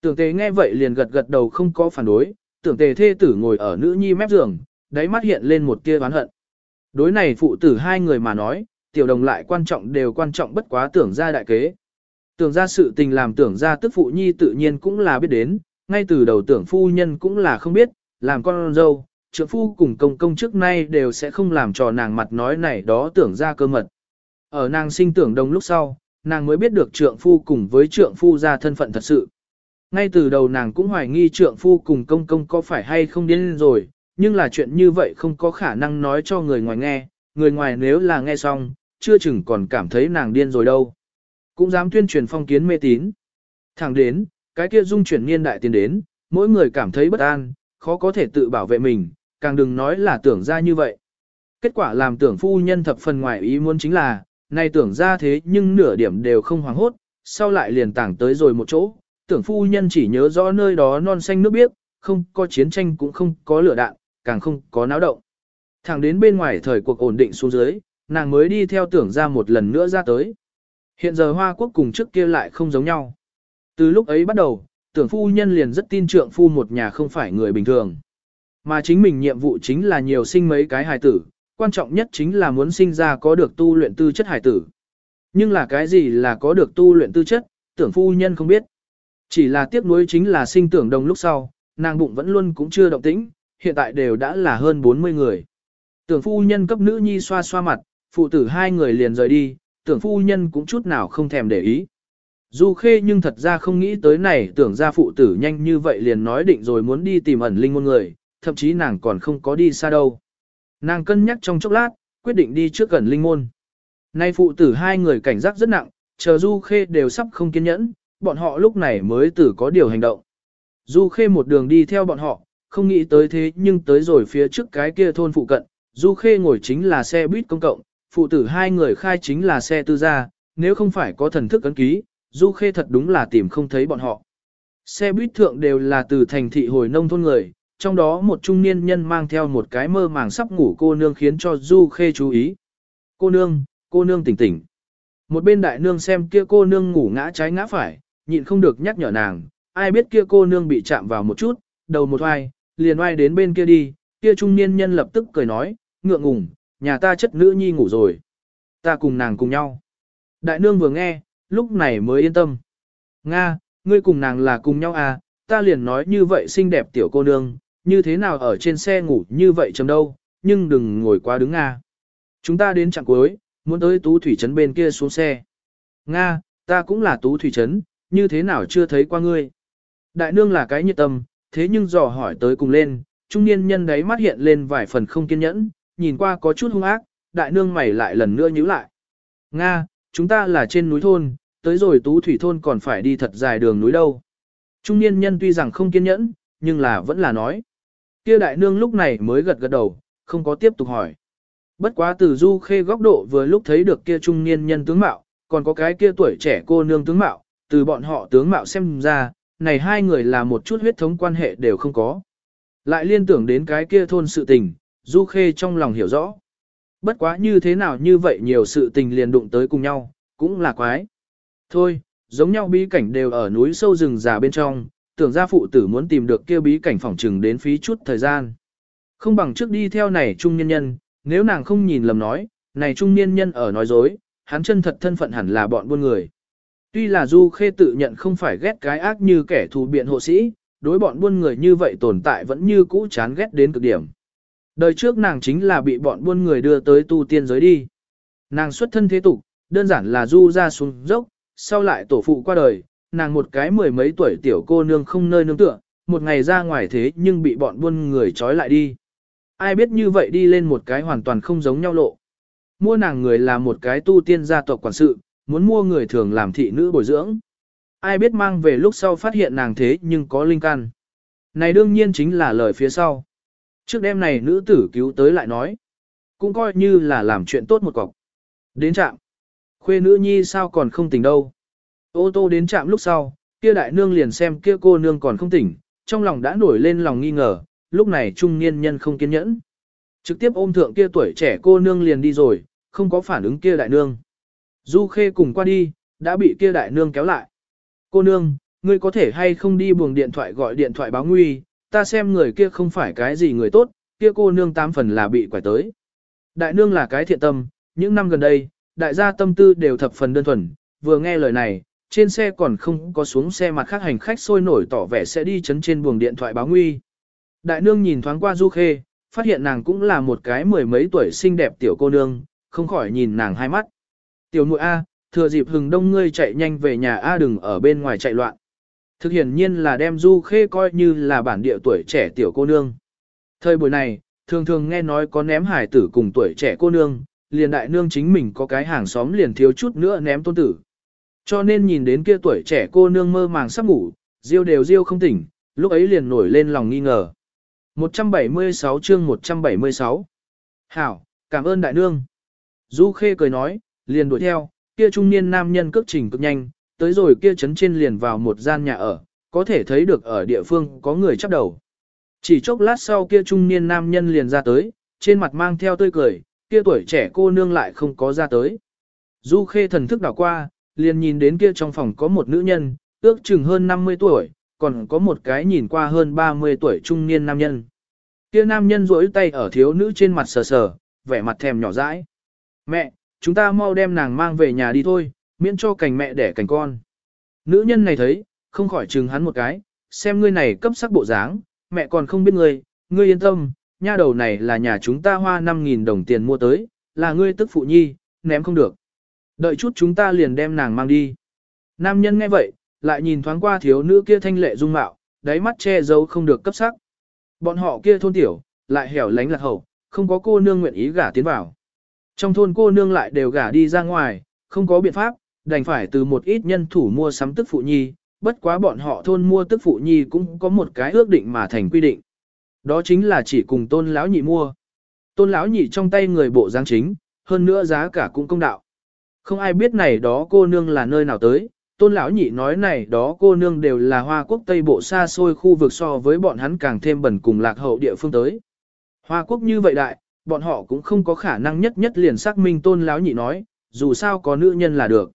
Tưởng tề nghe vậy liền gật gật đầu không có phản đối, tưởng tề thê tử ngồi ở nữ nhi mép giường, đáy mắt hiện lên một tia oán hận. Đối này phụ tử hai người mà nói, tiểu đồng lại quan trọng đều quan trọng bất quá tưởng ra đại kế. Tưởng ra sự tình làm tưởng ra tức phụ nhi tự nhiên cũng là biết đến, ngay từ đầu tưởng phu nhân cũng là không biết, làm con dâu, trượng phu cùng công công trước nay đều sẽ không làm cho nàng mặt nói này đó tưởng ra cơ mật. Ở nàng sinh tưởng đồng lúc sau, nàng mới biết được trượng phu cùng với trượng phu ra thân phận thật sự. Ngay từ đầu nàng cũng hoài nghi trượng phu cùng công công có phải hay không điên rồi, nhưng là chuyện như vậy không có khả năng nói cho người ngoài nghe, người ngoài nếu là nghe xong, chưa chừng còn cảm thấy nàng điên rồi đâu. Cũng dám tuyên truyền phong kiến mê tín. Thẳng đến, cái kia dung chuyển niên đại tiến đến, mỗi người cảm thấy bất an, khó có thể tự bảo vệ mình, càng đừng nói là tưởng ra như vậy. Kết quả làm tưởng phu nhân thập phần ngoài ý muốn chính là, nay tưởng ra thế nhưng nửa điểm đều không hoảng hốt, sau lại liền tảng tới rồi một chỗ, tưởng phu nhân chỉ nhớ rõ nơi đó non xanh nước biếc, không có chiến tranh cũng không có lửa đạn, càng không có náo động. Thẳng đến bên ngoài thời cuộc ổn định xuống dưới, nàng mới đi theo tưởng ra một lần nữa ra tới. Hiện giờ Hoa Quốc cùng trước kia lại không giống nhau. Từ lúc ấy bắt đầu, tưởng phu nhân liền rất tin trượng phu một nhà không phải người bình thường. Mà chính mình nhiệm vụ chính là nhiều sinh mấy cái hài tử, quan trọng nhất chính là muốn sinh ra có được tu luyện tư chất hài tử. Nhưng là cái gì là có được tu luyện tư chất, tưởng phu nhân không biết. Chỉ là tiếc nuối chính là sinh tưởng đồng lúc sau, nàng bụng vẫn luôn cũng chưa động tĩnh, hiện tại đều đã là hơn 40 người. Tưởng phu nhân cấp nữ nhi xoa xoa mặt, phụ tử hai người liền rời đi, tưởng phu nhân cũng chút nào không thèm để ý. Du khê nhưng thật ra không nghĩ tới này tưởng ra phụ tử nhanh như vậy liền nói định rồi muốn đi tìm ẩn linh môn người, thậm chí nàng còn không có đi xa đâu. Nàng cân nhắc trong chốc lát, quyết định đi trước gần linh môn. Nay phụ tử hai người cảnh giác rất nặng, chờ Du Khê đều sắp không kiên nhẫn, bọn họ lúc này mới tử có điều hành động. Du Khê một đường đi theo bọn họ, không nghĩ tới thế nhưng tới rồi phía trước cái kia thôn phụ cận, Du Khê ngồi chính là xe buýt công cộng, phụ tử hai người khai chính là xe tư gia, nếu không phải có thần thức ấn ký, Du Khê thật đúng là tìm không thấy bọn họ. Xe buýt thượng đều là từ thành thị hồi nông thôn người, trong đó một trung niên nhân mang theo một cái mơ màng sắp ngủ cô nương khiến cho Du Khê chú ý. Cô nương, cô nương tỉnh tỉnh. Một bên đại nương xem kia cô nương ngủ ngã trái ngã phải, nhịn không được nhắc nhở nàng, ai biết kia cô nương bị chạm vào một chút, đầu một oai, liền oai đến bên kia đi, kia trung niên nhân lập tức cười nói, ngượng ngùng, nhà ta chất nữ nhi ngủ rồi. Ta cùng nàng cùng nhau. Đại nương vừa nghe, lúc này mới yên tâm. Nga, ngươi cùng nàng là cùng nhau à, ta liền nói như vậy xinh đẹp tiểu cô nương, như thế nào ở trên xe ngủ như vậy chầm đâu, nhưng đừng ngồi quá đứng Nga. Chúng ta đến chặng cuối, muốn tới tú thủy trấn bên kia xuống xe. Nga, ta cũng là tú thủy trấn, như thế nào chưa thấy qua ngươi. Đại nương là cái nhiệt tâm, thế nhưng dò hỏi tới cùng lên, trung niên nhân đấy mắt hiện lên vài phần không kiên nhẫn, nhìn qua có chút hung ác, đại nương mày lại lần nữa nhíu lại. Nga, chúng ta là trên núi thôn, tới rồi tú thủy thôn còn phải đi thật dài đường núi đâu. Trung niên nhân tuy rằng không kiên nhẫn, nhưng là vẫn là nói. Kia đại nương lúc này mới gật gật đầu, không có tiếp tục hỏi. Bất quá từ du khê góc độ vừa lúc thấy được kia trung niên nhân tướng mạo, còn có cái kia tuổi trẻ cô nương tướng mạo, từ bọn họ tướng mạo xem ra, này hai người là một chút huyết thống quan hệ đều không có. Lại liên tưởng đến cái kia thôn sự tình, du khê trong lòng hiểu rõ. Bất quá như thế nào như vậy nhiều sự tình liền đụng tới cùng nhau, cũng là quái. Thôi, giống nhau bí cảnh đều ở núi sâu rừng già bên trong, tưởng ra phụ tử muốn tìm được kia bí cảnh phòng trừng đến phí chút thời gian. Không bằng trước đi theo này trung nhân nhân, nếu nàng không nhìn lầm nói, này trung niên nhân ở nói dối, hắn chân thật thân phận hẳn là bọn buôn người. Tuy là Du Khê tự nhận không phải ghét cái ác như kẻ thù biện hộ sĩ, đối bọn buôn người như vậy tồn tại vẫn như cũ chán ghét đến cực điểm. Đời trước nàng chính là bị bọn buôn người đưa tới tu tiên giới đi. Nàng xuất thân thế tục, đơn giản là Du ra xuống dốc, sau lại tổ phụ qua đời, nàng một cái mười mấy tuổi tiểu cô nương không nơi nương tựa, một ngày ra ngoài thế nhưng bị bọn buôn người trói lại đi. Ai biết như vậy đi lên một cái hoàn toàn không giống nhau lộ. Mua nàng người là một cái tu tiên gia tộc quản sự, muốn mua người thường làm thị nữ bồi dưỡng. Ai biết mang về lúc sau phát hiện nàng thế nhưng có linh căn. Này đương nhiên chính là lời phía sau. Trước đêm này nữ tử cứu tới lại nói. Cũng coi như là làm chuyện tốt một cọc. Đến trạm. Khuê nữ nhi sao còn không tỉnh đâu. Ô tô đến trạm lúc sau, kia đại nương liền xem kia cô nương còn không tỉnh, trong lòng đã nổi lên lòng nghi ngờ, lúc này trung niên nhân không kiên nhẫn. Trực tiếp ôm thượng kia tuổi trẻ cô nương liền đi rồi, không có phản ứng kia đại nương. Du khê cùng qua đi, đã bị kia đại nương kéo lại. Cô nương, ngươi có thể hay không đi buồng điện thoại gọi điện thoại báo nguy, ta xem người kia không phải cái gì người tốt, kia cô nương tám phần là bị quải tới. Đại nương là cái thiện tâm, những năm gần đây, đại gia tâm tư đều thập phần đơn thuần, vừa nghe lời này, trên xe còn không có xuống xe mặt khác hành khách sôi nổi tỏ vẻ sẽ đi chấn trên buồng điện thoại báo nguy. Đại nương nhìn thoáng qua Du Khê, phát hiện nàng cũng là một cái mười mấy tuổi xinh đẹp tiểu cô nương, không khỏi nhìn nàng hai mắt. Tiểu muội A, thừa dịp hừng đông ngươi chạy nhanh về nhà A đừng ở bên ngoài chạy loạn. Thực hiện nhiên là đem Du Khê coi như là bản địa tuổi trẻ tiểu cô nương. Thời buổi này, thường thường nghe nói có ném hải tử cùng tuổi trẻ cô nương, liền đại nương chính mình có cái hàng xóm liền thiếu chút nữa ném tôn tử. Cho nên nhìn đến kia tuổi trẻ cô nương mơ màng sắp ngủ, riêu đều riêu không tỉnh, lúc ấy liền nổi lên lòng nghi ngờ. 176 chương 176 Hảo, cảm ơn đại nương. Du Khê cười nói, liền đuổi theo, kia trung niên nam nhân cước trình cực nhanh, tới rồi kia chấn trên liền vào một gian nhà ở, có thể thấy được ở địa phương có người chấp đầu. Chỉ chốc lát sau kia trung niên nam nhân liền ra tới, trên mặt mang theo tươi cười, kia tuổi trẻ cô nương lại không có ra tới. Du Khê thần thức đảo qua, liền nhìn đến kia trong phòng có một nữ nhân, ước chừng hơn 50 tuổi, còn có một cái nhìn qua hơn 30 tuổi trung niên nam nhân. Kia nam nhân duỗi tay ở thiếu nữ trên mặt sờ sờ, vẻ mặt thèm nhỏ dãi. Mẹ, chúng ta mau đem nàng mang về nhà đi thôi, miễn cho cành mẹ đẻ cành con. Nữ nhân này thấy, không khỏi chừng hắn một cái, xem ngươi này cấp sắc bộ dáng, mẹ còn không biết ngươi, ngươi yên tâm, nha đầu này là nhà chúng ta hoa 5.000 đồng tiền mua tới, là ngươi tức phụ nhi, ném không được. Đợi chút chúng ta liền đem nàng mang đi. Nam nhân nghe vậy, lại nhìn thoáng qua thiếu nữ kia thanh lệ dung mạo, đáy mắt che giấu không được cấp sắc. Bọn họ kia thôn tiểu, lại hẻo lánh lạc hậu, không có cô nương nguyện ý gả tiến vào. Trong thôn cô nương lại đều gả đi ra ngoài, không có biện pháp, đành phải từ một ít nhân thủ mua sắm tức phụ nhi, bất quá bọn họ thôn mua tức phụ nhi cũng có một cái ước định mà thành quy định. Đó chính là chỉ cùng tôn lão nhị mua. Tôn lão nhị trong tay người bộ giáng chính, hơn nữa giá cả cũng công đạo. Không ai biết này đó cô nương là nơi nào tới, tôn lão nhị nói này đó cô nương đều là hoa quốc tây bộ xa xôi khu vực so với bọn hắn càng thêm bẩn cùng lạc hậu địa phương tới. Hoa quốc như vậy đại, bọn họ cũng không có khả năng nhất nhất liền xác minh tôn lão nhị nói, dù sao có nữ nhân là được.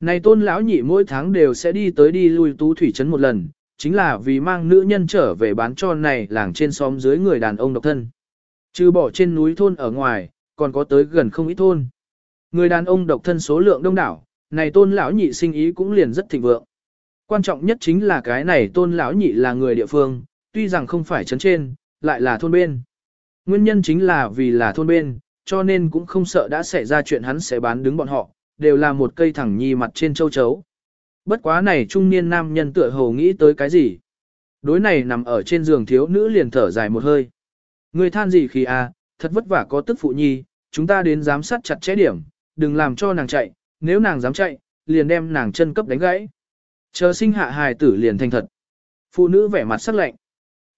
Này tôn lão nhị mỗi tháng đều sẽ đi tới đi lui tú thủy trấn một lần, chính là vì mang nữ nhân trở về bán cho này làng trên xóm dưới người đàn ông độc thân. Trừ bỏ trên núi thôn ở ngoài, còn có tới gần không ít thôn. Người đàn ông độc thân số lượng đông đảo, này tôn lão nhị sinh ý cũng liền rất thịnh vượng. Quan trọng nhất chính là cái này tôn lão nhị là người địa phương, tuy rằng không phải trấn trên, lại là thôn bên. Nguyên nhân chính là vì là thôn bên, cho nên cũng không sợ đã xảy ra chuyện hắn sẽ bán đứng bọn họ, đều là một cây thẳng nhi mặt trên châu chấu. Bất quá này trung niên nam nhân tựa hồ nghĩ tới cái gì. Đối này nằm ở trên giường thiếu nữ liền thở dài một hơi. Người than gì khi à, thật vất vả có tức phụ nhi, chúng ta đến giám sát chặt chẽ điểm, đừng làm cho nàng chạy, nếu nàng dám chạy, liền đem nàng chân cấp đánh gãy. Chờ sinh hạ hài tử liền thành thật. Phụ nữ vẻ mặt sắc lạnh.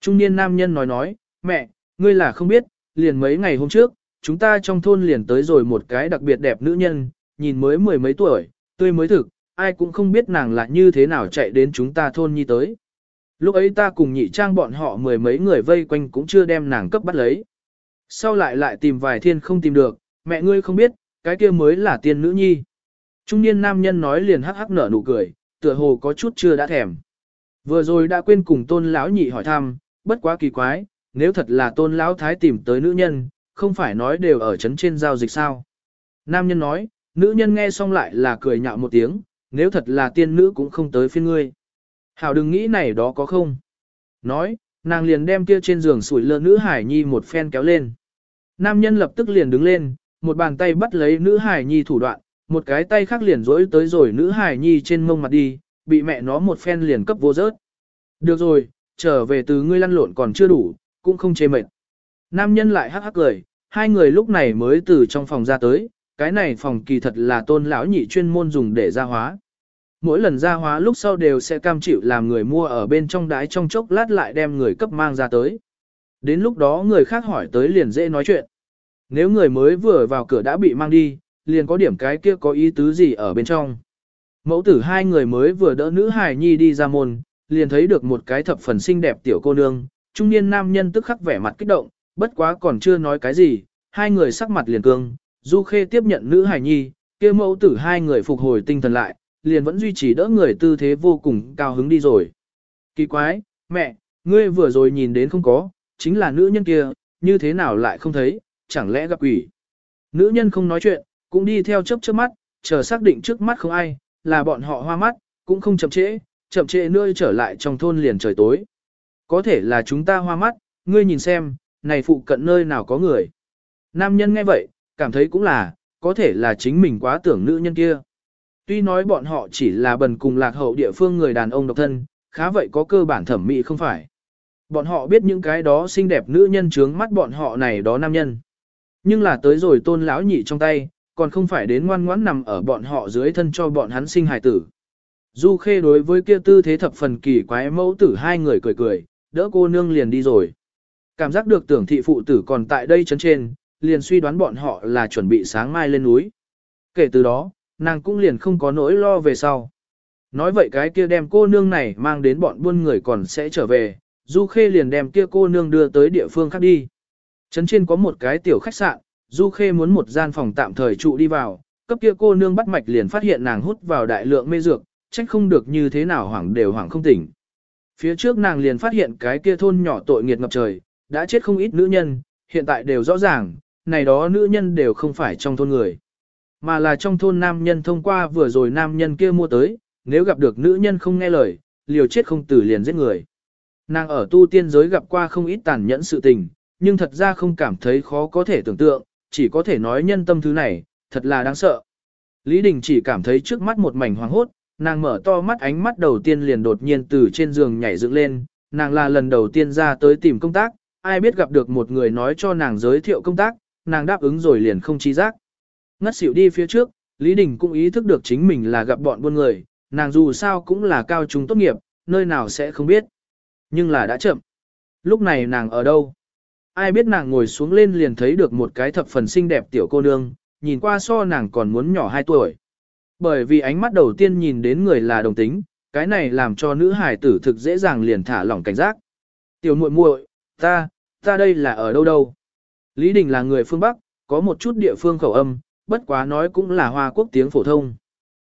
Trung niên nam nhân nói nói, mẹ, ngươi là không biết, liền mấy ngày hôm trước, chúng ta trong thôn liền tới rồi một cái đặc biệt đẹp nữ nhân, nhìn mới mười mấy tuổi, tươi mới thực, ai cũng không biết nàng là như thế nào chạy đến chúng ta thôn nhi tới. Lúc ấy ta cùng nhị trang bọn họ mười mấy người vây quanh cũng chưa đem nàng cấp bắt lấy. Sau lại lại tìm vài thiên không tìm được, mẹ ngươi không biết, cái kia mới là tiên nữ nhi. Trung niên nam nhân nói liền hắc hắc nở nụ cười, tựa hồ có chút chưa đã thèm. Vừa rồi đã quên cùng tôn lão nhị hỏi thăm, bất quá kỳ quái, nếu thật là tôn lão thái tìm tới nữ nhân, không phải nói đều ở chấn trên giao dịch sao. Nam nhân nói, nữ nhân nghe xong lại là cười nhạo một tiếng, nếu thật là tiên nữ cũng không tới phiên ngươi. Hảo đừng nghĩ này đó có không. Nói, nàng liền đem kia trên giường sủi lơ nữ hải nhi một phen kéo lên. Nam nhân lập tức liền đứng lên, một bàn tay bắt lấy nữ hải nhi thủ đoạn, một cái tay khác liền rỗi tới rồi nữ hải nhi trên mông mặt đi, bị mẹ nó một phen liền cấp vô rớt. Được rồi, trở về từ ngươi lăn lộn còn chưa đủ, cũng không chê mệt. Nam nhân lại hắc hắc cười, hai người lúc này mới từ trong phòng ra tới, cái này phòng kỳ thật là tôn lão nhị chuyên môn dùng để gia hóa. Mỗi lần gia hóa lúc sau đều sẽ cam chịu làm người mua ở bên trong đái trong chốc lát lại đem người cấp mang ra tới. Đến lúc đó người khác hỏi tới liền dễ nói chuyện. Nếu người mới vừa vào cửa đã bị mang đi, liền có điểm cái kia có ý tứ gì ở bên trong. Mẫu tử hai người mới vừa đỡ nữ hài nhi đi ra môn, liền thấy được một cái thập phần xinh đẹp tiểu cô nương, trung niên nam nhân tức khắc vẻ mặt kích động, bất quá còn chưa nói cái gì, hai người sắc mặt liền cương, Du Khê tiếp nhận nữ hài nhi, kia mẫu tử hai người phục hồi tinh thần lại, liền vẫn duy trì đỡ người tư thế vô cùng cao hứng đi rồi. Kỳ quái, mẹ, ngươi vừa rồi nhìn đến không có, chính là nữ nhân kia, như thế nào lại không thấy, chẳng lẽ gặp quỷ. Nữ nhân không nói chuyện, cũng đi theo chớp chớp mắt, chờ xác định trước mắt không ai, là bọn họ hoa mắt, cũng không chậm trễ, chậm trễ nơi trở lại trong thôn liền trời tối. Có thể là chúng ta hoa mắt, ngươi nhìn xem, này phụ cận nơi nào có người. Nam nhân nghe vậy, cảm thấy cũng là, có thể là chính mình quá tưởng nữ nhân kia. Tuy nói bọn họ chỉ là bần cùng lạc hậu địa phương người đàn ông độc thân, khá vậy có cơ bản thẩm mỹ không phải. Bọn họ biết những cái đó xinh đẹp nữ nhân trướng mắt bọn họ này đó nam nhân. Nhưng là tới rồi tôn lão nhị trong tay, còn không phải đến ngoan ngoãn nằm ở bọn họ dưới thân cho bọn hắn sinh hài tử. Du Khê đối với kia tư thế thập phần kỳ quái mẫu tử hai người cười cười, đỡ cô nương liền đi rồi. Cảm giác được tưởng thị phụ tử còn tại đây chấn trên, liền suy đoán bọn họ là chuẩn bị sáng mai lên núi. Kể từ đó, nàng cũng liền không có nỗi lo về sau. Nói vậy cái kia đem cô nương này mang đến bọn buôn người còn sẽ trở về, Du Khê liền đem kia cô nương đưa tới địa phương khác đi. Trấn trên có một cái tiểu khách sạn, Du Khê muốn một gian phòng tạm thời trụ đi vào, cấp kia cô nương bắt mạch liền phát hiện nàng hút vào đại lượng mê dược, trách không được như thế nào hoảng đều hoảng không tỉnh. Phía trước nàng liền phát hiện cái kia thôn nhỏ tội nghiệt ngập trời, đã chết không ít nữ nhân, hiện tại đều rõ ràng, này đó nữ nhân đều không phải trong thôn người. Mà là trong thôn nam nhân thông qua vừa rồi nam nhân kia mua tới, nếu gặp được nữ nhân không nghe lời, liều chết không tử liền giết người. Nàng ở tu tiên giới gặp qua không ít tàn nhẫn sự tình, nhưng thật ra không cảm thấy khó có thể tưởng tượng, chỉ có thể nói nhân tâm thứ này, thật là đáng sợ. Lý Đình chỉ cảm thấy trước mắt một mảnh hoàng hốt, nàng mở to mắt ánh mắt đầu tiên liền đột nhiên từ trên giường nhảy dựng lên, nàng là lần đầu tiên ra tới tìm công tác, ai biết gặp được một người nói cho nàng giới thiệu công tác, nàng đáp ứng rồi liền không chi giác. Ngất xỉu đi phía trước, Lý Đình cũng ý thức được chính mình là gặp bọn buôn người, nàng dù sao cũng là cao trung tốt nghiệp, nơi nào sẽ không biết. Nhưng là đã chậm. Lúc này nàng ở đâu? Ai biết nàng ngồi xuống lên liền thấy được một cái thập phần xinh đẹp tiểu cô nương, nhìn qua so nàng còn muốn nhỏ 2 tuổi. Bởi vì ánh mắt đầu tiên nhìn đến người là đồng tính, cái này làm cho nữ hải tử thực dễ dàng liền thả lỏng cảnh giác. Tiểu muội muội, ta, ta đây là ở đâu đâu? Lý Đình là người phương Bắc, có một chút địa phương khẩu âm, bất quá nói cũng là hoa quốc tiếng phổ thông.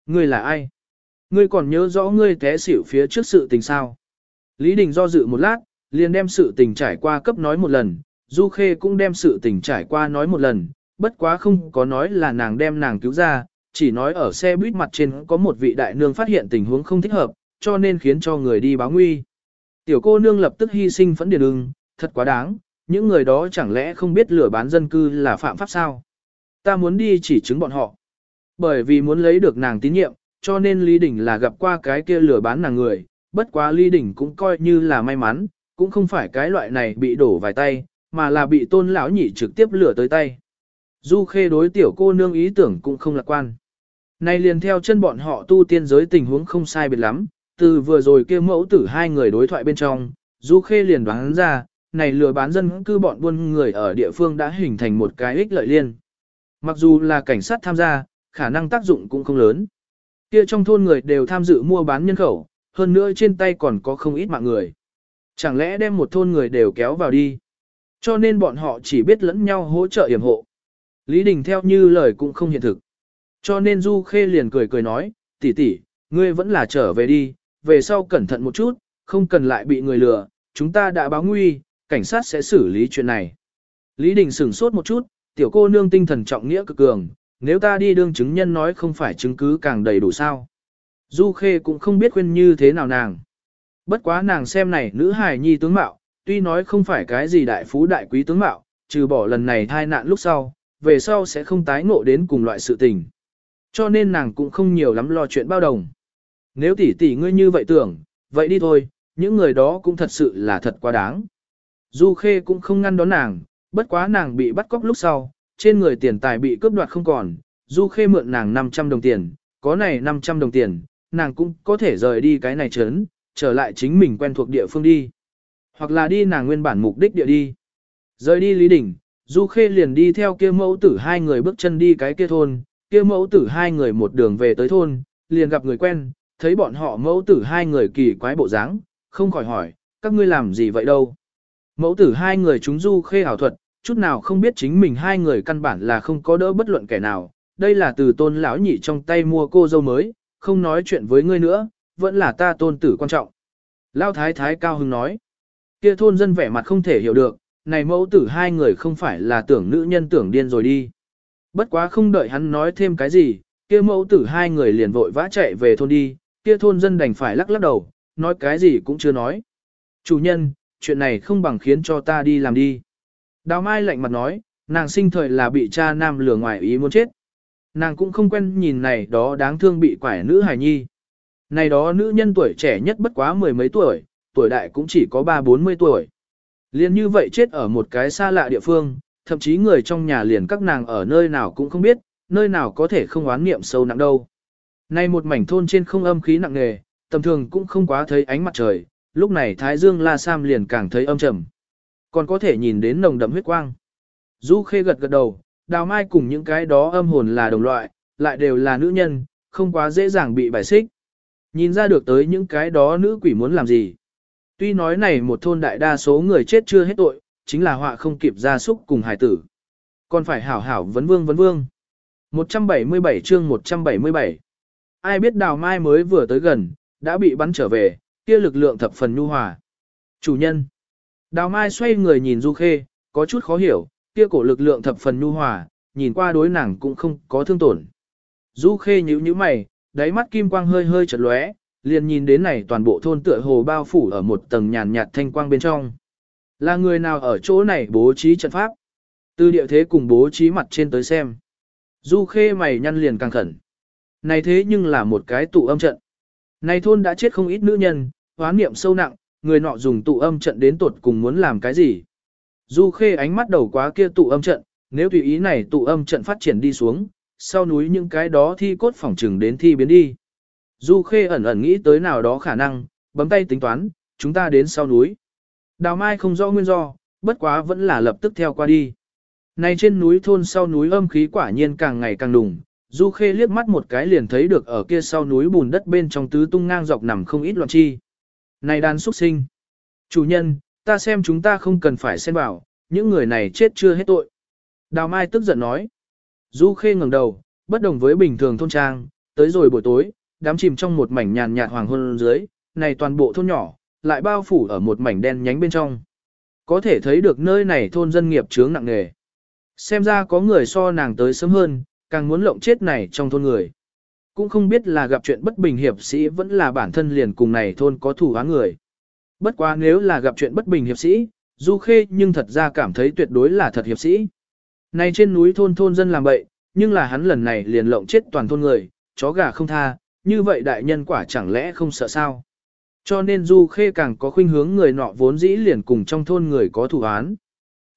Ngươi là ai? Ngươi còn nhớ rõ ngươi té xỉu phía trước sự tình sao? Lý Đình do dự một lát, liền đem sự tình trải qua cấp nói một lần, Du Khê cũng đem sự tình trải qua nói một lần, bất quá không có nói là nàng đem nàng cứu ra, chỉ nói ở xe buýt mặt trên có một vị đại nương phát hiện tình huống không thích hợp, cho nên khiến cho người đi báo nguy. Tiểu cô nương lập tức hy sinh phẫn điền ưng, thật quá đáng, những người đó chẳng lẽ không biết lừa bán dân cư là phạm pháp sao? Ta muốn đi chỉ chứng bọn họ. Bởi vì muốn lấy được nàng tín nhiệm, cho nên Lý Đình là gặp qua cái kia lừa bán nàng người, bất quá Lý Đình cũng coi như là may mắn, cũng không phải cái loại này bị đổ vài tay, mà là bị tôn lão nhị trực tiếp lửa tới tay. Du khê đối tiểu cô nương ý tưởng cũng không lạc quan. Này liền theo chân bọn họ tu tiên giới tình huống không sai biệt lắm, từ vừa rồi kia mẫu tử hai người đối thoại bên trong, Du khê liền đoán ra, này lừa bán dân cư bọn buôn người ở địa phương đã hình thành một cái ích lợi liên. Mặc dù là cảnh sát tham gia, khả năng tác dụng cũng không lớn. Kia trong thôn người đều tham dự mua bán nhân khẩu, hơn nữa trên tay còn có không ít mạng người. Chẳng lẽ đem một thôn người đều kéo vào đi. Cho nên bọn họ chỉ biết lẫn nhau hỗ trợ yểm hộ. Lý Đình theo như lời cũng không hiện thực. Cho nên Du Khê liền cười cười nói, tỷ tỷ, ngươi vẫn là trở về đi, về sau cẩn thận một chút, không cần lại bị người lừa, chúng ta đã báo nguy, cảnh sát sẽ xử lý chuyện này. Lý Đình sửng sốt một chút, tiểu cô nương tinh thần trọng nghĩa cực cường, nếu ta đi đương chứng nhân nói không phải chứng cứ càng đầy đủ sao. Du Khê cũng không biết khuyên như thế nào nàng. Bất quá nàng xem này nữ hài nhi tướng mạo, tuy nói không phải cái gì đại phú đại quý tướng mạo, trừ bỏ lần này thai nạn lúc sau, về sau sẽ không tái ngộ đến cùng loại sự tình. Cho nên nàng cũng không nhiều lắm lo chuyện bao đồng. Nếu tỷ tỷ ngươi như vậy tưởng, vậy đi thôi, những người đó cũng thật sự là thật quá đáng. Du Khê cũng không ngăn đón nàng, bất quá nàng bị bắt cóc lúc sau, trên người tiền tài bị cướp đoạt không còn, Du Khê mượn nàng 500 đồng tiền, có này 500 đồng tiền, nàng cũng có thể rời đi cái này trấn, trở lại chính mình quen thuộc địa phương đi. Hoặc là đi nàng nguyên bản mục đích địa đi. Rời đi Lý Đỉnh, Du Khê liền đi theo kia mẫu tử hai người bước chân đi cái kia thôn, kia mẫu tử hai người một đường về tới thôn, liền gặp người quen, thấy bọn họ mẫu tử hai người kỳ quái bộ dáng, không khỏi hỏi, các ngươi làm gì vậy đâu. Mẫu tử hai người chúng Du Khê ảo thuật, chút nào không biết chính mình hai người căn bản là không có đỡ bất luận kẻ nào, đây là từ tôn lão nhị trong tay mua cô dâu mới, không nói chuyện với ngươi nữa, vẫn là ta tôn tử quan trọng. Lao thái thái cao hưng nói, kia thôn dân vẻ mặt không thể hiểu được, này mẫu tử hai người không phải là tưởng nữ nhân tưởng điên rồi đi. Bất quá không đợi hắn nói thêm cái gì, kia mẫu tử hai người liền vội vã chạy về thôn đi, kia thôn dân đành phải lắc lắc đầu, nói cái gì cũng chưa nói. Chủ nhân, chuyện này không bằng khiến cho ta đi làm đi. Đào Mai lạnh mặt nói, nàng sinh thời là bị cha nam lừa ngoài ý muốn chết. Nàng cũng không quen nhìn này đó đáng thương bị quải nữ hài nhi. Này đó nữ nhân tuổi trẻ nhất bất quá mười mấy tuổi, tuổi đại cũng chỉ có ba bốn mươi tuổi. Liền như vậy chết ở một cái xa lạ địa phương, thậm chí người trong nhà liền các nàng ở nơi nào cũng không biết, nơi nào có thể không oán niệm sâu nặng đâu. Nay một mảnh thôn trên không âm khí nặng nề, tầm thường cũng không quá thấy ánh mặt trời, lúc này Thái Dương La Sam liền càng thấy âm trầm. Còn có thể nhìn đến nồng đậm huyết quang. Du Khê gật gật đầu, đào mai cùng những cái đó âm hồn là đồng loại, lại đều là nữ nhân, không quá dễ dàng bị bài xích. Nhìn ra được tới những cái đó nữ quỷ muốn làm gì. Tuy nói này một thôn đại đa số người chết chưa hết tội, chính là họa không kịp ra súc cùng hải tử. Còn phải hảo hảo vấn vương vấn vương. 177 chương 177 Ai biết đào mai mới vừa tới gần, đã bị bắn trở về, kia lực lượng thập phần nhu hòa. Chủ nhân Đào mai xoay người nhìn Du Khê, có chút khó hiểu, kia cổ lực lượng thập phần nhu hòa, nhìn qua đối nàng cũng không có thương tổn. Du Khê nhíu nhíu mày, đáy mắt kim quang hơi hơi chợt lóe, liền nhìn đến này toàn bộ thôn tựa hồ bao phủ ở một tầng nhàn nhạt thanh quang bên trong. Là người nào ở chỗ này bố trí trận pháp? Từ địa thế cùng bố trí mặt trên tới xem. Du Khê mày nhăn liền càng khẩn. Này thế nhưng là một cái tụ âm trận. Này thôn đã chết không ít nữ nhân, hóa niệm sâu nặng, người nọ dùng tụ âm trận đến tuột cùng muốn làm cái gì. Du Khê ánh mắt đầu quá kia tụ âm trận, nếu tùy ý này tụ âm trận phát triển đi xuống, sau núi những cái đó thi cốt phỏng trừng đến thi biến đi. Du Khê ẩn ẩn nghĩ tới nào đó khả năng, bấm tay tính toán, chúng ta đến sau núi. Đào Mai không rõ nguyên do, bất quá vẫn là lập tức theo qua đi. Này trên núi thôn sau núi âm khí quả nhiên càng ngày càng đùng, Du Khê liếc mắt một cái liền thấy được ở kia sau núi bùn đất bên trong tứ tung ngang dọc nằm không ít loạn chi. Này đàn xuất sinh. Chủ nhân, ta xem chúng ta không cần phải xen vào, những người này chết chưa hết tội. Đào Mai tức giận nói. Du Khê ngẩng đầu, bất đồng với bình thường thôn trang, tới rồi buổi tối, đám chìm trong một mảnh nhàn nhạt hoàng hôn dưới, này toàn bộ thôn nhỏ, lại bao phủ ở một mảnh đen nhánh bên trong. Có thể thấy được nơi này thôn dân nghiệp chướng nặng nghề. Xem ra có người so nàng tới sớm hơn, càng muốn lộng chết này trong thôn người. Cũng không biết là gặp chuyện bất bình hiệp sĩ vẫn là bản thân liền cùng này thôn có thủ á người. Bất quá nếu là gặp chuyện bất bình hiệp sĩ, Du Khê nhưng thật ra cảm thấy tuyệt đối là thật hiệp sĩ. Này trên núi thôn thôn dân làm bậy, nhưng là hắn lần này liền lộng chết toàn thôn người, chó gà không tha, như vậy đại nhân quả chẳng lẽ không sợ sao. Cho nên Du Khê càng có khuynh hướng người nọ vốn dĩ liền cùng trong thôn người có thủ án.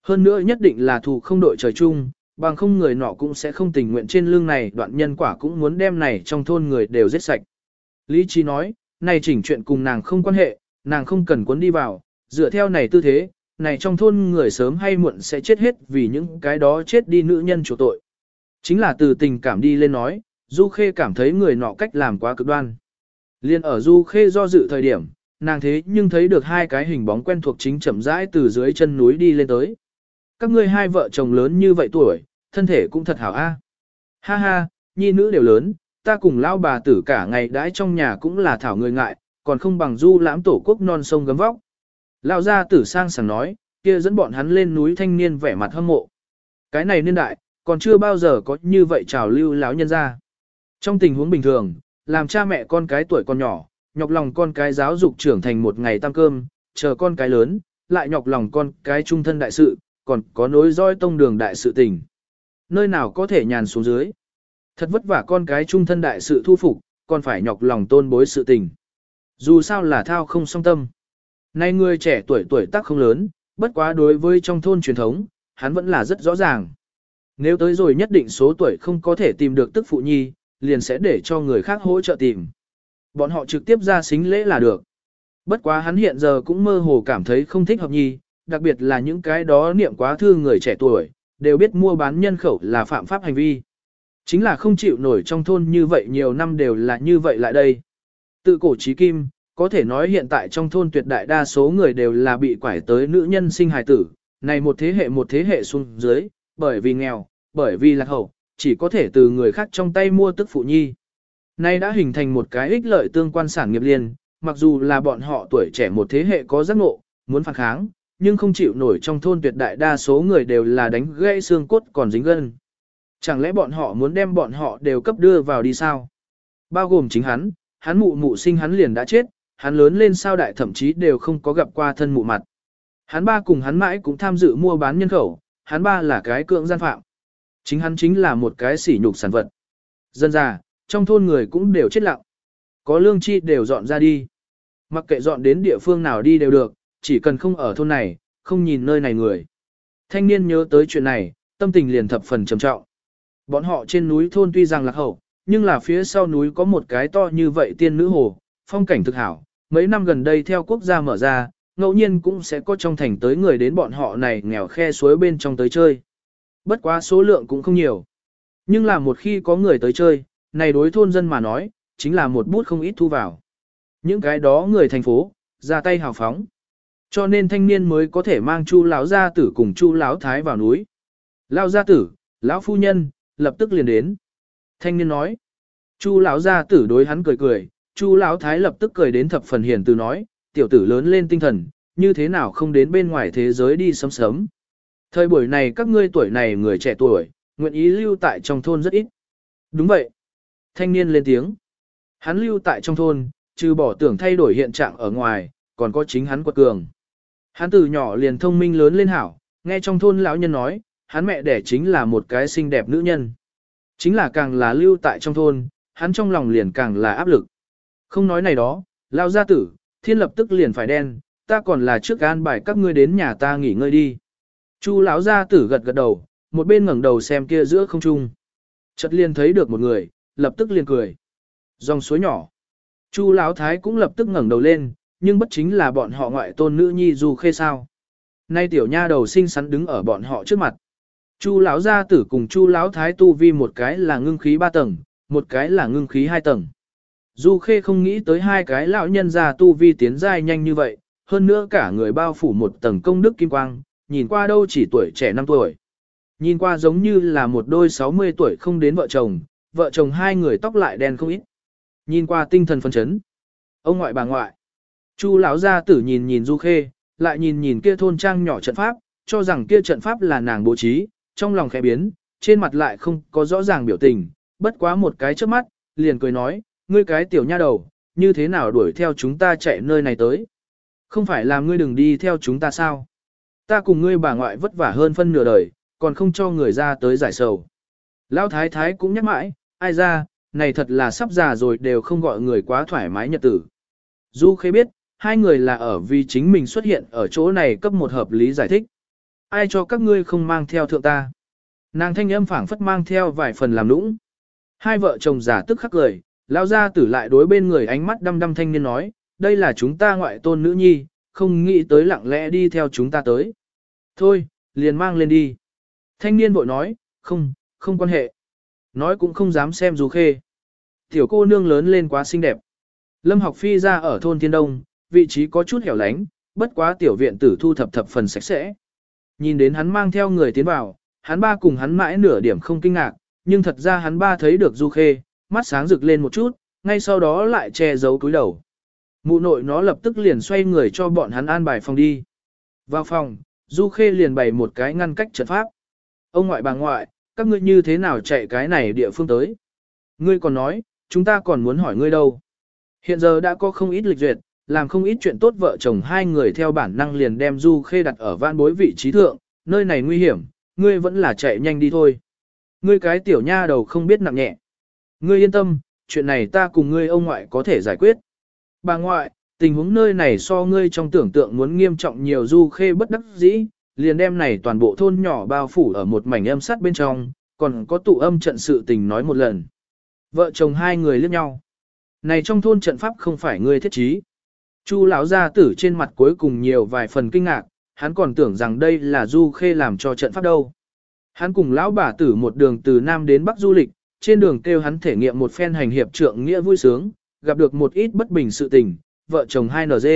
Hơn nữa nhất định là thù không đội trời chung, bằng không người nọ cũng sẽ không tình nguyện trên lưng này đoạn nhân quả cũng muốn đem này trong thôn người đều giết sạch. Lý Trí nói, này chỉnh chuyện cùng nàng không quan hệ, nàng không cần cuốn đi vào, dựa theo này tư thế, này trong thôn người sớm hay muộn sẽ chết hết vì những cái đó chết đi nữ nhân chủ tội. Chính là từ tình cảm đi lên nói, Du Khê cảm thấy người nọ cách làm quá cực đoan. Liên ở Du Khê do dự thời điểm, nàng thế nhưng thấy được hai cái hình bóng quen thuộc chính chậm rãi từ dưới chân núi đi lên tới. Các ngươi hai vợ chồng lớn như vậy tuổi, thân thể cũng thật hảo a. Ha ha, nhi nữ đều lớn, ta cùng lao bà tử cả ngày đãi trong nhà cũng là thảo người ngại, còn không bằng du lãm tổ quốc non sông gấm vóc. Lao gia tử sang sảng nói, kia dẫn bọn hắn lên núi thanh niên vẻ mặt hâm mộ. Cái này niên đại, còn chưa bao giờ có như vậy trào lưu lão nhân ra. Trong tình huống bình thường, làm cha mẹ con cái tuổi còn nhỏ, nhọc lòng con cái giáo dục trưởng thành một ngày tăng cơm, chờ con cái lớn, lại nhọc lòng con cái trung thân đại sự, còn có nối dõi tông đường đại sự tình. Nơi nào có thể nhàn xuống dưới. Thật vất vả con cái trung thân đại sự thu phục, còn phải nhọc lòng tôn bối sự tình. Dù sao là thao không song tâm. Nay người trẻ tuổi tuổi tác không lớn, bất quá đối với trong thôn truyền thống, hắn vẫn là rất rõ ràng. Nếu tới rồi nhất định số tuổi không có thể tìm được tức phụ nhi, liền sẽ để cho người khác hỗ trợ tìm. Bọn họ trực tiếp ra xính lễ là được. Bất quá hắn hiện giờ cũng mơ hồ cảm thấy không thích hợp nhi, đặc biệt là những cái đó niệm quá thư người trẻ tuổi, đều biết mua bán nhân khẩu là phạm pháp hành vi. Chính là không chịu nổi trong thôn như vậy nhiều năm đều là như vậy lại đây. Tự cổ trí kim, có thể nói hiện tại trong thôn tuyệt đại đa số người đều là bị quải tới nữ nhân sinh hài tử, này một thế hệ một thế hệ xuống dưới, bởi vì nghèo, bởi vì lạc hậu, chỉ có thể từ người khác trong tay mua tức phụ nhi. Nay đã hình thành một cái ích lợi tương quan sản nghiệp liên, mặc dù là bọn họ tuổi trẻ một thế hệ có giác ngộ, muốn phản kháng, nhưng không chịu nổi trong thôn tuyệt đại đa số người đều là đánh gãy xương cốt còn dính gân. Chẳng lẽ bọn họ muốn đem bọn họ đều cấp đưa vào đi sao? Bao gồm chính hắn, hắn mụ mụ sinh hắn liền đã chết, hắn lớn lên sao đại thậm chí đều không có gặp qua thân mụ mặt. Hắn ba cùng hắn mãi cũng tham dự mua bán nhân khẩu, hắn ba là cái cưỡng gian phạm. Chính hắn chính là một cái sỉ nhục sản vật. Dân già, trong thôn người cũng đều chết lặng. Có lương chi đều dọn ra đi. Mặc kệ dọn đến địa phương nào đi đều được, chỉ cần không ở thôn này, không nhìn nơi này người. Thanh niên nhớ tới chuyện này, tâm tình liền thập phần trầm trọng. Bọn họ trên núi thôn tuy rằng lạc hậu, nhưng là phía sau núi có một cái to như vậy tiên nữ hồ, phong cảnh thực hảo. Mấy năm gần đây theo quốc gia mở ra, ngẫu nhiên cũng sẽ có trong thành tới người đến bọn họ này nghèo khe suối bên trong tới chơi. Bất quá số lượng cũng không nhiều. Nhưng là một khi có người tới chơi, này đối thôn dân mà nói, chính là một bút không ít thu vào. Những cái đó người thành phố, ra tay hào phóng. Cho nên thanh niên mới có thể mang Chu lão gia tử cùng Chu lão thái vào núi. Lão gia tử, lão phu nhân, lập tức liền đến. Thanh niên nói. Chu lão gia tử đối hắn cười cười, Chu lão thái lập tức cười đến thập phần hiền từ nói, tiểu tử lớn lên tinh thần, như thế nào không đến bên ngoài thế giới đi sớm sớm. Thời buổi này các ngươi tuổi này người trẻ tuổi, nguyện ý lưu tại trong thôn rất ít. Đúng vậy. Thanh niên lên tiếng. Hắn lưu tại trong thôn, trừ bỏ tưởng thay đổi hiện trạng ở ngoài, còn có chính hắn quật cường. Hắn từ nhỏ liền thông minh lớn lên hảo, nghe trong thôn lão nhân nói, hắn mẹ đẻ chính là một cái xinh đẹp nữ nhân. Chính là càng là lưu tại trong thôn, hắn trong lòng liền càng là áp lực. Không nói này đó, lao gia tử, thiên lập tức liền phải đen, ta còn là trước an bài các ngươi đến nhà ta nghỉ ngơi đi. Chu lão gia tử gật gật đầu, một bên ngẩng đầu xem kia giữa không trung. Chợt liền thấy được một người, lập tức liền cười. Dòng suối nhỏ. Chu lão thái cũng lập tức ngẩng đầu lên, nhưng bất chính là bọn họ ngoại tôn nữ nhi Du Khê sao? Nay tiểu nha đầu xinh xắn đứng ở bọn họ trước mặt. Chu lão gia tử cùng Chu lão thái tu vi một cái là ngưng khí ba tầng, một cái là ngưng khí hai tầng. Du Khê không nghĩ tới hai cái lão nhân già tu vi tiến giai nhanh như vậy, hơn nữa cả người bao phủ một tầng công đức kim quang, nhìn qua đâu chỉ tuổi trẻ 5 tuổi. Nhìn qua giống như là một đôi 60 tuổi không đến vợ chồng, vợ chồng hai người tóc lại đen không ít. Nhìn qua tinh thần phấn chấn. Ông ngoại bà ngoại. Chu lão gia tử nhìn nhìn Du Khê, lại nhìn nhìn kia thôn trang nhỏ trận pháp, cho rằng kia trận pháp là nàng bố trí, trong lòng khẽ biến, trên mặt lại không có rõ ràng biểu tình, bất quá một cái trước mắt, liền cười nói, ngươi cái tiểu nha đầu, như thế nào đuổi theo chúng ta chạy nơi này tới. Không phải là ngươi đừng đi theo chúng ta sao? Ta cùng ngươi bà ngoại vất vả hơn phân nửa đời, còn không cho người ra tới giải sầu. Lão thái thái cũng nhắc mãi, ai ra, này thật là sắp già rồi đều không gọi người quá thoải mái nhật tử. Du khê biết, hai người là ở vì chính mình xuất hiện ở chỗ này cấp một hợp lý giải thích. Ai cho các ngươi không mang theo thượng ta? Nàng thanh âm phảng phất mang theo vài phần làm nũng. Hai vợ chồng giả tức khắc cười, lao ra tử lại đối bên người ánh mắt đăm đăm thanh niên nói, đây là chúng ta ngoại tôn nữ nhi, không nghĩ tới lặng lẽ đi theo chúng ta tới. Thôi, liền mang lên đi. Thanh niên bội nói, không, không quan hệ. Nói cũng không dám xem dù khê. Tiểu cô nương lớn lên quá xinh đẹp. Lâm học phi ra ở thôn Thiên Đông, vị trí có chút hẻo lánh, bất quá tiểu viện tử thu thập thập phần sạch sẽ. Nhìn đến hắn mang theo người tiến vào, hắn ba cùng hắn mãi nửa điểm không kinh ngạc, nhưng thật ra hắn ba thấy được Du Khê, mắt sáng rực lên một chút, ngay sau đó lại che giấu cúi đầu. Mụ nội nó lập tức liền xoay người cho bọn hắn an bài phòng đi. Vào phòng, Du Khê liền bày một cái ngăn cách trận pháp. Ông ngoại bà ngoại, các ngươi như thế nào chạy cái này địa phương tới? Ngươi còn nói, chúng ta còn muốn hỏi ngươi đâu? Hiện giờ đã có không ít lịch duyệt, làm không ít chuyện tốt vợ chồng hai người theo bản năng liền đem Du Khê đặt ở van bối vị trí thượng, nơi này nguy hiểm, ngươi vẫn là chạy nhanh đi thôi. Ngươi cái tiểu nha đầu không biết nặng nhẹ. Ngươi yên tâm, chuyện này ta cùng ngươi ông ngoại có thể giải quyết. Bà ngoại, tình huống nơi này so ngươi trong tưởng tượng muốn nghiêm trọng nhiều Du Khê bất đắc dĩ, liền đem này toàn bộ thôn nhỏ bao phủ ở một mảnh âm sắt bên trong, còn có tụ âm trận sự tình nói một lần. Vợ chồng hai người liếc nhau. Này trong thôn trận pháp không phải ngươi thiết trí. Chu lão gia tử trên mặt cuối cùng nhiều vài phần kinh ngạc, hắn còn tưởng rằng đây là Du Khê làm cho trận pháp đâu. Hắn cùng lão bà tử một đường từ Nam đến Bắc du lịch, trên đường kêu hắn thể nghiệm một phen hành hiệp trượng nghĩa vui sướng, gặp được một ít bất bình sự tình, vợ chồng hai NG.